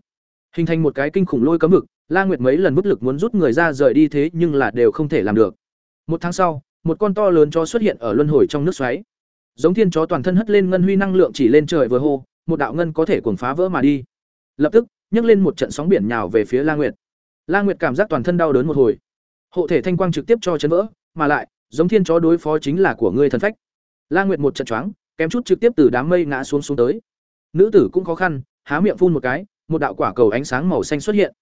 Hình thành một cái kinh khủng lôi cấm vực, la nguyệt mấy lần bất lực muốn rút người ra rời đi thế nhưng là đều không thể làm được. Một tháng sau, một con to lớn cho xuất hiện ở luân hồi trong nước xoáy giống thiên chó toàn thân hất lên ngân huy năng lượng chỉ lên trời vừa hô, một đạo ngân có thể cuồng phá vỡ mà đi. Lập tức, nhấc lên một trận sóng biển nhào về phía la nguyệt. La nguyệt cảm giác toàn thân đau đớn một hồi. Hộ thể thanh quang trực tiếp cho chấn vỡ, mà lại, giống thiên chó đối phó chính là của ngươi thần phách. La nguyệt một trận choáng, kém chút trực tiếp từ đám mây ngã xuống xuống tới. Nữ tử cũng khó khăn, há miệng phun một cái, một đạo quả cầu ánh sáng màu xanh xuất hiện.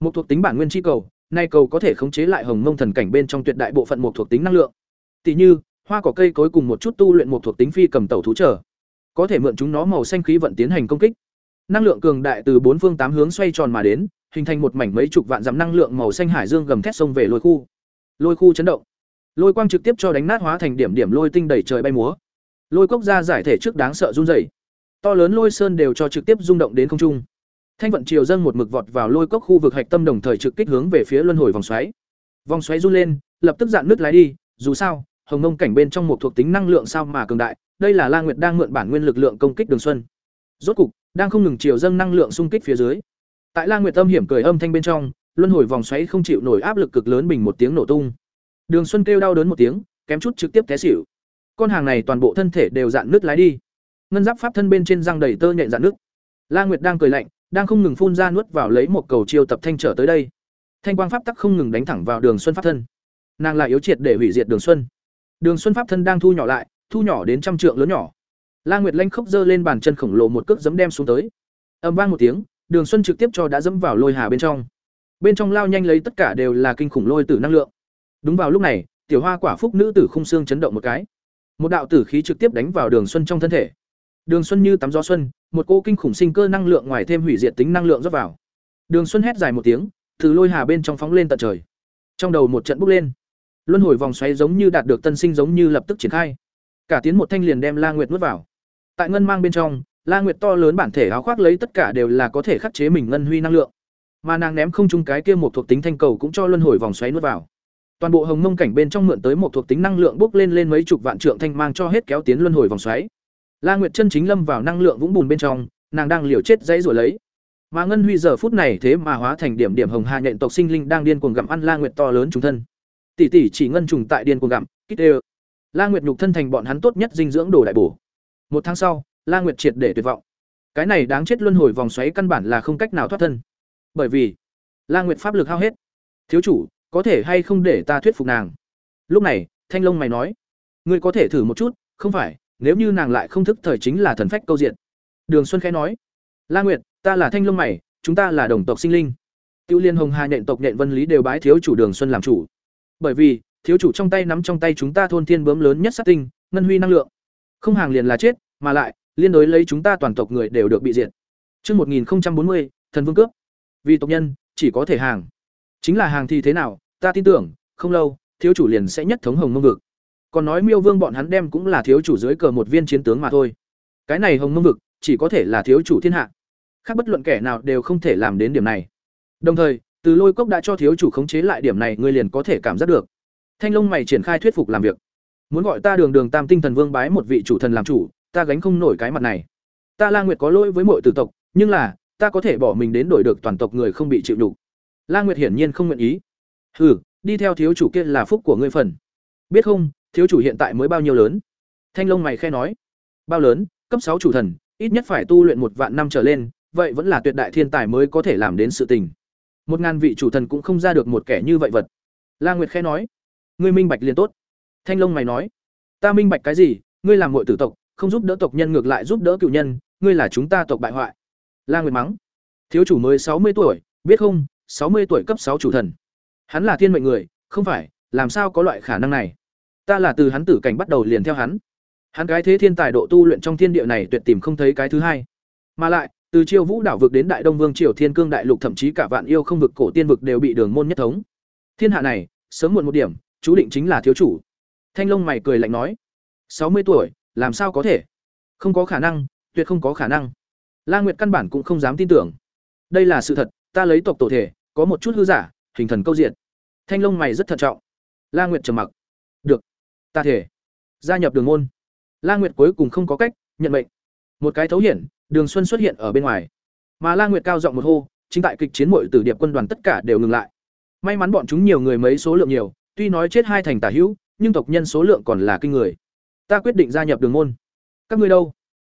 Một thuộc tính bản nguyên chi cầu, nay cầu có thể khống chế lại hồng mông thần cảnh bên trong tuyệt đại bộ phận một thuộc tính năng lượng. Tỷ như hoa cỏ cây cối cùng một chút tu luyện một thuộc tính phi cầm tẩu thú trở. Có thể mượn chúng nó màu xanh khí vận tiến hành công kích. Năng lượng cường đại từ bốn phương tám hướng xoay tròn mà đến, hình thành một mảnh mấy chục vạn dặm năng lượng màu xanh hải dương gầm thét sông về lôi khu. Lôi khu chấn động. Lôi quang trực tiếp cho đánh nát hóa thành điểm điểm lôi tinh đẩy trời bay múa. Lôi cốc ra giải thể trước đáng sợ run rẩy. To lớn lôi sơn đều cho trực tiếp rung động đến không trung. Thanh vận triều dâng một mực vọt vào lôi cốc khu vực hạch tâm đồng thời trực kích hướng về phía luân hồi vòng xoáy. Vòng xoáy run lên, lập tức dạn nước lái đi, dù sao hồng Ngông cảnh bên trong một thuộc tính năng lượng sao mà cường đại, đây là la nguyệt đang mượn bản nguyên lực lượng công kích đường xuân. Rốt cục, đang không ngừng chiều dâng năng lượng xung kích phía dưới. Tại la nguyệt âm hiểm cười âm thanh bên trong, luân hồi vòng xoáy không chịu nổi áp lực cực lớn bình một tiếng nổ tung. Đường xuân kêu đau đớn một tiếng, kém chút trực tiếp té xỉu. Con hàng này toàn bộ thân thể đều dạn nước lái đi. Ngân giáp pháp thân bên trên răng đầy tơ nhện dạn nước la nguyệt đang cười lạnh, đang không ngừng phun ra nuốt vào lấy một cầu chiêu tập thanh trở tới đây. Thanh quang pháp tắc không ngừng đánh thẳng vào đường xuân pháp thân. Nàng lại yếu triệt để hủy diệt đường xuân đường xuân pháp thân đang thu nhỏ lại, thu nhỏ đến trăm trượng lớn nhỏ. La nguyệt lanh khốc giơ lên bàn chân khổng lồ một cước giẫm đem xuống tới. Ầm vang một tiếng, đường xuân trực tiếp cho đã dẫm vào lôi hà bên trong. Bên trong lao nhanh lấy tất cả đều là kinh khủng lôi tử năng lượng. Đúng vào lúc này, tiểu hoa quả phúc nữ tử khung xương chấn động một cái. Một đạo tử khí trực tiếp đánh vào đường xuân trong thân thể. Đường xuân như tắm gió xuân, một cô kinh khủng sinh cơ năng lượng ngoài thêm hủy diệt tính năng lượng rót vào. Đường xuân hét dài một tiếng, từ lôi hà bên trong phóng lên tận trời. Trong đầu một trận bốc lên luân hồi vòng xoáy giống như đạt được tân sinh giống như lập tức triển khai. Cả tiến một thanh liền đem la nguyệt nuốt vào. Tại ngân mang bên trong la nguyệt to lớn bản thể áo khoác lấy tất cả đều là có thể khắc chế mình ngân huy năng lượng. Mà nàng ném không chung cái kia một thuộc tính thanh cầu cũng cho luân hồi vòng xoáy nuốt vào. Toàn bộ hồng mông cảnh bên trong mượn tới một thuộc tính năng lượng bốc lên lên mấy chục vạn trượng thanh mang cho hết kéo tiến luân hồi vòng xoáy. La Nguyệt chân chính lâm vào năng lượng vũng bùn bên trong, nàng đang liều chết dãy rồi lấy. Mà Ngân Huy giờ phút này thế mà hóa thành điểm điểm hồng hà nhện tộc sinh linh đang điên cuồng gặm ăn La Nguyệt to lớn chúng thân. Tỷ tỷ chỉ ngân trùng tại điên cuồng gặm, kít đều. La Nguyệt nhục thân thành bọn hắn tốt nhất dinh dưỡng đồ đại bổ. Một tháng sau, La Nguyệt triệt để tuyệt vọng. Cái này đáng chết luân hồi vòng xoáy căn bản là không cách nào thoát thân. Bởi vì, La Nguyệt pháp lực hao hết. Thiếu chủ, có thể hay không để ta thuyết phục nàng? Lúc này, Thanh Long mày nói, ngươi có thể thử một chút, không phải, nếu như nàng lại không thức thời chính là thần phách câu diện. Đường Xuân khẽ nói, La Nguyệt, ta là Thanh Long mày, chúng ta là đồng tộc sinh linh. Tiêu Liên Hồng Hà nhện tộc nhện Vân Lý đều bái thiếu chủ Đường Xuân làm chủ. Bởi vì, thiếu chủ trong tay nắm trong tay chúng ta thôn thiên bướm lớn nhất sát tinh, ngân huy năng lượng. Không hàng liền là chết, mà lại, liên đối lấy chúng ta toàn tộc người đều được bị diệt. Chương 1040, thần vương cướp. Vì tộc nhân, chỉ có thể hàng. Chính là hàng thì thế nào, ta tin tưởng, không lâu, thiếu chủ liền sẽ nhất thống Hồng Mông vực. Còn nói Miêu Vương bọn hắn đem cũng là thiếu chủ dưới cờ một viên chiến tướng mà thôi. Cái này Hồng Mông vực, chỉ có thể là thiếu chủ thiên hạ. Khác bất luận kẻ nào đều không thể làm đến điểm này. Đồng thời, từ Lôi Cốc đã cho thiếu chủ khống chế lại điểm này, ngươi liền có thể cảm giác được. Thanh Long mày triển khai thuyết phục làm việc. Muốn gọi ta Đường Đường Tam Tinh Thần Vương bái một vị chủ thần làm chủ, ta gánh không nổi cái mặt này. Ta La Nguyệt có lỗi với mọi tử tộc, nhưng là, ta có thể bỏ mình đến đổi được toàn tộc người không bị chịu nhục. La Nguyệt hiển nhiên không nguyện ý. Hừ, đi theo thiếu chủ kia là phúc của ngươi phần. Biết không, thiếu chủ hiện tại mới bao nhiêu lớn? Thanh Long mày khe nói. Bao lớn? Cấp sáu chủ thần, ít nhất phải tu luyện một vạn năm trở lên, vậy vẫn là tuyệt đại thiên tài mới có thể làm đến sự tình. Một ngàn vị chủ thần cũng không ra được một kẻ như vậy vật. La Nguyệt khẽ nói, ngươi minh bạch liền tốt. Thanh Long mày nói, ta minh bạch cái gì? Ngươi làm muội tử tộc, không giúp đỡ tộc nhân ngược lại giúp đỡ cựu nhân, ngươi là chúng ta tộc bại hoại. La Nguyệt mắng, thiếu chủ mới sáu mươi tuổi, biết không? sáu mươi tuổi cấp sáu chủ thần. Hắn là thiên mệnh người, không phải, làm sao có loại khả năng này? Ta là từ hắn tử cảnh bắt đầu liền theo hắn. Hắn cái thế thiên tài độ tu luyện trong thiên địa này tuyệt tìm không thấy cái thứ hai. Mà lại, từ Chiêu Vũ đảo vực đến Đại Đông Vương triều Thiên Cương đại lục thậm chí cả vạn yêu không vực cổ tiên vực đều bị đường môn nhất thống. Thiên hạ này, sớm muộn một điểm, chú định chính là thiếu chủ. Thanh Long mày cười lạnh nói, sáu mươi tuổi, làm sao có thể? Không có khả năng, tuyệt không có khả năng. La Nguyệt căn bản cũng không dám tin tưởng. Đây là sự thật, ta lấy tộc tổ thể, có một chút hư giả, hình thần câu diện. Thanh Long mày rất thận trọng. La Nguyệt trầm mặc. Được, ta thể. Gia nhập đường môn. La Nguyệt cuối cùng không có cách, nhận mệnh. Một cái thấu hiển, Đường Xuân xuất hiện ở bên ngoài. Mà La Nguyệt cao giọng một hô, chính tại kịch chiến muội tử điệp quân đoàn tất cả đều ngừng lại. May mắn bọn chúng nhiều người mấy số lượng nhiều, tuy nói chết hai thành tả hữu, nhưng tộc nhân số lượng còn là kinh người. Ta quyết định gia nhập đường môn. Các ngươi đâu?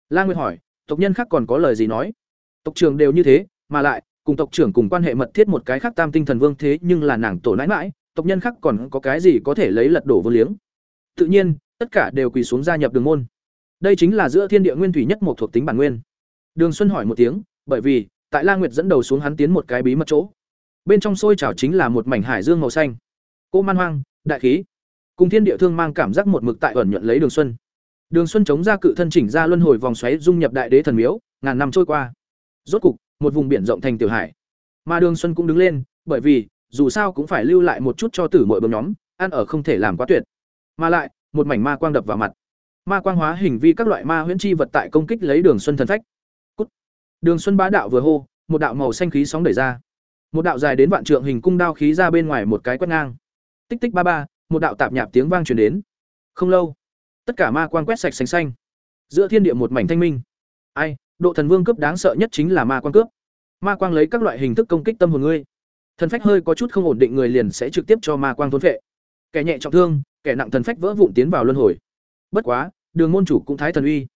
La Nguyệt hỏi, tộc nhân khác còn có lời gì nói? Tộc trưởng đều như thế, mà lại, cùng tộc trưởng cùng quan hệ mật thiết một cái khác Tam Tinh Thần Vương thế nhưng là nàng tổ nãi mãi, tộc nhân khác còn có cái gì có thể lấy lật đổ vô liếng. Tự nhiên, tất cả đều quỳ xuống gia nhập đường môn. Đây chính là giữa thiên địa nguyên thủy nhất một thuộc tính bản nguyên. Đường Xuân hỏi một tiếng, bởi vì, tại La Nguyệt dẫn đầu xuống hắn tiến một cái bí mật chỗ. Bên trong sôi trào chính là một mảnh hải dương màu xanh. Cô man hoang, đại khí. Cùng thiên địa thương mang cảm giác một mực tại ẩn nhuận lấy Đường Xuân. Đường Xuân chống ra cự thân chỉnh ra luân hồi vòng xoáy dung nhập đại đế thần miếu, ngàn năm trôi qua. Rốt cục, một vùng biển rộng thành tiểu hải. Mà Đường Xuân cũng đứng lên, bởi vì, dù sao cũng phải lưu lại một chút cho tử muội bấm nhóm, ăn ở không thể làm quá tuyệt. Mà lại, một mảnh ma quang đập vào mặt. Ma quang hóa hình vi các loại ma huyễn chi vật tại công kích lấy Đường Xuân thần phách. Cút. Đường Xuân bá đạo vừa hô, một đạo màu xanh khí sóng đẩy ra. Một đạo dài đến vạn trượng hình cung đao khí ra bên ngoài một cái quét ngang. Tích tích ba ba, một đạo tạp nhạp tiếng vang truyền đến. Không lâu, tất cả ma quang quét sạch sành xanh. Giữa thiên địa một mảnh thanh minh. Ai, độ thần vương cướp đáng sợ nhất chính là ma quang cướp. Ma quang lấy các loại hình thức công kích tâm hồn ngươi. Thần phách hơi có chút không ổn định người liền sẽ trực tiếp cho ma quang thốn phệ. Kẻ nhẹ trọng thương, kẻ nặng thần phách vỡ vụn tiến vào luân hồi. Bất quá, Đường môn chủ cũng thái thần uy.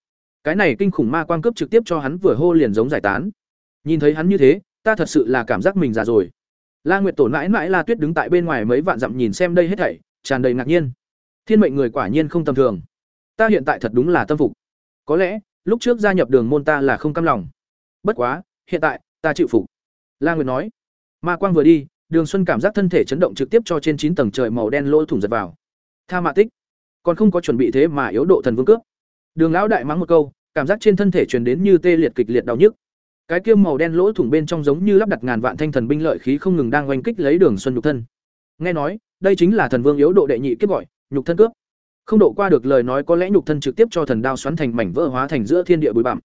Cái này kinh khủng ma quang cướp trực tiếp cho hắn vừa hô liền giống giải tán. Nhìn thấy hắn như thế, ta thật sự là cảm giác mình già rồi. La Nguyệt Tổ mãi mãi La Tuyết đứng tại bên ngoài mấy vạn dặm nhìn xem đây hết thảy, tràn đầy ngạc nhiên. Thiên mệnh người quả nhiên không tầm thường. Ta hiện tại thật đúng là tâm phục. Có lẽ, lúc trước gia nhập đường môn ta là không cam lòng. Bất quá, hiện tại, ta chịu phục. La Nguyệt nói. Ma quang vừa đi, Đường Xuân cảm giác thân thể chấn động trực tiếp cho trên chín tầng trời màu đen lỗ thủng giật vào. Tha mạ tích, còn không có chuẩn bị thế mà yếu độ thần vương cướp. Đường lão đại mắng một câu, cảm giác trên thân thể truyền đến như tê liệt kịch liệt đau nhức. Cái kia màu đen lỗ thủng bên trong giống như lắp đặt ngàn vạn thanh thần binh lợi khí không ngừng đang oanh kích lấy Đường Xuân nhục thân. Nghe nói, đây chính là thần vương yếu độ đệ nhị kiếp gọi, nhục thân cướp. Không độ qua được lời nói có lẽ nhục thân trực tiếp cho thần đao xoắn thành mảnh vỡ hóa thành giữa thiên địa bụi bặm.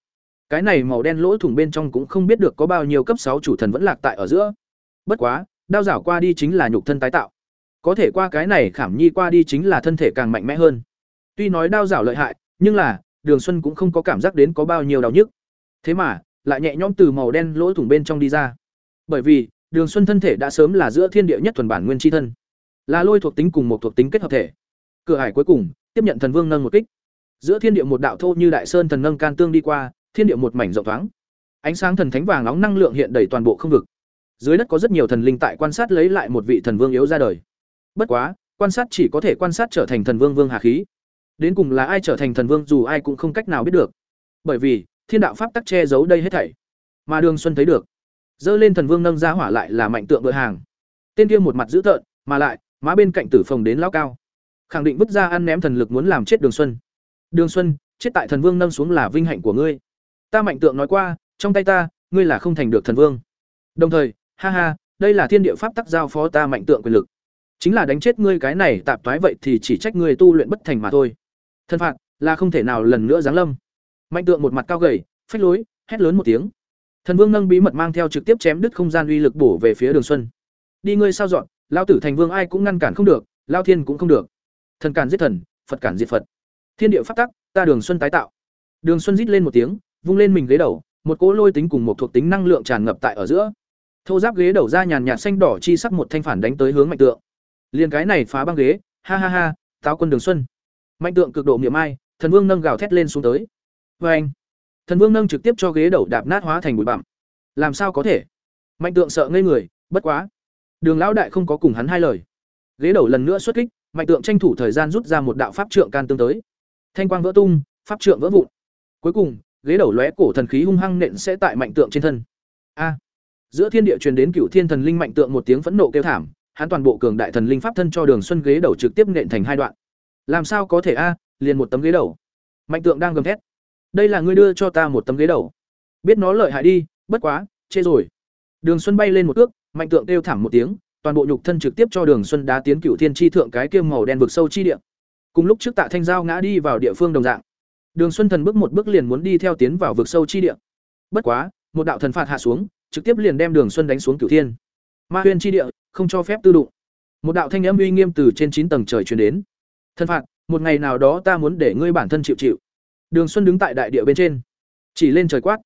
Cái này màu đen lỗ thủng bên trong cũng không biết được có bao nhiêu cấp sáu chủ thần vẫn lạc tại ở giữa. Bất quá, đao rảo qua đi chính là nhục thân tái tạo. Có thể qua cái này khảm nhi qua đi chính là thân thể càng mạnh mẽ hơn. Tuy nói đao rảo lợi hại, nhưng là Đường Xuân cũng không có cảm giác đến có bao nhiêu đau nhức. Thế mà, lại nhẹ nhõm từ màu đen lỗ thủng bên trong đi ra. Bởi vì, Đường Xuân thân thể đã sớm là giữa thiên địa nhất thuần bản nguyên chi thân, là lôi thuộc tính cùng một thuộc tính kết hợp thể. Cửa hải cuối cùng, tiếp nhận thần vương nâng một kích. Giữa thiên địa một đạo thô như đại sơn thần nâng can tương đi qua, thiên địa một mảnh rộng thoáng. Ánh sáng thần thánh vàng nóng năng lượng hiện đầy toàn bộ không vực. Dưới đất có rất nhiều thần linh tại quan sát lấy lại một vị thần vương yếu ra đời. Bất quá, quan sát chỉ có thể quan sát trở thành thần vương vương hà khí. Đến cùng là ai trở thành thần vương dù ai cũng không cách nào biết được. Bởi vì, thiên đạo pháp tắc che giấu đây hết thảy. Mà Đường Xuân thấy được, dơ lên thần vương nâng ra hỏa lại là mạnh tượng đội hàng. Tên kia một mặt dữ tợn, mà lại, má bên cạnh tử phòng đến lão cao. Khẳng định vứt ra ăn ném thần lực muốn làm chết Đường Xuân. Đường Xuân, chết tại thần vương nâng xuống là vinh hạnh của ngươi. Ta mạnh tượng nói qua, trong tay ta, ngươi là không thành được thần vương. Đồng thời, ha ha, đây là thiên địa pháp tắc giao phó ta mạnh tượng quyền lực. Chính là đánh chết ngươi cái này tạp toái vậy thì chỉ trách ngươi tu luyện bất thành mà thôi. Thân phạt là không thể nào lần nữa giáng lâm. Mạnh tượng một mặt cao gầy, phách lối, hét lớn một tiếng. Thần Vương nâng bí mật mang theo trực tiếp chém đứt không gian uy lực bổ về phía Đường Xuân. Đi ngươi sao dọn, lao tử thành vương ai cũng ngăn cản không được, lao thiên cũng không được. Thần cản giết thần, Phật cản diệt Phật. Thiên địa phát tắc, ta Đường Xuân tái tạo. Đường Xuân rít lên một tiếng, vung lên mình ghế đầu, một cỗ lôi tính cùng một thuộc tính năng lượng tràn ngập tại ở giữa. Thô giáp ghế đầu ra nhàn nhạt xanh đỏ chi sắc một thanh phản đánh tới hướng mạnh tượng. Liên cái này phá băng ghế, ha ha ha, táo quân Đường Xuân. Mạnh tượng cực độ miệng ai, thần vương nâng gào thét lên xuống tới. vê anh, thần vương nâng trực tiếp cho ghế đầu đạp nát hóa thành bụi bặm. Làm sao có thể? Mạnh tượng sợ ngây người, bất quá. Đường lão đại không có cùng hắn hai lời. Ghế đầu lần nữa xuất kích, mạnh tượng tranh thủ thời gian rút ra một đạo pháp trượng can tương tới. Thanh quang vỡ tung, pháp trượng vỡ vụn. Cuối cùng, ghế đầu lóe cổ thần khí hung hăng nện sẽ tại mạnh tượng trên thân. A! Giữa thiên địa truyền đến cửu thiên thần linh mạnh tượng một tiếng phẫn nộ kêu thảm, hắn toàn bộ cường đại thần linh pháp thân cho Đường Xuân ghế đầu trực tiếp nện thành hai đoạn. Làm sao có thể a, liền một tấm ghế đầu. Mạnh tượng đang gầm thét. Đây là ngươi đưa cho ta một tấm ghế đầu. Biết nó lợi hại đi, bất quá, chê rồi. Đường Xuân bay lên một cước, mạnh tượng kêu thảm một tiếng, toàn bộ nhục thân trực tiếp cho Đường Xuân đá tiến cửu thiên chi thượng cái kiêm màu đen vực sâu chi địa. Cùng lúc trước Tạ Thanh Giao ngã đi vào địa phương đồng dạng. Đường Xuân thần bước một bước liền muốn đi theo tiến vào vực sâu chi địa. Bất quá, một đạo thần phạt hạ xuống, trực tiếp liền đem Đường Xuân đánh xuống cửu thiên. Ma Huyền chi địa, không cho phép tư đụng. Một đạo thanh âm uy nghiêm từ trên chín tầng trời truyền đến. Thần phạt, một ngày nào đó ta muốn để ngươi bản thân chịu chịu. Đường Xuân đứng tại đại địa bên trên, chỉ lên trời quát.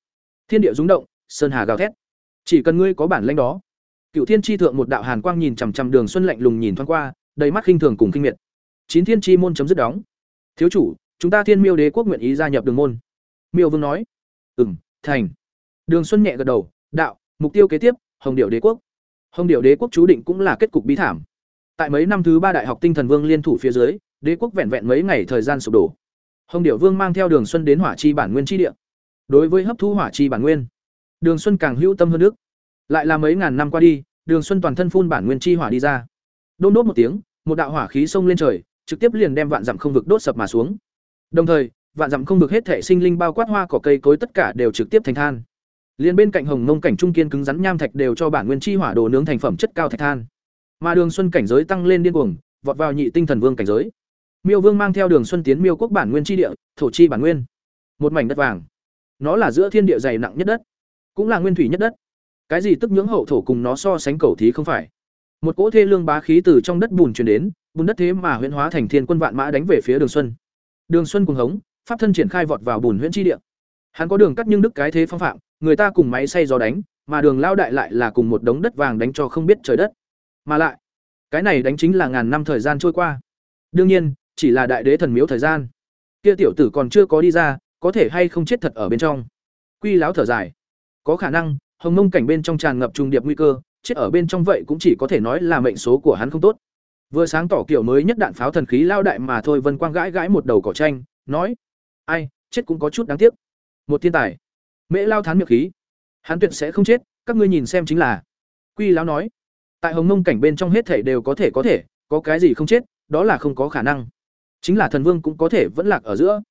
Thiên địa rung động, sơn hà gào thét. Chỉ cần ngươi có bản lanh đó. Cựu Thiên chi thượng một đạo hàn quang nhìn chằm chằm Đường Xuân lạnh lùng nhìn thoáng qua, đầy mắt khinh thường cùng kinh miệt. Chín Thiên chi môn chấm dứt đóng. Thiếu chủ, chúng ta Thiên Miêu Đế quốc nguyện ý gia nhập Đường môn. Miêu Vương nói. Ừm, thành. Đường Xuân nhẹ gật đầu, đạo, mục tiêu kế tiếp, Hồng điệu Đế quốc. Hồng điệu Đế quốc chú định cũng là kết cục bí thảm. Tại mấy năm thứ ba đại học Tinh Thần Vương liên thủ phía dưới, đế quốc vẹn vẹn mấy ngày thời gian sụp đổ. Hồng điệu Vương mang theo Đường Xuân đến Hỏa Chi bản nguyên chi địa. Đối với hấp thu Hỏa Chi bản nguyên, Đường Xuân càng hữu tâm hơn nước. Lại là mấy ngàn năm qua đi, Đường Xuân toàn thân phun bản nguyên chi hỏa đi ra. Đôn đốt một tiếng, một đạo hỏa khí xông lên trời, trực tiếp liền đem vạn dặm không vực đốt sập mà xuống. Đồng thời, vạn dặm không vực hết thể sinh linh bao quát hoa cỏ cây cối tất cả đều trực tiếp thành than. Liên bên cạnh Hồng Mông cảnh trung kiên cứng rắn nham thạch đều cho bản nguyên chi hỏa đồ nướng thành phẩm chất cao thạch than. Mà Đường Xuân cảnh giới tăng lên điên cuồng, vọt vào nhị tinh thần vương cảnh giới. Miêu Vương mang theo Đường Xuân tiến Miêu quốc bản nguyên chi địa, thổ chi bản nguyên. Một mảnh đất vàng. Nó là giữa thiên địa dày nặng nhất đất, cũng là nguyên thủy nhất đất. Cái gì tức nhưỡng hậu thổ cùng nó so sánh cầu thí không phải. Một cỗ thê lương bá khí từ trong đất bùn truyền đến, bùn đất thế mà huyễn hóa thành thiên quân vạn mã đánh về phía Đường Xuân. Đường Xuân cùng hống, pháp thân triển khai vọt vào bùn huyễn chi địa. Hắn có đường cắt nhưng đức cái thế phong phạm, người ta cùng máy xay gió đánh, mà đường lao đại lại là cùng một đống đất vàng đánh cho không biết trời đất. Mà lại, cái này đánh chính là ngàn năm thời gian trôi qua. Đương nhiên, chỉ là đại đế thần miếu thời gian. Kia tiểu tử còn chưa có đi ra, có thể hay không chết thật ở bên trong. Quy láo thở dài. Có khả năng, hồng mông cảnh bên trong tràn ngập trùng điệp nguy cơ, chết ở bên trong vậy cũng chỉ có thể nói là mệnh số của hắn không tốt. Vừa sáng tỏ kiểu mới nhất đạn pháo thần khí lao đại mà thôi, Vân Quang gãi gãi một đầu cỏ tranh, nói: "Ai, chết cũng có chút đáng tiếc." Một thiên tài. Mễ lao thán miệng khí. Hắn tuyệt sẽ không chết, các ngươi nhìn xem chính là. Quy lão nói: "Tại Hồng Mông cảnh bên trong hết thể đều có thể có thể, có cái gì không chết, đó là không có khả năng. Chính là thần vương cũng có thể vẫn lạc ở giữa."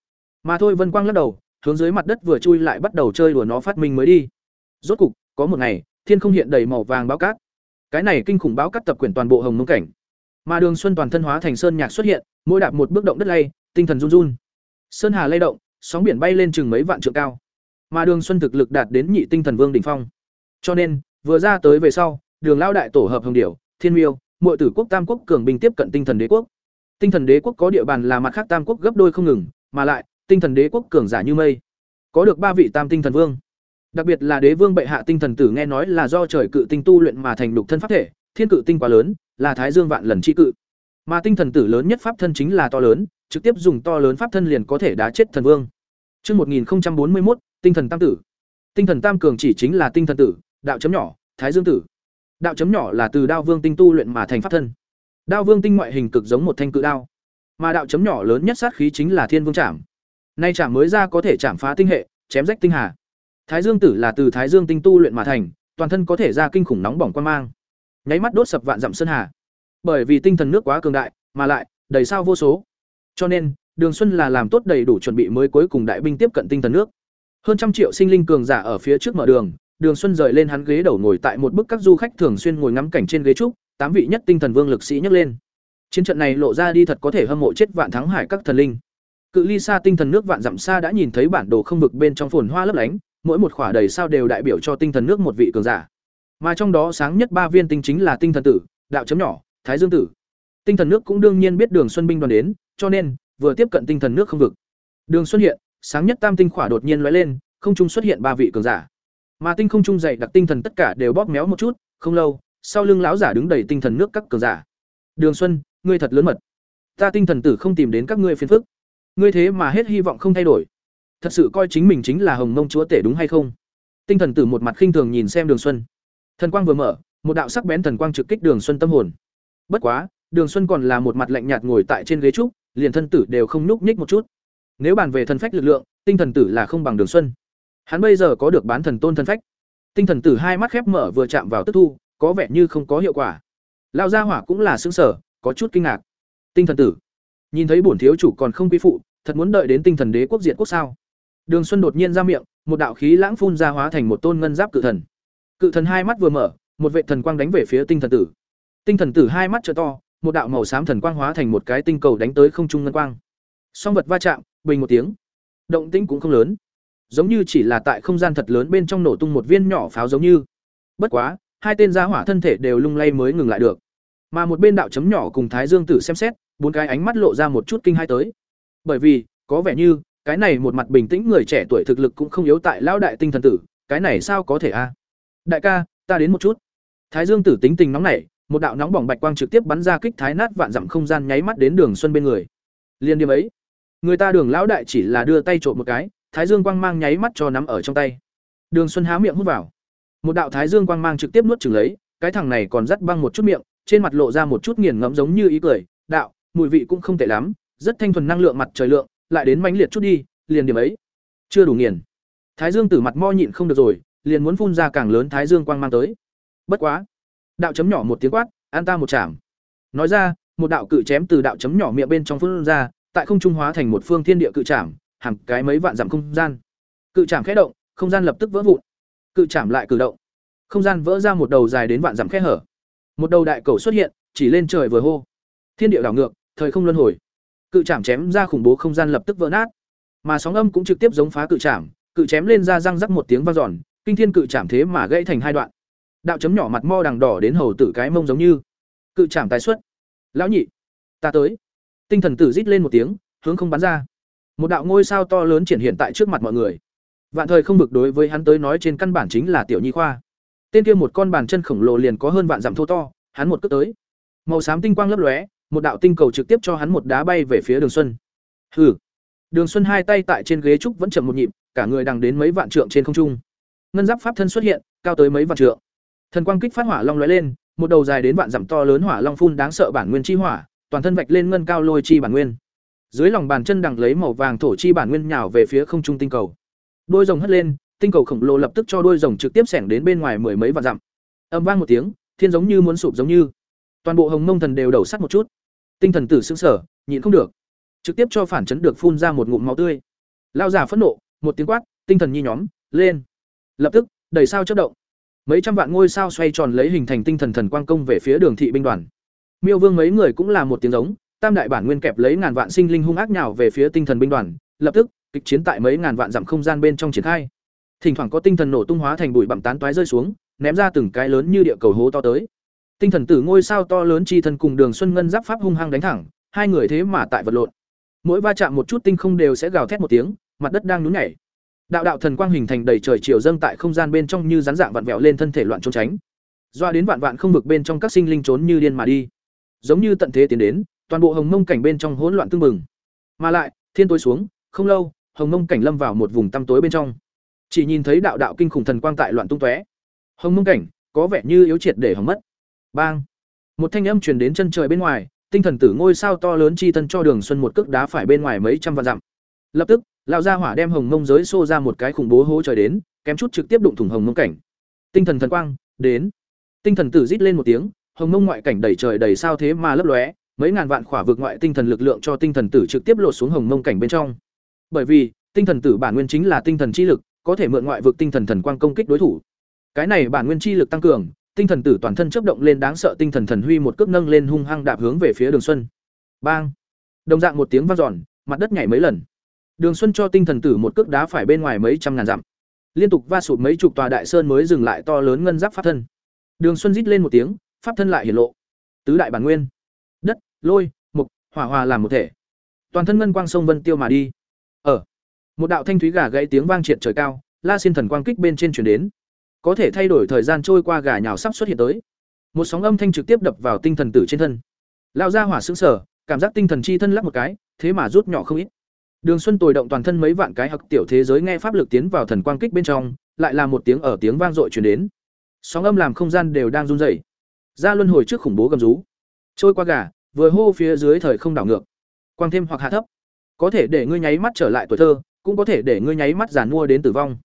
Mà thôi Vân Quang lắc đầu, hướng dưới mặt đất vừa chui lại bắt đầu chơi đùa nó phát minh mới đi. Rốt cục, có một ngày, thiên không hiện đầy màu vàng báo cát. Cái này kinh khủng báo cát tập quyển toàn bộ hồng mông cảnh. Mà Đường Xuân toàn thân hóa thành sơn nhạc xuất hiện, mỗi đạp một bước động đất lay, tinh thần run run. Sơn hà lay động, sóng biển bay lên chừng mấy vạn trượng cao. Mà Đường Xuân thực lực đạt đến nhị tinh thần vương đỉnh phong. Cho nên, vừa ra tới về sau, Đường lão đại tổ hợp hồng điểu, Thiên Miêu, muội tử quốc Tam quốc cường binh tiếp cận tinh thần đế quốc. Tinh thần đế quốc có địa bàn là mặt khác Tam quốc gấp đôi không ngừng, mà lại, tinh thần đế quốc cường giả như mây có được ba vị tam tinh thần vương đặc biệt là đế vương bệ hạ tinh thần tử nghe nói là do trời cự tinh tu luyện mà thành đục thân pháp thể thiên cự tinh quá lớn là thái dương vạn lần chi cự mà tinh thần tử lớn nhất pháp thân chính là to lớn trực tiếp dùng to lớn pháp thân liền có thể đá chết thần vương Chương 1041, tinh thần tam tử. Tinh thần tam cường chỉ chính là tinh thần tử, đạo chấm nhỏ, thái dương tử. Đạo chấm nhỏ là từ đao vương tinh tu luyện mà thành pháp thân. Đao vương tinh ngoại hình cực giống một thanh cự đao, mà đạo chấm nhỏ lớn nhất sát khí chính là thiên vương trảm. Nay trảm mới ra có thể chạm phá tinh hệ, chém rách tinh hà. Thái dương tử là từ thái dương tinh tu luyện mà thành, toàn thân có thể ra kinh khủng nóng bỏng quan mang, nháy mắt đốt sập vạn dặm sơn hà. Bởi vì tinh thần nước quá cường đại, mà lại đầy sao vô số. Cho nên, Đường Xuân là làm tốt đầy đủ chuẩn bị mới cuối cùng đại binh tiếp cận tinh thần nước. Hơn trăm triệu sinh linh cường giả ở phía trước mở đường, Đường Xuân rời lên hắn ghế đầu ngồi tại một bức các du khách thường xuyên ngồi ngắm cảnh trên ghế trúc, tám vị nhất tinh thần vương lực sĩ nhấc lên. Chiến trận này lộ ra đi thật có thể hâm mộ chết vạn thắng hải các thần linh. Cự ly xa tinh thần nước vạn dặm xa đã nhìn thấy bản đồ không vực bên trong phồn hoa lấp lánh, mỗi một khỏa đầy sao đều đại biểu cho tinh thần nước một vị cường giả. Mà trong đó sáng nhất ba viên tinh chính là tinh thần tử, đạo chấm nhỏ, thái dương tử. Tinh thần nước cũng đương nhiên biết Đường Xuân binh đoàn đến, cho nên vừa tiếp cận tinh thần nước không vực. Đường Xuân hiện, sáng nhất tam tinh khỏa đột nhiên lóe lên, không trung xuất hiện ba vị cường giả. Mà tinh không trung dày đặc tinh thần tất cả đều bóp méo một chút, không lâu, sau lưng lão giả đứng đầy tinh thần nước các cường giả. Đường Xuân, ngươi thật lớn mật. Ta tinh thần tử không tìm đến các ngươi phiền phức. Ngươi thế mà hết hy vọng không thay đổi. Thật sự coi chính mình chính là Hồng Mông chúa tể đúng hay không? Tinh thần tử một mặt khinh thường nhìn xem Đường Xuân. Thần quang vừa mở, một đạo sắc bén thần quang trực kích Đường Xuân tâm hồn. Bất quá, Đường Xuân còn là một mặt lạnh nhạt ngồi tại trên ghế trúc, liền thân tử đều không nhúc nhích một chút. Nếu bàn về thần phách lực lượng, tinh thần tử là không bằng Đường Xuân. Hắn bây giờ có được bán thần tôn thần phách. Tinh thần tử hai mắt khép mở vừa chạm vào tức thu, có vẻ như không có hiệu quả. Lão gia hỏa cũng là sững sở, có chút kinh ngạc. Tinh thần tử, nhìn thấy bổn thiếu chủ còn không quy phụ, thật muốn đợi đến tinh thần đế quốc diện quốc sao? Đường Xuân đột nhiên ra miệng, một đạo khí lãng phun ra hóa thành một tôn ngân giáp cự thần. Cự thần hai mắt vừa mở, một vệ thần quang đánh về phía tinh thần tử. Tinh thần tử hai mắt trợ to, một đạo màu xám thần quang hóa thành một cái tinh cầu đánh tới không trung ngân quang. Song vật va chạm, bình một tiếng. Động tĩnh cũng không lớn, giống như chỉ là tại không gian thật lớn bên trong nổ tung một viên nhỏ pháo giống như. Bất quá, hai tên gia hỏa thân thể đều lung lay mới ngừng lại được. Mà một bên đạo chấm nhỏ cùng Thái Dương Tử xem xét, bốn cái ánh mắt lộ ra một chút kinh hai tới. Bởi vì, có vẻ như, cái này một mặt bình tĩnh người trẻ tuổi thực lực cũng không yếu tại lão đại tinh thần tử, cái này sao có thể a? Đại ca, ta đến một chút. Thái Dương Tử tính tình nóng nảy, một đạo nóng bỏng bạch quang trực tiếp bắn ra kích thái nát vạn dặm không gian nháy mắt đến đường xuân bên người. Liên điểm ấy, người ta đường lão đại chỉ là đưa tay trộm một cái, thái dương quang mang nháy mắt cho nắm ở trong tay. Đường xuân há miệng hút vào. Một đạo thái dương quang mang trực tiếp nuốt chừng lấy, cái thằng này còn dắt băng một chút miệng, trên mặt lộ ra một chút nghiền ngẫm giống như ý cười, đạo, mùi vị cũng không tệ lắm, rất thanh thuần năng lượng mặt trời lượng, lại đến mãnh liệt chút đi, liền điểm ấy. Chưa đủ nghiền. Thái dương tử mặt mo nhịn không được rồi, liền muốn phun ra càng lớn thái dương quang mang tới. Bất quá đạo chấm nhỏ một tiếng quát, an ta một chạm nói ra, một đạo cự chém từ đạo chấm nhỏ miệng bên trong phương ra, tại không trung hóa thành một phương thiên địa cự chạm hàng cái mấy vạn dặm không gian. Cự chạm khẽ động, không gian lập tức vỡ vụn. Cự chạm lại cử động. Không gian vỡ ra một đầu dài đến vạn dặm khe hở. Một đầu đại cầu xuất hiện, chỉ lên trời vừa hô. Thiên địa đảo ngược, thời không luân hồi. Cự chạm chém ra khủng bố không gian lập tức vỡ nát. Mà sóng âm cũng trực tiếp giống phá cự chạm cự chém lên ra răng rắc một tiếng vang giòn kinh thiên cự chạm thế mà gãy thành hai đoạn đạo chấm nhỏ mặt mo đằng đỏ đến hầu tử cái mông giống như. Cự trảm tái xuất. Lão nhị, ta tới. Tinh thần tử rít lên một tiếng, hướng không bắn ra. Một đạo ngôi sao to lớn triển hiện tại trước mặt mọi người. Vạn thời không bực đối với hắn tới nói trên căn bản chính là tiểu nhi khoa. Tên kia một con bàn chân khổng lồ liền có hơn vạn dặm thô to, hắn một cước tới. Màu xám tinh quang lấp lóe, một đạo tinh cầu trực tiếp cho hắn một đá bay về phía đường xuân. Hừ. Đường xuân hai tay tại trên ghế trúc vẫn chậm một nhịp, cả người đằng đến mấy vạn trượng trên không trung. Ngân giáp pháp thân xuất hiện, cao tới mấy vạn trượng. Thần quang kích phát hỏa long lóe lên, một đầu dài đến vạn dặm to lớn hỏa long phun đáng sợ bản nguyên chi hỏa, toàn thân vạch lên ngân cao lôi chi bản nguyên. Dưới lòng bàn chân đằng lấy màu vàng thổ chi bản nguyên nhào về phía không trung tinh cầu. Đôi rồng hất lên, tinh cầu khổng lồ lập tức cho đôi rồng trực tiếp xẻng đến bên ngoài mười mấy vạn dặm. Âm vang một tiếng, thiên giống như muốn sụp giống như. Toàn bộ Hồng Mông thần đều đầu sắt một chút. Tinh thần tử sững sở, nhịn không được, trực tiếp cho phản chấn được phun ra một ngụm máu tươi. Lao giả phẫn nộ, một tiếng quát, tinh thần nhi nhóm, lên. Lập tức, đẩy sao chớp động mấy trăm vạn ngôi sao xoay tròn lấy hình thành tinh thần thần quang công về phía đường thị binh đoàn. Miêu vương mấy người cũng là một tiếng giống, tam đại bản nguyên kẹp lấy ngàn vạn sinh linh hung ác nhào về phía tinh thần binh đoàn, lập tức, kịch chiến tại mấy ngàn vạn dặm không gian bên trong triển khai. Thỉnh thoảng có tinh thần nổ tung hóa thành bụi bặm tán toái rơi xuống, ném ra từng cái lớn như địa cầu hố to tới. Tinh thần tử ngôi sao to lớn chi thần cùng đường xuân ngân giáp pháp hung hăng đánh thẳng, hai người thế mà tại vật lộn. Mỗi va chạm một chút tinh không đều sẽ gào thét một tiếng, mặt đất đang nhún nhảy đạo đạo thần quang hình thành đầy trời chiều dâng tại không gian bên trong như rắn dạng vặn vẹo lên thân thể loạn trốn tránh. Doa đến vạn vạn không vực bên trong các sinh linh trốn như điên mà đi. Giống như tận thế tiến đến, toàn bộ hồng mông cảnh bên trong hỗn loạn tương mừng mà lại, thiên tối xuống, không lâu, hồng mông cảnh lâm vào một vùng tăm tối bên trong. Chỉ nhìn thấy đạo đạo kinh khủng thần quang tại loạn tung tóe. Hồng mông cảnh, có vẻ như yếu triệt để hỏng mất. Bang! Một thanh âm truyền đến chân trời bên ngoài, tinh thần tử ngôi sao to lớn chi thân cho đường xuân một cước đá phải bên ngoài mấy trăm vạn dặm. Lập tức lão gia hỏa đem hồng mông giới xô ra một cái khủng bố hố trời đến, kém chút trực tiếp đụng thủng hồng mông cảnh. Tinh thần thần quang, đến. Tinh thần tử rít lên một tiếng, hồng mông ngoại cảnh đầy trời đầy sao thế mà lấp lóe, mấy ngàn vạn khỏa vực ngoại tinh thần lực lượng cho tinh thần tử trực tiếp lột xuống hồng mông cảnh bên trong. Bởi vì, tinh thần tử bản nguyên chính là tinh thần chi lực, có thể mượn ngoại vực tinh thần thần quang công kích đối thủ. Cái này bản nguyên chi lực tăng cường, tinh thần tử toàn thân chấp động lên đáng sợ tinh thần thần huy một cước nâng lên hung hăng đạp hướng về phía đường xuân. Bang. Đồng dạng một tiếng vang dọn, mặt đất nhảy mấy lần đường xuân cho tinh thần tử một cước đá phải bên ngoài mấy trăm ngàn dặm. Liên tục va sụp mấy chục tòa đại sơn mới dừng lại to lớn ngân giáp pháp thân. Đường xuân rít lên một tiếng, pháp thân lại hiển lộ. Tứ đại bản nguyên. Đất, lôi, mục, hỏa hòa làm một thể. Toàn thân ngân quang sông vân tiêu mà đi. Ở, một đạo thanh thúy gà gãy tiếng vang triệt trời cao, la xin thần quang kích bên trên truyền đến. Có thể thay đổi thời gian trôi qua gà nhào sắp xuất hiện tới. Một sóng âm thanh trực tiếp đập vào tinh thần tử trên thân. Lao ra hỏa sững sở cảm giác tinh thần chi thân lắc một cái, thế mà rút nhỏ không ít đường xuân tồi động toàn thân mấy vạn cái hặc tiểu thế giới nghe pháp lực tiến vào thần quang kích bên trong, lại là một tiếng ở tiếng vang dội truyền đến. Sóng âm làm không gian đều đang run rẩy. Ra luân hồi trước khủng bố gầm rú. Trôi qua gà, vừa hô phía dưới thời không đảo ngược. Quang thêm hoặc hạ thấp. Có thể để ngươi nháy mắt trở lại tuổi thơ, cũng có thể để ngươi nháy mắt giàn mua đến tử vong.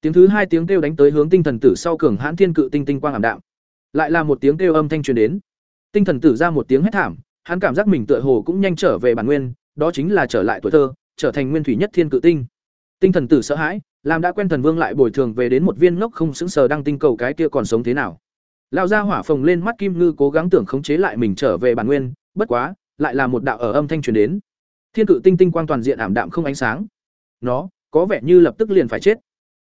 Tiếng thứ hai tiếng kêu đánh tới hướng tinh thần tử sau cường hãn thiên cự tinh tinh quang ảm đạm. Lại là một tiếng kêu âm thanh truyền đến. Tinh thần tử ra một tiếng hét thảm, hắn cảm giác mình tựa hồ cũng nhanh trở về bản nguyên, đó chính là trở lại tuổi thơ trở thành nguyên thủy nhất thiên cự tinh. Tinh thần tử sợ hãi, làm đã quen thần vương lại bồi thường về đến một viên ngốc không xứng sờ đang tinh cầu cái kia còn sống thế nào. Lão gia hỏa phồng lên mắt kim ngư cố gắng tưởng khống chế lại mình trở về bản nguyên, bất quá, lại là một đạo ở âm thanh truyền đến. Thiên cự tinh tinh quang toàn diện ảm đạm không ánh sáng. Nó, có vẻ như lập tức liền phải chết.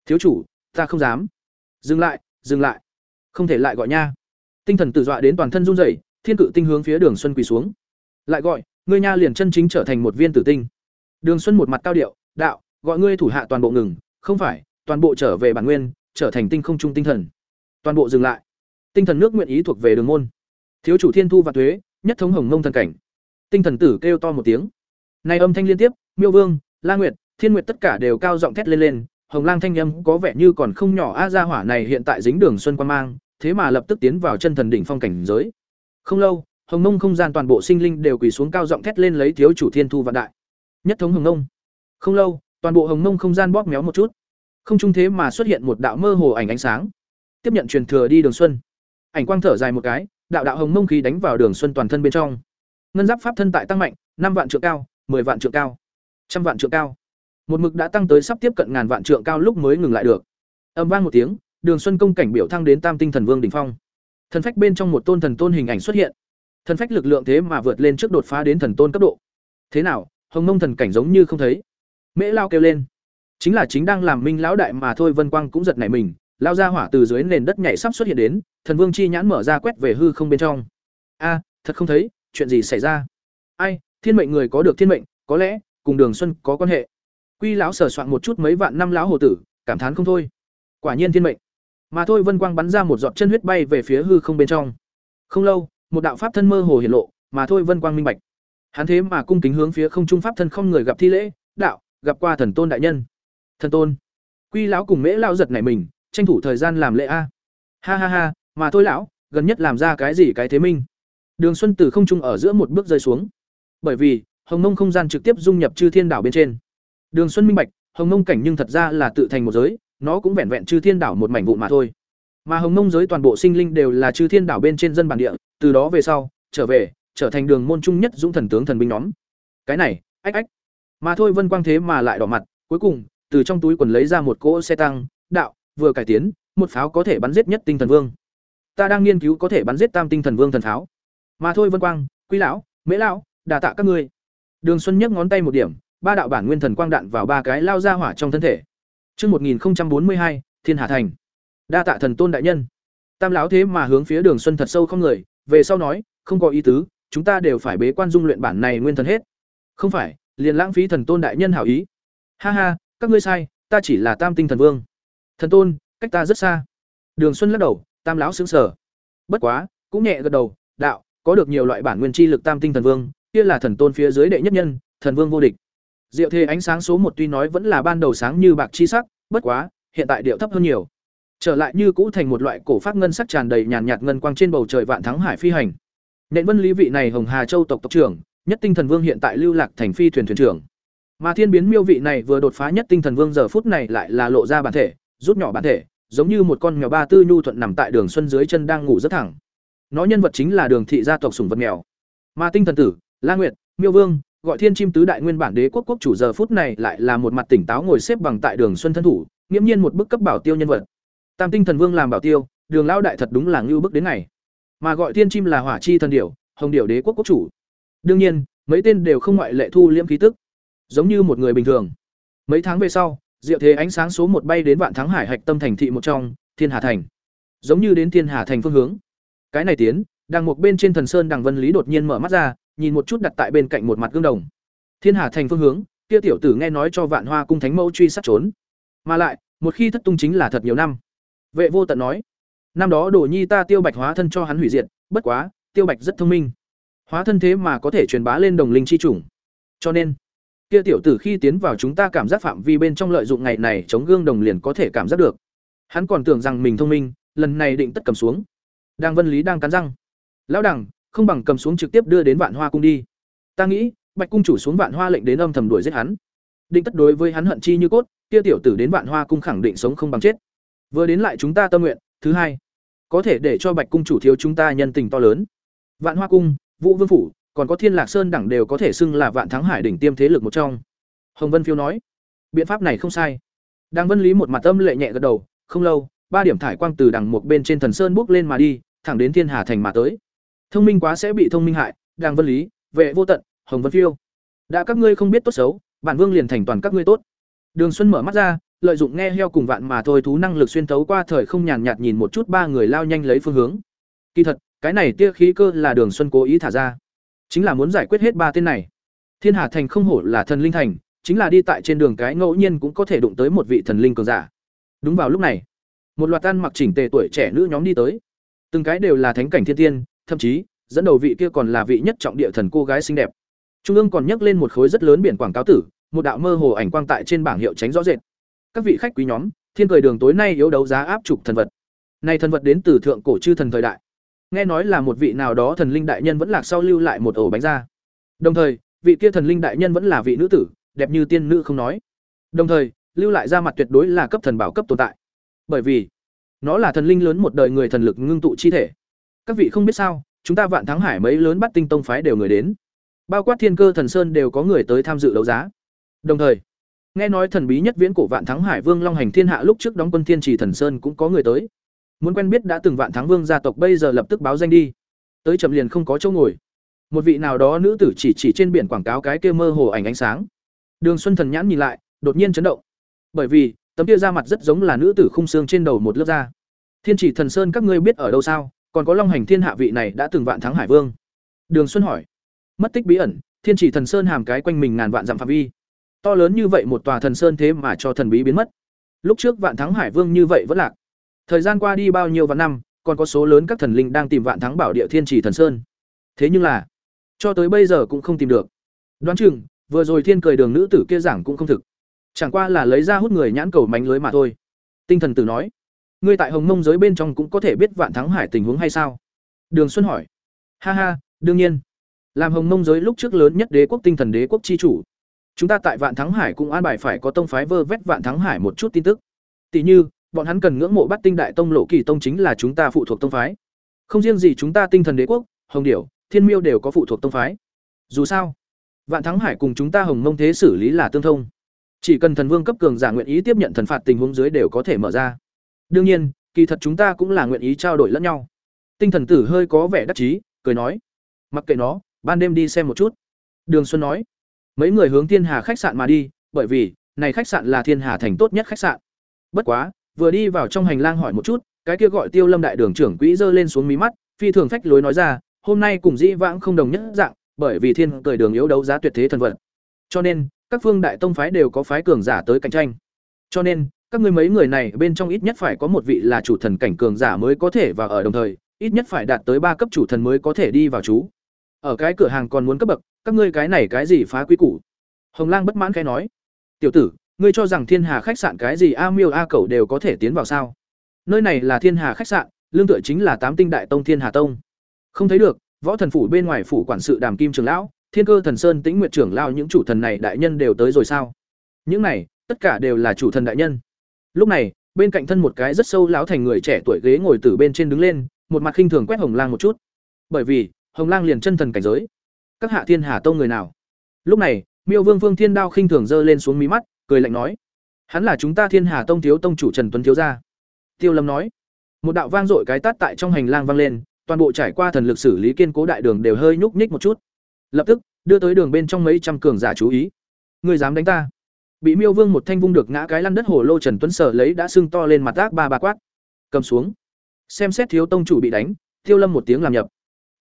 Thiếu chủ, ta không dám. Dừng lại dừng lại. Không thể lại gọi nha. Tinh thần tự dọa đến toàn thân run rẩy, thiên cự tinh hướng phía đường xuân quỳ xuống. Lại gọi, ngươi nha liền chân chính trở thành một viên tử tinh đường xuân một mặt cao điệu đạo gọi ngươi thủ hạ toàn bộ ngừng không phải toàn bộ trở về bản nguyên trở thành tinh không trung tinh thần. Toàn bộ dừng lại. Tinh thần nước nguyện ý thuộc về đường môn. Thiếu chủ thiên thu và tuế, nhất thống hồng ngông thần cảnh. Tinh thần tử kêu to một tiếng. Này âm thanh liên tiếp miêu vương la nguyệt thiên nguyệt tất cả đều cao giọng thét lên lên hồng lang thanh âm có vẻ như còn không nhỏ a gia hỏa này hiện tại dính đường xuân quan mang thế mà lập tức tiến vào chân thần đỉnh phong cảnh giới. Không lâu hồng nông không gian toàn bộ sinh linh đều quỳ xuống cao giọng thét lên lấy thiếu chủ thiên thu vạn đại nhất thống hồng nông. Không lâu, toàn bộ hồng nông không gian bóp méo một chút. Không trung thế mà xuất hiện một đạo mơ hồ ảnh ánh sáng. Tiếp nhận truyền thừa đi đường xuân. Ảnh quang thở dài một cái, đạo đạo hồng nông khí đánh vào đường xuân toàn thân bên trong. Ngân giáp pháp thân tại tăng mạnh, năm vạn trượng cao, mười vạn trượng cao, trăm vạn trượng cao. Một mực đã tăng tới sắp tiếp cận ngàn vạn trượng cao lúc mới ngừng lại được. Âm vang một tiếng, đường xuân công cảnh biểu thăng đến tam tinh thần vương đỉnh phong. Thần phách bên trong một tôn thần tôn hình ảnh xuất hiện. Thần phách lực lượng thế mà vượt lên trước đột phá đến thần tôn cấp độ. Thế nào hồng mông thần cảnh giống như không thấy. Mễ lao kêu lên. Chính là chính đang làm minh lão đại mà thôi, vân quang cũng giật nảy mình, lao ra hỏa từ dưới nền đất nhảy sắp xuất hiện đến, thần vương chi nhãn mở ra quét về hư không bên trong. A, thật không thấy, chuyện gì xảy ra? Ai, thiên mệnh người có được thiên mệnh, có lẽ, cùng đường xuân có quan hệ. Quy lão sờ soạn một chút mấy vạn năm lão hồ tử, cảm thán không thôi. Quả nhiên thiên mệnh. Mà thôi, vân quang bắn ra một giọt chân huyết bay về phía hư không bên trong. Không lâu, một đạo pháp thân mơ hồ hiển lộ, mà thôi, vân quang minh bạch hắn thế mà cung kính hướng phía không trung pháp thân không người gặp thi lễ, đạo, gặp qua thần tôn đại nhân. Thần tôn, quy lão cùng mễ lao giật này mình, tranh thủ thời gian làm lễ a. Ha ha ha, mà thôi lão, gần nhất làm ra cái gì cái thế minh? Đường xuân từ không trung ở giữa một bước rơi xuống. Bởi vì, hồng mông không gian trực tiếp dung nhập chư thiên đảo bên trên. Đường xuân minh bạch, hồng mông cảnh nhưng thật ra là tự thành một giới, nó cũng vẹn vẹn chư thiên đảo một mảnh vụn mà thôi. Mà hồng mông giới toàn bộ sinh linh đều là chư thiên đảo bên trên dân bản địa, từ đó về sau, trở về trở thành đường môn trung nhất dũng thần tướng thần binh nhóm. Cái này ách ách. Mà thôi vân quang thế mà lại đỏ mặt cuối cùng từ trong túi quần lấy ra một cỗ xe tăng đạo vừa cải tiến một pháo có thể bắn giết nhất tinh thần vương. Ta đang nghiên cứu có thể bắn giết tam tinh thần vương thần pháo. Mà thôi vân quang quý lão mễ lão đà tạ các ngươi. Đường xuân nhấc ngón tay một điểm ba đạo bản nguyên thần quang đạn vào ba cái lao ra hỏa trong thân thể. Trước 1042, Thiên Hà Thành. Đa tạ thần tôn đại nhân. Tam lão thế mà hướng phía Đường Xuân thật sâu không người, về sau nói, không có ý tứ, chúng ta đều phải bế quan dung luyện bản này nguyên thần hết. Không phải, liền lãng phí thần tôn đại nhân hảo ý. Ha ha các ngươi sai ta chỉ là tam tinh thần vương. Thần tôn cách ta rất xa. Đường xuân lắc đầu tam lão xứng sở bất quá cũng nhẹ gật đầu đạo có được nhiều loại bản nguyên chi lực tam tinh thần vương kia là thần tôn phía dưới đệ nhất nhân thần vương vô địch. Diệu thế ánh sáng số một tuy nói vẫn là ban đầu sáng như bạc chi sắc bất quá hiện tại điệu thấp hơn nhiều. Trở lại như cũ thành một loại cổ phát ngân sắc tràn đầy nhàn nhạt ngân quang trên bầu trời vạn thắng hải phi hành nện vân lý vị này hồng hà châu tộc tộc trưởng, nhất tinh thần vương hiện tại lưu lạc thành phi thuyền thuyền trưởng. Mà thiên biến miêu vị này vừa đột phá nhất tinh thần vương giờ phút này lại là lộ ra bản thể, rút nhỏ bản thể, giống như một con mèo ba tư nhu thuận nằm tại đường xuân dưới chân đang ngủ rất thẳng. Nó nhân vật chính là đường thị gia tộc sùng vật mèo. Mà tinh thần tử, la nguyệt, miêu vương, gọi thiên chim tứ đại nguyên bản đế quốc quốc chủ giờ phút này lại là một mặt tỉnh táo ngồi xếp bằng tại đường xuân thân thủ, nghiễm nhiên một bức cấp bảo tiêu nhân vật. Tam tinh thần vương làm bảo tiêu, đường lao đại thật đúng là ngưu bức đến ngày mà gọi thiên chim là hỏa chi thần điểu, hồng điểu đế quốc quốc chủ. Đương nhiên, mấy tên đều không ngoại lệ thu liễm khí tức. Giống như một người bình thường. Mấy tháng về sau, diệu thế ánh sáng số một bay đến vạn thắng hải hạch tâm thành thị một trong, thiên hà thành. Giống như đến thiên hà thành phương hướng. Cái này tiến, đằng một bên trên thần sơn đằng vân lý đột nhiên mở mắt ra, nhìn một chút đặt tại bên cạnh một mặt gương đồng. Thiên hà thành phương hướng, kia tiểu tử nghe nói cho vạn hoa cung thánh mẫu truy sát trốn. Mà lại, một khi thất tung chính là thật nhiều năm. Vệ vô tận nói năm đó đồ nhi ta tiêu bạch hóa thân cho hắn hủy diệt, bất quá, tiêu bạch rất thông minh. Hóa thân thế mà có thể truyền bá lên đồng linh chi chủng. Cho nên, kia tiểu tử khi tiến vào chúng ta cảm giác phạm vi bên trong lợi dụng ngày này chống gương đồng liền có thể cảm giác được. Hắn còn tưởng rằng mình thông minh, lần này định tất cầm xuống. Đang vân lý đang cắn răng. Lão đẳng không bằng cầm xuống trực tiếp đưa đến vạn hoa cung đi. Ta nghĩ, bạch cung chủ xuống vạn hoa lệnh đến âm thầm đuổi giết hắn. Định tất đối với hắn hận chi như cốt, kia tiểu tử đến vạn hoa cung khẳng định sống không bằng chết. Vừa đến lại chúng ta tâm nguyện, thứ hai có thể để cho bạch cung chủ thiếu chúng ta nhân tình to lớn. Vạn hoa cung, vũ vương phủ, còn có thiên lạc sơn đẳng đều có thể xưng là vạn thắng hải đỉnh tiêm thế lực một trong. Hồng vân phiêu nói, biện pháp này không sai. Đang vân lý một mặt âm lệ nhẹ gật đầu, không lâu, ba điểm thải quang từ đằng một bên trên thần sơn bước lên mà đi, thẳng đến thiên hà thành mà tới. Thông minh quá sẽ bị thông minh hại đang vân lý, vệ vô tận, hồng vân phiêu. Đã các ngươi không biết tốt xấu, bản vương liền thành toàn các ngươi tốt. Đường xuân mở mắt ra lợi dụng nghe heo cùng vạn mà thôi thú năng lực xuyên tấu qua thời không nhàn nhạt nhìn một chút ba người lao nhanh lấy phương hướng. Kỳ thật, cái này tia khí cơ là đường xuân cố ý thả ra. Chính là muốn giải quyết hết ba tên này. Thiên hà thành không hổ là thần linh thành, chính là đi tại trên đường cái ngẫu nhiên cũng có thể đụng tới một vị thần linh cường giả. Đúng vào lúc này, một loạt tan mặc chỉnh tề tuổi trẻ nữ nhóm đi tới. Từng cái đều là thánh cảnh thiên tiên, thậm chí, dẫn đầu vị kia còn là vị nhất trọng địa thần cô gái xinh đẹp. Trung ương còn nhấc lên một khối rất lớn biển quảng cáo tử, một đạo mơ hồ ảnh quang tại trên bảng hiệu tránh rõ rệt các vị khách quý nhóm, thiên cười đường tối nay yếu đấu giá áp trục thần vật. Nay thần vật đến từ thượng cổ chư thần thời đại. Nghe nói là một vị nào đó thần linh đại nhân vẫn lạc sau lưu lại một ổ bánh ra đồng thời, vị kia thần linh đại nhân vẫn là vị nữ tử, đẹp như tiên nữ không nói. Đồng thời, lưu lại ra mặt tuyệt đối là cấp thần bảo cấp tồn tại. Bởi vì, nó là thần linh lớn một đời người thần lực ngưng tụ chi thể. Các vị không biết sao, chúng ta vạn thắng hải mấy lớn bắt tinh tông phái đều người đến. Bao quát thiên cơ thần sơn đều có người tới tham dự đấu giá. Đồng thời nghe nói thần bí nhất viễn cổ vạn thắng hải vương long hành thiên hạ lúc trước đóng quân thiên trì thần sơn cũng có người tới. Muốn quen biết đã từng vạn thắng vương gia tộc bây giờ lập tức báo danh đi. Tới chậm liền không có chỗ ngồi. Một vị nào đó nữ tử chỉ chỉ trên biển quảng cáo cái kia mơ hồ ảnh ánh sáng. Đường xuân thần nhãn nhìn lại, đột nhiên chấn động. Bởi vì, tấm kia da mặt rất giống là nữ tử khung xương trên đầu một lớp da. Thiên chỉ thần sơn các ngươi biết ở đâu sao? Còn có long hành thiên hạ vị này đã từng vạn thắng hải vương. Đường xuân hỏi. Mất tích bí ẩn, thiên chỉ thần sơn hàm cái quanh mình ngàn vạn dặm phạm vi to lớn như vậy một tòa thần sơn thế mà cho thần bí biến mất. Lúc trước vạn thắng hải vương như vậy vẫn lạc. Thời gian qua đi bao nhiêu vạn năm, còn có số lớn các thần linh đang tìm vạn thắng bảo địa thiên chỉ thần sơn. Thế nhưng là, cho tới bây giờ cũng không tìm được. Đoán chừng, vừa rồi thiên cười đường nữ tử kia giảng cũng không thực. Chẳng qua là lấy ra hút người nhãn cầu mánh lưới mà thôi. Tinh thần tử nói, ngươi tại hồng mông giới bên trong cũng có thể biết vạn thắng hải tình huống hay sao? Đường xuân hỏi. Ha ha, đương nhiên. Làm hồng mông giới lúc trước lớn nhất đế quốc tinh thần đế quốc chi chủ chúng ta tại vạn thắng hải cũng an bài phải có tông phái vơ vét vạn thắng hải một chút tin tức. Tỷ như, bọn hắn cần ngưỡng mộ bắt tinh đại tông lộ kỳ tông chính là chúng ta phụ thuộc tông phái. Không riêng gì chúng ta tinh thần đế quốc, hồng điểu, thiên miêu đều có phụ thuộc tông phái. Dù sao, vạn thắng hải cùng chúng ta hồng mông thế xử lý là tương thông. Chỉ cần thần vương cấp cường giả nguyện ý tiếp nhận thần phạt tình huống dưới đều có thể mở ra. Đương nhiên, kỳ thật chúng ta cũng là nguyện ý trao đổi lẫn nhau. Tinh thần tử hơi có vẻ đắc chí, cười nói. Mặc kệ nó, ban đêm đi xem một chút. Đường xuân nói mấy người hướng thiên hà khách sạn mà đi bởi vì này khách sạn là thiên hà thành tốt nhất khách sạn bất quá vừa đi vào trong hành lang hỏi một chút cái kia gọi tiêu lâm đại đường trưởng quỹ giơ lên xuống mí mắt phi thường phách lối nói ra hôm nay cùng dĩ vãng không đồng nhất dạng bởi vì thiên cười đường yếu đấu giá tuyệt thế thần vật Cho nên, các phương đại tông phái đều có phái cường giả tới cạnh tranh. Cho nên, các ngươi mấy người này bên trong ít nhất phải có một vị là chủ thần cảnh cường giả mới có thể vào ở đồng thời, ít nhất phải đạt tới ba cấp chủ thần mới có thể đi vào chú. Ở cái cửa hàng còn muốn cấp bậc, các ngươi cái này cái gì phá quy củ? Hồng Lang bất mãn khẽ nói: "Tiểu tử, ngươi cho rằng Thiên Hà khách sạn cái gì a miêu a cẩu đều có thể tiến vào sao? Nơi này là Thiên Hà khách sạn, lương tựa chính là Tám Tinh Đại Tông Thiên Hà Tông. Không thấy được, võ thần phủ bên ngoài phủ quản sự Đàm Kim trưởng lão, Thiên Cơ Thần Sơn Tĩnh Nguyệt trưởng lao những chủ thần này đại nhân đều tới rồi sao? Những này, tất cả đều là chủ thần đại nhân. Lúc này, bên cạnh thân một cái rất sâu lão thành người trẻ tuổi ghế ngồi từ bên trên đứng lên, một mặt khinh thường quét Hồng Lang một chút. Bởi vì, Hồng Lang liền chân thần cảnh giới. Các hạ Thiên Hà Tông người nào? Lúc này, Miêu Vương Vương Thiên Đao khinh thường giơ lên xuống mí mắt, cười lạnh nói: "Hắn là chúng ta Thiên Hà Tông thiếu tông chủ Trần Tuấn thiếu gia." Tiêu Lâm nói. Một đạo vang dội cái tát tại trong hành lang vang lên, toàn bộ trải qua thần lực xử lý kiên cố đại đường đều hơi nhúc nhích một chút. Lập tức, đưa tới đường bên trong mấy trăm cường giả chú ý. Ngươi dám đánh ta? Bị Miêu Vương một thanh vung được ngã cái lăn đất hồ lô Trần Tuấn sở lấy đã sưng to lên mặt ác ba ba quát. Cầm xuống. Xem xét thiếu tông chủ bị đánh, Tiêu Lâm một tiếng làm nhập.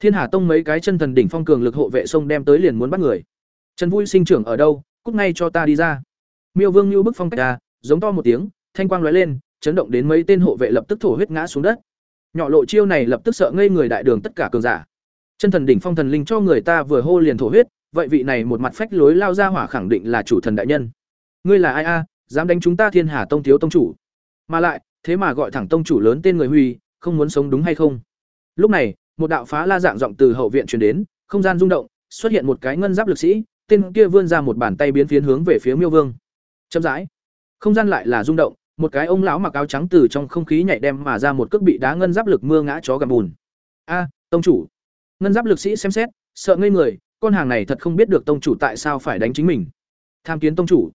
Thiên Hà Tông mấy cái chân thần đỉnh phong cường lực hộ vệ sông đem tới liền muốn bắt người. Trần Vui sinh trưởng ở đâu, cút ngay cho ta đi ra. Miêu Vương như bức phong cách ra, giống to một tiếng, thanh quang lóe lên, chấn động đến mấy tên hộ vệ lập tức thổ huyết ngã xuống đất. Nhỏ lộ chiêu này lập tức sợ ngây người đại đường tất cả cường giả. Chân thần đỉnh phong thần linh cho người ta vừa hô liền thổ huyết, vậy vị này một mặt phách lối lao ra hỏa khẳng định là chủ thần đại nhân. Ngươi là ai a, dám đánh chúng ta Thiên Hà Tông thiếu tông chủ? Mà lại, thế mà gọi thẳng tông chủ lớn tên người Huy, không muốn sống đúng hay không? Lúc này, một đạo phá la dạng giọng từ hậu viện truyền đến, không gian rung động, xuất hiện một cái ngân giáp lực sĩ, tên kia vươn ra một bàn tay biến phiến hướng về phía Miêu Vương. Chậm rãi, không gian lại là rung động, một cái ông lão mặc áo trắng từ trong không khí nhảy đem mà ra một cước bị đá ngân giáp lực mưa ngã chó gầm bùn. A, tông chủ. Ngân giáp lực sĩ xem xét, sợ ngây người, con hàng này thật không biết được tông chủ tại sao phải đánh chính mình. Tham kiến tông chủ.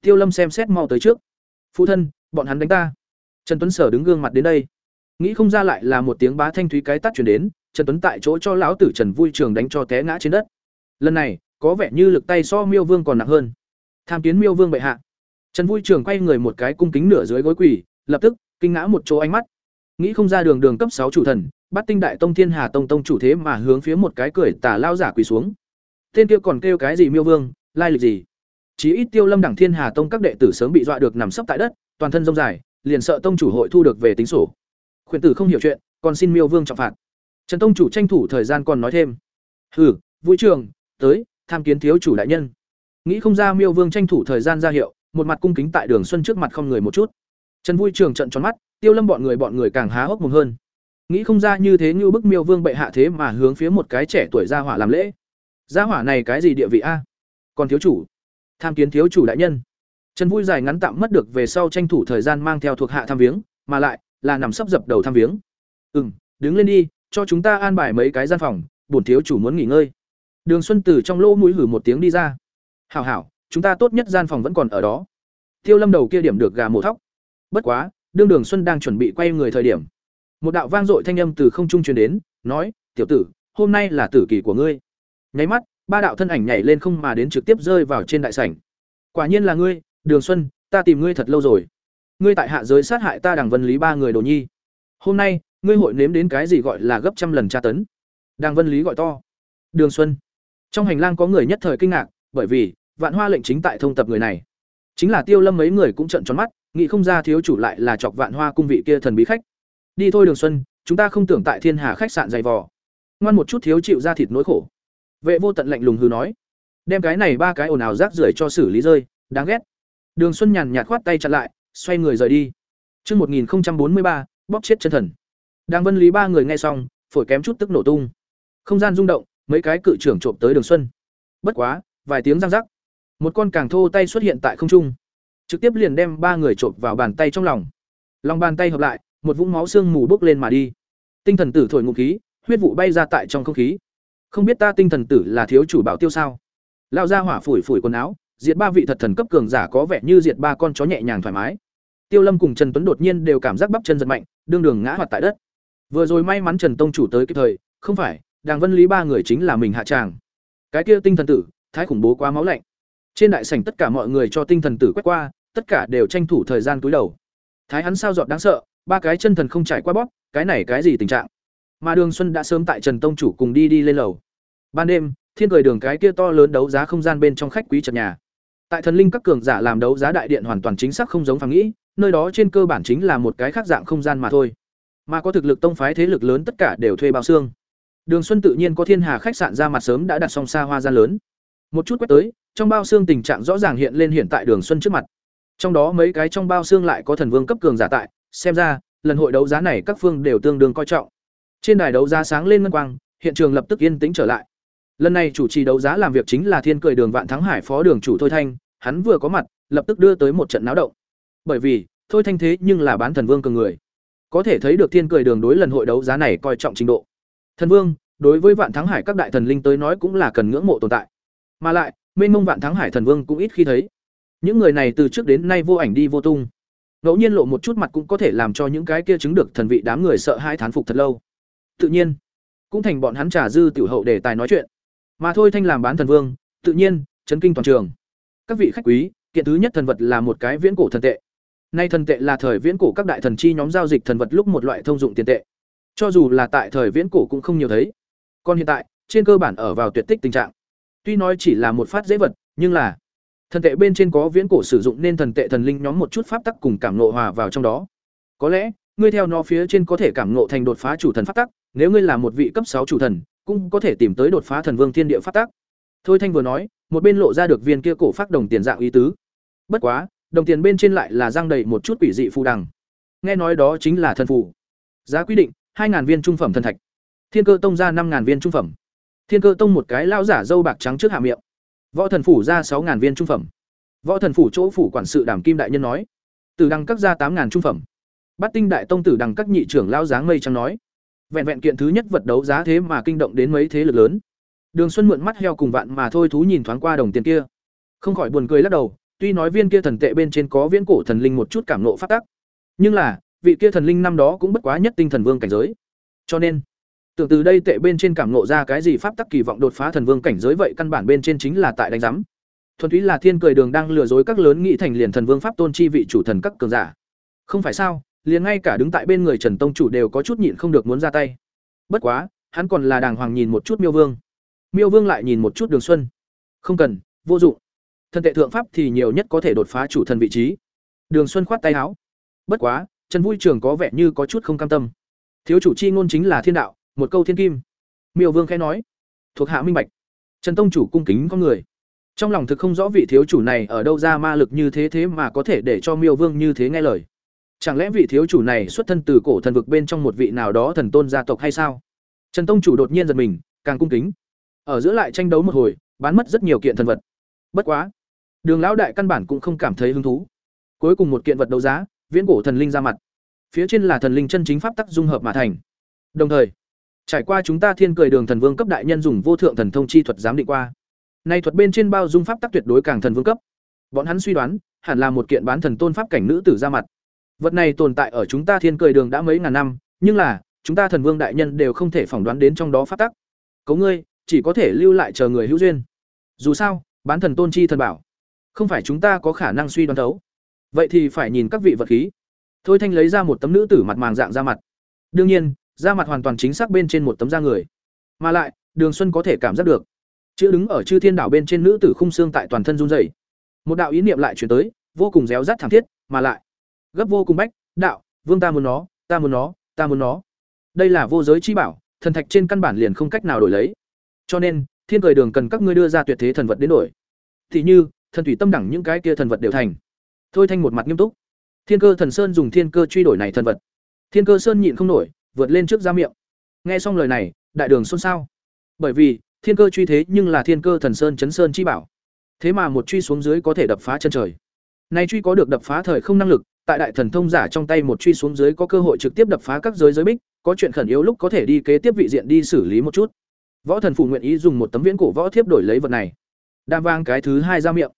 Tiêu Lâm xem xét mau tới trước. Phụ thân, bọn hắn đánh ta. Trần Tuấn Sở đứng gương mặt đến đây. Nghĩ không ra lại là một tiếng bá thanh thúy cái tắt truyền đến, Trần Tuấn tại chỗ cho lão tử Trần Vui Trường đánh cho té ngã trên đất. Lần này, có vẻ như lực tay so Miêu Vương còn nặng hơn. Tham kiến Miêu Vương bệ hạ. Trần Vui Trường quay người một cái cung kính nửa dưới gối quỳ, lập tức kinh ngã một chỗ ánh mắt. Nghĩ không ra đường đường cấp sáu chủ thần, bắt tinh đại tông thiên hà tông tông chủ thế mà hướng phía một cái cười tà lao giả quỳ xuống. Tên kia còn kêu cái gì Miêu Vương, lai lịch gì? Chí ít Tiêu Lâm đẳng Thiên Hà Tông các đệ tử sớm bị dọa được nằm sấp tại đất, toàn thân rông dài, liền sợ tông chủ hội thu được về tính sổ. Khuyển tử không hiểu chuyện, còn xin Miêu Vương trọng phạt. Trần tông chủ tranh thủ thời gian còn nói thêm. hử, vui trường, tới, tham kiến thiếu chủ đại nhân." Nghĩ không ra Miêu Vương tranh thủ thời gian ra hiệu, một mặt cung kính tại Đường Xuân trước mặt không người một chút. Trần Vui Trường trợn tròn mắt, Tiêu Lâm bọn người bọn người càng há hốc mồm hơn. Nghĩ không ra như thế như bức Miêu Vương bệ hạ thế mà hướng phía một cái trẻ tuổi gia hỏa làm lễ. Gia hỏa này cái gì địa vị a? Còn thiếu chủ, tham kiến thiếu chủ đại nhân trần vui dài ngắn tạm mất được về sau tranh thủ thời gian mang theo thuộc hạ tham viếng mà lại là nằm sấp dập đầu thăm viếng. Ừ m đứng lên đi cho chúng ta an bài mấy cái gian phòng bổn thiếu chủ muốn nghỉ ngơi. Đường xuân từ trong lỗ mũi hử một tiếng đi ra. Hảo hảo chúng ta tốt nhất gian phòng vẫn còn ở đó. Tiêu lâm đầu kia điểm được gà mổ thóc. Bất quá đương đường xuân đang chuẩn bị quay người thời điểm một đạo vang dội thanh âm từ không trung truyền đến nói tiểu tử hôm nay là tử kỳ của ngươi. Nháy mắt ba đạo thân ảnh nhảy lên không mà đến trực tiếp rơi vào trên đại sảnh. Quả nhiên là ngươi, Đường Xuân, ta tìm ngươi thật lâu rồi. Ngươi tại hạ giới sát hại ta Đằng Vân Lý ba người đồ nhi. Hôm nay, ngươi hội nếm đến cái gì gọi là gấp trăm lần tra tấn. Đằng Vân Lý gọi to. Đường Xuân. Trong hành lang có người nhất thời kinh ngạc, bởi vì, Vạn Hoa lệnh chính tại thông tập người này. Chính là Tiêu Lâm mấy người cũng trợn tròn mắt, nghĩ không ra thiếu chủ lại là chọc Vạn Hoa cung vị kia thần bí khách. Đi thôi Đường Xuân, chúng ta không tưởng tại Thiên Hà khách sạn dày vò. Ngoan một chút thiếu chịu ra thịt nỗi khổ. Vệ vô tận lạnh lùng hừ nói, đem cái này ba cái ồn ào rác rưởi cho xử lý rơi, đáng ghét. Đường Xuân nhàn nhạt khoát tay chặn lại, xoay người rời đi. Chương 1043, bóp chết chân thần. Đang Vân Lý ba người nghe xong, phổi kém chút tức nổ tung. Không gian rung động, mấy cái cự trưởng trộm tới Đường Xuân. Bất quá, vài tiếng răng rắc, một con càng thô tay xuất hiện tại không trung, trực tiếp liền đem ba người trộm vào bàn tay trong lòng. Lòng bàn tay hợp lại, một vũng máu xương mù bốc lên mà đi. Tinh thần tử thổi ngụm khí, huyết vụ bay ra tại trong không khí không biết ta tinh thần tử là thiếu chủ bảo tiêu sao lao ra hỏa phủi phủi quần áo diệt ba vị thật thần cấp cường giả có vẻ như diệt ba con chó nhẹ nhàng thoải mái tiêu lâm cùng trần tuấn đột nhiên đều cảm giác bắp chân giật mạnh, đương đường ngã hoạt tại đất. Vừa rồi may mắn trần tông chủ tới kịp thời, không phải, đàng vân lý ba người chính là mình hạ tràng. Cái kia tinh thần tử, thái khủng bố quá máu lạnh. Trên đại sảnh tất cả mọi người cho tinh thần tử quét qua, tất cả đều tranh thủ thời gian túi đầu. Thái hắn sao dọt đáng sợ, ba cái chân thần không trải qua bóp, cái này cái gì tình trạng? Mà đường xuân đã sớm tại trần tông chủ cùng đi đi lên lầu. Ban đêm, thiên cười đường cái kia to lớn đấu giá không gian bên trong khách quý trật nhà. Tại thần linh các cường giả làm đấu giá đại điện hoàn toàn chính xác không giống phàm nghĩ nơi đó trên cơ bản chính là một cái khác dạng không gian mà thôi. Mà có thực lực tông phái thế lực lớn tất cả đều thuê bao xương. Đường xuân tự nhiên có thiên hà khách sạn ra mặt sớm đã đặt xong xa hoa gian lớn. Một chút quét tới, trong bao xương tình trạng rõ ràng hiện lên hiện tại đường xuân trước mặt. Trong đó mấy cái trong bao xương lại có thần vương cấp cường giả tại, xem ra, lần hội đấu giá này các phương đều tương đương coi trọng. Trên đài đấu giá sáng lên ngân quang, hiện trường lập tức yên tĩnh trở lại. Lần này chủ trì đấu giá làm việc chính là thiên cười đường vạn thắng hải phó đường chủ thôi thanh, hắn vừa có mặt, lập tức đưa tới một trận náo động bởi vì, thôi thanh thế nhưng là bán thần vương cường người. Có thể thấy được thiên cười đường đối lần hội đấu giá này coi trọng trình độ. Thần vương, đối với vạn thắng hải các đại thần linh tới nói cũng là cần ngưỡng mộ tồn tại. Mà lại, mênh mông vạn thắng hải thần vương cũng ít khi thấy. Những người này từ trước đến nay vô ảnh đi vô tung. Ngẫu nhiên lộ một chút mặt cũng có thể làm cho những cái kia chứng được thần vị đám người sợ hai thán phục thật lâu. Tự nhiên, cũng thành bọn hắn trả dư tiểu hậu để tài nói chuyện. Mà thôi thanh làm bán thần vương, tự nhiên, chấn kinh toàn trường. Các vị khách quý, kiện thứ nhất thần vật là một cái viễn cổ thần tệ nay thần tệ là thời viễn cổ các đại thần chi nhóm giao dịch thần vật lúc một loại thông dụng tiền tệ. Cho dù là tại thời viễn cổ cũng không nhiều thấy. Còn hiện tại, trên cơ bản ở vào tuyệt tích tình trạng. Tuy nói chỉ là một phát dễ vật, nhưng là thần tệ bên trên có viễn cổ sử dụng nên thần tệ thần linh nhóm một chút pháp tắc cùng cảm ngộ hòa vào trong đó. Có lẽ, ngươi theo nó phía trên có thể cảm ngộ thành đột phá chủ thần pháp tắc, nếu ngươi là một vị cấp sáu chủ thần, cũng có thể tìm tới đột phá thần vương thiên địa pháp tắc. Thôi thanh vừa nói, một bên lộ ra được viên kia cổ phát đồng tiền dạng ý tứ. Bất quá đồng tiền bên trên lại là giang đầy một chút quỷ dị phù đằng. Nghe nói đó chính là thần phù. Giá quy định, hai viên trung phẩm thần thạch. Thiên cơ tông ra năm viên trung phẩm. Thiên cơ tông một cái lao giả dâu bạc trắng trước hạ miệng. Võ thần phủ ra sáu viên trung phẩm. Võ thần phủ chỗ phủ quản sự đảm kim đại nhân nói, từ đăng các ra tám trung phẩm. Bát tinh đại tông tử đằng các nhị trưởng lao dáng mây trắng nói, vẹn vẹn kiện thứ nhất vật đấu giá thế mà kinh động đến mấy thế lực lớn. Đường xuân mượn mắt heo cùng vạn mà thôi thú nhìn thoáng qua đồng tiền kia. Không khỏi buồn cười lắc đầu tuy nói viên kia thần tệ bên trên có viễn cổ thần linh một chút cảm nộ phát tắc, nhưng là, vị kia thần linh năm đó cũng bất quá nhất tinh thần vương cảnh giới. Cho nên, tưởng từ đây tệ bên trên cảm nộ ra cái gì pháp tắc kỳ vọng đột phá thần vương cảnh giới vậy căn bản bên trên chính là tại đánh giám. Thuần túy là thiên cười đường đang lừa dối các lớn nghị thành liền thần vương pháp tôn chi vị chủ thần các cường giả. Không phải sao, liền ngay cả đứng tại bên người trần tông chủ đều có chút nhịn không được muốn ra tay. Bất quá, hắn còn là đàng hoàng nhìn một chút miêu vương. Miêu vương lại nhìn một chút đường xuân. Không cần, vô dụng thần tệ thượng pháp thì nhiều nhất có thể đột phá chủ thần vị trí. Đường xuân khoát tay áo. Bất quá, trần vui trường có vẻ như có chút không cam tâm. Thiếu chủ chi ngôn chính là thiên đạo, một câu thiên kim. Miêu vương khẽ nói. Thuộc hạ minh bạch. Trần tông chủ cung kính có người. Trong lòng thực không rõ vị thiếu chủ này ở đâu ra ma lực như thế thế mà có thể để cho miêu vương như thế nghe lời. Chẳng lẽ vị thiếu chủ này xuất thân từ cổ thần vực bên trong một vị nào đó thần tôn gia tộc hay sao? Trần tông chủ đột nhiên giật mình, càng cung kính. Ở giữa lại tranh đấu một hồi, bán mất rất nhiều kiện thần vật. Bất quá đường lão đại căn bản cũng không cảm thấy hứng thú. Cuối cùng một kiện vật đấu giá, viễn cổ thần linh ra mặt. Phía trên là thần linh chân chính pháp tắc dung hợp mà thành. Đồng thời, trải qua chúng ta thiên cười đường thần vương cấp đại nhân dùng vô thượng thần thông chi thuật giám định qua. Nay thuật bên trên bao dung pháp tắc tuyệt đối càng thần vương cấp. Bọn hắn suy đoán, hẳn là một kiện bán thần tôn pháp cảnh nữ tử ra mặt. Vật này tồn tại ở chúng ta thiên cười đường đã mấy ngàn năm, nhưng là, chúng ta thần vương đại nhân đều không thể phỏng đoán đến trong đó pháp tắc. Cấu ngươi, chỉ có thể lưu lại chờ người hữu duyên. Dù sao, bán thần tôn chi thần bảo không phải chúng ta có khả năng suy đoán thấu. Vậy thì phải nhìn các vị vật khí. Thôi thanh lấy ra một tấm nữ tử mặt màng dạng ra mặt. Đương nhiên da mặt hoàn toàn chính xác bên trên một tấm da người. Mà lại đường xuân có thể cảm giác được. Chữ đứng ở chư thiên đảo bên trên nữ tử khung xương tại toàn thân run rẩy, một đạo ý niệm lại chuyển tới vô cùng réo rắt thảm thiết mà lại gấp vô cùng bách đạo vương ta muốn nó ta muốn nó ta muốn nó. Đây là vô giới chi bảo thần thạch trên căn bản liền không cách nào đổi lấy. Cho nên thiên cười đường cần các ngươi đưa ra tuyệt thế thần vật đến đổi. Thì như thần thủy tâm đẳng những cái kia thần vật đều thành. Thôi thanh một mặt nghiêm túc. Thiên cơ thần sơn dùng thiên cơ truy đổi này thần vật. Thiên cơ sơn nhịn không nổi, vượt lên trước ra miệng. Nghe xong lời này, đại đường xôn xao. Bởi vì, thiên cơ truy thế nhưng là thiên cơ thần sơn chấn sơn chi bảo. Thế mà một truy xuống dưới có thể đập phá chân trời. Nay truy có được đập phá thời không năng lực, tại đại thần thông giả trong tay một truy xuống dưới có cơ hội trực tiếp đập phá các giới giới bích, có chuyện khẩn yếu lúc có thể đi kế tiếp vị diện đi xử lý một chút. Võ thần phủ nguyện ý dùng một tấm viễn cổ võ thiếp đổi lấy vật này đam vang cái thứ hai ra miệng.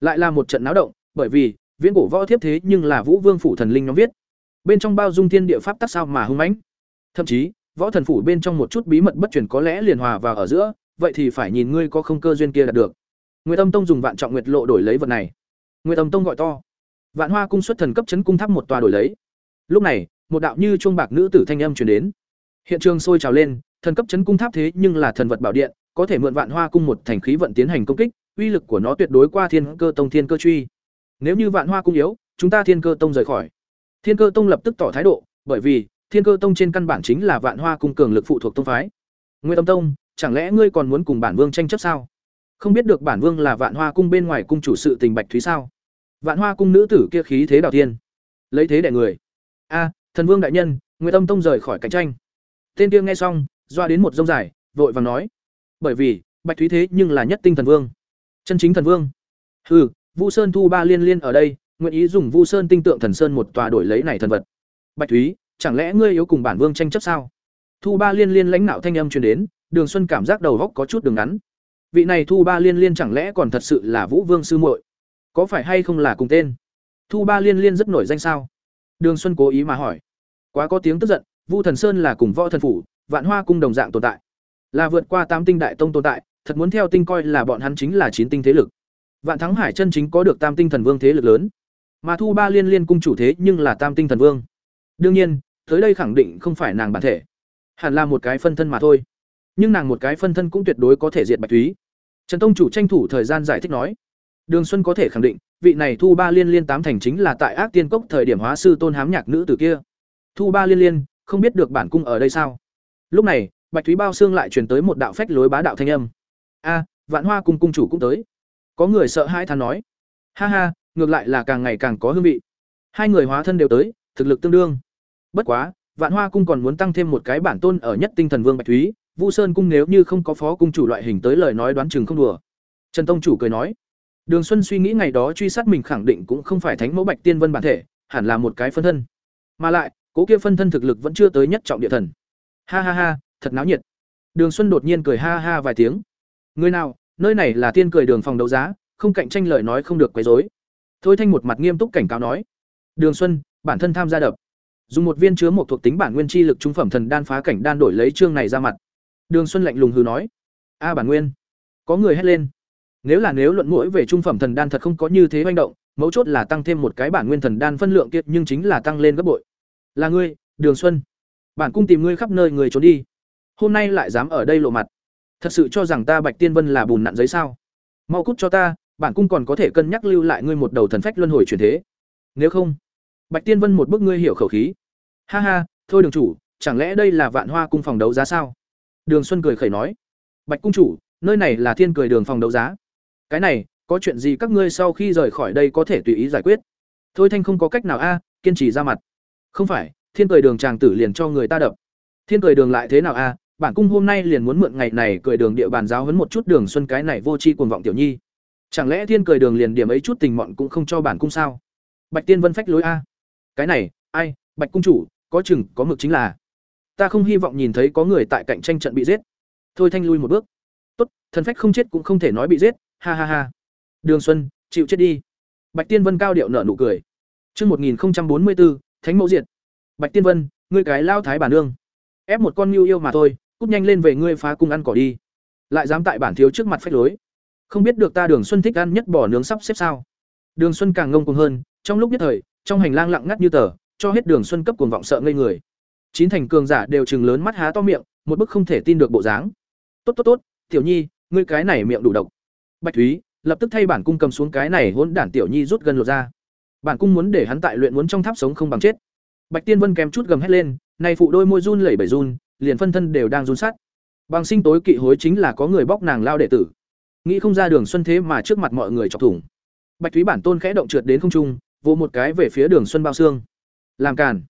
Lại là một trận náo động, bởi vì, viễn cổ võ thiếp thế nhưng là vũ vương phủ thần linh nhóm viết. Bên trong bao dung thiên địa pháp tắc sao mà hưng mãnh. Thậm chí, võ thần phủ bên trong một chút bí mật bất truyền có lẽ liền hòa vào ở giữa, vậy thì phải nhìn ngươi có không cơ duyên kia đạt được. Nguyệt âm tông dùng vạn trọng nguyệt lộ đổi lấy vật này. Nguyệt âm tông gọi to. Vạn hoa cung xuất thần cấp chấn cung tháp một tòa đổi lấy. Lúc này, một đạo như chuông bạc nữ tử thanh âm truyền đến. Hiện trường sôi trào lên, thần cấp chấn cung tháp thế nhưng là thần vật bảo điện có thể mượn Vạn Hoa cung một thành khí vận tiến hành công kích, uy lực của nó tuyệt đối qua Thiên Cơ Tông Thiên Cơ truy. Nếu như Vạn Hoa cung yếu, chúng ta Thiên Cơ Tông rời khỏi. Thiên Cơ Tông lập tức tỏ thái độ, bởi vì Thiên Cơ Tông trên căn bản chính là Vạn Hoa cung cường lực phụ thuộc tông phái. Nguyên Tâm Tông, chẳng lẽ ngươi còn muốn cùng bản vương tranh chấp sao? Không biết được bản vương là Vạn Hoa cung bên ngoài cung chủ sự tình Bạch Thúy sao? Vạn Hoa cung nữ tử kia khí thế đào thiên, lấy thế đè người. A, thần vương đại nhân, Nguyên Tâm Tông rời khỏi cạnh tranh. Tên kia nghe xong, doa đến một rông dài, vội vàng nói: "Bởi vì, Bạch Thúy thế nhưng là nhất tinh thần vương, chân chính thần vương." Hừ, Vu Sơn thu ba liên liên ở đây, nguyện ý dùng Vu Sơn tinh tượng thần sơn một tòa đổi lấy này thần vật. Bạch Thúy, chẳng lẽ ngươi yếu cùng bản vương tranh chấp sao? Thu ba liên liên lãnh nạo thanh âm truyền đến, Đường Xuân cảm giác đầu góc có chút đường ngắn. Vị này Thu ba liên liên chẳng lẽ còn thật sự là Vũ Vương sư muội? Có phải hay không là cùng tên? Thu ba liên liên rất nổi danh sao? Đường Xuân cố ý mà hỏi. Quá có tiếng tức giận, Vu Thần Sơn là cùng Võ Thần phủ, Vạn Hoa cung đồng dạng tồn tại. Là vượt qua tám tinh đại tông tồn tại, thật muốn theo tinh coi là bọn hắn chính là chín tinh thế lực. Vạn Thắng Hải chân chính có được tam tinh thần vương thế lực lớn. Mà Thu Ba Liên Liên cung chủ thế nhưng là tam tinh thần vương. Đương nhiên, tới đây khẳng định không phải nàng bản thể, hẳn là một cái phân thân mà thôi. Nhưng nàng một cái phân thân cũng tuyệt đối có thể diệt Bạch Thúy. Trần tông chủ tranh thủ thời gian giải thích nói, Đường Xuân có thể khẳng định, vị này Thu Ba Liên Liên tám thành chính là tại Ác Tiên Cốc thời điểm hóa sư Tôn Hám Nhạc nữ tử kia. Thu Ba Liên Liên, không biết được bản cung ở đây sao? Lúc này, Bạch Thúy bao xương lại truyền tới một đạo phách lối bá đạo thanh âm. A, Vạn Hoa cung cung chủ cũng tới. Có người sợ hai than nói, ha ha, ngược lại là càng ngày càng có hương vị. Hai người hóa thân đều tới, thực lực tương đương. Bất quá, Vạn Hoa cung còn muốn tăng thêm một cái bản tôn ở nhất tinh thần vương Bạch Thúy, Vu Sơn cung nếu như không có phó cung chủ loại hình tới lời nói đoán chừng không đùa. Trần Tông chủ cười nói, Đường Xuân suy nghĩ ngày đó truy sát mình khẳng định cũng không phải thánh mẫu Bạch Tiên Vân bản thể, hẳn là một cái phân thân. Mà lại, cố kia phân thân thực lực vẫn chưa tới nhất trọng địa thần. Ha ha ha, thật náo nhiệt. Đường Xuân đột nhiên cười ha ha vài tiếng. Người nào, nơi này là tiên cười đường phòng đấu giá, không cạnh tranh lời nói không được quấy rối. Thôi Thanh một mặt nghiêm túc cảnh cáo nói. Đường Xuân, bản thân tham gia đập. Dùng một viên chứa một thuộc tính bản nguyên chi lực trung phẩm thần đan phá cảnh đan đổi lấy chương này ra mặt. Đường Xuân lạnh lùng hừ nói: "A bản nguyên." Có người hét lên. Nếu là nếu luận mũi về trung phẩm thần đan thật không có như thế hoành động, mấu chốt là tăng thêm một cái bản nguyên thần đan phân lượng kiệt nhưng chính là tăng lên gấp bội. Là ngươi, Đường Xuân. Bản cung tìm ngươi khắp nơi người trốn đi. Hôm nay lại dám ở đây lộ mặt. Thật sự cho rằng ta Bạch Tiên Vân là bùn nặn giấy sao? Mau cút cho ta, bản cung còn có thể cân nhắc lưu lại ngươi một đầu thần phách luân hồi chuyển thế. Nếu không, Bạch Tiên Vân một bức ngươi hiểu khẩu khí. Ha ha, thôi đường chủ, chẳng lẽ đây là Vạn Hoa cung phòng đấu giá sao? Đường Xuân cười khẩy nói. Bạch cung chủ, nơi này là Thiên Cười đường phòng đấu giá. Cái này, có chuyện gì các ngươi sau khi rời khỏi đây có thể tùy ý giải quyết. Thôi Thanh không có cách nào a, kiên trì ra mặt. Không phải, Thiên Cười đường chàng tử liền cho người ta đập. Thiên Cười đường lại thế nào a? Bản cung hôm nay liền muốn mượn ngày này cười đường địa bàn giáo huấn một chút đường xuân cái này vô tri cuồng vọng tiểu nhi. Chẳng lẽ thiên cười đường liền điểm ấy chút tình mọn cũng không cho bản cung sao? Bạch tiên vân phách lối a. Cái này ai? Bạch cung chủ có chừng có mực chính là. Ta không hy vọng nhìn thấy có người tại cạnh tranh trận bị giết. Thôi thanh lui một bước. Tốt thần phách không chết cũng không thể nói bị giết. Ha ha ha. Đường xuân chịu chết đi. Bạch tiên vân cao điệu nở nụ cười. Trước 1044, Thánh mẫu diệt. Bạch Tiên Vân, ngươi cái lao thái bản nương. Ép một con mưu yêu mà thôi, cút nhanh lên về ngươi phá cung ăn cỏ đi. Lại dám tại bản thiếu trước mặt phách lối. Không biết được ta đường xuân thích ăn nhất bỏ nướng sắp xếp sao. Đường xuân càng ngông cuồng hơn, trong lúc nhất thời, trong hành lang lặng ngắt như tờ, cho hết đường xuân cấp cuồng vọng sợ ngây người. Chín thành cường giả đều chừng lớn mắt há to miệng, một bức không thể tin được bộ dáng. Tốt tốt tốt, tiểu nhi, ngươi cái này miệng đủ độc. Bạch thúy, lập tức thay bản cung cầm xuống cái này hỗn đản tiểu nhi rút gần lột ra. Bản cung muốn để hắn tại luyện muốn trong tháp sống không bằng chết. Bạch tiên vân kém chút gầm hét lên, này phụ đôi môi run lẩy bẩy run liền phân thân đều đang run sát. Bằng sinh tối kỵ hối chính là có người bóc nàng lao đệ tử. Nghĩ không ra Đường Xuân thế mà trước mặt mọi người chọc thủng. Bạch Thúy bản tôn khẽ động trượt đến không trung, vỗ một cái về phía Đường Xuân bao xương. Làm cản,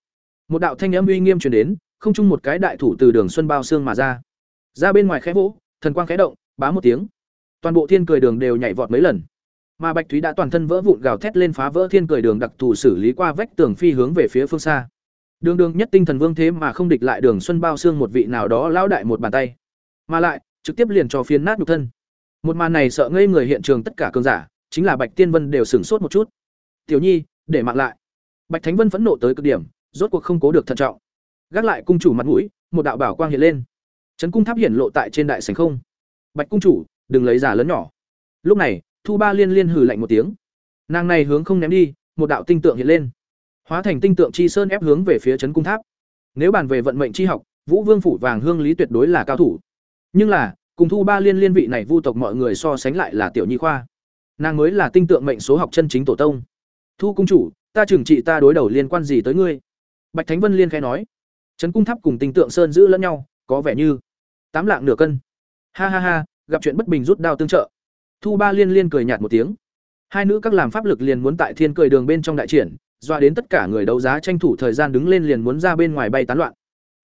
Một đạo thanh âm uy nghiêm truyền đến, không trung một cái đại thủ từ Đường Xuân bao xương mà ra. Ra bên ngoài khẽ vỗ, thần quang khẽ động, bá một tiếng. Toàn bộ thiên cười đường đều nhảy vọt mấy lần. Mà Bạch Thúy đã toàn thân vỡ vụn gào thét lên phá vỡ thiên cười đường đặc thù xử lý qua vách tường phi hướng về phía phương xa. Đường đường nhất tinh thần vương thế mà không địch lại Đường Xuân Bao xương một vị nào đó lão đại một bàn tay, mà lại trực tiếp liền cho phiến nát nhục thân. Một màn này sợ ngây người hiện trường tất cả cường giả, chính là Bạch Tiên Vân đều sửng sốt một chút. "Tiểu Nhi, để mạng lại." Bạch Thánh Vân phẫn nộ tới cực điểm, rốt cuộc không cố được thận trọng. Gác lại cung chủ mặt mũi, một đạo bảo quang hiện lên. Trấn cung tháp hiển lộ tại trên đại sảnh không. "Bạch cung chủ, đừng lấy giả lớn nhỏ." Lúc này, Thu Ba Liên liên hừ lạnh một tiếng. Nàng này hướng không ném đi, một đạo tinh tượng hiện lên hóa thành tinh tượng chi sơn ép hướng về phía trấn cung tháp. Nếu bàn về vận mệnh chi học, vũ vương phủ vàng hương lý tuyệt đối là cao thủ. Nhưng là, cùng thu ba liên liên vị này vu tộc mọi người so sánh lại là tiểu nhi khoa. Nàng mới là tinh tượng mệnh số học chân chính tổ tông. Thu cung chủ, ta trừng trị ta đối đầu liên quan gì tới ngươi? Bạch thánh vân liên khai nói. Trấn cung tháp cùng tinh tượng sơn giữ lẫn nhau, có vẻ như tám lạng nửa cân. Ha ha ha, gặp chuyện bất bình rút đao tương trợ. Thu ba liên liên cười nhạt một tiếng. Hai nữ các làm pháp lực liền muốn tại thiên cười đường bên trong đại triển dọa đến tất cả người đấu giá tranh thủ thời gian đứng lên liền muốn ra bên ngoài bay tán loạn.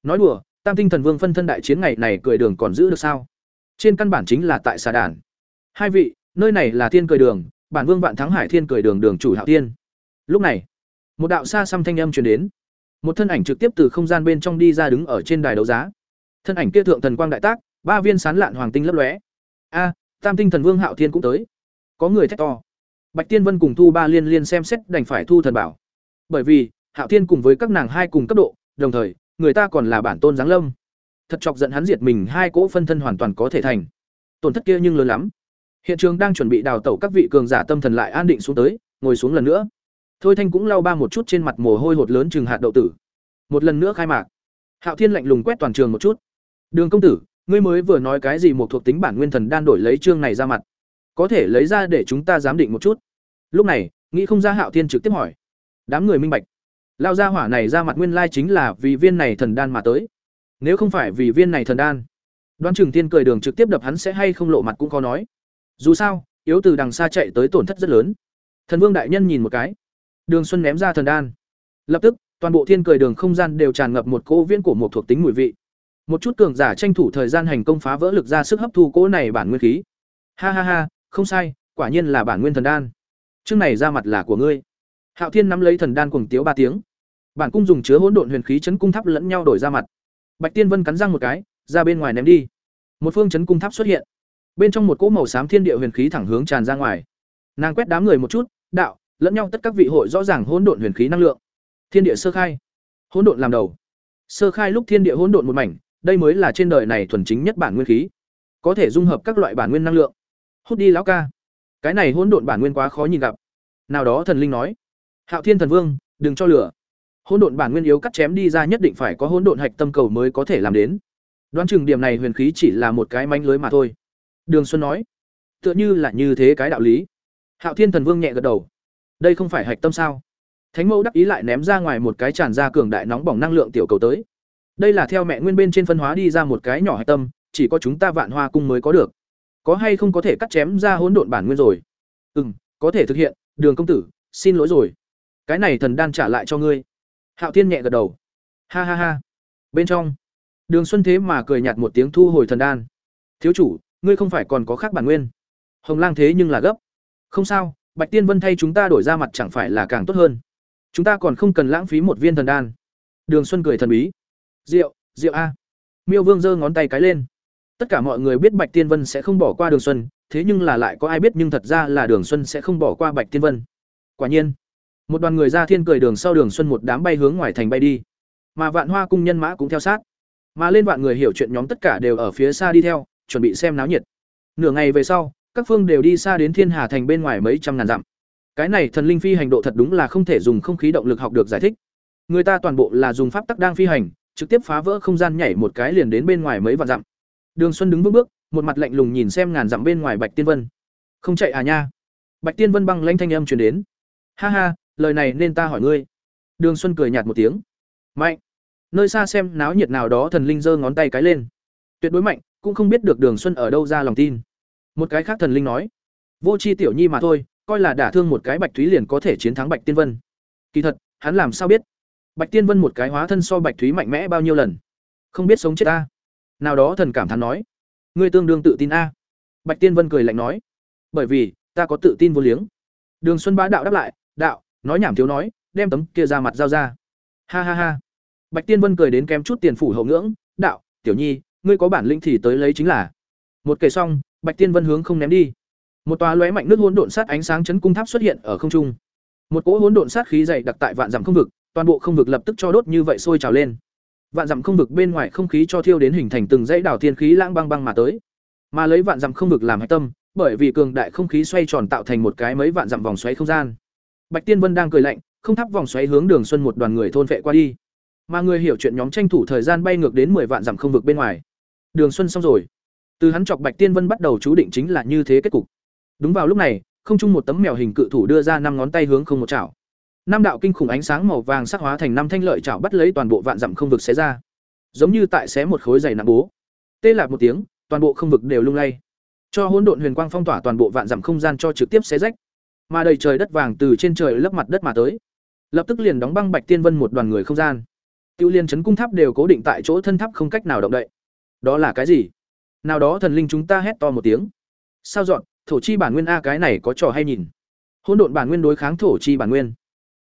Nói đùa, tam tinh thần vương phân thân đại chiến ngày này cười đường còn giữ được sao? Trên căn bản chính là tại xà đàn. Hai vị, nơi này là thiên cười đường, bản vương vạn thắng hải thiên cười đường đường chủ hạo tiên lúc này, một đạo xa xăm thanh âm truyền đến. Một thân ảnh trực tiếp từ không gian bên trong đi ra đứng ở trên đài đấu giá. Thân ảnh kia thượng thần quang đại tác, ba viên sán lạn hoàng tinh lấp lóe. A, tam tinh thần vương hạo thiên cũng tới. Có người thét to. Bạch tiên vân cùng thu ba liên liên xem xét đành phải thu thần bảo bởi vì, hạo thiên cùng với các nàng hai cùng cấp độ, đồng thời, người ta còn là bản tôn giáng lâm. Thật chọc giận hắn diệt mình hai cỗ phân thân hoàn toàn có thể thành. Tổn thất kia nhưng lớn lắm. Hiện trường đang chuẩn bị đào tẩu các vị cường giả tâm thần lại an định xuống tới, ngồi xuống lần nữa. Thôi thanh cũng lau ba một chút trên mặt mồ hôi hột lớn chừng hạt đậu tử. Một lần nữa khai mạc. Hạo thiên lạnh lùng quét toàn trường một chút. Đường công tử, ngươi mới vừa nói cái gì một thuộc tính bản nguyên thần đan đổi lấy chương này ra mặt. Có thể lấy ra để chúng ta giám định một chút. Lúc này, nghĩ không ra hạo thiên trực tiếp hỏi đám người minh bạch. Lao ra hỏa này ra mặt nguyên lai chính là vì viên này thần đan mà tới. Nếu không phải vì viên này thần đan đoan chừng tiên cười đường trực tiếp đập hắn sẽ hay không lộ mặt cũng khó nói. Dù sao, yếu từ đằng xa chạy tới tổn thất rất lớn. Thần vương đại nhân nhìn một cái. Đường xuân ném ra thần đan. Lập tức, toàn bộ thiên cười đường không gian đều tràn ngập một cỗ viên của một thuộc tính mùi vị. Một chút cường giả tranh thủ thời gian hành công phá vỡ lực ra sức hấp thu cỗ này bản nguyên khí. Ha ha ha, không sai, quả nhiên là bản nguyên thần đan. Chương này ra mặt là của ngươi hạo thiên nắm lấy thần đan cuồng tiếu ba tiếng. Bản cung dùng chứa hỗn độn huyền khí chấn cung tháp lẫn nhau đổi ra mặt. Bạch tiên vân cắn răng một cái, ra bên ngoài ném đi. Một phương chấn cung tháp xuất hiện. Bên trong một cỗ màu xám thiên địa huyền khí thẳng hướng tràn ra ngoài. Nàng quét đám người một chút, đạo, lẫn nhau tất các vị hội rõ ràng hỗn độn huyền khí năng lượng. Thiên địa sơ khai. Hỗn độn làm đầu. Sơ khai lúc thiên địa hỗn độn một mảnh, đây mới là trên đời này thuần chính nhất bản nguyên khí. Có thể dung hợp các loại bản nguyên năng lượng. Hút đi lão ca. Cái này hỗn độn bản nguyên quá khó nhìn gặp. Nào đó thần linh nói hạo thiên thần vương, đừng cho lửa. Hỗn độn bản nguyên yếu cắt chém đi ra nhất định phải có hỗn độn hạch tâm cầu mới có thể làm đến. Đoán chừng điểm này huyền khí chỉ là một cái manh lưới mà thôi. Đường xuân nói, tựa như là như thế cái đạo lý. Hạo thiên thần vương nhẹ gật đầu. Đây không phải hạch tâm sao? Thánh mẫu đắc ý lại ném ra ngoài một cái tràn ra cường đại nóng bỏng năng lượng tiểu cầu tới. Đây là theo mẹ nguyên bên trên phân hóa đi ra một cái nhỏ hạch tâm, chỉ có chúng ta vạn hoa cung mới có được. Có hay không có thể cắt chém ra hỗn độn bản nguyên rồi? Ừ m có thể thực hiện, đường công tử, xin lỗi rồi cái này thần đan trả lại cho ngươi. Hạo thiên nhẹ gật đầu. Ha ha ha. Bên trong, đường xuân thế mà cười nhạt một tiếng thu hồi thần đan. Thiếu chủ, ngươi không phải còn có khác bản nguyên. Hồng lang thế nhưng là gấp. Không sao, bạch tiên vân thay chúng ta đổi ra mặt chẳng phải là càng tốt hơn. Chúng ta còn không cần lãng phí một viên thần đan. Đường xuân cười thần bí. Rượu rượu a. Miêu vương giơ ngón tay cái lên. Tất cả mọi người biết bạch tiên vân sẽ không bỏ qua đường xuân, thế nhưng là lại có ai biết nhưng thật ra là đường xuân sẽ không bỏ qua bạch tiên vân. Quả nhiên một đoàn người ra thiên cười đường sau đường xuân một đám bay hướng ngoài thành bay đi. Mà vạn hoa cung nhân mã cũng theo sát. Mà lên vạn người hiểu chuyện nhóm tất cả đều ở phía xa đi theo, chuẩn bị xem náo nhiệt. Nửa ngày về sau, các phương đều đi xa đến thiên hà thành bên ngoài mấy trăm ngàn dặm. Cái này thần linh phi hành độ thật đúng là không thể dùng không khí động lực học được giải thích. Người ta toàn bộ là dùng pháp tắc đang phi hành, trực tiếp phá vỡ không gian nhảy một cái liền đến bên ngoài mấy vạn dặm. Đường xuân đứng bước bước, một mặt lạnh lùng nhìn xem ngàn dặm bên ngoài bạch tiên vân. Không chạy à nha? Bạch tiên vân băng lanh thanh âm truyền đến. Ha ha lời này nên ta hỏi ngươi. Đường xuân cười nhạt một tiếng. Mạnh. Nơi xa xem náo nhiệt nào đó thần linh giơ ngón tay cái lên. Tuyệt đối mạnh, cũng không biết được đường xuân ở đâu ra lòng tin. Một cái khác thần linh nói. Vô c h i tiểu nhi mà thôi, coi là đả thương một cái bạch thúy liền có thể chiến thắng bạch tiên vân. Kỳ thật, hắn làm sao biết? Bạch tiên vân một cái hóa thân so bạch thúy mạnh mẽ bao nhiêu lần? Không biết sống chết ta. Nào đó thần cảm thán nói. Ngươi tương đương tự tin a. Bạch tiên vân cười lạnh nói. Bởi vì, ta có tự tin vô liếng. Đường xuân bá đạo đáp lại, đạo nói nhảm thiếu nói, đem tấm kia ra mặt giao ra. Ha ha ha. Bạch tiên vân cười đến kém chút tiền phủ hậu ngưỡng, đạo, tiểu nhi, ngươi có bản lĩnh thì tới lấy chính là. Một kể xong, bạch tiên vân hướng không ném đi. Một tòa lóe mạnh nước hỗn độn sát ánh sáng chấn cung tháp xuất hiện ở không trung. Một cỗ hỗn độn sát khí dày đặc tại vạn dặm không vực, toàn bộ không vực lập tức cho đốt như vậy sôi trào lên. Vạn dặm không vực bên ngoài không khí cho thiêu đến hình thành từng dãy đảo thiên khí lãng băng băng mà tới. Mà lấy vạn dặm không vực làm hạch tâm, bởi vì cường đại không khí xoay tròn tạo thành một cái mấy vạn dặm vòng xoáy không gian bạch tiên vân đang cười lạnh không thắp vòng xoáy hướng đường xuân một đoàn người thôn vệ qua đi mà người hiểu chuyện nhóm tranh thủ thời gian bay ngược đến mười vạn dặm không vực bên ngoài đường xuân xong rồi Từ hắn chọc Bạch Tiên Vân bắt đầu chú định chính là như thế kết cục. Đúng vào lúc này, không trung một tấm mèo hình cự thủ đưa ra năm ngón tay hướng không một chảo. Năm đạo kinh khủng ánh sáng màu vàng sắc hóa thành năm thanh lợi chảo bắt lấy toàn bộ vạn dặm không vực xé ra. Giống như tại xé một khối dày nặng bố. Tê lạc một tiếng, toàn bộ không vực đều lung lay. Cho hỗn độn huyền quang phong tỏa toàn bộ vạn dặm không gian cho trực tiếp xé rách. Mà đầy trời đất vàng từ trên trời lấp mặt đất mà tới. Lập tức liền đóng băng Bạch Tiên Vân một đoàn người không gian. Tiêu Liên chấn cung tháp đều cố định tại chỗ thân tháp không cách nào động đậy. Đó là cái gì? Nào đó thần linh chúng ta hét to một tiếng. Sao dọn, thổ chi bản nguyên a cái này có trò hay nhìn. Hỗn độn bản nguyên đối kháng thổ chi bản nguyên.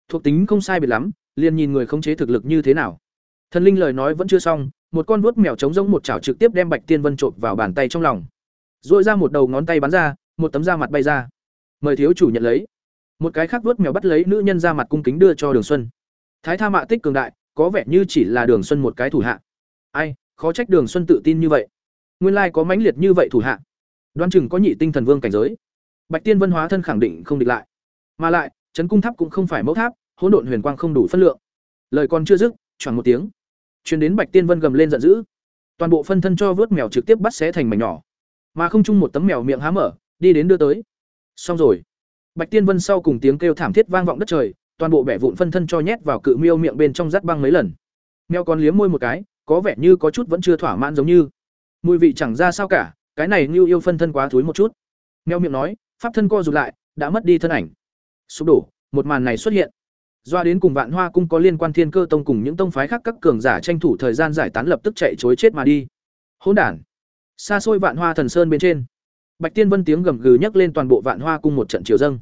Thuộc tính không sai biệt lắm, liền nhìn người khống chế thực lực như thế nào. Thần linh lời nói vẫn chưa xong, một con vuốt mèo trống rỗng một chảo trực tiếp đem Bạch Tiên Vân trộn vào bàn tay trong lòng. Rũa ra một đầu ngón tay bắn ra, một tấm da mặt bay ra. Mời thiếu chủ nhận lấy. Một cái khác vuốt mèo bắt lấy nữ nhân ra mặt cung kính đưa cho Đường Xuân. Thái Tha Mạ Tích cường đại, có vẻ như chỉ là Đường Xuân một cái thủ hạ. Ai, khó trách Đường Xuân tự tin như vậy. Nguyên lai có mãnh liệt như vậy thủ hạ. Đoan chừng có nhị tinh thần vương cảnh giới. Bạch Tiên văn hóa thân khẳng định không địch lại. Mà lại, trấn cung tháp cũng không phải mẫu tháp, hỗn độn huyền quang không đủ phân lượng. Lời còn chưa dứt, choảng một tiếng, truyền đến Bạch Tiên Vân gầm lên giận dữ. Toàn bộ phân thân cho vớt mèo trực tiếp bắt xé thành mảnh nhỏ. Mà không chung một tấm mèo miệng há mở, đi đến đưa tới. Xong rồi. Bạch Tiên Vân sau cùng tiếng kêu thảm thiết vang vọng đất trời, toàn bộ bẻ vụn phân thân cho nhét vào cự miêu miệng bên trong rắt băng mấy lần. Mèo còn liếm môi một cái, có vẻ như có chút vẫn chưa thỏa mãn giống như. Mùi vị chẳng ra sao cả, cái này như yêu phân thân quá thúi một chút. Mèo miệng nói, pháp thân co rụt lại, đã mất đi thân ảnh. Sụp đổ, một màn này xuất hiện. Doa đến cùng Vạn Hoa cung có liên quan Thiên Cơ tông cùng những tông phái khác các cường giả tranh thủ thời gian giải tán lập tức chạy chối chết mà đi. Hỗn đản. Xa xôi Vạn Hoa thần sơn bên trên, Bạch Tiên Vân tiếng gầm gừ nhấc lên toàn bộ Vạn Hoa cung một trận chiều dâng.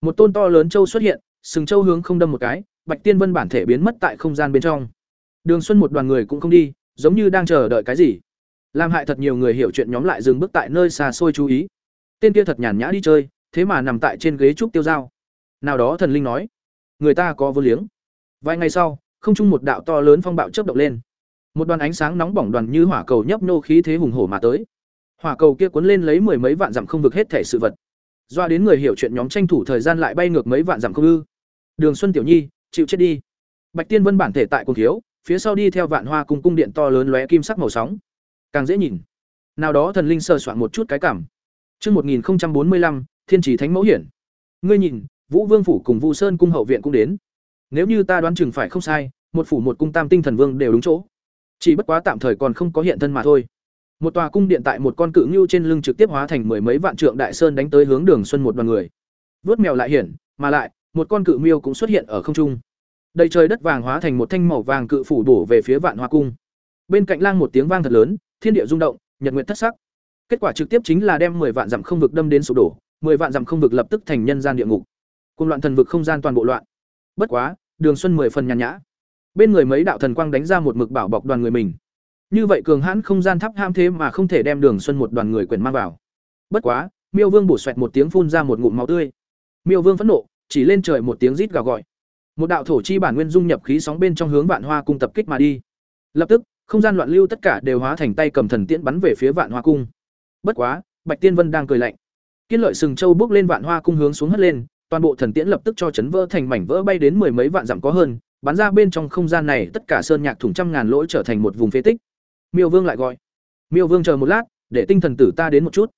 Một tôn to lớn châu xuất hiện, sừng châu hướng không đâm một cái, Bạch Tiên Vân bản thể biến mất tại không gian bên trong. Đường Xuân một đoàn người cũng không đi, giống như đang chờ đợi cái gì. Làm hại thật nhiều người hiểu chuyện nhóm lại dừng bước tại nơi xa xôi chú ý. Tên kia thật nhàn nhã đi chơi, thế mà nằm tại trên ghế trúc tiêu dao. Nào đó thần linh nói, người ta có vô liếng. Vài ngày sau, không trung một đạo to lớn phong bạo chớp động lên. Một đoàn ánh sáng nóng bỏng đoàn như hỏa cầu nhấp nô khí thế hùng hổ mà tới. Hỏa cầu kia cuốn lên lấy mười mấy vạn dặm không vực hết thể sự vật. Doa đến người hiểu chuyện nhóm tranh thủ thời gian lại bay ngược mấy vạn dặm không ư? Đường Xuân tiểu nhi, chịu chết đi. Bạch Tiên Vân bản thể tại cùng thiếu, phía sau đi theo Vạn Hoa cùng cung điện to lớn lóe kim sắc màu sóng. Càng dễ nhìn. Nào đó thần linh sờ soạn một chút cái cảm. Chương 1045, Thiên Chỉ Thánh Mẫu Hiển. Ngươi nhìn, Vũ Vương phủ cùng Vu Sơn cung hậu viện cũng đến. Nếu như ta đoán chừng phải không sai, một phủ một cung tam tinh thần vương đều đúng chỗ. Chỉ bất quá tạm thời còn không có hiện thân mà thôi. Một tòa cung điện tại một con cự ngưu trên lưng trực tiếp hóa thành mười mấy vạn trượng đại sơn đánh tới hướng Đường Xuân một đoàn người. Vớt mèo lại hiển, mà lại, một con cự miêu cũng xuất hiện ở không trung. Đầy trời đất vàng hóa thành một thanh màu vàng cự phủ bổ về phía Vạn Hoa cung. Bên cạnh lang một tiếng vang thật lớn, thiên địa rung động, nhật nguyện thất sắc. Kết quả trực tiếp chính là đem 10 vạn dặm không vực đâm đến sụp đổ, 10 vạn dặm không vực lập tức thành nhân gian địa ngục. Cùng loạn thần vực không gian toàn bộ loạn. Bất quá, Đường Xuân mười phần nhàn nhã. Bên người mấy đạo thần quang đánh ra một mực bảo bọc đoàn người mình. Như vậy cường hãn không gian tháp ham thế mà không thể đem Đường Xuân một đoàn người quyền mang vào. Bất quá, Miêu Vương bổ xoẹt một tiếng phun ra một ngụm máu tươi. Miêu Vương phẫn nộ, chỉ lên trời một tiếng rít gào gọi. Một đạo thổ chi bản nguyên dung nhập khí sóng bên trong hướng Vạn Hoa cung tập kích mà đi. Lập tức, không gian loạn lưu tất cả đều hóa thành tay cầm thần tiễn bắn về phía Vạn Hoa cung. Bất quá, Bạch Tiên Vân đang cười lạnh. Kiên lợi sừng châu bước lên Vạn Hoa cung hướng xuống hất lên, toàn bộ thần tiễn lập tức cho chấn vỡ thành mảnh vỡ bay đến mười mấy vạn dặm có hơn, bắn ra bên trong không gian này tất cả sơn nhạc thủng trăm ngàn lỗ trở thành một vùng phế tích. Miêu Vương lại gọi. Miêu Vương chờ một lát, để tinh thần tử ta đến một chút.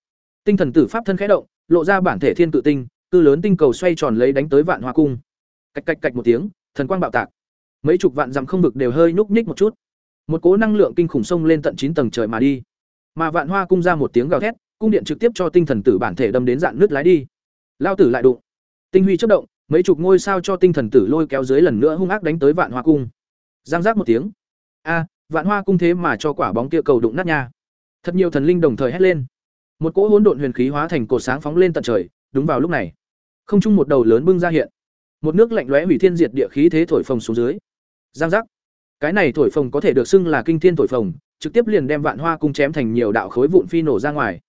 Tinh thần tử pháp thân khẽ động, lộ ra bản thể thiên tự tinh, cư lớn tinh cầu xoay tròn lấy đánh tới Vạn Hoa cung. Cạch cạch cạch một tiếng, thần quang bạo tạc. Mấy chục vạn dặm không vực đều hơi nhúc nhích một chút. Một cỗ năng lượng kinh khủng xông lên tận chín tầng trời mà đi. Mà Vạn Hoa cung ra một tiếng gào thét, cung điện trực tiếp cho tinh thần tử bản thể đâm đến dạn nước lái đi. Lao tử lại đụng. Tinh huy chớp động, mấy chục ngôi sao cho tinh thần tử lôi kéo dưới lần nữa hung ác đánh tới Vạn Hoa cung. Giang giác một tiếng. A, Vạn Hoa cung thế mà cho quả bóng kia cầu đụng nát nha. Thật nhiều thần linh đồng thời hét lên. Một cỗ hỗn độn huyền khí hóa thành cột sáng phóng lên tận trời, đúng vào lúc này, không trung một đầu lớn bưng ra hiện. Một nước lạnh lóe hủy thiên diệt địa khí thế thổi phồng xuống dưới. Giang giác. Cái này thổi phồng có thể được xưng là kinh thiên thổi phồng, trực tiếp liền đem Vạn Hoa cung chém thành nhiều đạo khối vụn phi nổ ra ngoài.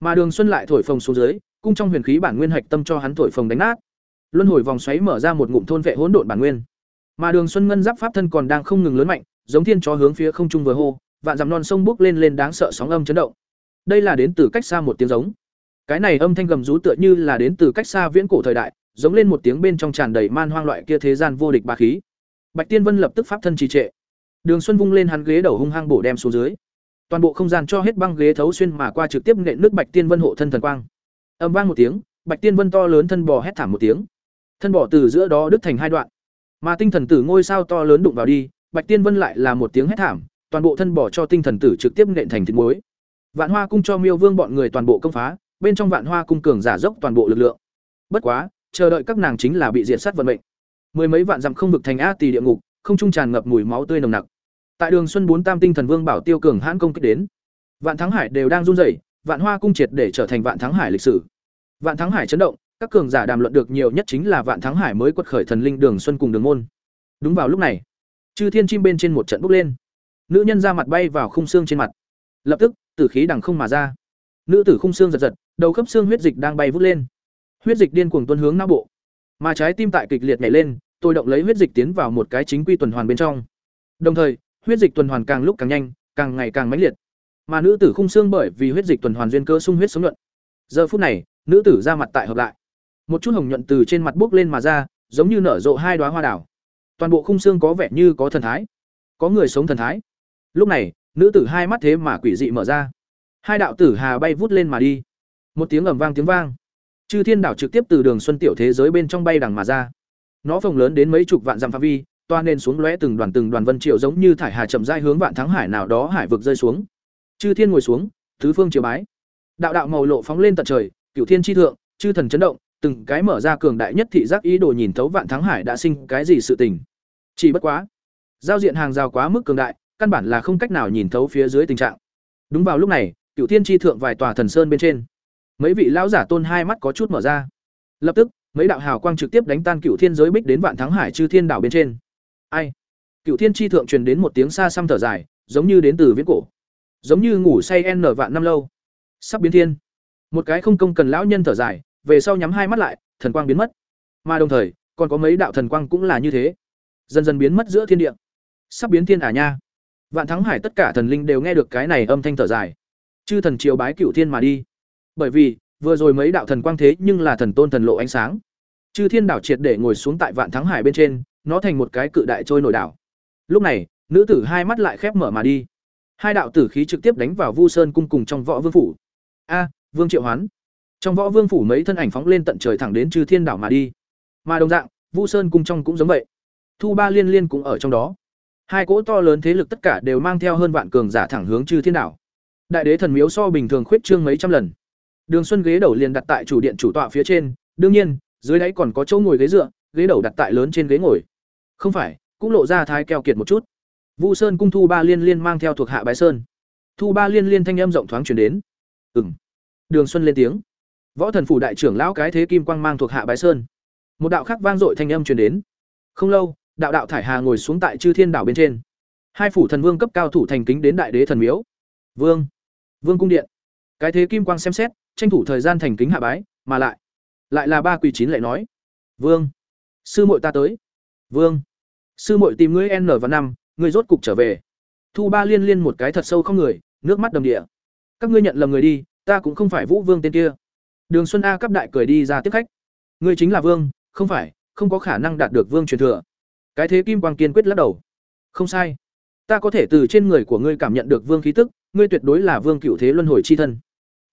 Mà Đường Xuân lại thổi phồng xuống dưới, cung trong huyền khí bản nguyên hạch tâm cho hắn thổi phồng đánh nát. Luân hồi vòng xoáy mở ra một ngụm thôn vệ hỗn độn bản nguyên. Mà Đường Xuân ngân giáp pháp thân còn đang không ngừng lớn mạnh, giống thiên chó hướng phía không trung vừa hô, vạn dặm non sông bước lên lên đáng sợ sóng âm chấn động. Đây là đến từ cách xa một tiếng giống. Cái này âm thanh gầm rú tựa như là đến từ cách xa viễn cổ thời đại, giống lên một tiếng bên trong tràn đầy man hoang loại kia thế gian vô địch bá khí. Bạch Tiên Vân lập tức pháp thân trì trệ. Đường Xuân vung lên hắn ghế đầu hung hăng bổ đem xuống dưới. toàn bộ không gian cho hết băng ghế thấu xuyên mà qua trực tiếp nện nước bạch tiên vân hộ thân thần quang âm vang một tiếng bạch tiên vân to lớn thân bò hét thảm một tiếng thân bò từ giữa đó đứt thành hai đoạn mà tinh thần tử ngôi sao to lớn đụng vào đi bạch tiên vân lại là một tiếng hét thảm, toàn bộ thân bỏ cho tinh thần tử trực tiếp nện thành thịt muối. Vạn hoa cung cho miêu vương bọn người toàn bộ công phá, bên trong vạn hoa cung cường giả dốc toàn bộ lực lượng. Bất quá, chờ đợi các nàng chính là bị diệt sát vận mệnh. Mười mấy vạn dặm không vực thành a tỳ địa ngục, không trung tràn ngập mùi máu tươi nồng nặc. Tại đường xuân bốn tam tinh thần vương bảo tiêu cường hãn công kích đến, vạn thắng hải đều đang run rẩy, vạn hoa cung triệt để trở thành vạn thắng hải lịch sử. Vạn thắng hải chấn động, các cường giả đàm luận được nhiều nhất chính là vạn thắng hải mới quật khởi thần linh đường xuân cùng đường môn. Đúng vào lúc này chư thiên chim bên trên một trận bốc lên. Nữ nhân ra mặt bay vào khung xương trên mặt. Lập tức, tử khí đằng không mà ra. Nữ tử khung xương giật giật, đầu khớp xương huyết dịch đang bay vút lên. Huyết dịch điên cuồng tuân hướng não bộ. Mà trái tim tại kịch liệt nhảy lên, tôi động lấy huyết dịch tiến vào một cái chính quy tuần hoàn bên trong. Đồng thời, huyết dịch tuần hoàn càng lúc càng nhanh, càng ngày càng mãnh liệt. Mà nữ tử khung xương bởi vì huyết dịch tuần hoàn duyên cơ sung huyết sống nhuận. Giờ phút này, nữ tử ra mặt tại hợp lại. Một chút hồng nhuận từ trên mặt bốc lên mà ra, giống như nở rộ hai đoá hoa đảo toàn bộ khung xương có vẻ như có thần thái, có người sống thần thái. Lúc này, nữ tử hai mắt thế mà quỷ dị mở ra. Hai đạo tử hà bay vút lên mà đi. Một tiếng ầm vang tiếng vang. Chư thiên đảo trực tiếp từ đường xuân tiểu thế giới bên trong bay đằng mà ra. Nó phồng lớn đến mấy chục vạn dặm phạm vi, toa nên xuống lóe từng đoàn từng đoàn vân triệu giống như thải hà chậm dai hướng vạn thắng hải nào đó hải vực rơi xuống. Chư thiên ngồi xuống, tứ phương chiều bái. Đạo đạo màu lộ phóng lên tận trời, cửu thiên chi thượng, chư thần chấn động từng cái mở ra cường đại nhất thị giác ý đồ nhìn thấu vạn thắng hải đã sinh cái gì sự tình. Chỉ bất quá, giao diện hàng rào quá mức cường đại, căn bản là không cách nào nhìn thấu phía dưới tình trạng. Đúng vào lúc này cựu thiên chi thượng vài tòa thần sơn bên trên, mấy vị lão giả tôn hai mắt có chút mở ra. Lập tức, mấy đạo hào quang trực tiếp đánh tan cựu thiên giới bích đến vạn thắng hải chư thiên đảo bên trên. Ai? Cựu thiên chi thượng truyền đến một tiếng xa xăm thở dài, giống như đến từ viễn cổ. Giống như ngủ say n vạn năm lâu. Sắp biến thiên. Một cái không công cần lão nhân thở dài về sau nhắm hai mắt lại, thần quang biến mất. Mà đồng thời, còn có mấy đạo thần quang cũng là như thế. Dần dần biến mất giữa thiên địa. Sắp biến thiên à nha. Vạn thắng hải tất cả thần linh đều nghe được cái này âm thanh thở dài. Chư thần triều bái cửu thiên mà đi. Bởi vì, vừa rồi mấy đạo thần quang thế nhưng là thần tôn thần lộ ánh sáng. Chư thiên đảo triệt để ngồi xuống tại vạn thắng hải bên trên, nó thành một cái cự đại trôi nổi đảo. Lúc này, nữ tử hai mắt lại khép mở mà đi. Hai đạo tử khí trực tiếp đánh vào vu sơn cung cùng trong võ vương phủ. A, vương triệu hoán trong võ vương phủ mấy thân ảnh phóng lên tận trời thẳng đến trừ thiên đảo mà đi. Mà đồng dạng, vu sơn cung trong cũng giống vậy. Thu ba liên liên cũng ở trong đó. Hai cỗ to lớn thế lực tất cả đều mang theo hơn vạn cường giả thẳng hướng trừ thiên đảo. Đại đế thần miếu so bình thường khuyết trương mấy trăm lần. Đường xuân ghế đầu liền đặt tại chủ điện chủ tọa phía trên, đương nhiên, dưới đáy còn có chỗ ngồi ghế dựa, ghế đầu đặt tại lớn trên ghế ngồi. Không phải, cũng lộ ra thái keo kiệt một chút. Vu sơn cung thu ba liên liên mang theo thuộc hạ bái sơn. Thu ba liên liên thanh âm rộng thoáng chuyển đến. Ừng đường xuân lên tiếng võ thần phủ đại trưởng lão cái thế kim quang mang thuộc hạ bái sơn. Một đạo khắc vang dội thanh âm truyền đến. Không lâu, đạo đạo thải hà ngồi xuống tại chư thiên đảo bên trên. Hai phủ thần vương cấp cao thủ thành kính đến đại đế thần miếu. Vương vương cung điện. Cái thế kim quang xem xét, tranh thủ thời gian thành kính hạ bái, mà lại lại là ba quỳ chín lại nói. Vương, sư muội ta tới. Vương, sư muội tìm ngươi n và năm, ngươi rốt cục trở về. Thu ba liên liên một cái thật sâu không người, nước mắt đầm địa. Các ngươi nhận lầm người đi, ta cũng không phải vũ vương tên kia đường xuân a cấp đại cười đi ra tiếp khách. Ngươi chính là vương, không phải, không có khả năng đạt được vương truyền thừa. Cái thế kim quang kiên quyết lắc đầu. Không sai. Ta có thể từ trên người của ngươi cảm nhận được vương khí tức, ngươi tuyệt đối là vương cựu thế luân hồi chi thân.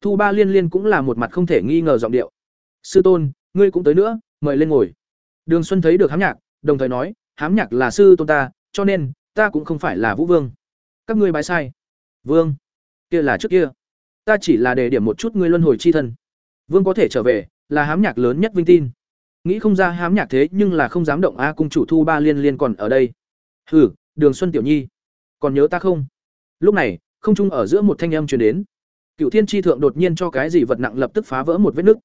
Thu ba liên liên cũng là một mặt không thể nghi ngờ giọng điệu. Sư tôn, ngươi cũng tới nữa, mời lên ngồi. Đường xuân thấy được hám nhạc, đồng thời nói, hám nhạc là sư tôn ta, cho nên, ta cũng không phải là vũ vương. Các ngươi bái sai. Vương, kia là trước kia. Ta chỉ là để điểm một chút ngươi luân hồi chi thân vương có thể trở về, là hám nhạc lớn nhất vinh tin. Nghĩ không ra hám nhạc thế nhưng là không dám động a cung chủ thu ba liên liên còn ở đây. Hừ, đường xuân tiểu nhi, còn nhớ ta không? Lúc này, không trung ở giữa một thanh âm truyền đến. Cựu thiên tri thượng đột nhiên cho cái gì vật nặng lập tức phá vỡ một vết nứt.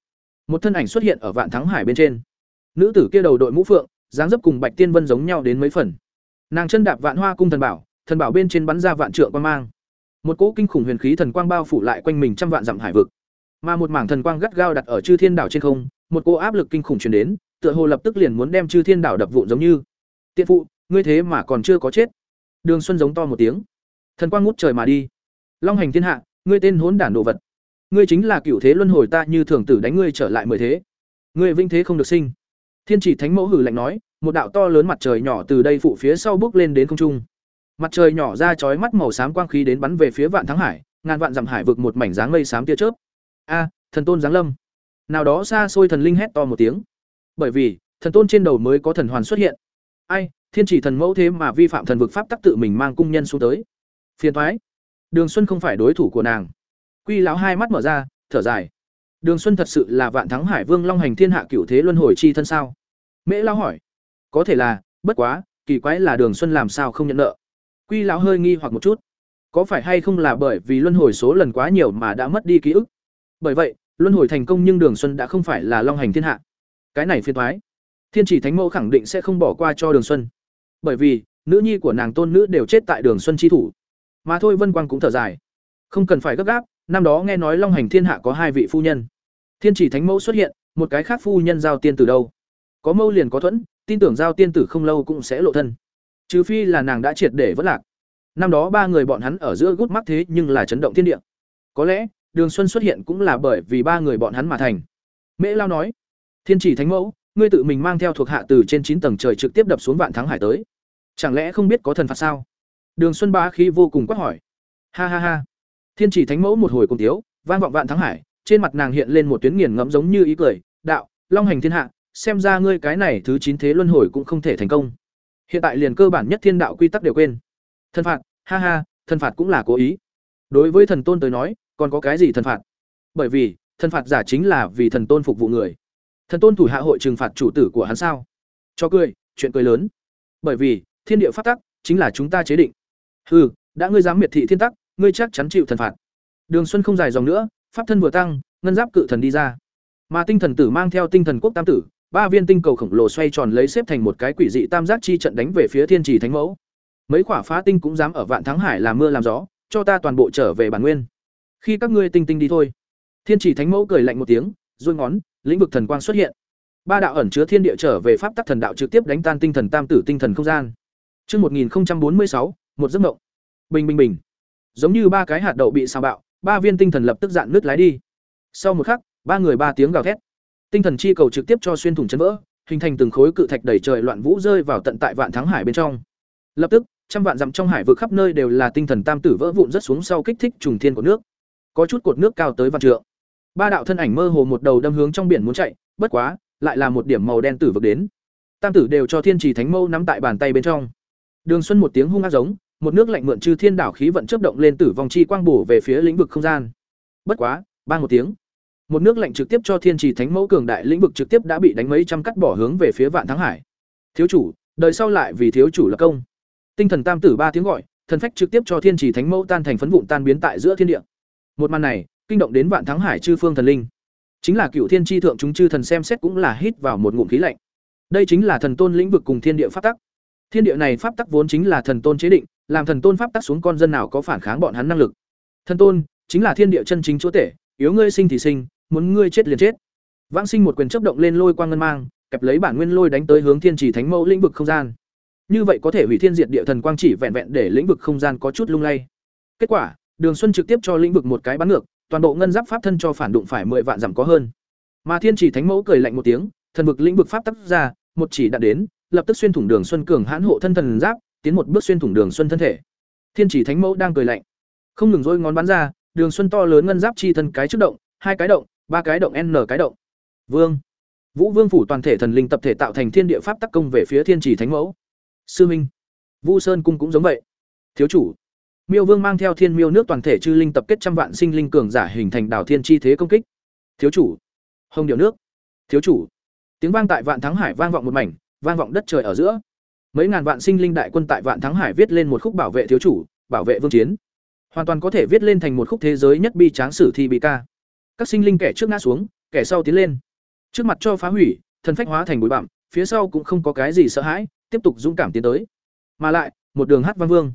Một thân ảnh xuất hiện ở vạn thắng hải bên trên. Nữ tử kia đầu đội mũ phượng, dáng dấp cùng bạch tiên vân giống nhau đến mấy phần. Nàng chân đạp vạn hoa cung thần bảo thần bảo bên trên bắn ra vạn trượng quang mang. Một cỗ kinh khủng huyền khí thần quang bao phủ lại quanh mình trăm vạn dặm hải vực mà một mảng thần quang gắt gao đặt ở chư thiên đảo trên không, một cô áp lực kinh khủng truyền đến, tựa hồ lập tức liền muốn đem chư thiên đảo đập vụn giống như. Tiện phụ, ngươi thế mà còn chưa có chết. Đường xuân giống to một tiếng. Thần quang ngút trời mà đi. Long hành thiên hạ, ngươi tên hỗn đản đồ vật. Ngươi chính là cựu thế luân hồi ta như thường tử đánh ngươi trở lại mười thế. Ngươi vinh thế không được sinh. Thiên chỉ thánh mẫu hử lạnh nói, một đạo to lớn mặt trời nhỏ từ đây phụ phía sau bước lên đến không trung. Mặt trời nhỏ ra chói mắt màu xám quang khí đến bắn về phía vạn thắng hải, ngàn vạn dặm hải vực một mảnh dáng mây xám tia chớp a, thần tôn giáng lâm. Nào đó xa xôi thần linh hét to một tiếng. Bởi vì, thần tôn trên đầu mới có thần hoàn xuất hiện. Ai, thiên chỉ thần mẫu thế mà vi phạm thần vực pháp tắc tự mình mang cung nhân xuống tới. Phiền thoái đường xuân không phải đối thủ của nàng. Quy lão hai mắt mở ra, thở dài. Đường xuân thật sự là vạn thắng hải vương long hành thiên hạ cửu thế luân hồi chi thân sao? Mễ lão hỏi. Có thể là, bất quá, kỳ quái là đường xuân làm sao không nhận nợ? Quy lão hơi nghi hoặc một chút. Có phải hay không là bởi vì luân hồi số lần quá nhiều mà đã mất đi ký ức? Bởi vậy, luân hồi thành công nhưng đường xuân đã không phải là long hành thiên hạ. Cái này phiền thoái thiên chỉ thánh mẫu khẳng định sẽ không bỏ qua cho đường xuân. Bởi vì, nữ nhi của nàng tôn nữ đều chết tại đường xuân chi thủ. Mà thôi vân quang cũng thở dài. Không cần phải gấp gáp, năm đó nghe nói long hành thiên hạ có hai vị phu nhân. Thiên chỉ thánh mẫu xuất hiện, một cái khác phu nhân giao tiên từ đâu? Có mâu liền có thuẫn, tin tưởng giao tiên tử không lâu cũng sẽ lộ thân. Trừ phi là nàng đã triệt để vất lạc. Năm đó ba người bọn hắn ở giữa gút mắt thế nhưng là chấn động thiên địa. Có lẽ đường xuân xuất hiện cũng là bởi vì ba người bọn hắn mà thành. Mễ lao nói, thiên chỉ thánh mẫu, ngươi tự mình mang theo thuộc hạ từ trên chín tầng trời trực tiếp đập xuống vạn thắng hải tới. Chẳng lẽ không biết có thần phạt sao? Đường xuân ba khí vô cùng quát hỏi. Ha ha ha. Thiên chỉ thánh mẫu một hồi cùng tiếu, vang vọng vạn thắng hải, trên mặt nàng hiện lên một tuyến nghiền ngẫm giống như ý cười, đạo, long hành thiên hạ, xem ra ngươi cái này thứ chín thế luân hồi cũng không thể thành công. Hiện tại liền cơ bản nhất thiên đạo quy tắc đều quên. Thần phạt, ha ha, thần phạt cũng là cố ý. Đối với thần tôn tới nói còn có cái gì thần phạt? Bởi vì, thần phạt giả chính là vì thần tôn phục vụ người. Thần tôn thủ hạ hội trừng phạt chủ tử của hắn sao? Cho cười, chuyện cười lớn. Bởi vì, thiên địa pháp tắc chính là chúng ta chế định. Hừ, đã ngươi dám miệt thị thiên tắc, ngươi chắc chắn chịu thần phạt. Đường xuân không dài dòng nữa, pháp thân vừa tăng, ngân giáp cự thần đi ra. Mà tinh thần tử mang theo tinh thần quốc tam tử, ba viên tinh cầu khổng lồ xoay tròn lấy xếp thành một cái quỷ dị tam giác chi trận đánh về phía thiên trì thánh mẫu. Mấy quả phá tinh cũng dám ở vạn thắng hải làm mưa làm gió, cho ta toàn bộ trở về bản nguyên khi các ngươi tinh tinh đi thôi thiên chỉ thánh mẫu cười lạnh một tiếng dôi ngón lĩnh vực thần quang xuất hiện ba đạo ẩn chứa thiên địa trở về pháp tắc thần đạo trực tiếp đánh tan tinh thần tam tử tinh thần không gian Trước 1046, một giấc mộng. Bình bình bình. Giống như ba cái hạt đậu bị sao bạo, ba viên tinh thần lập tức dạn nước lái đi. Sau một khắc, ba người ba tiếng gào thét. Tinh thần chi cầu trực tiếp cho xuyên thủng chân vỡ, hình thành từng khối cự thạch đầy trời loạn vũ rơi vào tận tại vạn thắng hải bên trong. Lập tức, trăm vạn dặm trong hải vực khắp nơi đều là tinh thần tam tử vỡ vụn rất xuống sau kích thích trùng thiên của nước. Có chút cột nước cao tới vạn trượng. Ba đạo thân ảnh mơ hồ một đầu đâm hướng trong biển muốn chạy, bất quá, lại là một điểm màu đen tử vực đến. Tam tử đều cho Thiên Trì Thánh Mâu nắm tại bàn tay bên trong. Đường Xuân một tiếng hung ác giống, một nước lạnh mượn chư thiên đảo khí vận chớp động lên tử vong chi quang bổ về phía lĩnh vực không gian. Bất quá, ba một tiếng, một nước lạnh trực tiếp cho Thiên Trì Thánh Mẫu cường đại lĩnh vực trực tiếp đã bị đánh mấy trăm cắt bỏ hướng về phía Vạn Thắng Hải. Thiếu chủ, đời sau lại vì thiếu chủ lập công. Tinh thần tam tử ba tiếng gọi, thần phách trực tiếp cho Thiên Trì Thánh Mẫu tan thành phấn vụn tan biến tại giữa thiên địa. Một màn này, kinh động đến Vạn Thắng Hải chư phương thần linh. Chính là Cựu Thiên tri thượng chúng chư thần xem xét cũng là hít vào một ngụm khí lạnh. Đây chính là thần tôn lĩnh vực cùng thiên địa pháp tắc. Thiên địa này pháp tắc vốn chính là thần tôn chế định, làm thần tôn pháp tắc xuống con dân nào có phản kháng bọn hắn năng lực. Thần tôn chính là thiên địa chân chính chúa tể, yếu ngươi sinh thì sinh, muốn ngươi chết liền chết. Vãng sinh một quyền chớp động lên lôi quang ngân mang, kẹp lấy bản nguyên lôi đánh tới hướng thiên chỉ thánh mẫu lĩnh vực không gian. Như vậy có thể hủy thiên diệt địa thần quang chỉ vẹn vẹn để lĩnh vực không gian có chút lung lay. Kết quả, Đường Xuân trực tiếp cho lĩnh vực một cái bắn ngược, toàn bộ ngân giáp pháp thân cho phản đụng phải mười vạn giảm có hơn. Mà Thiên Chỉ Thánh Mẫu cười lạnh một tiếng, thần vực lĩnh vực pháp tắc ra, một chỉ đã đến, lập tức xuyên thủng Đường Xuân cường hãn hộ thân thần giáp, tiến một bước xuyên thủng Đường Xuân thân thể. Thiên Chỉ Thánh Mẫu đang cười lạnh, không ngừng rôi ngón bắn ra, Đường Xuân to lớn ngân giáp chi thân cái trước động, hai cái động, ba cái động n cái động. Vương, Vũ Vương phủ toàn thể thần linh tập thể tạo thành thiên địa pháp tắc công về phía Thiên Chỉ Thánh Mẫu. Sư Minh, Vu Sơn cung cũng giống vậy. Thiếu chủ, Miêu Vương mang theo Thiên Miêu nước toàn thể chư linh tập kết trăm vạn sinh linh cường giả hình thành đảo thiên chi thế công kích. Thiếu chủ, Hồng điệu nước. Thiếu chủ. Tiếng vang tại Vạn Thắng Hải vang vọng một mảnh, vang vọng đất trời ở giữa. Mấy ngàn vạn sinh linh đại quân tại Vạn Thắng Hải viết lên một khúc bảo vệ thiếu chủ, bảo vệ vương chiến. Hoàn toàn có thể viết lên thành một khúc thế giới nhất bi tráng sử thi bi ca. Các sinh linh kẻ trước ngã xuống, kẻ sau tiến lên. Trước mặt cho phá hủy, thần phách hóa thành bụi bặm, phía sau cũng không có cái gì sợ hãi, tiếp tục dũng cảm tiến tới. Mà lại, một đường hát văn vương.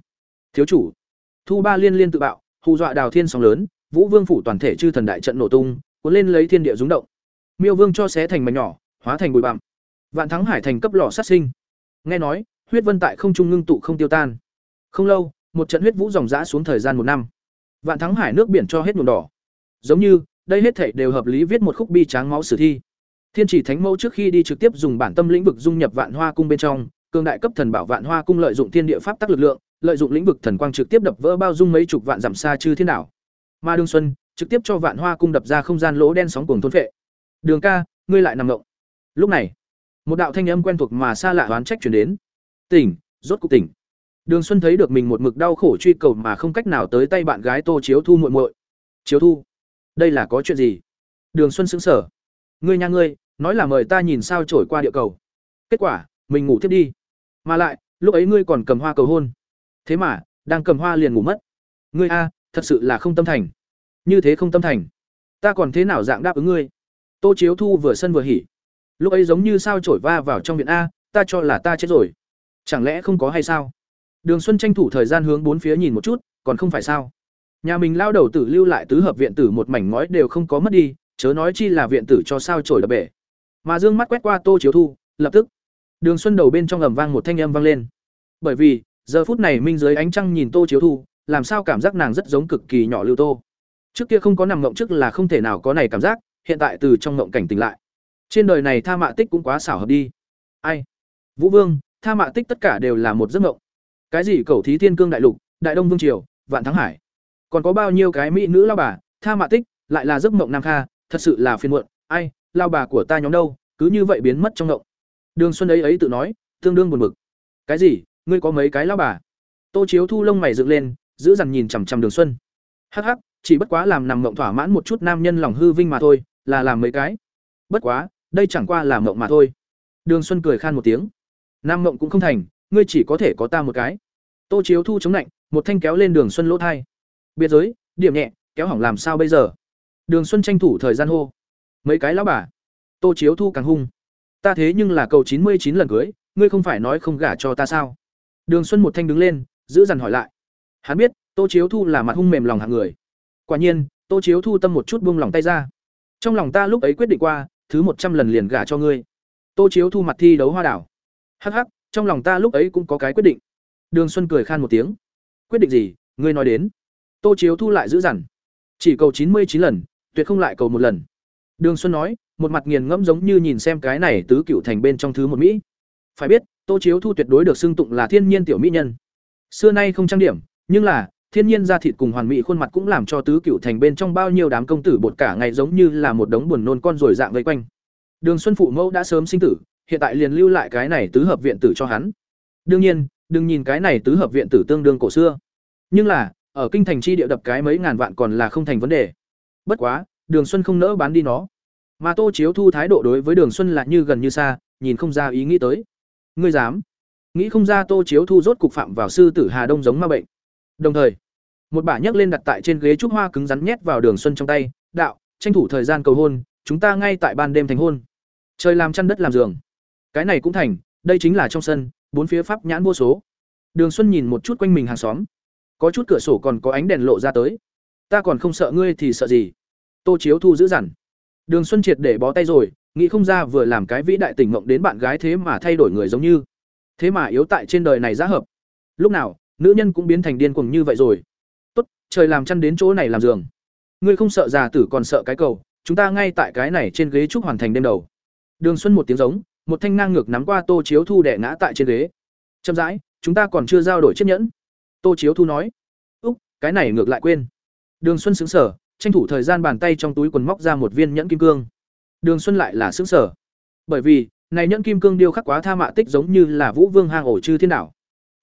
Thiếu chủ. Thu Ba liên liên tự bạo, hù dọa Đào Thiên sóng lớn, Vũ Vương phủ toàn thể chư thần đại trận nổ tung, cuốn lên lấy thiên địa rung động. Miêu Vương cho xé thành mảnh nhỏ, hóa thành bụi bặm. Vạn Thắng Hải thành cấp lò sát sinh. Nghe nói, huyết vân tại không trung ngưng tụ không tiêu tan. Không lâu, một trận huyết vũ dòng dã xuống thời gian một năm. Vạn Thắng Hải nước biển cho hết nhuộm đỏ. Giống như, đây hết thảy đều hợp lý viết một khúc bi tráng máu sử thi. Thiên Chỉ Thánh Mẫu trước khi đi trực tiếp dùng bản tâm lĩnh vực dung nhập Vạn Hoa cung bên trong, cường đại cấp thần bảo Vạn Hoa cung lợi dụng thiên địa pháp tắc lực lượng, lợi dụng lĩnh vực thần quang trực tiếp đập vỡ bao dung mấy chục vạn dặm xa chư thiên đảo. Mà Đường Xuân trực tiếp cho Vạn Hoa cung đập ra không gian lỗ đen sóng cuồng thôn phệ. "Đường ca, ngươi lại nằm ngộng." Lúc này, một đạo thanh âm quen thuộc mà xa lạ oán trách truyền đến. "Tỉnh, rốt cục tỉnh." Đường Xuân thấy được mình một mực đau khổ truy cầu mà không cách nào tới tay bạn gái Tô Chiếu Thu muội muội. "Chiếu Thu, đây là có chuyện gì?" Đường Xuân sững sờ. "Ngươi nha ngươi, nói là mời ta nhìn sao trổi qua địa cầu. Kết quả, mình ngủ tiếp đi. Mà lại, lúc ấy ngươi còn cầm hoa cầu hôn. Thế mà, đang cầm hoa liền ngủ mất. Ngươi a, thật sự là không tâm thành. Như thế không tâm thành. Ta còn thế nào dạng đáp ứng ngươi? Tô Chiếu Thu vừa sân vừa hỉ. Lúc ấy giống như sao trổi va vào trong viện a, ta cho là ta chết rồi. Chẳng lẽ không có hay sao? Đường Xuân tranh thủ thời gian hướng bốn phía nhìn một chút, còn không phải sao? Nhà mình lao đầu tử lưu lại tứ hợp viện tử một mảnh ngói đều không có mất đi, chớ nói chi là viện tử cho sao trổi đập bể. Mà dương mắt quét qua Tô Chiếu Thu, lập tức, Đường Xuân đầu bên trong ầm vang một thanh âm vang lên. Bởi vì, giờ phút này minh dưới ánh trăng nhìn Tô Chiếu Thu, làm sao cảm giác nàng rất giống cực kỳ nhỏ Lưu Tô. Trước kia không có nằm ngộng trước là không thể nào có này cảm giác, hiện tại từ trong ngộng cảnh tỉnh lại. Trên đời này tha mạ tích cũng quá xảo hợp đi. Ai? Vũ Vương, tha mạ tích tất cả đều là một giấc ngộng. Cái gì cầu thí thiên cương đại lục, đại đông vương triều, vạn thắng hải. Còn có bao nhiêu cái mỹ nữ lao bà, tha mạ tích, lại là giấc ngộng nam kha, thật sự là phiền muộn. Ai, lao bà của ta nhóm đâu, cứ như vậy biến mất trong ngộng. Đường Xuân ấy ấy tự nói, tương đương buồn bực. Cái gì? Ngươi có mấy cái lão bà? Tô Chiếu Thu lông mày dựng lên, giữ dằn nhìn chằm chằm Đường Xuân. Hắc hắc, chỉ bất quá làm nằm mộng thỏa mãn một chút nam nhân lòng hư vinh mà thôi, là làm mấy cái. Bất quá, đây chẳng qua là mộng mà thôi. Đường Xuân cười khan một tiếng. Nam mộng cũng không thành, ngươi chỉ có thể có ta một cái. Tô Chiếu Thu chống lạnh, một thanh kéo lên Đường Xuân lỗ thai. Biệt giới, điểm nhẹ, kéo hỏng làm sao bây giờ? Đường Xuân tranh thủ thời gian hô. Mấy cái lão bà. Tô Chiếu Thu càng hung. Ta thế nhưng là cầu chín mươi chín lần cưới, ngươi không phải nói không gả cho ta sao? Đường Xuân một thanh đứng lên, giữ dằn hỏi lại. Hắn biết, Tô Chiếu Thu là mặt hung mềm lòng hạng người. Quả nhiên, Tô Chiếu Thu tâm một chút buông lòng tay ra. Trong lòng ta lúc ấy quyết định qua, thứ một trăm lần liền gả cho ngươi. Tô Chiếu Thu mặt thi đấu hoa đảo. Hắc hắc, trong lòng ta lúc ấy cũng có cái quyết định. Đường Xuân cười khan một tiếng. Quyết định gì? Ngươi nói đến. Tô Chiếu Thu lại giữ dằn. Chỉ cầu chín mươi chín lần, tuyệt không lại cầu một lần. Đường Xuân nói, một mặt nghiền ngẫm giống như nhìn xem cái này tứ cửu thành bên trong thứ một mỹ. Phải biết, Tô Chiếu Thu tuyệt đối được xưng tụng là thiên nhiên tiểu mỹ nhân. Xưa nay không trang điểm, nhưng là thiên nhiên da thịt cùng hoàn mỹ khuôn mặt cũng làm cho tứ cựu thành bên trong bao nhiêu đám công tử bột cả ngày giống như là một đống buồn nôn con rồi dạng vây quanh. Đường Xuân phụ mẫu đã sớm sinh tử, hiện tại liền lưu lại cái này tứ hợp viện tử cho hắn. Đương nhiên, đừng nhìn cái này tứ hợp viện tử tương đương cổ xưa. Nhưng là, ở kinh thành chi địa đập cái mấy ngàn vạn còn là không thành vấn đề. Bất quá, Đường Xuân không nỡ bán đi nó. Mà Tô Chiếu Thu thái độ đối với Đường Xuân là như gần như xa, nhìn không ra ý nghĩ tới. Ngươi dám? Nghĩ không ra Tô Chiếu Thu rốt cục phạm vào sư tử Hà Đông giống ma bệnh. Đồng thời, một bả nhấc lên đặt tại trên ghế trúc hoa cứng rắn nhét vào Đường Xuân trong tay, "Đạo, tranh thủ thời gian cầu hôn, chúng ta ngay tại ban đêm thành hôn." Trời làm chăn đất làm giường. Cái này cũng thành, đây chính là trong sân, bốn phía pháp nhãn vô số. Đường Xuân nhìn một chút quanh mình hàng xóm, có chút cửa sổ còn có ánh đèn lộ ra tới. Ta còn không sợ ngươi thì sợ gì? Tô Chiếu Thu giữ dằn. Đường Xuân triệt để bó tay rồi, nghĩ không ra vừa làm cái vĩ đại tình mộng đến bạn gái thế mà thay đổi người giống như. Thế mà yếu tại trên đời này giá hợp. Lúc nào, nữ nhân cũng biến thành điên cuồng như vậy rồi. Tốt, trời làm chăn đến chỗ này làm giường. Ngươi không sợ già tử còn sợ cái cầu, chúng ta ngay tại cái này trên ghế trúc hoàn thành đêm đầu. Đường Xuân một tiếng giống, một thanh ngang ngược nắm qua Tô Chiếu Thu đẻ ngã tại trên ghế. Chậm rãi, chúng ta còn chưa giao đổi chiếc nhẫn. Tô Chiếu Thu nói. Úc, cái này ngược lại quên. Đường Xuân xứng sở tranh thủ thời gian bàn tay trong túi quần móc ra một viên nhẫn kim cương. Đường Xuân lại là sững sờ. Bởi vì, này nhẫn kim cương điêu khắc quá tha mạ tích giống như là Vũ Vương hang ổ chư thiên đảo.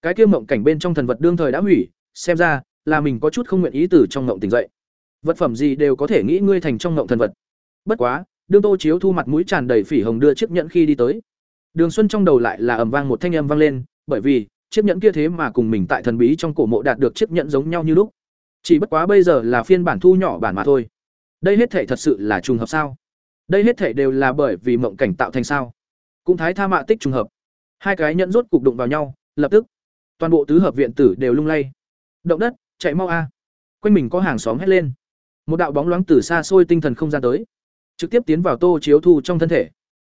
Cái kia mộng cảnh bên trong thần vật đương thời đã hủy, xem ra là mình có chút không nguyện ý từ trong mộng tỉnh dậy. Vật phẩm gì đều có thể nghĩ ngươi thành trong mộng thần vật. Bất quá, đương Tô Chiếu thu mặt mũi tràn đầy phỉ hồng đưa chiếc nhẫn khi đi tới. Đường Xuân trong đầu lại là ầm vang một thanh âm vang lên, bởi vì, chiếc nhẫn kia thế mà cùng mình tại thần bí trong cổ mộ đạt được chiếc nhẫn giống nhau như lúc. Chỉ bất quá bây giờ là phiên bản thu nhỏ bản mà thôi. Đây hết thể thật sự là trùng hợp sao? Đây hết thể đều là bởi vì mộng cảnh tạo thành sao? Cũng thái tha mạ tích trùng hợp. Hai cái nhẫn rốt cục đụng vào nhau, lập tức toàn bộ tứ hợp viện tử đều lung lay. Động đất, chạy mau a. À. Quanh mình có hàng xóm hét lên. Một đạo bóng loáng từ xa xôi tinh thần không gian tới, trực tiếp tiến vào Tô Chiếu Thu trong thân thể.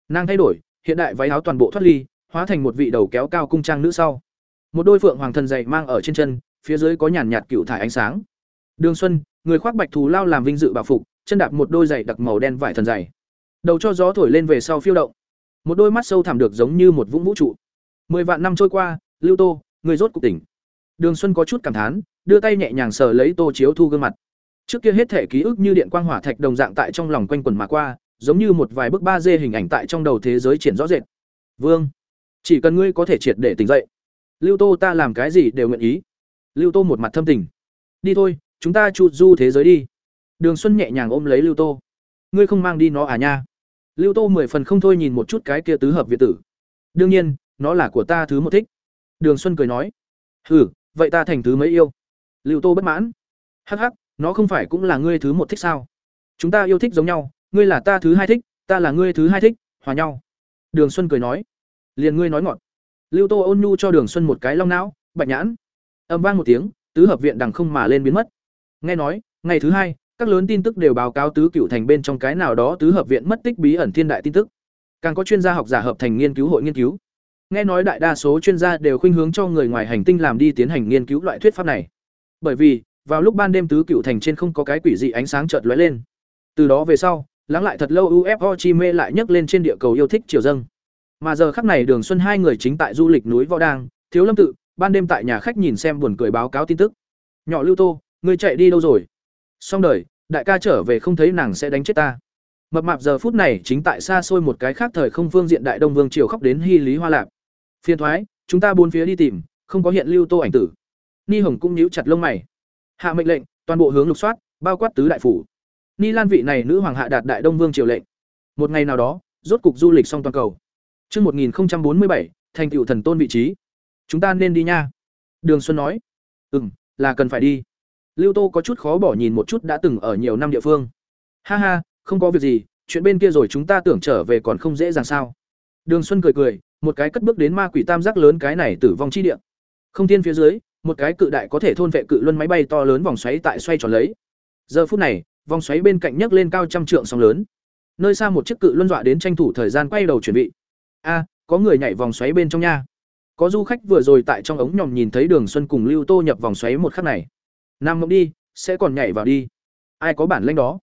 Nàng thay đổi, hiện đại váy áo toàn bộ thoát ly, hóa thành một vị đầu kéo cao cung trang nữ sau. Một đôi phượng hoàng thần dày mang ở trên chân, phía dưới có nhàn nhạt cựu thải ánh sáng. Đường Xuân, người khoác bạch thù lao làm vinh dự bảo phục, chân đạp một đôi giày đặc màu đen vải thần dày. Đầu cho gió thổi lên về sau phiêu động. Một đôi mắt sâu thẳm được giống như một vũng vũ trụ. Mười vạn năm trôi qua, Lưu Tô, người rốt cuộc tỉnh. Đường Xuân có chút cảm thán, đưa tay nhẹ nhàng sờ lấy Tô Chiếu Thu gương mặt. Trước kia hết thể ký ức như điện quang hỏa thạch đồng dạng tại trong lòng quanh quẩn mà qua, giống như một vài bức ba d hình ảnh tại trong đầu thế giới triển rõ rệt. Vương, chỉ cần ngươi có thể triệt để tỉnh dậy, Lưu Tô ta làm cái gì đều nguyện ý. Lưu Tô một mặt thâm tình. Đi thôi, chúng ta chu du thế giới đi. Đường Xuân nhẹ nhàng ôm lấy Lưu Tô. Ngươi không mang đi nó à nha? Lưu Tô mười phần không thôi nhìn một chút cái kia tứ hợp viện tử. Đương nhiên, nó là của ta thứ một thích. Đường Xuân cười nói. Hừ, vậy ta thành thứ mấy yêu? Lưu Tô bất mãn. Hắc hắc, nó không phải cũng là ngươi thứ một thích sao? Chúng ta yêu thích giống nhau, ngươi là ta thứ hai thích, ta là ngươi thứ hai thích, hòa nhau. Đường Xuân cười nói. Liền ngươi nói ngọt. Lưu Tô ôn nhu cho Đường Xuân một cái long não, bạch nhãn. Âm vang một tiếng, tứ hợp viện đằng không mà lên biến mất. Nghe nói, ngày thứ hai, các lớn tin tức đều báo cáo tứ cựu thành bên trong cái nào đó tứ hợp viện mất tích bí ẩn thiên đại tin tức. Càng có chuyên gia học giả hợp thành nghiên cứu hội nghiên cứu. Nghe nói đại đa số chuyên gia đều khuynh hướng cho người ngoài hành tinh làm đi tiến hành nghiên cứu loại thuyết pháp này. Bởi vì, vào lúc ban đêm tứ cựu thành trên không có cái quỷ dị ánh sáng chợt lóe lên. Từ đó về sau, lắng lại thật lâu UFO chi mê lại nhấc lên trên địa cầu yêu thích triều dâng. Mà giờ khắc này Đường Xuân hai người chính tại du lịch núi Võ Đang, Thiếu Lâm tự, ban đêm tại nhà khách nhìn xem buồn cười báo cáo tin tức. Nhỏ Lưu Tô, ngươi chạy đi đâu rồi? Xong đời, đại ca trở về không thấy nàng sẽ đánh chết ta. Mập mạp giờ phút này chính tại xa xôi một cái khác thời không phương diện Đại Đông Vương triều khóc đến hy lý hoa lạp. phiền thoái, chúng ta bốn phía đi tìm, không có hiện Lưu Tô ảnh tử. Ni Hồng cũng nhíu chặt lông mày. Hạ mệnh lệnh, toàn bộ hướng lục soát, bao quát tứ đại phủ. Ni Lan vị này nữ hoàng hạ đạt Đại Đông Vương triều lệnh. Một ngày nào đó, rốt cục du lịch xong toàn cầu. Chương 1047, thành tựu thần tôn vị trí. Chúng ta nên đi nha. Đường Xuân nói. Ừm, là cần phải đi. Lưu Tô có chút khó bỏ nhìn một chút đã từng ở nhiều năm địa phương. Ha ha, không có việc gì, chuyện bên kia rồi chúng ta tưởng trở về còn không dễ dàng sao? Đường Xuân cười cười, một cái cất bước đến ma quỷ tam giác lớn cái này tử vong chi địa. Không thiên phía dưới, một cái cự đại có thể thôn vệ cự luân máy bay to lớn vòng xoáy tại xoay tròn lấy. Giờ phút này, vòng xoáy bên cạnh nhấc lên cao trăm trượng sóng lớn. Nơi xa một chiếc cự luân dọa đến tranh thủ thời gian quay đầu chuẩn bị. A, có người nhảy vòng xoáy bên trong nha. Có du khách vừa rồi tại trong ống nhòm nhìn thấy Đường Xuân cùng Lưu Tô nhập vòng xoáy một khắc này. Nam mộng đi, sẽ còn nhảy vào đi. Ai có bản lĩnh đó?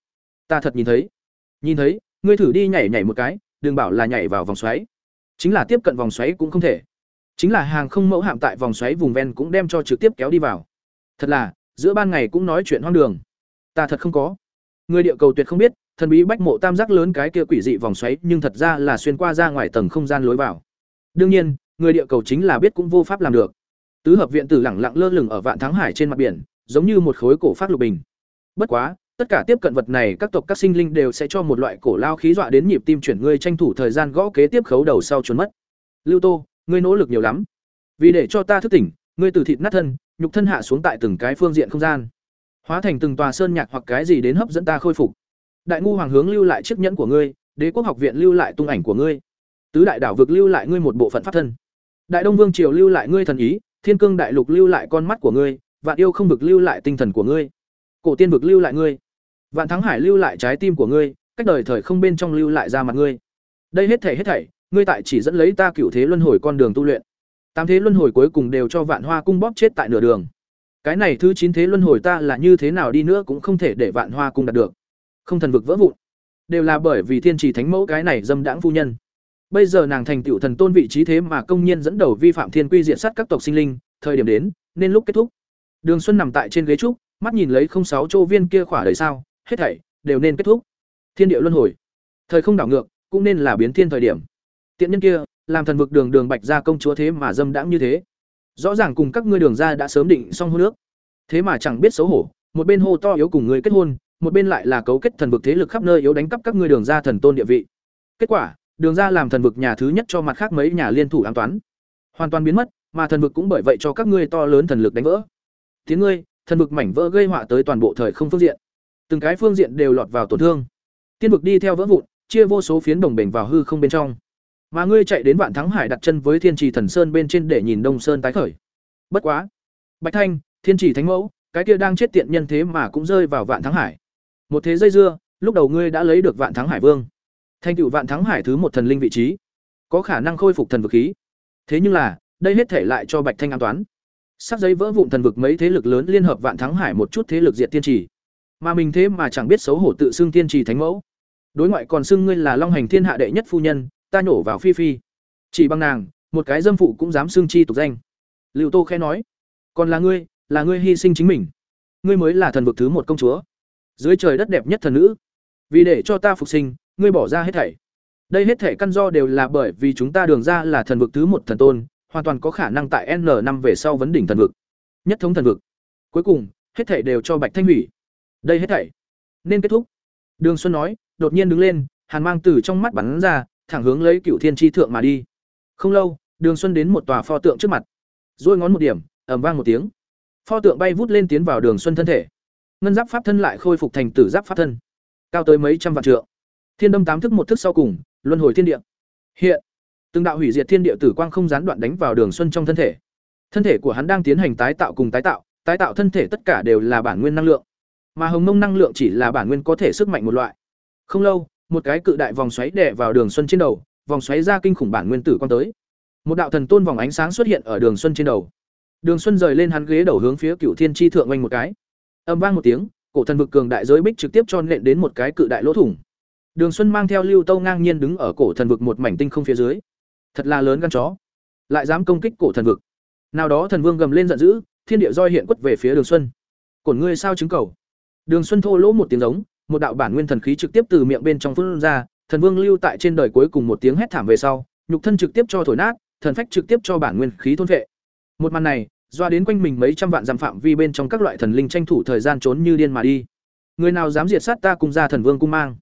Ta thật nhìn thấy. Nhìn thấy, ngươi thử đi nhảy nhảy một cái, đừng bảo là nhảy vào vòng xoáy. Chính là tiếp cận vòng xoáy cũng không thể. Chính là hàng không mẫu hạm tại vòng xoáy vùng ven cũng đem cho trực tiếp kéo đi vào. Thật là, giữa ban ngày cũng nói chuyện hoang đường. Ta thật không có. Người địa cầu tuyệt không biết, thần bí bách mộ tam giác lớn cái kia quỷ dị vòng xoáy, nhưng thật ra là xuyên qua ra ngoài tầng không gian lối vào. Đương nhiên, người địa cầu chính là biết cũng vô pháp làm được. Tứ hợp viện tử lẳng lặng lơ lửng ở vạn thắng hải trên mặt biển, giống như một khối cổ phát lục bình. Bất quá, tất cả tiếp cận vật này các tộc các sinh linh đều sẽ cho một loại cổ lao khí dọa đến nhịp tim chuyển ngươi tranh thủ thời gian gõ kế tiếp khấu đầu sau trốn mất. Lưu Tô, ngươi nỗ lực nhiều lắm. Vì để cho ta thức tỉnh, ngươi từ thịt nát thân, nhục thân hạ xuống tại từng cái phương diện không gian, hóa thành từng tòa sơn nhạc hoặc cái gì đến hấp dẫn ta khôi phục. Đại ngu hoàng hướng lưu lại chiếc nhẫn của ngươi, Đế quốc học viện lưu lại tung ảnh của ngươi, tứ đại đảo vực lưu lại ngươi một bộ phận pháp thân. Đại Đông Vương triều lưu lại ngươi thần ý, Thiên Cương đại lục lưu lại con mắt của ngươi, Vạn yêu không vực lưu lại tinh thần của ngươi, Cổ tiên vực lưu lại ngươi, Vạn thắng hải lưu lại trái tim của ngươi, cách đời thời không bên trong lưu lại ra mặt ngươi. Đây hết thể hết thảy, ngươi tại chỉ dẫn lấy ta cửu thế luân hồi con đường tu luyện. Tám thế luân hồi cuối cùng đều cho Vạn Hoa cung bóp chết tại nửa đường. Cái này thứ chín thế luân hồi ta là như thế nào đi nữa cũng không thể để Vạn Hoa cung đạt được. Không thần vực vỡ vụn, đều là bởi vì thiên trì thánh mẫu cái này dâm đãng phu nhân. Bây giờ nàng thành tựu thần tôn vị trí thế mà công nhiên dẫn đầu vi phạm thiên quy diện sát các tộc sinh linh, thời điểm đến, nên lúc kết thúc. Đường Xuân nằm tại trên ghế trúc, mắt nhìn lấy không sáu châu viên kia khỏa đời sao, hết thảy đều nên kết thúc. Thiên địa luân hồi, thời không đảo ngược, cũng nên là biến thiên thời điểm. Tiện nhân kia, làm thần vực đường đường bạch gia công chúa thế mà dâm đãng như thế. Rõ ràng cùng các ngươi đường gia đã sớm định xong hôn nước. Thế mà chẳng biết xấu hổ, một bên hô to yếu cùng người kết hôn, một bên lại là cấu kết thần vực thế lực khắp nơi yếu đánh cắp các ngươi đường gia thần tôn địa vị. Kết quả, đường gia làm thần vực nhà thứ nhất cho mặt khác mấy nhà liên thủ an toán hoàn toàn biến mất mà thần vực cũng bởi vậy cho các ngươi to lớn thần lực đánh vỡ tiếng ngươi, thần vực mảnh vỡ gây họa tới toàn bộ thời không phương diện. Từng cái phương diện đều lọt vào tổn thương. Tiên vực đi theo vỡ vụn, chia vô số phiến đồng bềnh vào hư không bên trong. Mà ngươi chạy đến vạn thắng hải đặt chân với thiên trì thần sơn bên trên để nhìn đông sơn tái khởi. Bất quá. Bạch thanh, thiên trì thánh mẫu, cái kia đang chết tiện nhân thế mà cũng rơi vào vạn thắng hải. Một thế dây dưa, lúc đầu ngươi đã lấy được vạn thắng hải vương. Thành tựu vạn thắng hải thứ một thần linh vị trí. Có khả năng khôi phục thần vực khí. Thế nhưng là, đây hết thể lại cho bạch thanh an toán sắc giấy vỡ vụn thần vực mấy thế lực lớn liên hợp vạn thắng hải một chút thế lực diện tiên trì. Mà mình thế mà chẳng biết xấu hổ tự xưng tiên trì thánh mẫu. Đối ngoại còn xưng ngươi là long hành thiên hạ đệ nhất phu nhân, ta nhổ vào phi phi. Chỉ bằng nàng, một cái dâm phụ cũng dám xưng chi tục danh. Liệu tô khẽ nói, còn là ngươi là ngươi hy sinh chính mình. Ngươi mới là thần vực thứ một công chúa. Dưới trời đất đẹp nhất thần nữ. Vì để cho ta phục sinh, ngươi bỏ ra hết thảy. Đây hết thảy căn do đều là bởi vì chúng ta đường ra là thần vực thứ một thần tôn hoàn toàn có khả năng tại n năm về sau vấn đỉnh thần vực. Nhất thống thần vực. Cuối cùng, hết thảy đều cho bạch thanh hủy. Đây hết thảy. Nên kết thúc. Đường xuân nói, đột nhiên đứng lên, hàn mang từ trong mắt bắn ra, thẳng hướng lấy cựu thiên tri thượng mà đi. Không lâu, đường xuân đến một tòa pho tượng trước mặt. Dôi ngón một điểm ẩm vang một tiếng. Pho tượng bay vút lên tiến vào đường xuân thân thể. Ngân giáp pháp thân lại khôi phục thành tử giáp pháp thân. Cao tới mấy trăm vạn trượng. Thiên đâm tám thức một thức sau cùng, luân hồi thiên địa. Hiện từng đạo hủy diệt thiên địa tử quang không gián đoạn đánh vào đường xuân trong thân thể. Thân thể của hắn đang tiến hành tái tạo cùng tái tạo tái tạo thân thể tất cả đều là bản nguyên năng lượng. Mà hồng mông năng lượng chỉ là bản nguyên có thể sức mạnh một loại. Không lâu, một cái cự đại vòng xoáy đè vào đường xuân trên đầu, vòng xoáy ra kinh khủng bản nguyên tử quang tới. Một đạo thần tôn vòng ánh sáng xuất hiện ở đường xuân trên đầu. Đường xuân rời lên hắn ghế đầu hướng phía cựu thiên tri thượng oanh một cái. Âm vang một tiếng, cổ thần vực cường đại giới bích trực tiếp cho nện đến một cái cự đại lỗ thủng. Đường xuân mang theo lưu tâu ngang nhiên đứng ở cổ thần vực một mảnh tinh không phía dưới thật là lớn gan chó. Lại dám công kích cổ thần vực. Nào đó thần vương gầm lên giận dữ, thiên địa roi hiện quất về phía đường xuân. Cổn ngươi sao chứng cầu? Đường xuân thô lỗ một tiếng giống, một đạo bản nguyên thần khí trực tiếp từ miệng bên trong phun ra, thần vương lưu tại trên đời cuối cùng một tiếng hét thảm về sau, nhục thân trực tiếp cho thổi nát, thần phách trực tiếp cho bản nguyên khí thôn vệ. Một màn này, doa đến quanh mình mấy trăm vạn dặm phạm vi bên trong các loại thần linh tranh thủ thời gian trốn như điên mà đi. Người nào dám diệt sát ta cùng ra thần vương cung mang?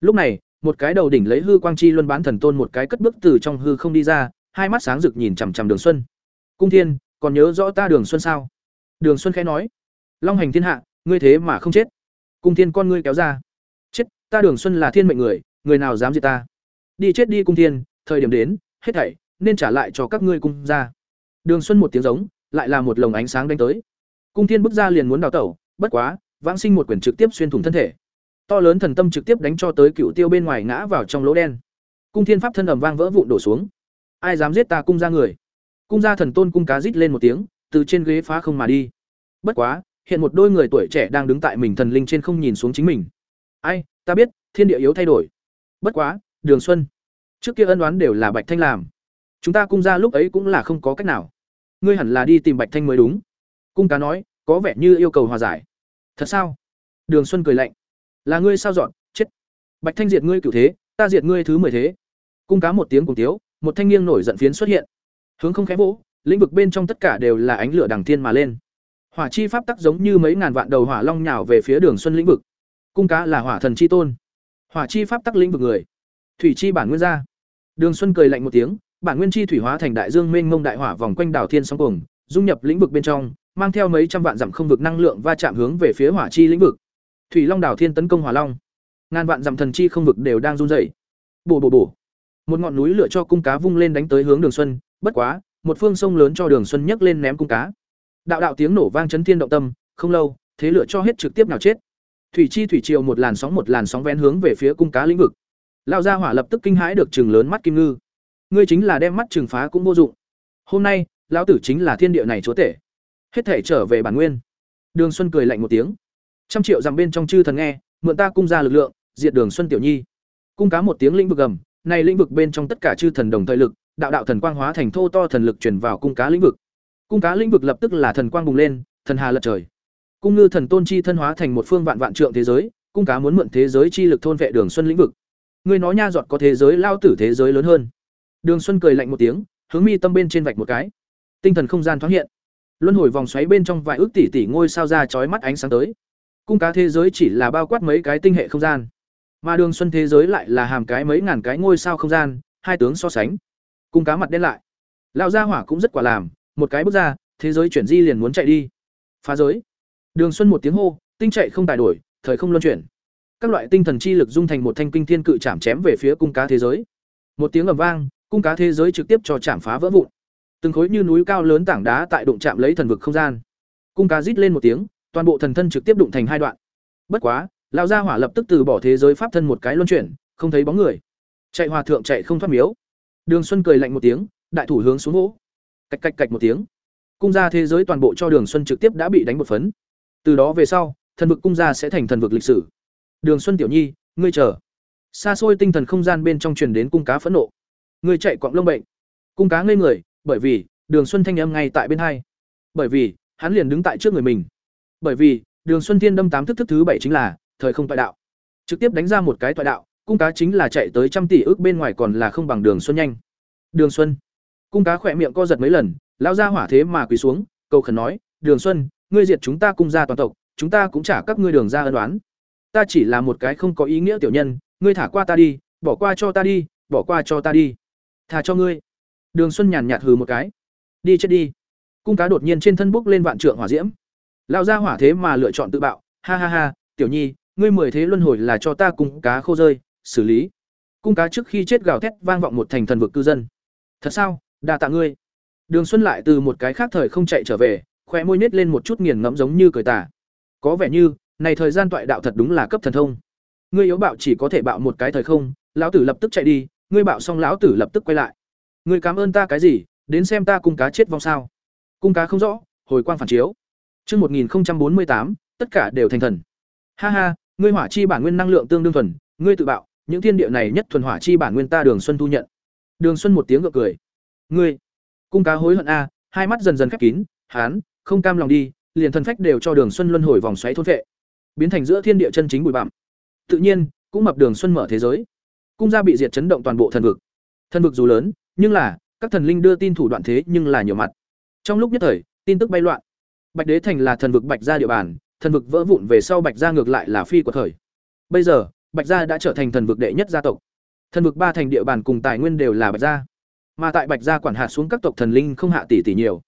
Lúc này một cái đầu đỉnh lấy hư quang chi luân bán thần tôn một cái cất bước từ trong hư không đi ra, hai mắt sáng rực nhìn chằm chằm đường xuân. Cung thiên, còn nhớ rõ ta đường xuân sao? Đường xuân khẽ nói. Long hành thiên hạ, ngươi thế mà không chết. Cung thiên con ngươi kéo ra. Chết, ta đường xuân là thiên mệnh người người nào dám giết ta? Đi chết đi cung thiên, thời điểm đến, hết thảy nên trả lại cho các ngươi cung ra đường xuân một tiếng giống, lại là một lồng ánh sáng đánh tới. Cung thiên bước ra liền muốn đào tẩu, bất quá, vãng sinh một quyển trực tiếp xuyên thủng thân thể to lớn thần tâm trực tiếp đánh cho tới cựu tiêu bên ngoài ngã vào trong lỗ đen. Cung thiên pháp thân ầm vang vỡ vụn đổ xuống. Ai dám giết ta cung ra người? Cung ra thần tôn cung cá rít lên một tiếng, từ trên ghế phá không mà đi. Bất quá, hiện một đôi người tuổi trẻ đang đứng tại mình thần linh trên không nhìn xuống chính mình. Ai, ta biết, thiên địa yếu thay đổi. Bất quá, đường xuân, trước kia ân oán đều là bạch thanh làm. Chúng ta cung ra lúc ấy cũng là không có cách nào. Ngươi hẳn là đi tìm bạch thanh mới đúng. Cung cá nói, có vẻ như yêu cầu hòa giải. Thật sao? Đường xuân cười lạnh là ngươi sao dọn, chết. Bạch thanh diệt ngươi cửu thế, ta diệt ngươi thứ mười thế. Cung cá một tiếng cùng tiếu, một thanh niên nổi giận phiến xuất hiện. Hướng không khẽ vỗ, lĩnh vực bên trong tất cả đều là ánh lửa đằng thiên mà lên. Hỏa chi pháp tắc giống như mấy ngàn vạn đầu hỏa long nhào về phía đường xuân lĩnh vực. Cung cá là hỏa thần chi tôn. Hỏa chi pháp tắc lĩnh vực người. Thủy chi bản nguyên gia đường xuân cười lạnh một tiếng, bản nguyên chi thủy hóa thành đại dương mênh mông đại hỏa vòng quanh đảo thiên sóng cuồng, dung nhập lĩnh vực bên trong, mang theo mấy trăm vạn dặm không vực năng lượng va chạm hướng về phía hỏa chi lĩnh vực thủy long đảo thiên tấn công hỏa long. Ngàn vạn dặm thần chi không vực đều đang run rẩy. Bổ bổ bổ. Một ngọn núi lửa cho cung cá vung lên đánh tới hướng đường xuân, bất quá, một phương sông lớn cho đường xuân nhấc lên ném cung cá. Đạo đạo tiếng nổ vang chấn thiên động tâm, không lâu, thế lửa cho hết trực tiếp nào chết. Thủy chi thủy triều một làn sóng một làn sóng vén hướng về phía cung cá lĩnh vực. Lao gia hỏa lập tức kinh hãi được chừng lớn mắt kim ngư. Ngươi chính là đem mắt trừng phá cũng vô dụng. Hôm nay, lão tử chính là thiên địa này chúa tể. Hết thể trở về bản nguyên. Đường xuân cười lạnh một tiếng trăm triệu dặm bên trong chư thần nghe, mượn ta cung ra lực lượng, diệt đường xuân tiểu nhi. Cung cá một tiếng lĩnh vực gầm này lĩnh vực bên trong tất cả chư thần đồng thời lực, đạo đạo thần quang hóa thành thô to thần lực truyền vào cung cá lĩnh vực. Cung cá lĩnh vực lập tức là thần quang bùng lên, thần hà lật trời. Cung ngư thần tôn chi thân hóa thành một phương vạn vạn trượng thế giới, cung cá muốn mượn thế giới chi lực thôn vệ đường xuân lĩnh vực. Ngươi nói nha giọt có thế giới, lao tử thế giới lớn hơn. Đường xuân cười lạnh một tiếng, hướng mi tâm bên trên vạch một cái. Tinh thần không gian thoáng hiện. Luân hồi vòng xoáy bên trong vài ước tỷ tỷ ngôi sao ra chói mắt ánh sáng tới cung cá thế giới chỉ là bao quát mấy cái tinh hệ không gian. Mà đường xuân thế giới lại là hàm cái mấy ngàn cái ngôi sao không gian, hai tướng so sánh. Cung cá mặt đen lại. Lão gia hỏa cũng rất quả làm, một cái bước ra, thế giới chuyển di liền muốn chạy đi. Phá giới. Đường xuân một tiếng hô, tinh chạy không tài đổi, thời không luân chuyển. Các loại tinh thần chi lực dung thành một thanh kinh thiên cự chạm chém về phía cung cá thế giới. Một tiếng ầm vang, cung cá thế giới trực tiếp cho chạm phá vỡ vụn. Từng khối như núi cao lớn tảng đá tại đụng chạm lấy thần vực không gian. Cung cá rít lên một tiếng toàn bộ thần thân trực tiếp đụng thành hai đoạn. Bất quá, lão gia hỏa lập tức từ bỏ thế giới pháp thân một cái luân chuyển, không thấy bóng người. Chạy hòa thượng chạy không thoát miếu. Đường xuân cười lạnh một tiếng, đại thủ hướng xuống gỗ cạch cạch cạch một tiếng. Cung gia thế giới toàn bộ cho đường xuân trực tiếp đã bị đánh một phấn. Từ đó về sau, thần vực cung gia sẽ thành thần vực lịch sử. Đường xuân tiểu nhi, ngươi chờ. Xa xôi tinh thần không gian bên trong truyền đến cung cá phẫn nộ. Ngươi chạy quặng lông bệnh. Cung cá ngây người, bởi vì đường xuân thanh âm ngay tại bên hai. Bởi vì, hắn liền đứng tại trước người mình. Bởi vì, Đường Xuân Thiên đâm tám thức thức thứ bảy chính là thời không toại đạo. Trực tiếp đánh ra một cái toại đạo, cung cá chính là chạy tới trăm tỷ ước bên ngoài còn là không bằng Đường Xuân nhanh. Đường Xuân. Cung cá khỏe miệng co giật mấy lần, lao ra hỏa thế mà quỳ xuống, cầu khẩn nói, "Đường Xuân, ngươi diệt chúng ta cung gia toàn tộc, chúng ta cũng trả các ngươi đường ra ân đoán. Ta chỉ là một cái không có ý nghĩa tiểu nhân, ngươi thả qua ta đi, bỏ qua cho ta đi, bỏ qua cho ta đi. Thả cho ngươi." Đường Xuân nhàn nhạt hừ một cái. "Đi chết đi." Cung cá đột nhiên trên thân bốc lên vạn trượng hỏa diễm. Lao ra hỏa thế mà lựa chọn tự bạo, ha ha ha, tiểu nhi, ngươi mười thế luân hồi là cho ta cung cá khô rơi, xử lý. Cung cá trước khi chết gào thét vang vọng một thành thần vực cư dân. Thật sao? Đa tạ ngươi. Đường Xuân lại từ một cái khác thời không chạy trở về, khóe môi nhếch lên một chút nghiền ngẫm giống như cười tà. Có vẻ như, này thời gian toại đạo thật đúng là cấp thần thông. Ngươi yếu bạo chỉ có thể bạo một cái thời không, lão tử lập tức chạy đi, ngươi bạo xong lão tử lập tức quay lại. Ngươi cảm ơn ta cái gì, đến xem ta cung cá chết vong sao? Cung cá không rõ, hồi quang phản chiếu. Chương 1048, tất cả đều thành thần. Ha ha, ngươi hỏa chi bản nguyên năng lượng tương đương thuần, ngươi tự bạo, những thiên địa này nhất thuần hỏa chi bản nguyên ta Đường Xuân thu nhận. Đường Xuân một tiếng gượng cười. Ngươi, cung cá hối hận a, hai mắt dần dần khép kín, hán, không cam lòng đi, liền thần phách đều cho Đường Xuân luân hồi vòng xoáy thôn vệ, biến thành giữa thiên địa chân chính bụi bặm. Tự nhiên, cũng mập Đường Xuân mở thế giới. Cung gia bị diệt chấn động toàn bộ thần vực. Thần vực dù lớn, nhưng là các thần linh đưa tin thủ đoạn thế nhưng là nhiều mặt. Trong lúc nhất thời, tin tức bay loạn. Bạch Đế thành là thần vực Bạch gia địa bàn, thần vực vỡ vụn về sau Bạch gia ngược lại là phi của thời. Bây giờ, Bạch gia đã trở thành thần vực đệ nhất gia tộc. Thần vực ba thành địa bàn cùng tài nguyên đều là Bạch gia. Mà tại Bạch gia quản hạt xuống các tộc thần linh không hạ tỷ tỷ nhiều.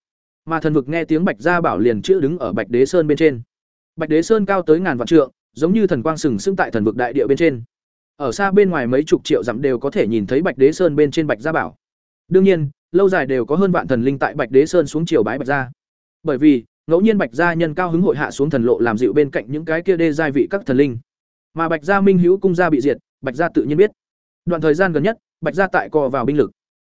Mà thần vực nghe tiếng Bạch gia bảo liền chữ đứng ở Bạch Đế Sơn bên trên. Bạch Đế Sơn cao tới ngàn vạn trượng, giống như thần quang sừng sững tại thần vực đại địa bên trên. Ở xa bên ngoài mấy chục triệu dặm đều có thể nhìn thấy Bạch Đế Sơn bên trên Bạch gia bảo. Đương nhiên, lâu dài đều có hơn vạn thần linh tại Bạch Đế Sơn xuống triều bái Bạch gia. Bởi vì, ngẫu nhiên Bạch gia nhân cao hứng hội hạ xuống thần lộ làm dịu bên cạnh những cái kia đê giai vị các thần linh. Mà Bạch gia Minh Hữu cung gia bị diệt, Bạch gia tự nhiên biết. Đoạn thời gian gần nhất, Bạch gia tại cò vào binh lực.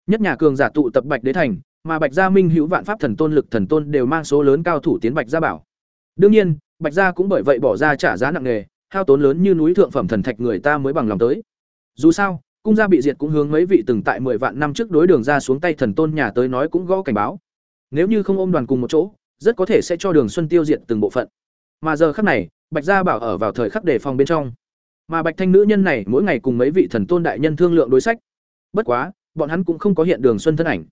Nhất nhà cường giả tụ tập Bạch Đế thành, mà Bạch gia Minh Hữu vạn pháp thần tôn lực thần tôn đều mang số lớn cao thủ tiến Bạch gia bảo. Đương nhiên, Bạch gia cũng bởi vậy bỏ ra trả giá nặng nề, hao tốn lớn như núi thượng phẩm thần thạch người ta mới bằng lòng tới. Dù sao, cung gia bị diệt cũng hướng mấy vị từng tại mười vạn năm trước đối đường ra xuống tay thần tôn nhà tới nói cũng gõ cảnh báo. Nếu như không ôm đoàn cùng một chỗ, rất có thể sẽ cho Đường Xuân tiêu diệt từng bộ phận. Mà giờ khắc này, Bạch Gia Bảo ở vào thời khắc đề phòng bên trong. Mà Bạch Thanh nữ nhân này mỗi ngày cùng mấy vị thần tôn đại nhân thương lượng đối sách. Bất quá, bọn hắn cũng không có hiện Đường Xuân thân ảnh.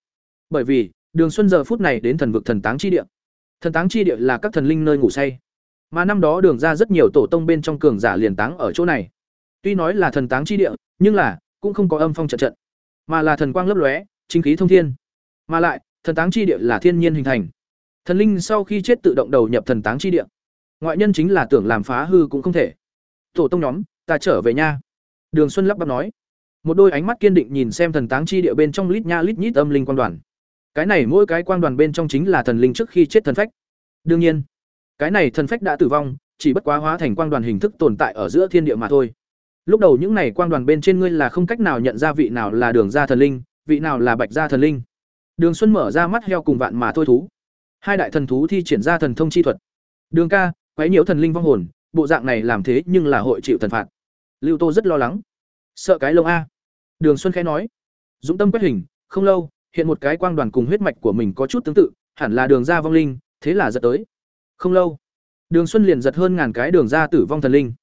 Bởi vì, Đường Xuân giờ phút này đến thần vực thần táng chi địa. Thần táng chi địa là các thần linh nơi ngủ say. Mà năm đó đường ra rất nhiều tổ tông bên trong cường giả liền táng ở chỗ này. Tuy nói là thần táng chi địa, nhưng là cũng không có âm phong trận trận, mà là thần quang lấp lóe, chính khí thông thiên. Mà lại, thần táng chi địa là thiên nhiên hình thành. Thần linh sau khi chết tự động đầu nhập thần táng chi địa. Ngoại nhân chính là tưởng làm phá hư cũng không thể. Tổ tông nhóm, ta trở về nha. Đường Xuân lắp bắp nói. Một đôi ánh mắt kiên định nhìn xem thần táng chi địa bên trong lít nha lít nhít âm linh quang đoàn. Cái này mỗi cái quang đoàn bên trong chính là thần linh trước khi chết thần phách. Đương nhiên, cái này thần phách đã tử vong, chỉ bất quá hóa thành quang đoàn hình thức tồn tại ở giữa thiên địa mà thôi. Lúc đầu những này quang đoàn bên trên ngươi là không cách nào nhận ra vị nào là đường gia thần linh, vị nào là bạch gia thần linh. Đường Xuân mở ra mắt heo cùng vạn mà thôi thú. Hai đại thần thú thi triển ra thần thông chi thuật. Đường ca, quấy nhiễu thần linh vong hồn, bộ dạng này làm thế nhưng là hội chịu thần phạt. Lưu Tô rất lo lắng. Sợ cái lông a. Đường Xuân khẽ nói. Dũng tâm quét hình, không lâu, hiện một cái quang đoàn cùng huyết mạch của mình có chút tương tự, hẳn là đường gia vong linh, thế là giật tới. Không lâu, Đường Xuân liền giật hơn ngàn cái đường gia tử vong thần linh.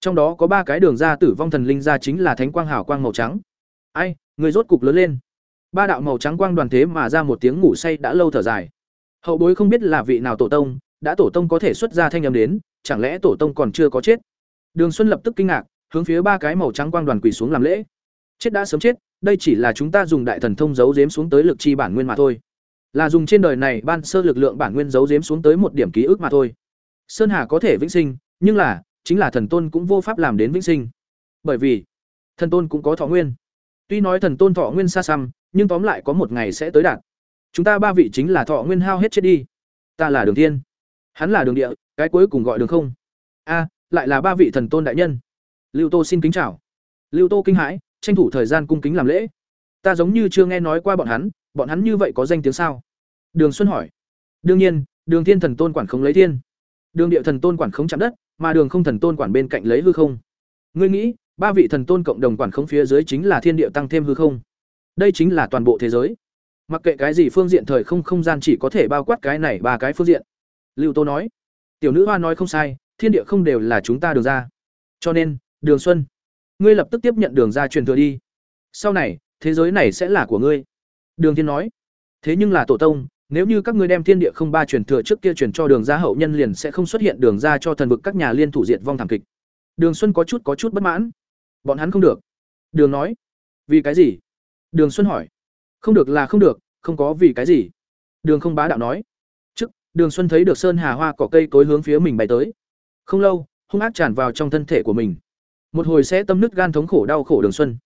Trong đó có ba cái đường gia tử vong thần linh ra chính là thánh quang hảo quang màu trắng. Ai, người rốt cục lớn lên. Ba đạo màu trắng quang đoàn thế mà ra một tiếng ngủ say đã lâu thở dài. Hậu bối không biết là vị nào tổ tông, đã tổ tông có thể xuất ra thanh âm đến, chẳng lẽ tổ tông còn chưa có chết? Đường Xuân lập tức kinh ngạc, hướng phía ba cái màu trắng quang đoàn quỳ xuống làm lễ. Chết đã sớm chết, đây chỉ là chúng ta dùng đại thần thông giấu giếm xuống tới lực chi bản nguyên mà thôi. Là dùng trên đời này ban sơ lực lượng bản nguyên giấu giếm xuống tới một điểm ký ức mà thôi. Sơn Hà có thể vĩnh sinh, nhưng là, chính là thần tôn cũng vô pháp làm đến vĩnh sinh. Bởi vì, thần tôn cũng có thọ nguyên. Tuy nói thần tôn thọ nguyên xa xăm, nhưng tóm lại có một ngày sẽ tới đạt. Chúng ta ba vị chính là thọ nguyên hao hết chết đi. Ta là Đường Thiên, hắn là Đường Địa, cái cuối cùng gọi Đường Không. A, lại là ba vị thần tôn đại nhân. Lưu Tô xin kính chào. Lưu Tô kinh hãi, tranh thủ thời gian cung kính làm lễ. Ta giống như chưa nghe nói qua bọn hắn, bọn hắn như vậy có danh tiếng sao? Đường Xuân hỏi. Đương nhiên, Đường Thiên thần tôn quản không lấy thiên. Đường Địa thần tôn quản không chạm đất, mà Đường Không thần tôn quản bên cạnh lấy hư không. Ngươi nghĩ, ba vị thần tôn cộng đồng quản không phía dưới chính là thiên địa tăng thêm hư không. Đây chính là toàn bộ thế giới. Mặc kệ cái gì phương diện thời không không gian chỉ có thể bao quát cái này ba cái phương diện. lưu tô nói, tiểu nữ hoa nói không sai, thiên địa không đều là chúng ta đường ra. Cho nên, đường xuân, ngươi lập tức tiếp nhận đường ra truyền thừa đi. Sau này, thế giới này sẽ là của ngươi. Đường thiên nói, thế nhưng là tổ tông, nếu như các ngươi đem thiên địa không ba truyền thừa trước kia truyền cho đường ra hậu nhân liền sẽ không xuất hiện đường ra cho thần vực các nhà liên thủ diệt vong thảm kịch. Đường xuân có chút có chút bất mãn. Bọn hắn không được. Đường nói, vì cái gì? Đường xuân hỏi không được là không được, không có vì cái gì. Đường không bá đạo nói. Trước, đường xuân thấy được sơn hà hoa cỏ cây cối hướng phía mình bay tới. Không lâu, hung ác tràn vào trong thân thể của mình. Một hồi sẽ tâm nứt gan thống khổ đau khổ đường xuân.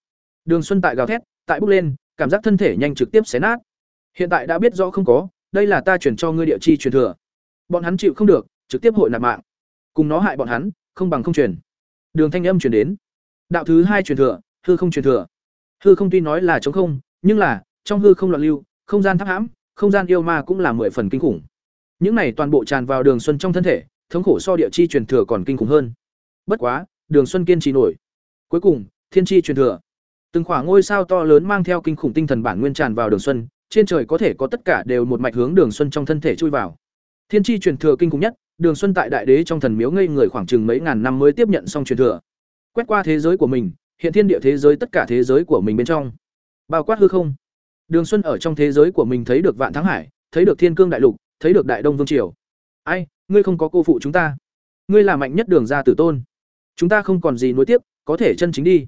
Đường xuân tại gào thét, tại bước lên, cảm giác thân thể nhanh trực tiếp xé nát. Hiện tại đã biết rõ không có, đây là ta chuyển cho ngươi địa chi truyền thừa. Bọn hắn chịu không được, trực tiếp hội nạp mạng. Cùng nó hại bọn hắn, không bằng không truyền. Đường thanh âm truyền đến. Đạo thứ hai truyền thừa, hư không truyền thừa. Hư không tuy nói là chống không, nhưng là trong hư không loạn lưu, không gian tháp hãm, không gian yêu ma cũng là mười phần kinh khủng. Những này toàn bộ tràn vào đường xuân trong thân thể, thống khổ so địa chi truyền thừa còn kinh khủng hơn. Bất quá, đường xuân kiên trì nổi. Cuối cùng, thiên chi truyền thừa. Từng khoảng ngôi sao to lớn mang theo kinh khủng tinh thần bản nguyên tràn vào đường xuân, trên trời có thể có tất cả đều một mạch hướng đường xuân trong thân thể chui vào. Thiên chi truyền thừa kinh khủng nhất, đường xuân tại đại đế trong thần miếu ngây người khoảng chừng mấy ngàn năm mới tiếp nhận xong truyền thừa. Quét qua thế giới của mình, hiện thiên địa thế giới tất cả thế giới của mình bên trong. Bao quát hư không đường xuân ở trong thế giới của mình thấy được vạn thắng hải, thấy được thiên cương đại lục, thấy được đại đông vương triều. Ai, ngươi không có cô phụ chúng ta. Ngươi là mạnh nhất đường gia tử tôn. Chúng ta không còn gì nối tiếp, có thể chân chính đi.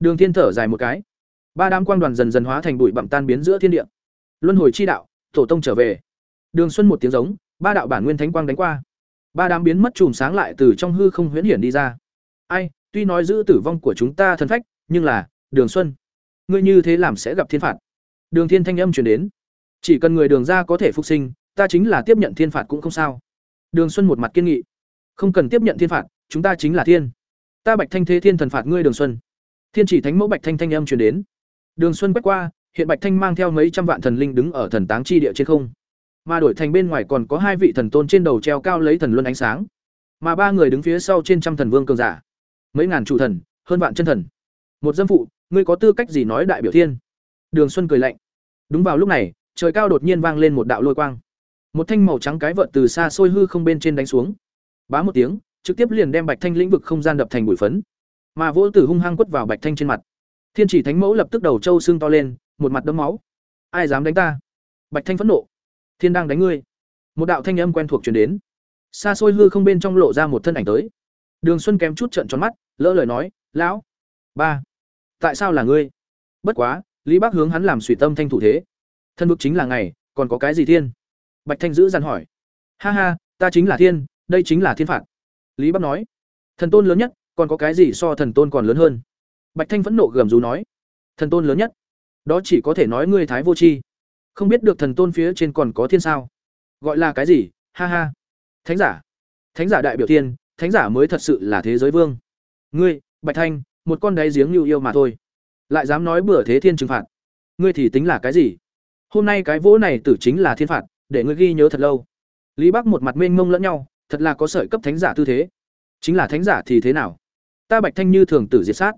Đường thiên thở dài một cái. Ba đám quang đoàn dần dần hóa thành bụi bặm tan biến giữa thiên địa. Luân hồi chi đạo, tổ tông trở về. Đường xuân một tiếng giống, ba đạo bản nguyên thánh quang đánh qua. Ba đám biến mất chùm sáng lại từ trong hư không huyễn hiển đi ra. Ai, tuy nói giữ tử vong của chúng ta thân phách, nhưng là, đường xuân, ngươi như thế làm sẽ gặp thiên phạt đường thiên thanh âm truyền đến. Chỉ cần người đường ra có thể phục sinh, ta chính là tiếp nhận thiên phạt cũng không sao. Đường xuân một mặt kiên nghị. Không cần tiếp nhận thiên phạt, chúng ta chính là thiên. Ta bạch thanh thế thiên thần phạt ngươi, đường xuân. Thiên chỉ thánh mẫu bạch thanh thanh âm truyền đến. Đường xuân quét qua, hiện bạch thanh mang theo mấy trăm vạn thần linh đứng ở thần táng chi địa trên không. Mà đổi thành bên ngoài còn có hai vị thần tôn trên đầu treo cao lấy thần luân ánh sáng. Mà ba người đứng phía sau trên trăm thần vương cường giả. Mấy ngàn chủ thần, hơn vạn chân thần. Một dâm phụ, ngươi có tư cách gì nói đại biểu thiên? Đường xuân cười lạnh. Đúng vào lúc này, trời cao đột nhiên vang lên một đạo lôi quang. Một thanh màu trắng cái vợt từ xa xôi hư không bên trên đánh xuống. Bá một tiếng, trực tiếp liền đem bạch thanh lĩnh vực không gian đập thành bụi phấn. Mà vỗ tử hung hăng quất vào bạch thanh trên mặt. Thiên chỉ thánh mẫu lập tức đầu trâu xương to lên, một mặt đấm máu. Ai dám đánh ta? Bạch thanh phẫn nộ. Thiên đang đánh ngươi. Một đạo thanh âm quen thuộc truyền đến. Xa xôi hư không bên trong lộ ra một thân ảnh tới. Đường xuân kém chút trợn tròn mắt, lỡ lời nói, lão, ba, tại sao là ngươi? Bất quá lý bác hướng hắn làm suy tâm thanh thủ thế. Thân bức chính là ngày, còn có cái gì thiên? Bạch thanh giữ dằn hỏi. Ha ha, ta chính là thiên, đây chính là thiên phạt. Lý bác nói. Thần tôn lớn nhất, còn có cái gì so thần tôn còn lớn hơn? Bạch thanh phẫn nộ gầm rú nói. Thần tôn lớn nhất? Đó chỉ có thể nói ngươi thái vô tri. Không biết được thần tôn phía trên còn có thiên sao? Gọi là cái gì? Ha ha. Thánh giả. Thánh giả đại biểu thiên, thánh giả mới thật sự là thế giới vương. Ngươi, bạch thanh, một con đáy giếng lưu yêu mà thôi lại dám nói bừa thế thiên trừng phạt. Ngươi thì tính là cái gì? Hôm nay cái vỗ này tử chính là thiên phạt, để ngươi ghi nhớ thật lâu. Lý bắc một mặt mênh mông lẫn nhau, thật là có sợi cấp thánh giả tư thế. Chính là thánh giả thì thế nào? Ta bạch thanh như thường tử diệt sát.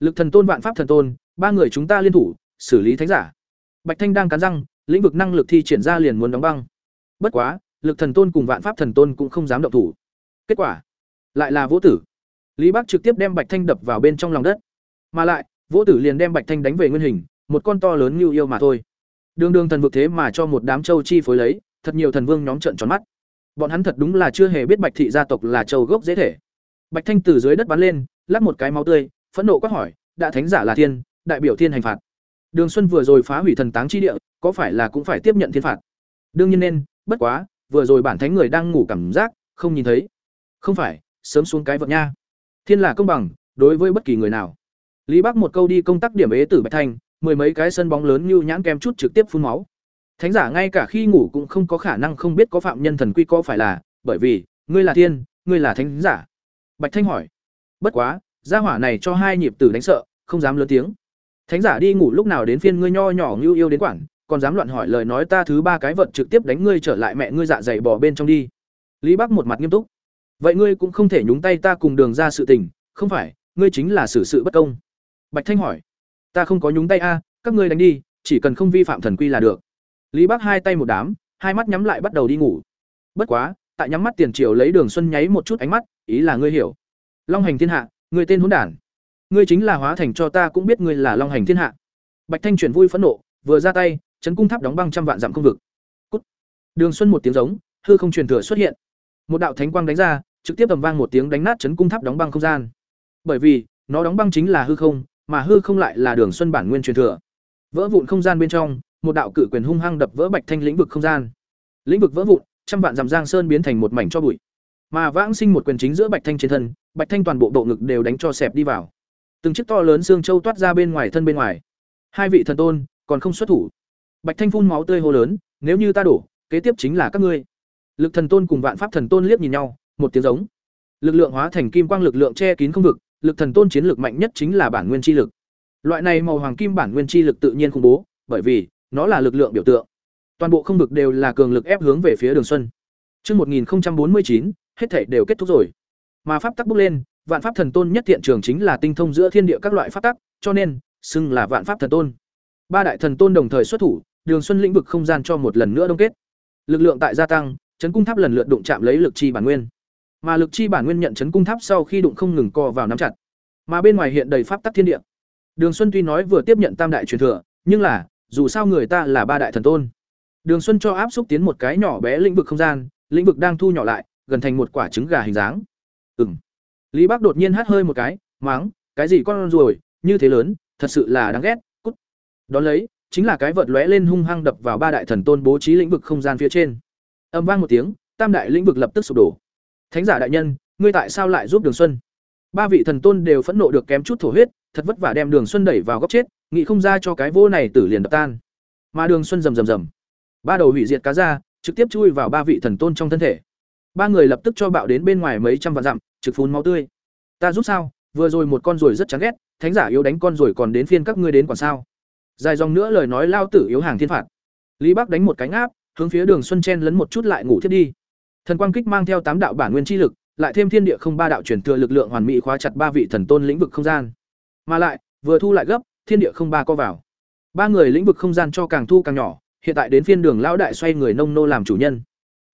Lực thần tôn vạn pháp thần tôn, ba người chúng ta liên thủ, xử lý thánh giả. Bạch thanh đang cắn răng, lĩnh vực năng lực thi triển ra liền muốn đóng băng. Bất quá, lực thần tôn cùng vạn pháp thần tôn cũng không dám động thủ. Kết quả, lại là vũ tử. Lý bắc trực tiếp đem bạch thanh đập vào bên trong lòng đất. Mà lại vỗ tử liền đem bạch thanh đánh về nguyên hình, một con to lớn như yêu mà thôi. Đường đường thần vực thế mà cho một đám châu chi phối lấy, thật nhiều thần vương nhóm trận tròn mắt. Bọn hắn thật đúng là chưa hề biết bạch thị gia tộc là châu gốc dễ thể. Bạch thanh từ dưới đất bắn lên, lắc một cái máu tươi, phẫn nộ quát hỏi, đã thánh giả là thiên, đại biểu thiên hành phạt. Đường xuân vừa rồi phá hủy thần táng chi địa, có phải là cũng phải tiếp nhận thiên phạt? Đương nhiên nên, bất quá, vừa rồi bản thánh người đang ngủ cảm giác, không nhìn thấy. Không phải, sớm xuống cái vật nha. Thiên là công bằng, đối với bất kỳ người nào lý bắc một câu đi công tác điểm ế tử bạch thanh, mười mấy cái sân bóng lớn như nhãn kem chút trực tiếp phun máu. Thánh giả ngay cả khi ngủ cũng không có khả năng không biết có phạm nhân thần quy có phải là, bởi vì, ngươi là thiên, ngươi là thánh giả. Bạch thanh hỏi. Bất quá, gia hỏa này cho hai nhịp tử đánh sợ, không dám lớn tiếng. Thánh giả đi ngủ lúc nào đến phiên ngươi nho nhỏ như yêu đến quản còn dám loạn hỏi lời nói ta thứ ba cái vật trực tiếp đánh ngươi trở lại mẹ ngươi dạ dày bỏ bên trong đi. Lý bắc một mặt nghiêm túc. Vậy ngươi cũng không thể nhúng tay ta cùng đường ra sự tình, không phải, ngươi chính là xử sự bất công bạch thanh hỏi ta không có nhúng tay a các ngươi đánh đi chỉ cần không vi phạm thần quy là được lý bắc hai tay một đám hai mắt nhắm lại bắt đầu đi ngủ bất quá tại nhắm mắt tiền triều lấy Đường Xuân nháy một chút ánh mắt, ý là ngươi hiểu. Long hành thiên hạ, ngươi tên hỗn đản. Ngươi chính là hóa thành cho ta cũng biết ngươi là Long hành thiên hạ. Bạch Thanh chuyển vui phẫn nộ, vừa ra tay, chấn cung tháp đóng băng trăm vạn dặm không vực. Cút. Đường Xuân một tiếng giống, hư không truyền thừa xuất hiện. Một đạo thánh quang đánh ra, trực tiếp tầm vang một tiếng đánh nát chấn cung tháp đóng băng không gian. Bởi vì, nó đóng băng chính là hư không, mà hư không lại là Đường Xuân bản nguyên truyền thừa. Vỡ vụn không gian bên trong, một đạo cự quyền hung hăng đập vỡ Bạch Thanh lĩnh vực không gian. Lĩnh vực vỡ vụn, trăm vạn dằm giang sơn biến thành một mảnh cho bụi. Mà vãng sinh một quyền chính giữa Bạch Thanh trên thân, Bạch Thanh toàn bộ bộ ngực đều đánh cho xẹp đi vào. Từng chiếc to lớn xương châu toát ra bên ngoài thân bên ngoài. Hai vị thần tôn còn không xuất thủ. Bạch Thanh phun máu tươi hô lớn, nếu như ta đổ, kế tiếp chính là các ngươi. Lực thần tôn cùng vạn pháp thần tôn liếc nhìn nhau, một tiếng giống. Lực lượng hóa thành kim quang lực lượng che kín không vực, lực thần tôn chiến lực mạnh nhất chính là bản nguyên chi lực. Loại này màu hoàng kim bản nguyên chi lực tự nhiên khủng bố, bởi vì nó là lực lượng biểu tượng. Toàn bộ không vực đều là cường lực ép hướng về phía Đường Xuân. Chương 1049, hết thảy đều kết thúc rồi. Mà pháp tắc bốc lên, vạn pháp thần tôn nhất thiện trường chính là tinh thông giữa thiên địa các loại pháp tắc, cho nên xưng là vạn pháp thần tôn. Ba đại thần tôn đồng thời xuất thủ, Đường Xuân lĩnh vực không gian cho một lần nữa đông kết. Lực lượng tại gia tăng, chấn cung tháp lần lượt đụng chạm lấy lực chi bản nguyên. Mà lực chi bản nguyên nhận chấn cung tháp sau khi đụng không ngừng co vào nắm chặt. Mà bên ngoài hiện đầy pháp tắc thiên địa. Đường Xuân tuy nói vừa tiếp nhận tam đại truyền thừa, nhưng là, dù sao người ta là ba đại thần tôn. Đường Xuân cho áp xúc tiến một cái nhỏ bé lĩnh vực không gian, lĩnh vực đang thu nhỏ lại, gần thành một quả trứng gà hình dáng. Ừm. Lý Bác đột nhiên hắt hơi một cái, máng, cái gì con ruồi, như thế lớn, thật sự là đáng ghét, cút. Đón lấy, chính là cái vợt lóe lên hung hăng đập vào ba đại thần tôn bố trí lĩnh vực không gian phía trên. Âm vang một tiếng, tam đại lĩnh vực lập tức sụp đổ. Thánh giả đại nhân, ngươi tại sao lại giúp Đường Xuân? Ba vị thần tôn đều phẫn nộ được kém chút thổ huyết, thật vất vả đem Đường Xuân đẩy vào góc chết, nghĩ không ra cho cái vô này tử liền đập tan. Mà Đường Xuân rầm rầm rầm, ba đầu hủy diệt cá ra, trực tiếp chui vào ba vị thần tôn trong thân thể. Ba người lập tức cho bạo đến bên ngoài mấy trăm vạn dặm, trực phun máu tươi. Ta giúp sao? Vừa rồi một con ruồi rất chán ghét, thánh giả yếu đánh con ruồi còn đến phiên các ngươi đến còn sao? Dài dòng nữa lời nói lao tử yếu hàng thiên phạt. Lý Bắc đánh một cánh áp, hướng phía Đường Xuân chen lấn một chút lại ngủ thiết đi. Thần quang kích mang theo tám đạo bản nguyên chi lực, lại thêm thiên địa không ba đạo truyền thừa lực lượng hoàn mỹ khóa chặt ba vị thần tôn lĩnh vực không gian. Mà lại, vừa thu lại gấp, thiên địa không ba co vào. Ba người lĩnh vực không gian cho càng thu càng nhỏ, hiện tại đến phiên Đường lão đại xoay người nông nô làm chủ nhân.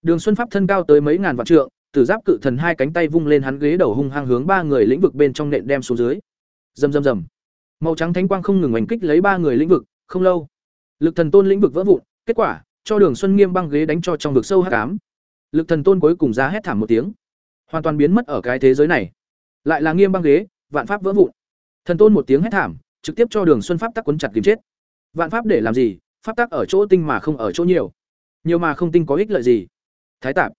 Đường Xuân pháp thân cao tới mấy ngàn vạn trượng, tử giáp cự thần hai cánh tay vung lên hắn ghế đầu hung hăng hướng ba người lĩnh vực bên trong nện đem xuống dưới. Rầm rầm rầm. Màu trắng thánh quang không ngừng oanh kích lấy ba người lĩnh vực, không lâu, lực thần tôn lĩnh vực vỡ vụn, kết quả, cho Đường Xuân Nghiêm băng ghế đánh cho trong vực sâu hắc ám. Lực thần tôn cuối cùng ra hét thảm một tiếng, hoàn toàn biến mất ở cái thế giới này. Lại là Nghiêm băng ghế, vạn pháp vỡ vụn. Thần tôn một tiếng hét thảm, trực tiếp cho Đường Xuân pháp tắc quấn chặt kìm chết. Vạn pháp để làm gì? Pháp tắc ở chỗ tinh mà không ở chỗ nhiều. Nhiều mà không tinh có ích lợi gì? Thái tạp.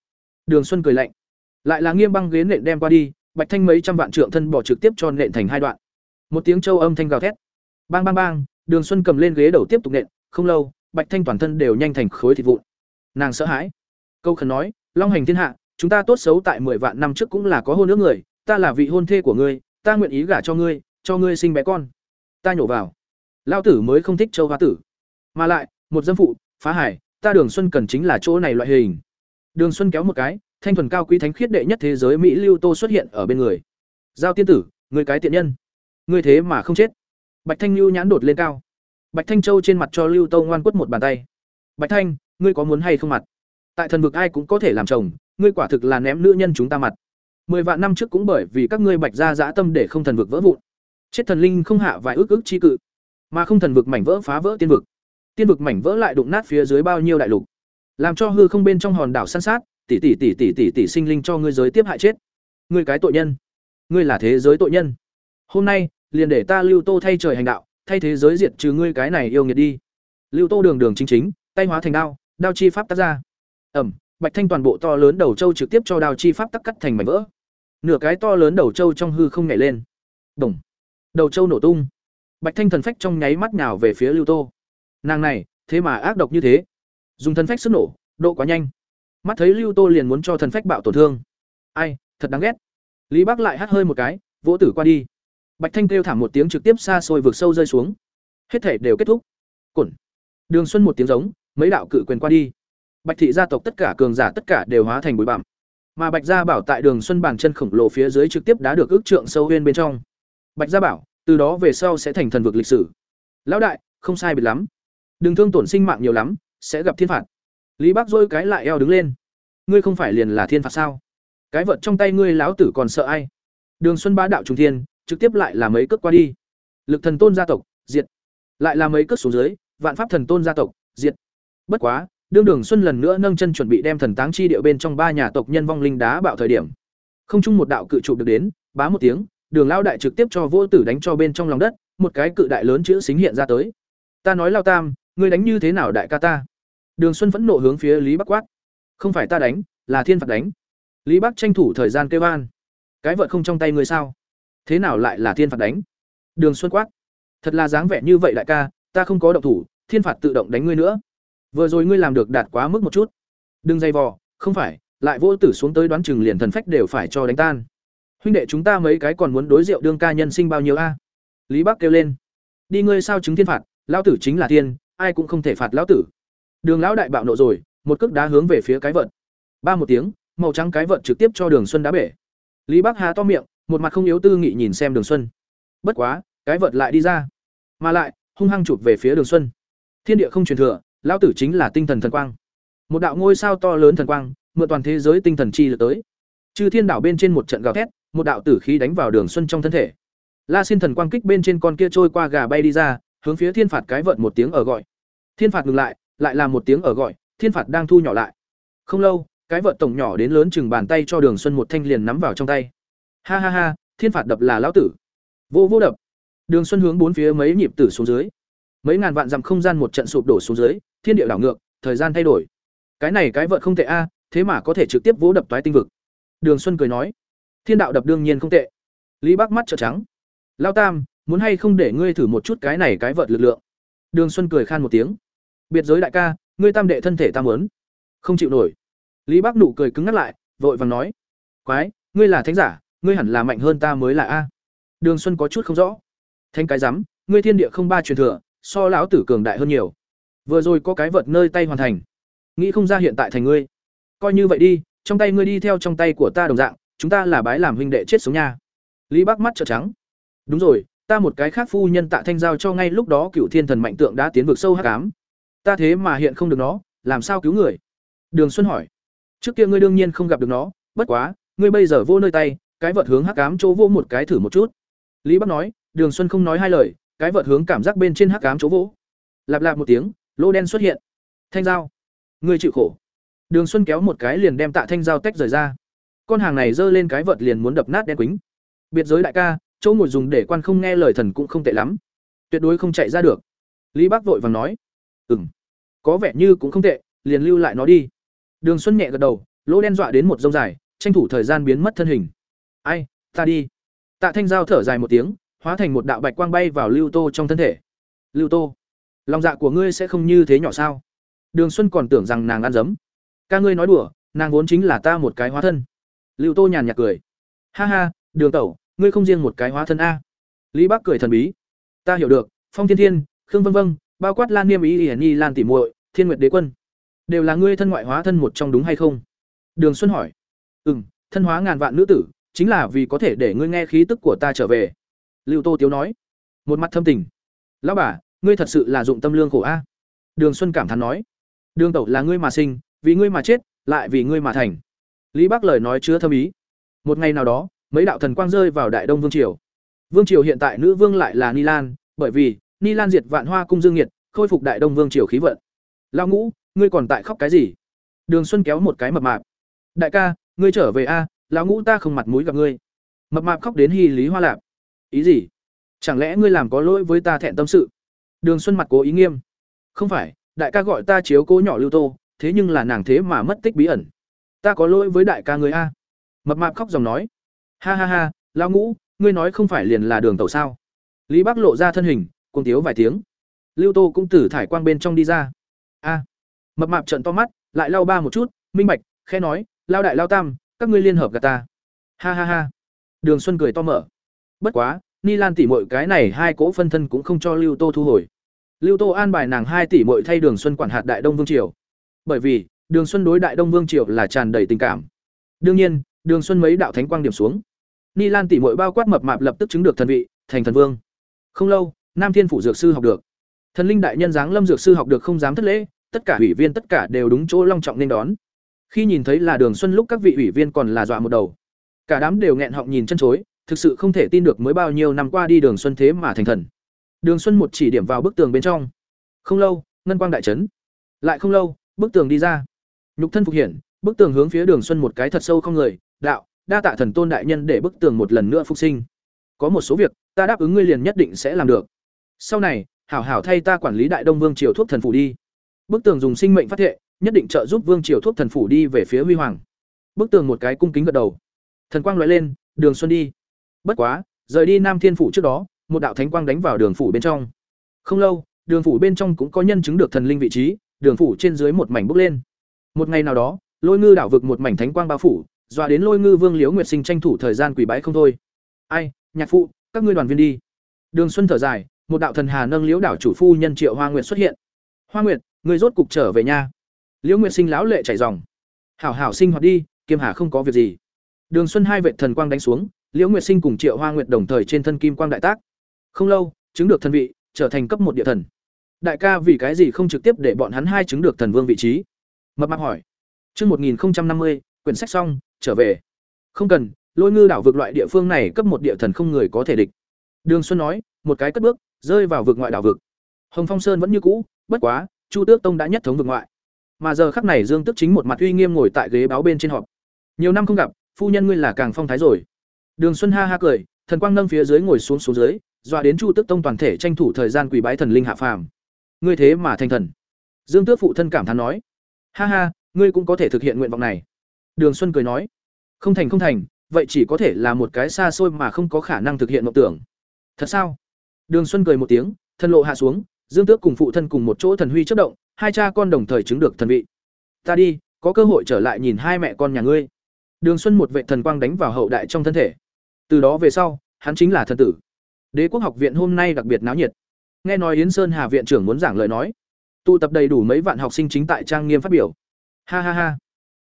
Đường Xuân cười lạnh. Lại là Nghiêm băng ghế nện đem qua đi, Bạch Thanh mấy trăm vạn trượng thân bỏ trực tiếp cho nện thành hai đoạn. Một tiếng châu âm thanh gào thét. Bang bang bang, Đường Xuân cầm lên ghế đầu tiếp tục nện, không lâu, Bạch Thanh toàn thân đều nhanh thành khối thịt vụn. Nàng sợ hãi. Câu khẩn nói, Long hành thiên hạ, chúng ta tốt xấu tại mười vạn năm trước cũng là có hôn nước người, ta là vị hôn thê của ngươi, ta nguyện ý gả cho ngươi, cho ngươi sinh bé con. Ta nhổ vào. Lão tử mới không thích châu hoa tử. Mà lại, một dâm phụ, phá hải, ta Đường Xuân cần chính là chỗ này loại hình. Đường Xuân kéo một cái, thanh thuần cao quý thánh khiết đệ nhất thế giới mỹ lưu tô xuất hiện ở bên người. Giao tiên tử, ngươi cái tiện nhân, ngươi thế mà không chết. Bạch Thanh Lưu nhãn đột lên cao. Bạch Thanh Châu trên mặt cho Lưu Tô ngoan quất một bàn tay. "Bạch Thanh, ngươi có muốn hay không mặt? Tại thần vực ai cũng có thể làm chồng, ngươi quả thực là ném nữ nhân chúng ta mặt. Mười vạn năm trước cũng bởi vì các ngươi Bạch ra dã tâm để không thần vực vỡ vụn. Chết thần linh không hạ vài ước ước chi cự, mà không thần vực mảnh vỡ phá vỡ tiên vực. Tiên vực mảnh vỡ lại đụng nát phía dưới bao nhiêu đại lục, làm cho hư không bên trong hòn đảo san sát, tỷ tỷ tỷ tỷ tỷ tỷ sinh linh cho ngươi giới tiếp hại chết. Ngươi cái tội nhân, ngươi là thế giới tội nhân. Hôm nay, liền để ta Lưu Tô thay trời hành đạo, thay thế giới diệt trừ ngươi cái này yêu nghiệt đi. Lưu Tô đường đường chính chính, tay hóa thành đao, đao chi pháp tác ra. Ẩm, Bạch Thanh toàn bộ to lớn đầu trâu trực tiếp cho đao chi pháp tắc cắt thành mảnh vỡ. Nửa cái to lớn đầu trâu trong hư không nhảy lên. Đồng. Đầu trâu nổ tung. Bạch Thanh thần phách trong nháy mắt nhào về phía Lưu Tô. Nàng này, thế mà ác độc như thế. Dùng thần phách sức nổ, độ quá nhanh. Mắt thấy Lưu Tô liền muốn cho thần phách bạo tổn thương. Ai, thật đáng ghét. Lý Bắc lại hắt hơi một cái, vỗ tử qua đi. Bạch Thanh kêu thảm một tiếng trực tiếp xa xôi vượt sâu rơi xuống. Hết thể đều kết thúc. Cổn. Đường Xuân một tiếng giống, mấy đạo cự quyền qua đi. Bạch thị gia tộc tất cả cường giả tất cả đều hóa thành bụi bặm. Mà Bạch gia bảo tại Đường Xuân bàn chân khổng lồ phía dưới trực tiếp đã được ước trượng sâu huyên bên trong. Bạch gia bảo, từ đó về sau sẽ thành thần vực lịch sử. Lão đại, không sai biệt lắm. Đừng thương tổn sinh mạng nhiều lắm, sẽ gặp thiên phạt. Lý Bác rôi cái lại eo đứng lên. ngươi không phải liền là thiên phạt sao cái vật trong tay ngươi lão tử còn sợ ai đường xuân bá đạo trung thiên trực tiếp lại là mấy cước qua đi lực thần tôn gia tộc diệt lại là mấy cước xuống dưới vạn pháp thần tôn gia tộc diệt bất quá đương đường xuân lần nữa nâng chân chuẩn bị đem thần táng chi điệu bên trong ba nhà tộc nhân vong linh đá bạo thời điểm. Không chung một đạo cự trụ được đến, bá một tiếng, đường lao đại trực tiếp cho vô tử đánh cho bên trong lòng đất, một cái cự đại lớn chữ xính hiện ra tới. Ta nói lao tam, ngươi đánh như thế nào đại ca ta? Đường xuân phẫn nộ hướng phía lý bắc quát. Không phải ta đánh, là thiên phạt đánh. Lý bắc tranh thủ thời gian kêu an. Cái vợ không trong tay ngươi sao? Thế nào lại là thiên phạt đánh? Đường xuân quát. Thật là dáng vẻ như vậy đại ca, ta không có động thủ, thiên phạt tự động đánh ngươi nữa vừa rồi ngươi làm được đạt quá mức một chút. Đừng dây vò, không phải, lại vô tử xuống tới đoán chừng liền thần phách đều phải cho đánh tan. Huynh đệ chúng ta mấy cái còn muốn đối rượu đương ca nhân sinh bao nhiêu a? Lý bắc kêu lên. Đi ngươi sao chứng thiên phạt, lão tử chính là thiên ai cũng không thể phạt lão tử. Đường lão đại bạo nộ rồi, một cước đá hướng về phía cái vợt. Ba một tiếng, màu trắng cái vợt trực tiếp cho đường xuân đá bể. Lý bắc há to miệng, một mặt không yếu tư nghị nhìn xem đường xuân. Bất quá, cái vợt lại đi ra. Mà lại, hung hăng chụp về phía đường xuân. Thiên địa không truyền thừa lão tử chính là tinh thần thần quang. Một đạo ngôi sao to lớn thần quang, mượn toàn thế giới tinh thần chi lực tới. Chư thiên đảo bên trên một trận gào thét, một đạo tử khí đánh vào đường xuân trong thân thể. La xin thần quang kích bên trên con kia trôi qua gà bay đi ra, hướng phía thiên phạt cái vợt một tiếng ở gọi. Thiên phạt ngừng lại lại là một tiếng ở gọi, thiên phạt đang thu nhỏ lại. Không lâu, cái vợt tổng nhỏ đến lớn chừng bàn tay cho đường xuân một thanh liền nắm vào trong tay. Ha ha ha, thiên phạt đập là lão tử. Vô vô đập. Đường xuân hướng bốn phía mấy nhịp tử xuống dưới. Mấy ngàn vạn dặm không gian một trận sụp đổ xuống dưới thiên địa đảo ngược, thời gian thay đổi. Cái này cái vợt không tệ a, thế mà có thể trực tiếp vỗ đập toái tinh vực. Đường xuân cười nói, thiên đạo đập đương nhiên không tệ. Lý Bác mắt trợn trắng. Lao tam, muốn hay không để ngươi thử một chút cái này cái vợt lực lượng? Đường xuân cười khan một tiếng. Biệt giới đại ca, ngươi tam đệ thân thể tam muốn. Không chịu nổi. Lý Bác nụ cười cứng ngắt lại, vội vàng nói. Quái, ngươi là thánh giả, ngươi hẳn là mạnh hơn ta mới là a. Đường xuân có chút không rõ. Thanh cái rắm ngươi thiên địa không ba truyền thừa, so lão tử cường đại hơn nhiều vừa rồi có cái vật nơi tay hoàn thành. Nghĩ không ra hiện tại thành ngươi. Coi như vậy đi, trong tay ngươi đi theo trong tay của ta đồng dạng, chúng ta là bái làm huynh đệ chết sống nha. Lý bắc mắt trợn trắng. Đúng rồi, ta một cái khác phu nhân tạ thanh giao cho ngay lúc đó cựu thiên thần mạnh tượng đã tiến vực sâu hắc ám. Ta thế mà hiện không được nó, làm sao cứu người? Đường xuân hỏi. Trước kia ngươi đương nhiên không gặp được nó, bất quá, ngươi bây giờ vô nơi tay, cái vật hướng hắc ám chỗ vô một cái thử một chút. Lý bắc nói, đường xuân không nói hai lời, cái vật hướng cảm giác bên trên hắc ám chỗ vỗ lạp lạp một tiếng lỗ đen xuất hiện. Thanh giao. Ngươi chịu khổ. Đường xuân kéo một cái liền đem tạ thanh giao tách rời ra. Con hàng này giơ lên cái vật liền muốn đập nát đen quýnh biệt giới đại ca, chỗ ngồi dùng để quan không nghe lời thần cũng không tệ lắm. Tuyệt đối không chạy ra được. Lý bác vội vàng nói. Ừ m có vẻ như cũng không tệ, liền lưu lại nó đi. Đường xuân nhẹ gật đầu lỗ đen dọa đến một dông dài, tranh thủ thời gian biến mất thân hình. Ai, ta đi. Tạ thanh giao thở dài một tiếng, hóa thành một đạo bạch quang bay vào lưu tô trong thân thể. Lưu tô lòng dạ của ngươi sẽ không như thế nhỏ sao? Đường xuân còn tưởng rằng nàng ăn dấm. Ca ngươi nói đùa, nàng vốn chính là ta một cái hóa thân. Lưu tô nhàn nhạt cười. Ha ha, đường tẩu, ngươi không riêng một cái hóa thân a. Lý bắc cười thần bí. Ta hiểu được, phong thiên thiên, khương vân vân, bao quát lan niêm ý hiển nhi lan tỉ muội, thiên nguyệt đế quân, đều là ngươi thân ngoại hóa thân một trong đúng hay không? Đường xuân hỏi. Ừ m thân hóa ngàn vạn nữ tử, chính là vì có thể để ngươi nghe khí tức của ta trở về. Lưu tô tiếu nói. Một mặt thâm tình. Lão bà ngươi thật sự là dụng tâm lương khổ a. Đường xuân cảm thán nói. Đường tẩu là ngươi mà sinh, vì ngươi mà chết, lại vì ngươi mà thành. Lý Bác lời nói chứa thâm ý. Một ngày nào đó, mấy đạo thần quang rơi vào đại đông vương triều. Vương triều hiện tại nữ vương lại là ni lan, bởi vì ni lan diệt vạn hoa cung dương nhiệt, khôi phục đại đông vương triều khí vận. Lao ngũ, ngươi còn tại khóc cái gì? Đường xuân kéo một cái mập mạp. Đại ca, ngươi trở về a, lão ngũ ta không mặt mũi gặp ngươi. Mập mạp khóc đến hy lý hoa lạp. Ý gì? Chẳng lẽ ngươi làm có lỗi với ta thẹn tâm sự? Đường xuân mặt cố ý nghiêm. Không phải, đại ca gọi ta chiếu cố nhỏ lưu tô, thế nhưng là nàng thế mà mất tích bí ẩn. Ta có lỗi với đại ca người a. Mập mạp khóc dòng nói. Ha ha ha, lão ngũ, ngươi nói không phải liền là đường tàu sao? Lý bắc lộ ra thân hình cùng tiếu vài tiếng. Lưu tô cũng từ thải quang bên trong đi ra. A. Mập mạp trợn to mắt, lại lau ba một chút, minh bạch, khẽ nói lao đại lao tam, các ngươi liên hợp gạt ta. Ha ha ha. Đường xuân cười to mở. Bất quá, ni lan tỷ muội cái này hai cỗ phân thân cũng không cho lưu tô thu hồi lưu tô an bài nàng hai tỷ muội thay đường xuân quản hạt đại đông vương triều. Bởi vì đường xuân đối đại đông vương triều là tràn đầy tình cảm. Đương nhiên đường xuân mấy đạo thánh quang điểm xuống. Ni lan tỷ muội bao quát mập mạp lập tức chứng được thần vị thành thần vương. Không lâu nam thiên phủ dược sư học được. Thần linh đại nhân dáng lâm dược sư học được không dám thất lễ tất cả ủy viên tất cả đều đúng chỗ long trọng nên đón. Khi nhìn thấy là Đường Xuân lúc các vị ủy viên còn là dọa một đầu. Cả đám đều nghẹn họng nhìn chân chối, thực sự không thể tin được mới bao nhiêu năm qua đi Đường Xuân thế mà thành thần. Đường Xuân một chỉ điểm vào bức tường bên trong. Không lâu, ngân quang đại chấn. Lại không lâu, bức tường đi ra. Nhục thân phục hiện, bức tường hướng phía Đường Xuân một cái thật sâu không người, đạo, đa tạ thần tôn đại nhân để bức tường một lần nữa phục sinh. Có một số việc, ta đáp ứng ngươi liền nhất định sẽ làm được. Sau này, hảo hảo thay ta quản lý Đại Đông Vương triều thuốc thần phủ đi. Bức tường dùng sinh mệnh phát thệ, nhất định trợ giúp Vương triều thuốc thần phủ đi về phía huy hoàng. Bức tường một cái cung kính gật đầu. Thần quang lóe lên, Đường Xuân đi. Bất quá, rời đi Nam Thiên phủ trước đó, một đạo thánh quang đánh vào đường phủ bên trong. Không lâu, đường phủ bên trong cũng có nhân chứng được thần linh vị trí, đường phủ trên dưới một mảnh bốc lên. Một ngày nào đó, Lôi Ngư đảo vực một mảnh thánh quang bao phủ, dọa đến Lôi Ngư Vương Liễu Nguyệt Sinh tranh thủ thời gian quỷ bái không thôi. Ai, nhạc phụ, các ngươi đoàn viên đi. Đường Xuân thở dài, một đạo thần hà nâng Liễu đảo chủ phu nhân Triệu Hoa Nguyệt xuất hiện. Hoa Nguyệt, ngươi rốt cục trở về nha. Liễu Nguyệt Sinh lão lệ chảy ròng. Hảo hảo sinh hoạt đi, Kiêm Hà không có việc gì. Đường Xuân hai vệ thần quang đánh xuống, Liễu Nguyệt Sinh cùng Triệu Hoa Nguyệt đồng thời trên thân kim quang đại tác. Không lâu, chứng được thần vị, trở thành cấp một địa thần. Đại ca vì cái gì không trực tiếp để bọn hắn hai chứng được thần vương vị trí? Mập mạp hỏi. Chương một nghìn năm mươi, quyển sách xong, trở về. Không cần, Lôi Ngư đảo vực loại địa phương này cấp một địa thần không người có thể địch. Đường Xuân nói, một cái cất bước, rơi vào vực ngoại đảo vực. Hồng Phong Sơn vẫn như cũ, bất quá, Chu Tước Tông đã nhất thống vực ngoại. Mà giờ khắc này Dương Tước chính một mặt uy nghiêm ngồi tại ghế báo bên trên họp. Nhiều năm không gặp, phu nhân ngươi là càng phong thái rồi. Đường Xuân ha ha cười, thần quang nâng phía dưới ngồi xuống xuống dưới, dọa đến Chu Tước Tông toàn thể tranh thủ thời gian quỳ bái thần linh hạ phàm. Ngươi thế mà thành thần. Dương Tước phụ thân cảm thán nói: "Ha ha, ngươi cũng có thể thực hiện nguyện vọng này." Đường Xuân cười nói: "Không thành không thành, vậy chỉ có thể là một cái xa xôi mà không có khả năng thực hiện mộng tưởng." "Thật sao?" Đường Xuân cười một tiếng, thân lộ hạ xuống, Dương Tước cùng phụ thân cùng một chỗ thần huy chớp động, hai cha con đồng thời chứng được thần vị. "Ta đi, có cơ hội trở lại nhìn hai mẹ con nhà ngươi." Đường Xuân một vệ thần quang đánh vào hậu đại trong thân thể. Từ đó về sau, hắn chính là thần tử. Đế quốc học viện hôm nay đặc biệt náo nhiệt. Nghe nói Yến Sơn Hà viện trưởng muốn giảng lời nói, tụ tập đầy đủ mấy vạn học sinh chính tại trang nghiêm phát biểu. Ha ha ha.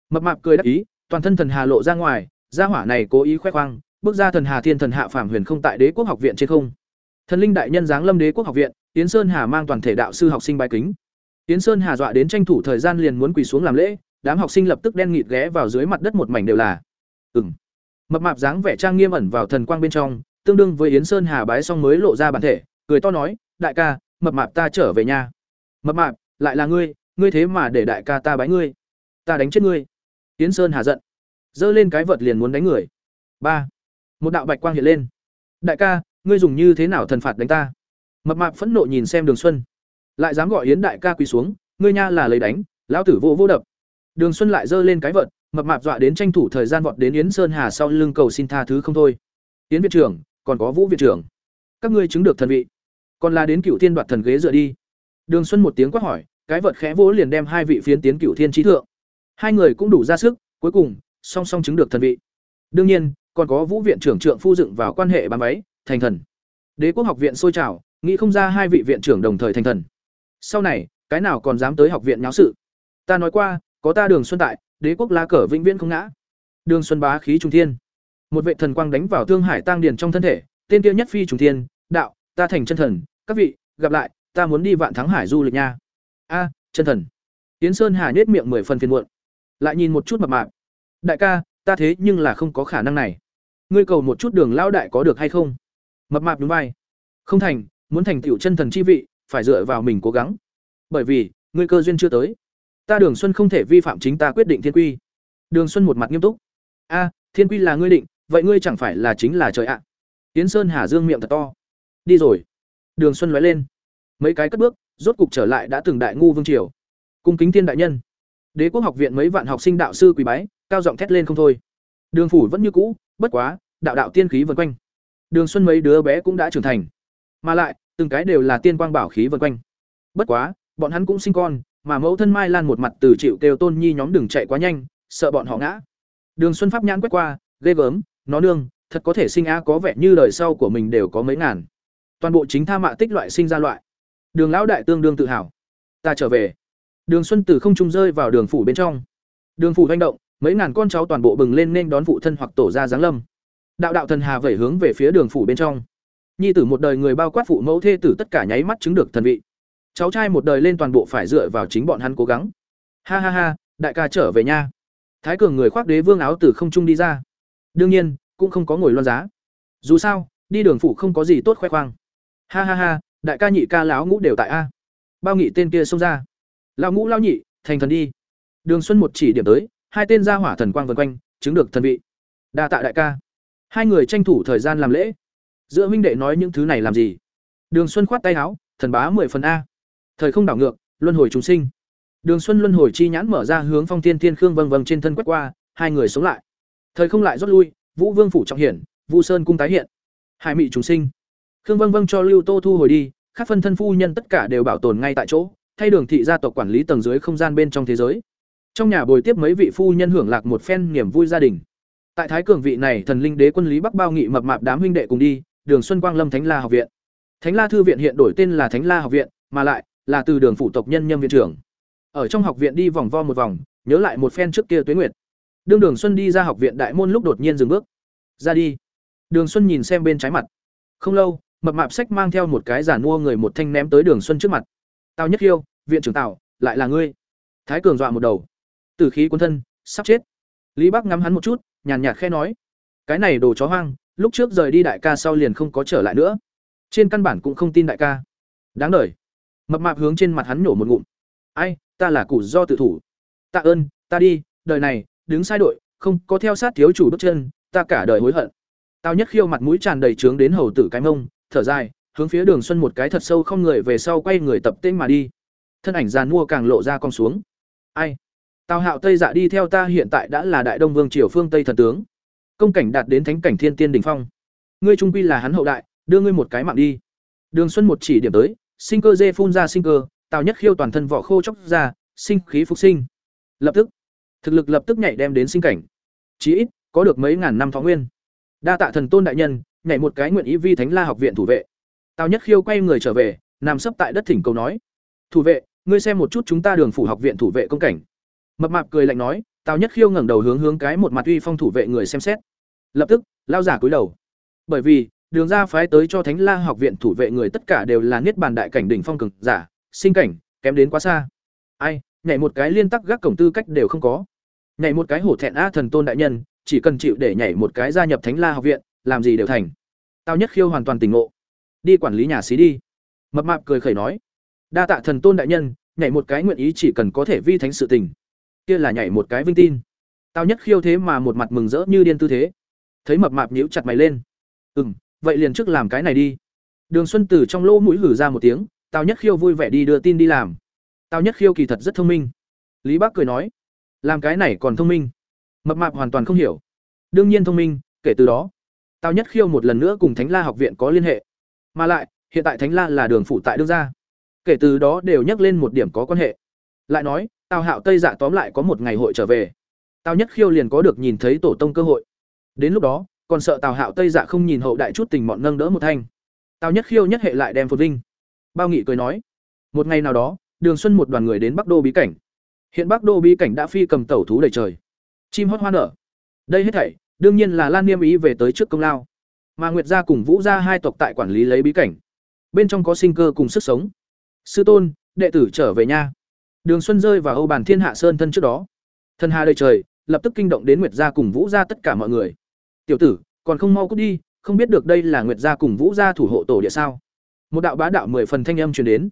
Mập mạp cười đắc ý, toàn thân thần hà lộ ra ngoài, gia hỏa này cố ý khoe khoang, bước ra thần hà thiên thần hạ phàm huyền không tại Đế quốc học viện trên không. Thần linh đại nhân giáng lâm Đế quốc học viện, Yến Sơn Hà mang toàn thể đạo sư học sinh bài kính. Yến Sơn Hà dọa đến tranh thủ thời gian liền muốn quỳ xuống làm lễ, đám học sinh lập tức đen nghịt ghé vào dưới mặt đất một mảnh đều là. Ừm. Mập mạp dáng vẻ trang nghiêm ẩn vào thần quang bên trong, tương đương với Yến Sơn Hà bái xong mới lộ ra bản thể, cười to nói, "Đại ca, mập mạp ta trở về nhà." "Mập mạp, lại là ngươi, ngươi thế mà để đại ca ta bái ngươi? Ta đánh chết ngươi." Yến Sơn Hà giận, giơ lên cái vật liền muốn đánh người. ba Một đạo bạch quang hiện lên. "Đại ca, ngươi dùng như thế nào thần phạt đánh ta?" Mập mạp phẫn nộ nhìn xem Đường Xuân, lại dám gọi Yến đại ca quỳ xuống, "Ngươi nha là lấy đánh, lão tử vô vô đập." Đường Xuân lại giơ lên cái vật, mập mạp dọa đến tranh thủ thời gian vọt đến Yến Sơn Hà sau lưng cầu xin tha thứ không thôi. Yến viện trưởng, còn có Vũ viện trưởng, các ngươi chứng được thần vị, còn là đến cựu Thiên đoạt thần ghế dựa đi. Đường Xuân một tiếng quát hỏi, cái vật khẽ vỗ liền đem hai vị phiến tiến cựu Thiên trí thượng. Hai người cũng đủ ra sức, cuối cùng song song chứng được thần vị. Đương nhiên, còn có Vũ viện trưởng trượng phu dựng vào quan hệ bám váy, thành thần. Đế quốc học viện sôi trào, nghĩ không ra hai vị viện trưởng đồng thời thành thần. Sau này, cái nào còn dám tới học viện nháo sự? Ta nói qua, có ta Đường Xuân tại, đế quốc lá cờ vĩnh viễn không ngã đường xuân bá khí trung thiên một vệ thần quang đánh vào thương hải tăng điền trong thân thể, tên kia nhất phi trùng thiên, đạo, ta thành chân thần, các vị, gặp lại, ta muốn đi vạn thắng hải du lịch nha. A, chân thần. Tiến sơn hà nhết miệng mười phần phiền muộn, lại nhìn một chút mập mạp. Đại ca, ta thế nhưng là không có khả năng này. Ngươi cầu một chút đường lão đại có được hay không? Mập mạp đúng vai. Không thành, muốn thành tựu chân thần chi vị, phải dựa vào mình cố gắng. Bởi vì, ngươi cơ duyên chưa tới. Ta đường xuân không thể vi phạm chính ta quyết định thiên quy. Đường xuân một mặt nghiêm túc. A, thiên quy là ngươi định vậy ngươi chẳng phải là chính là trời ạ? Tiến sơn hà dương miệng thật to. Đi rồi. Đường xuân lóe lên. Mấy cái cất bước rốt cục trở lại đã từng đại ngu vương triều. Cung kính thiên đại nhân. Đế quốc học viện mấy vạn học sinh đạo sư quý bái cao giọng thét lên không thôi. Đường phủ vẫn như cũ bất quá đạo đạo tiên khí vần quanh. Đường xuân mấy đứa bé cũng đã trưởng thành. Mà lại từng cái đều là tiên quang bảo khí vần quanh. Bất quá bọn hắn cũng sinh con mà mẫu thân Mai Lan một mặt từ chịu kêu Tôn Nhi nhóm đừng chạy quá nhanh, sợ bọn họ ngã. Đường Xuân Pháp nhãn quét qua, ghê gớm, nó nương, thật có thể sinh a có vẻ như đời sau của mình đều có mấy ngàn. Toàn bộ chính tha mạ tích loại sinh ra loại. Đường lão đại tương đương tự hào. Ta trở về. Đường Xuân tử không trung rơi vào đường phủ bên trong. Đường phủ doanh động, mấy ngàn con cháu toàn bộ bừng lên nên đón phụ thân hoặc tổ ra giáng lâm. Đạo đạo thần hà vẩy hướng về phía đường phủ bên trong. Nhi tử một đời người bao quát phụ mẫu thê tử tất cả nháy mắt chứng được thần vị. Cháu trai một đời lên toàn bộ phải dựa vào chính bọn hắn cố gắng. Ha ha ha, đại ca trở về nha. thái cường người khoác đế vương áo từ không trung đi ra đương nhiên, cũng không có ngồi loan giá. Dù sao, đi đường phủ không có gì tốt khoe khoang. Ha ha ha, đại ca nhị ca lão ngũ đều tại a. Bao nghị tên kia xông ra. Lão ngũ lão nhị, thành thần đi. Đường xuân một chỉ điểm tới, hai tên ra hỏa thần quang vân quanh, chứng được thần vị. Đa tạ đại ca. Hai người tranh thủ thời gian làm lễ. Giữa minh đệ nói những thứ này làm gì? Đường xuân khoát tay áo, thần bá mười phần a. Thời không đảo ngược, luân hồi chúng sinh. Đường xuân luân hồi chi nhãn mở ra hướng phong tiên thiên khương vâng vâng trên thân quét qua, hai người sống lại thời không lại rút lui, vũ vương phủ trọng hiển, vu sơn cung tái hiện. Hải mị chúng sinh. Khương vâng vâng cho lưu tô thu hồi đi các phân thân phu nhân tất cả đều bảo tồn ngay tại chỗ, thay đường thị gia tộc quản lý tầng dưới không gian bên trong thế giới. Trong nhà bồi tiếp mấy vị phu nhân hưởng lạc một phen niềm vui gia đình. Tại thái cường vị này thần linh đế quân lý bắc bao nghị mập mạp đám huynh đệ cùng đi, đường xuân quang lâm thánh la học viện. Thánh la thư viện hiện đổi tên là thánh la học viện, mà lại là từ đường phụ tộc nhân nhâm viện trưởng. Ở trong học viện đi vòng vo một vòng, nhớ lại một phen trước kia tuế nguyệt đương đường xuân đi ra học viện đại môn lúc đột nhiên dừng bước. Ra đi. Đường xuân nhìn xem bên trái mặt. Không lâu, mập mạp sách mang theo một cái giả mua người một thanh ném tới đường xuân trước mặt. Tào nhất khiêu, viện trưởng tào, lại là ngươi. Thái cường dọa một đầu. Tử khí quân thân, sắp chết. Lý bắc ngắm hắn một chút, nhàn nhạt khe nói. Cái này đồ chó hoang, lúc trước rời đi đại ca sau liền không có trở lại nữa. Trên căn bản cũng không tin đại ca. Đáng đời. Mập mạp hướng trên mặt hắn nổ một ngụm. Ai, ta là củ do tự thủ. Tạ ơn, ta đi, đời này đứng sai đội, không có theo sát thiếu chủ bước chân, ta cả đời hối hận. Tao nhất khiêu mặt mũi tràn đầy trướng đến hầu tử cái mông, thở dài, hướng phía đường xuân một cái thật sâu không người về sau quay người tập tên mà đi. Thân ảnh giàn mua càng lộ ra con xuống. Ai? Tào hạo tây dạ đi theo ta hiện tại đã là đại đông vương triều phương tây thần tướng. Công cảnh đạt đến thánh cảnh thiên tiên đỉnh phong. Ngươi trung quy là hắn hậu đại, đưa ngươi một cái mạng đi. Đường xuân một chỉ điểm tới, sinh cơ dê phun ra sinh cơ, tào nhất khiêu toàn thân vỏ khô chóc ra, sinh khí phục sinh. Lập tức thực lực lập tức nhảy đem đến sinh cảnh. Chí ít, có được mấy ngàn năm thọ nguyên. Đa tạ thần tôn đại nhân, nhảy một cái nguyện ý vi thánh la học viện thủ vệ. Tào nhất khiêu quay người trở về, nằm sấp tại đất thỉnh cầu nói, thủ vệ, ngươi xem một chút chúng ta đường phủ học viện thủ vệ công cảnh. Mập mạp cười lạnh nói, tào nhất khiêu ngẩng đầu hướng hướng cái một mặt uy phong thủ vệ người xem xét. Lập tức, lao giả cúi đầu. Bởi vì, đường ra phái tới cho thánh la học viện thủ vệ người tất cả đều là niết bàn đại cảnh đỉnh phong cực giả, sinh cảnh, kém đến quá xa. Ai, nhảy một cái liên tắc gác cổng tư cách đều không có nhảy một cái hổ thẹn a thần tôn đại nhân, chỉ cần chịu để nhảy một cái gia nhập thánh la học viện, làm gì đều thành. Tao nhất khiêu hoàn toàn tỉnh ngộ. Đi quản lý nhà xí đi. Mập mạp cười khẩy nói. Đa tạ thần tôn đại nhân, nhảy một cái nguyện ý chỉ cần có thể vi thánh sự tình. Kia là nhảy một cái vinh tin. Tao nhất khiêu thế mà một mặt mừng rỡ như điên tư thế. Thấy mập mạp nhíu chặt mày lên. Ừ m vậy liền trước làm cái này đi. Đường xuân từ trong lỗ mũi hử ra một tiếng, tao nhất khiêu vui vẻ đi đưa tin đi làm. Tao nhất khiêu kỳ thật rất thông minh. Lý bác cười nói làm cái này còn thông minh. Mập mạp hoàn toàn không hiểu. Đương nhiên thông minh, kể từ đó tao nhất khiêu một lần nữa cùng thánh la học viện có liên hệ. Mà lại, hiện tại thánh la là đường phụ tại đương gia. Kể từ đó đều nhắc lên một điểm có quan hệ. Lại nói, tào hạo tây dạ tóm lại có một ngày hội trở về. Tào nhất khiêu liền có được nhìn thấy tổ tông cơ hội. Đến lúc đó, còn sợ tào hạo tây dạ không nhìn hậu đại chút tình mọn nâng đỡ một thanh. Tào nhất khiêu nhất hệ lại đem phồn vinh. Bao nghị cười nói, một ngày nào đó, đường xuân một đoàn người đến bắc đô bí cảnh hiện bắc đô bí cảnh đã phi cầm tẩu thú đầy trời. Chim hót hoa nở. Đây hết thảy, đương nhiên là lan niêm ý về tới trước công lao. Mà nguyệt gia cùng vũ gia hai tộc tại quản lý lấy bí cảnh. Bên trong có sinh cơ cùng sức sống. Sư tôn, đệ tử trở về nha. Đường xuân rơi vào âu bàn thiên hạ sơn thân trước đó. Thân hà đầy trời, lập tức kinh động đến nguyệt gia cùng vũ gia tất cả mọi người. Tiểu tử, còn không mau cút đi, không biết được đây là nguyệt gia cùng vũ gia thủ hộ tổ địa sao? Một đạo bá đạo mười phần thanh âm truyền đến.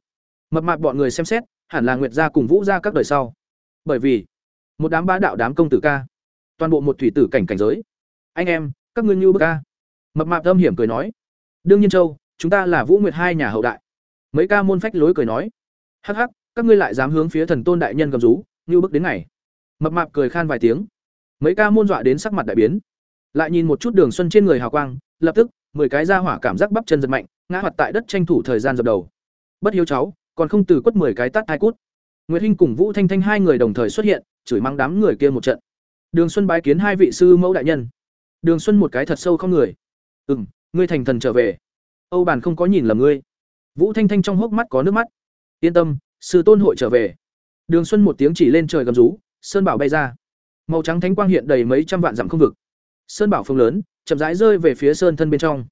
Mập mạp bọn người xem xét, hẳn là nguyệt gia cùng vũ gia các đời sau bởi vì, một đám bá đạo đám công tử ca, toàn bộ một thủy tử cảnh cảnh giới. Anh em, các ngươi như bức ca. Mập mạp âm hiểm cười nói, đương nhiên châu, chúng ta là vũ nguyệt hai nhà hậu đại. Mấy ca môn phách lối cười nói, hắc hắc, các ngươi lại dám hướng phía thần tôn đại nhân cầm rú, như bức đến ngày. Mập mạp cười khan vài tiếng. Mấy ca môn dọa đến sắc mặt đại biến. Lại nhìn một chút đường xuân trên người hào quang, lập tức, mười cái ra hỏa cảm giác bắp chân giật mạnh, ngã hoạt tại đất tranh thủ thời gian dập đầu. Bất hiếu cháu, còn không từ quất mười cái tắt hai cút. Nguyệt hinh cùng vũ thanh thanh hai người đồng thời xuất hiện chửi mắng đám người kia một trận. Đường xuân bái kiến hai vị sư mẫu đại nhân. Đường xuân một cái thật sâu không người. Ừm, ngươi thành thần trở về. Âu bàn không có nhìn lầm ngươi. Vũ thanh thanh trong hốc mắt có nước mắt. Yên tâm sư tôn hội trở về. Đường xuân một tiếng chỉ lên trời gầm rú sơn bảo bay ra. Màu trắng thánh quang hiện đầy mấy trăm vạn dặm không vực. Sơn bảo phương lớn chậm rãi rơi về phía sơn thân bên trong.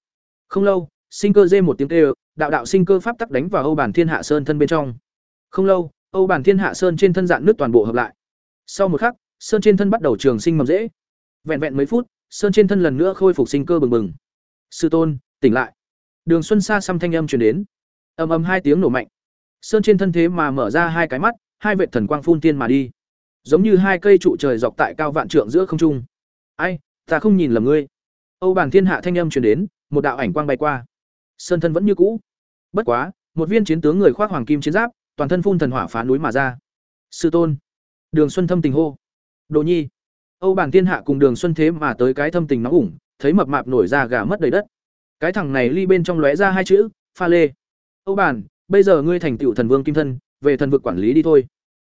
Không lâu sinh cơ dê một tiếng kêu đạo đạo sinh cơ pháp tắc đánh vào âu bản thiên hạ sơn thân bên trong. Không lâu âu bản thiên hạ sơn trên thân dạng nước toàn bộ hợp lại. Sau một khắc, sơn trên thân bắt đầu trường sinh mầm rễ vẹn vẹn mấy phút, sơn trên thân lần nữa khôi phục sinh cơ bừng bừng. Sư tôn, tỉnh lại. Đường xuân xa xăm thanh âm truyền đến. Ầm ầm hai tiếng nổ mạnh. Sơn trên thân thế mà mở ra hai cái mắt, hai vệt thần quang phun tiên mà đi. Giống như hai cây trụ trời dọc tại cao vạn trượng giữa không trung. Ai, ta không nhìn lầm ngươi. Âu bản thiên hạ thanh âm truyền đến, một đạo ảnh quang bay qua. Sơn thân vẫn như cũ. Bất quá, một viên chiến tướng người khoác hoàng kim chiến giáp toàn thân phun thần hỏa phá núi mà ra. Sư tôn. Đường xuân thâm tình hô. Đồ nhi. Âu bản thiên hạ cùng đường xuân thế mà tới cái thâm tình nóng ủng, thấy mập mạp nổi ra gà mất đầy đất. Cái thằng này ly bên trong lóe ra hai chữ, pha lê. Âu bản, bây giờ ngươi thành tựu thần vương kim thân, về thần vực quản lý đi thôi.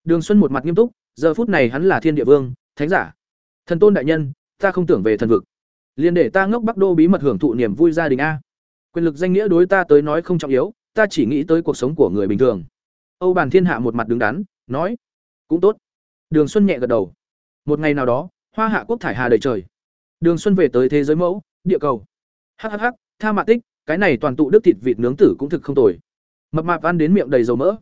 Đường xuân một mặt nghiêm túc, giờ phút này hắn là thiên địa vương, thánh giả. Thần tôn đại nhân, ta không tưởng về thần vực. Liền để ta ngốc bắc đô bí mật hưởng thụ niềm vui gia đình a. Quyền lực danh nghĩa đối ta tới nói không trọng yếu, ta chỉ nghĩ tới cuộc sống của người bình thường âu bàn thiên hạ một mặt đứng đắn nói cũng tốt. Đường xuân nhẹ gật đầu. Một ngày nào đó hoa hạ quốc thải hà đầy trời. Đường xuân về tới thế giới mẫu địa cầu. Hắc hắc hắc, tha mạ tích cái này toàn tụ đức thịt vịt nướng tử cũng thực không tồi. Mập mạp ăn đến miệng đầy dầu mỡ.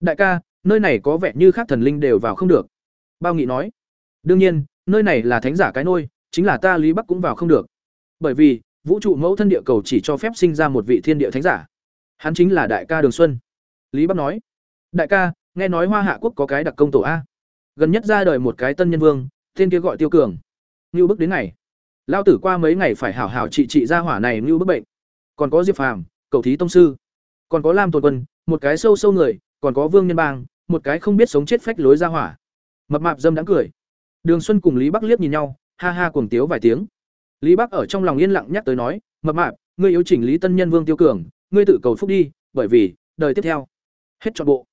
Đại ca nơi này có vẻ như khác thần linh đều vào không được. Bao nghị nói đương nhiên nơi này là thánh giả cái nôi chính là ta lý bắc cũng vào không được. Bởi vì vũ trụ mẫu thân địa cầu chỉ cho phép sinh ra một vị thiên địa thánh giả. Hắn chính là đại ca đường xuân. Lý bắc nói đại ca, nghe nói hoa hạ quốc có cái đặc công tổ a. Gần nhất ra đời một cái tân nhân vương, tên kia gọi tiêu cường. Ngưu bức đến ngày. Lao tử qua mấy ngày phải hảo hảo trị trị ra hỏa này ngưu bức bệnh. Còn có diệp phàm, cầu thí tông sư. Còn có lam tồn quân, một cái sâu sâu người, còn có vương nhân bang, một cái không biết sống chết phách lối ra hỏa. Mập mạp dâm đáng cười. Đường xuân cùng lý bắc liếc nhìn nhau, ha ha cuồng tiếu vài tiếng. Lý bắc ở trong lòng yên lặng nhắc tới nói, mập mạp, ngươi yếu chỉnh lý tân nhân vương tiêu cường, ngươi tự cầu phúc đi, bởi vì, đời tiếp theo, hết trọn bộ.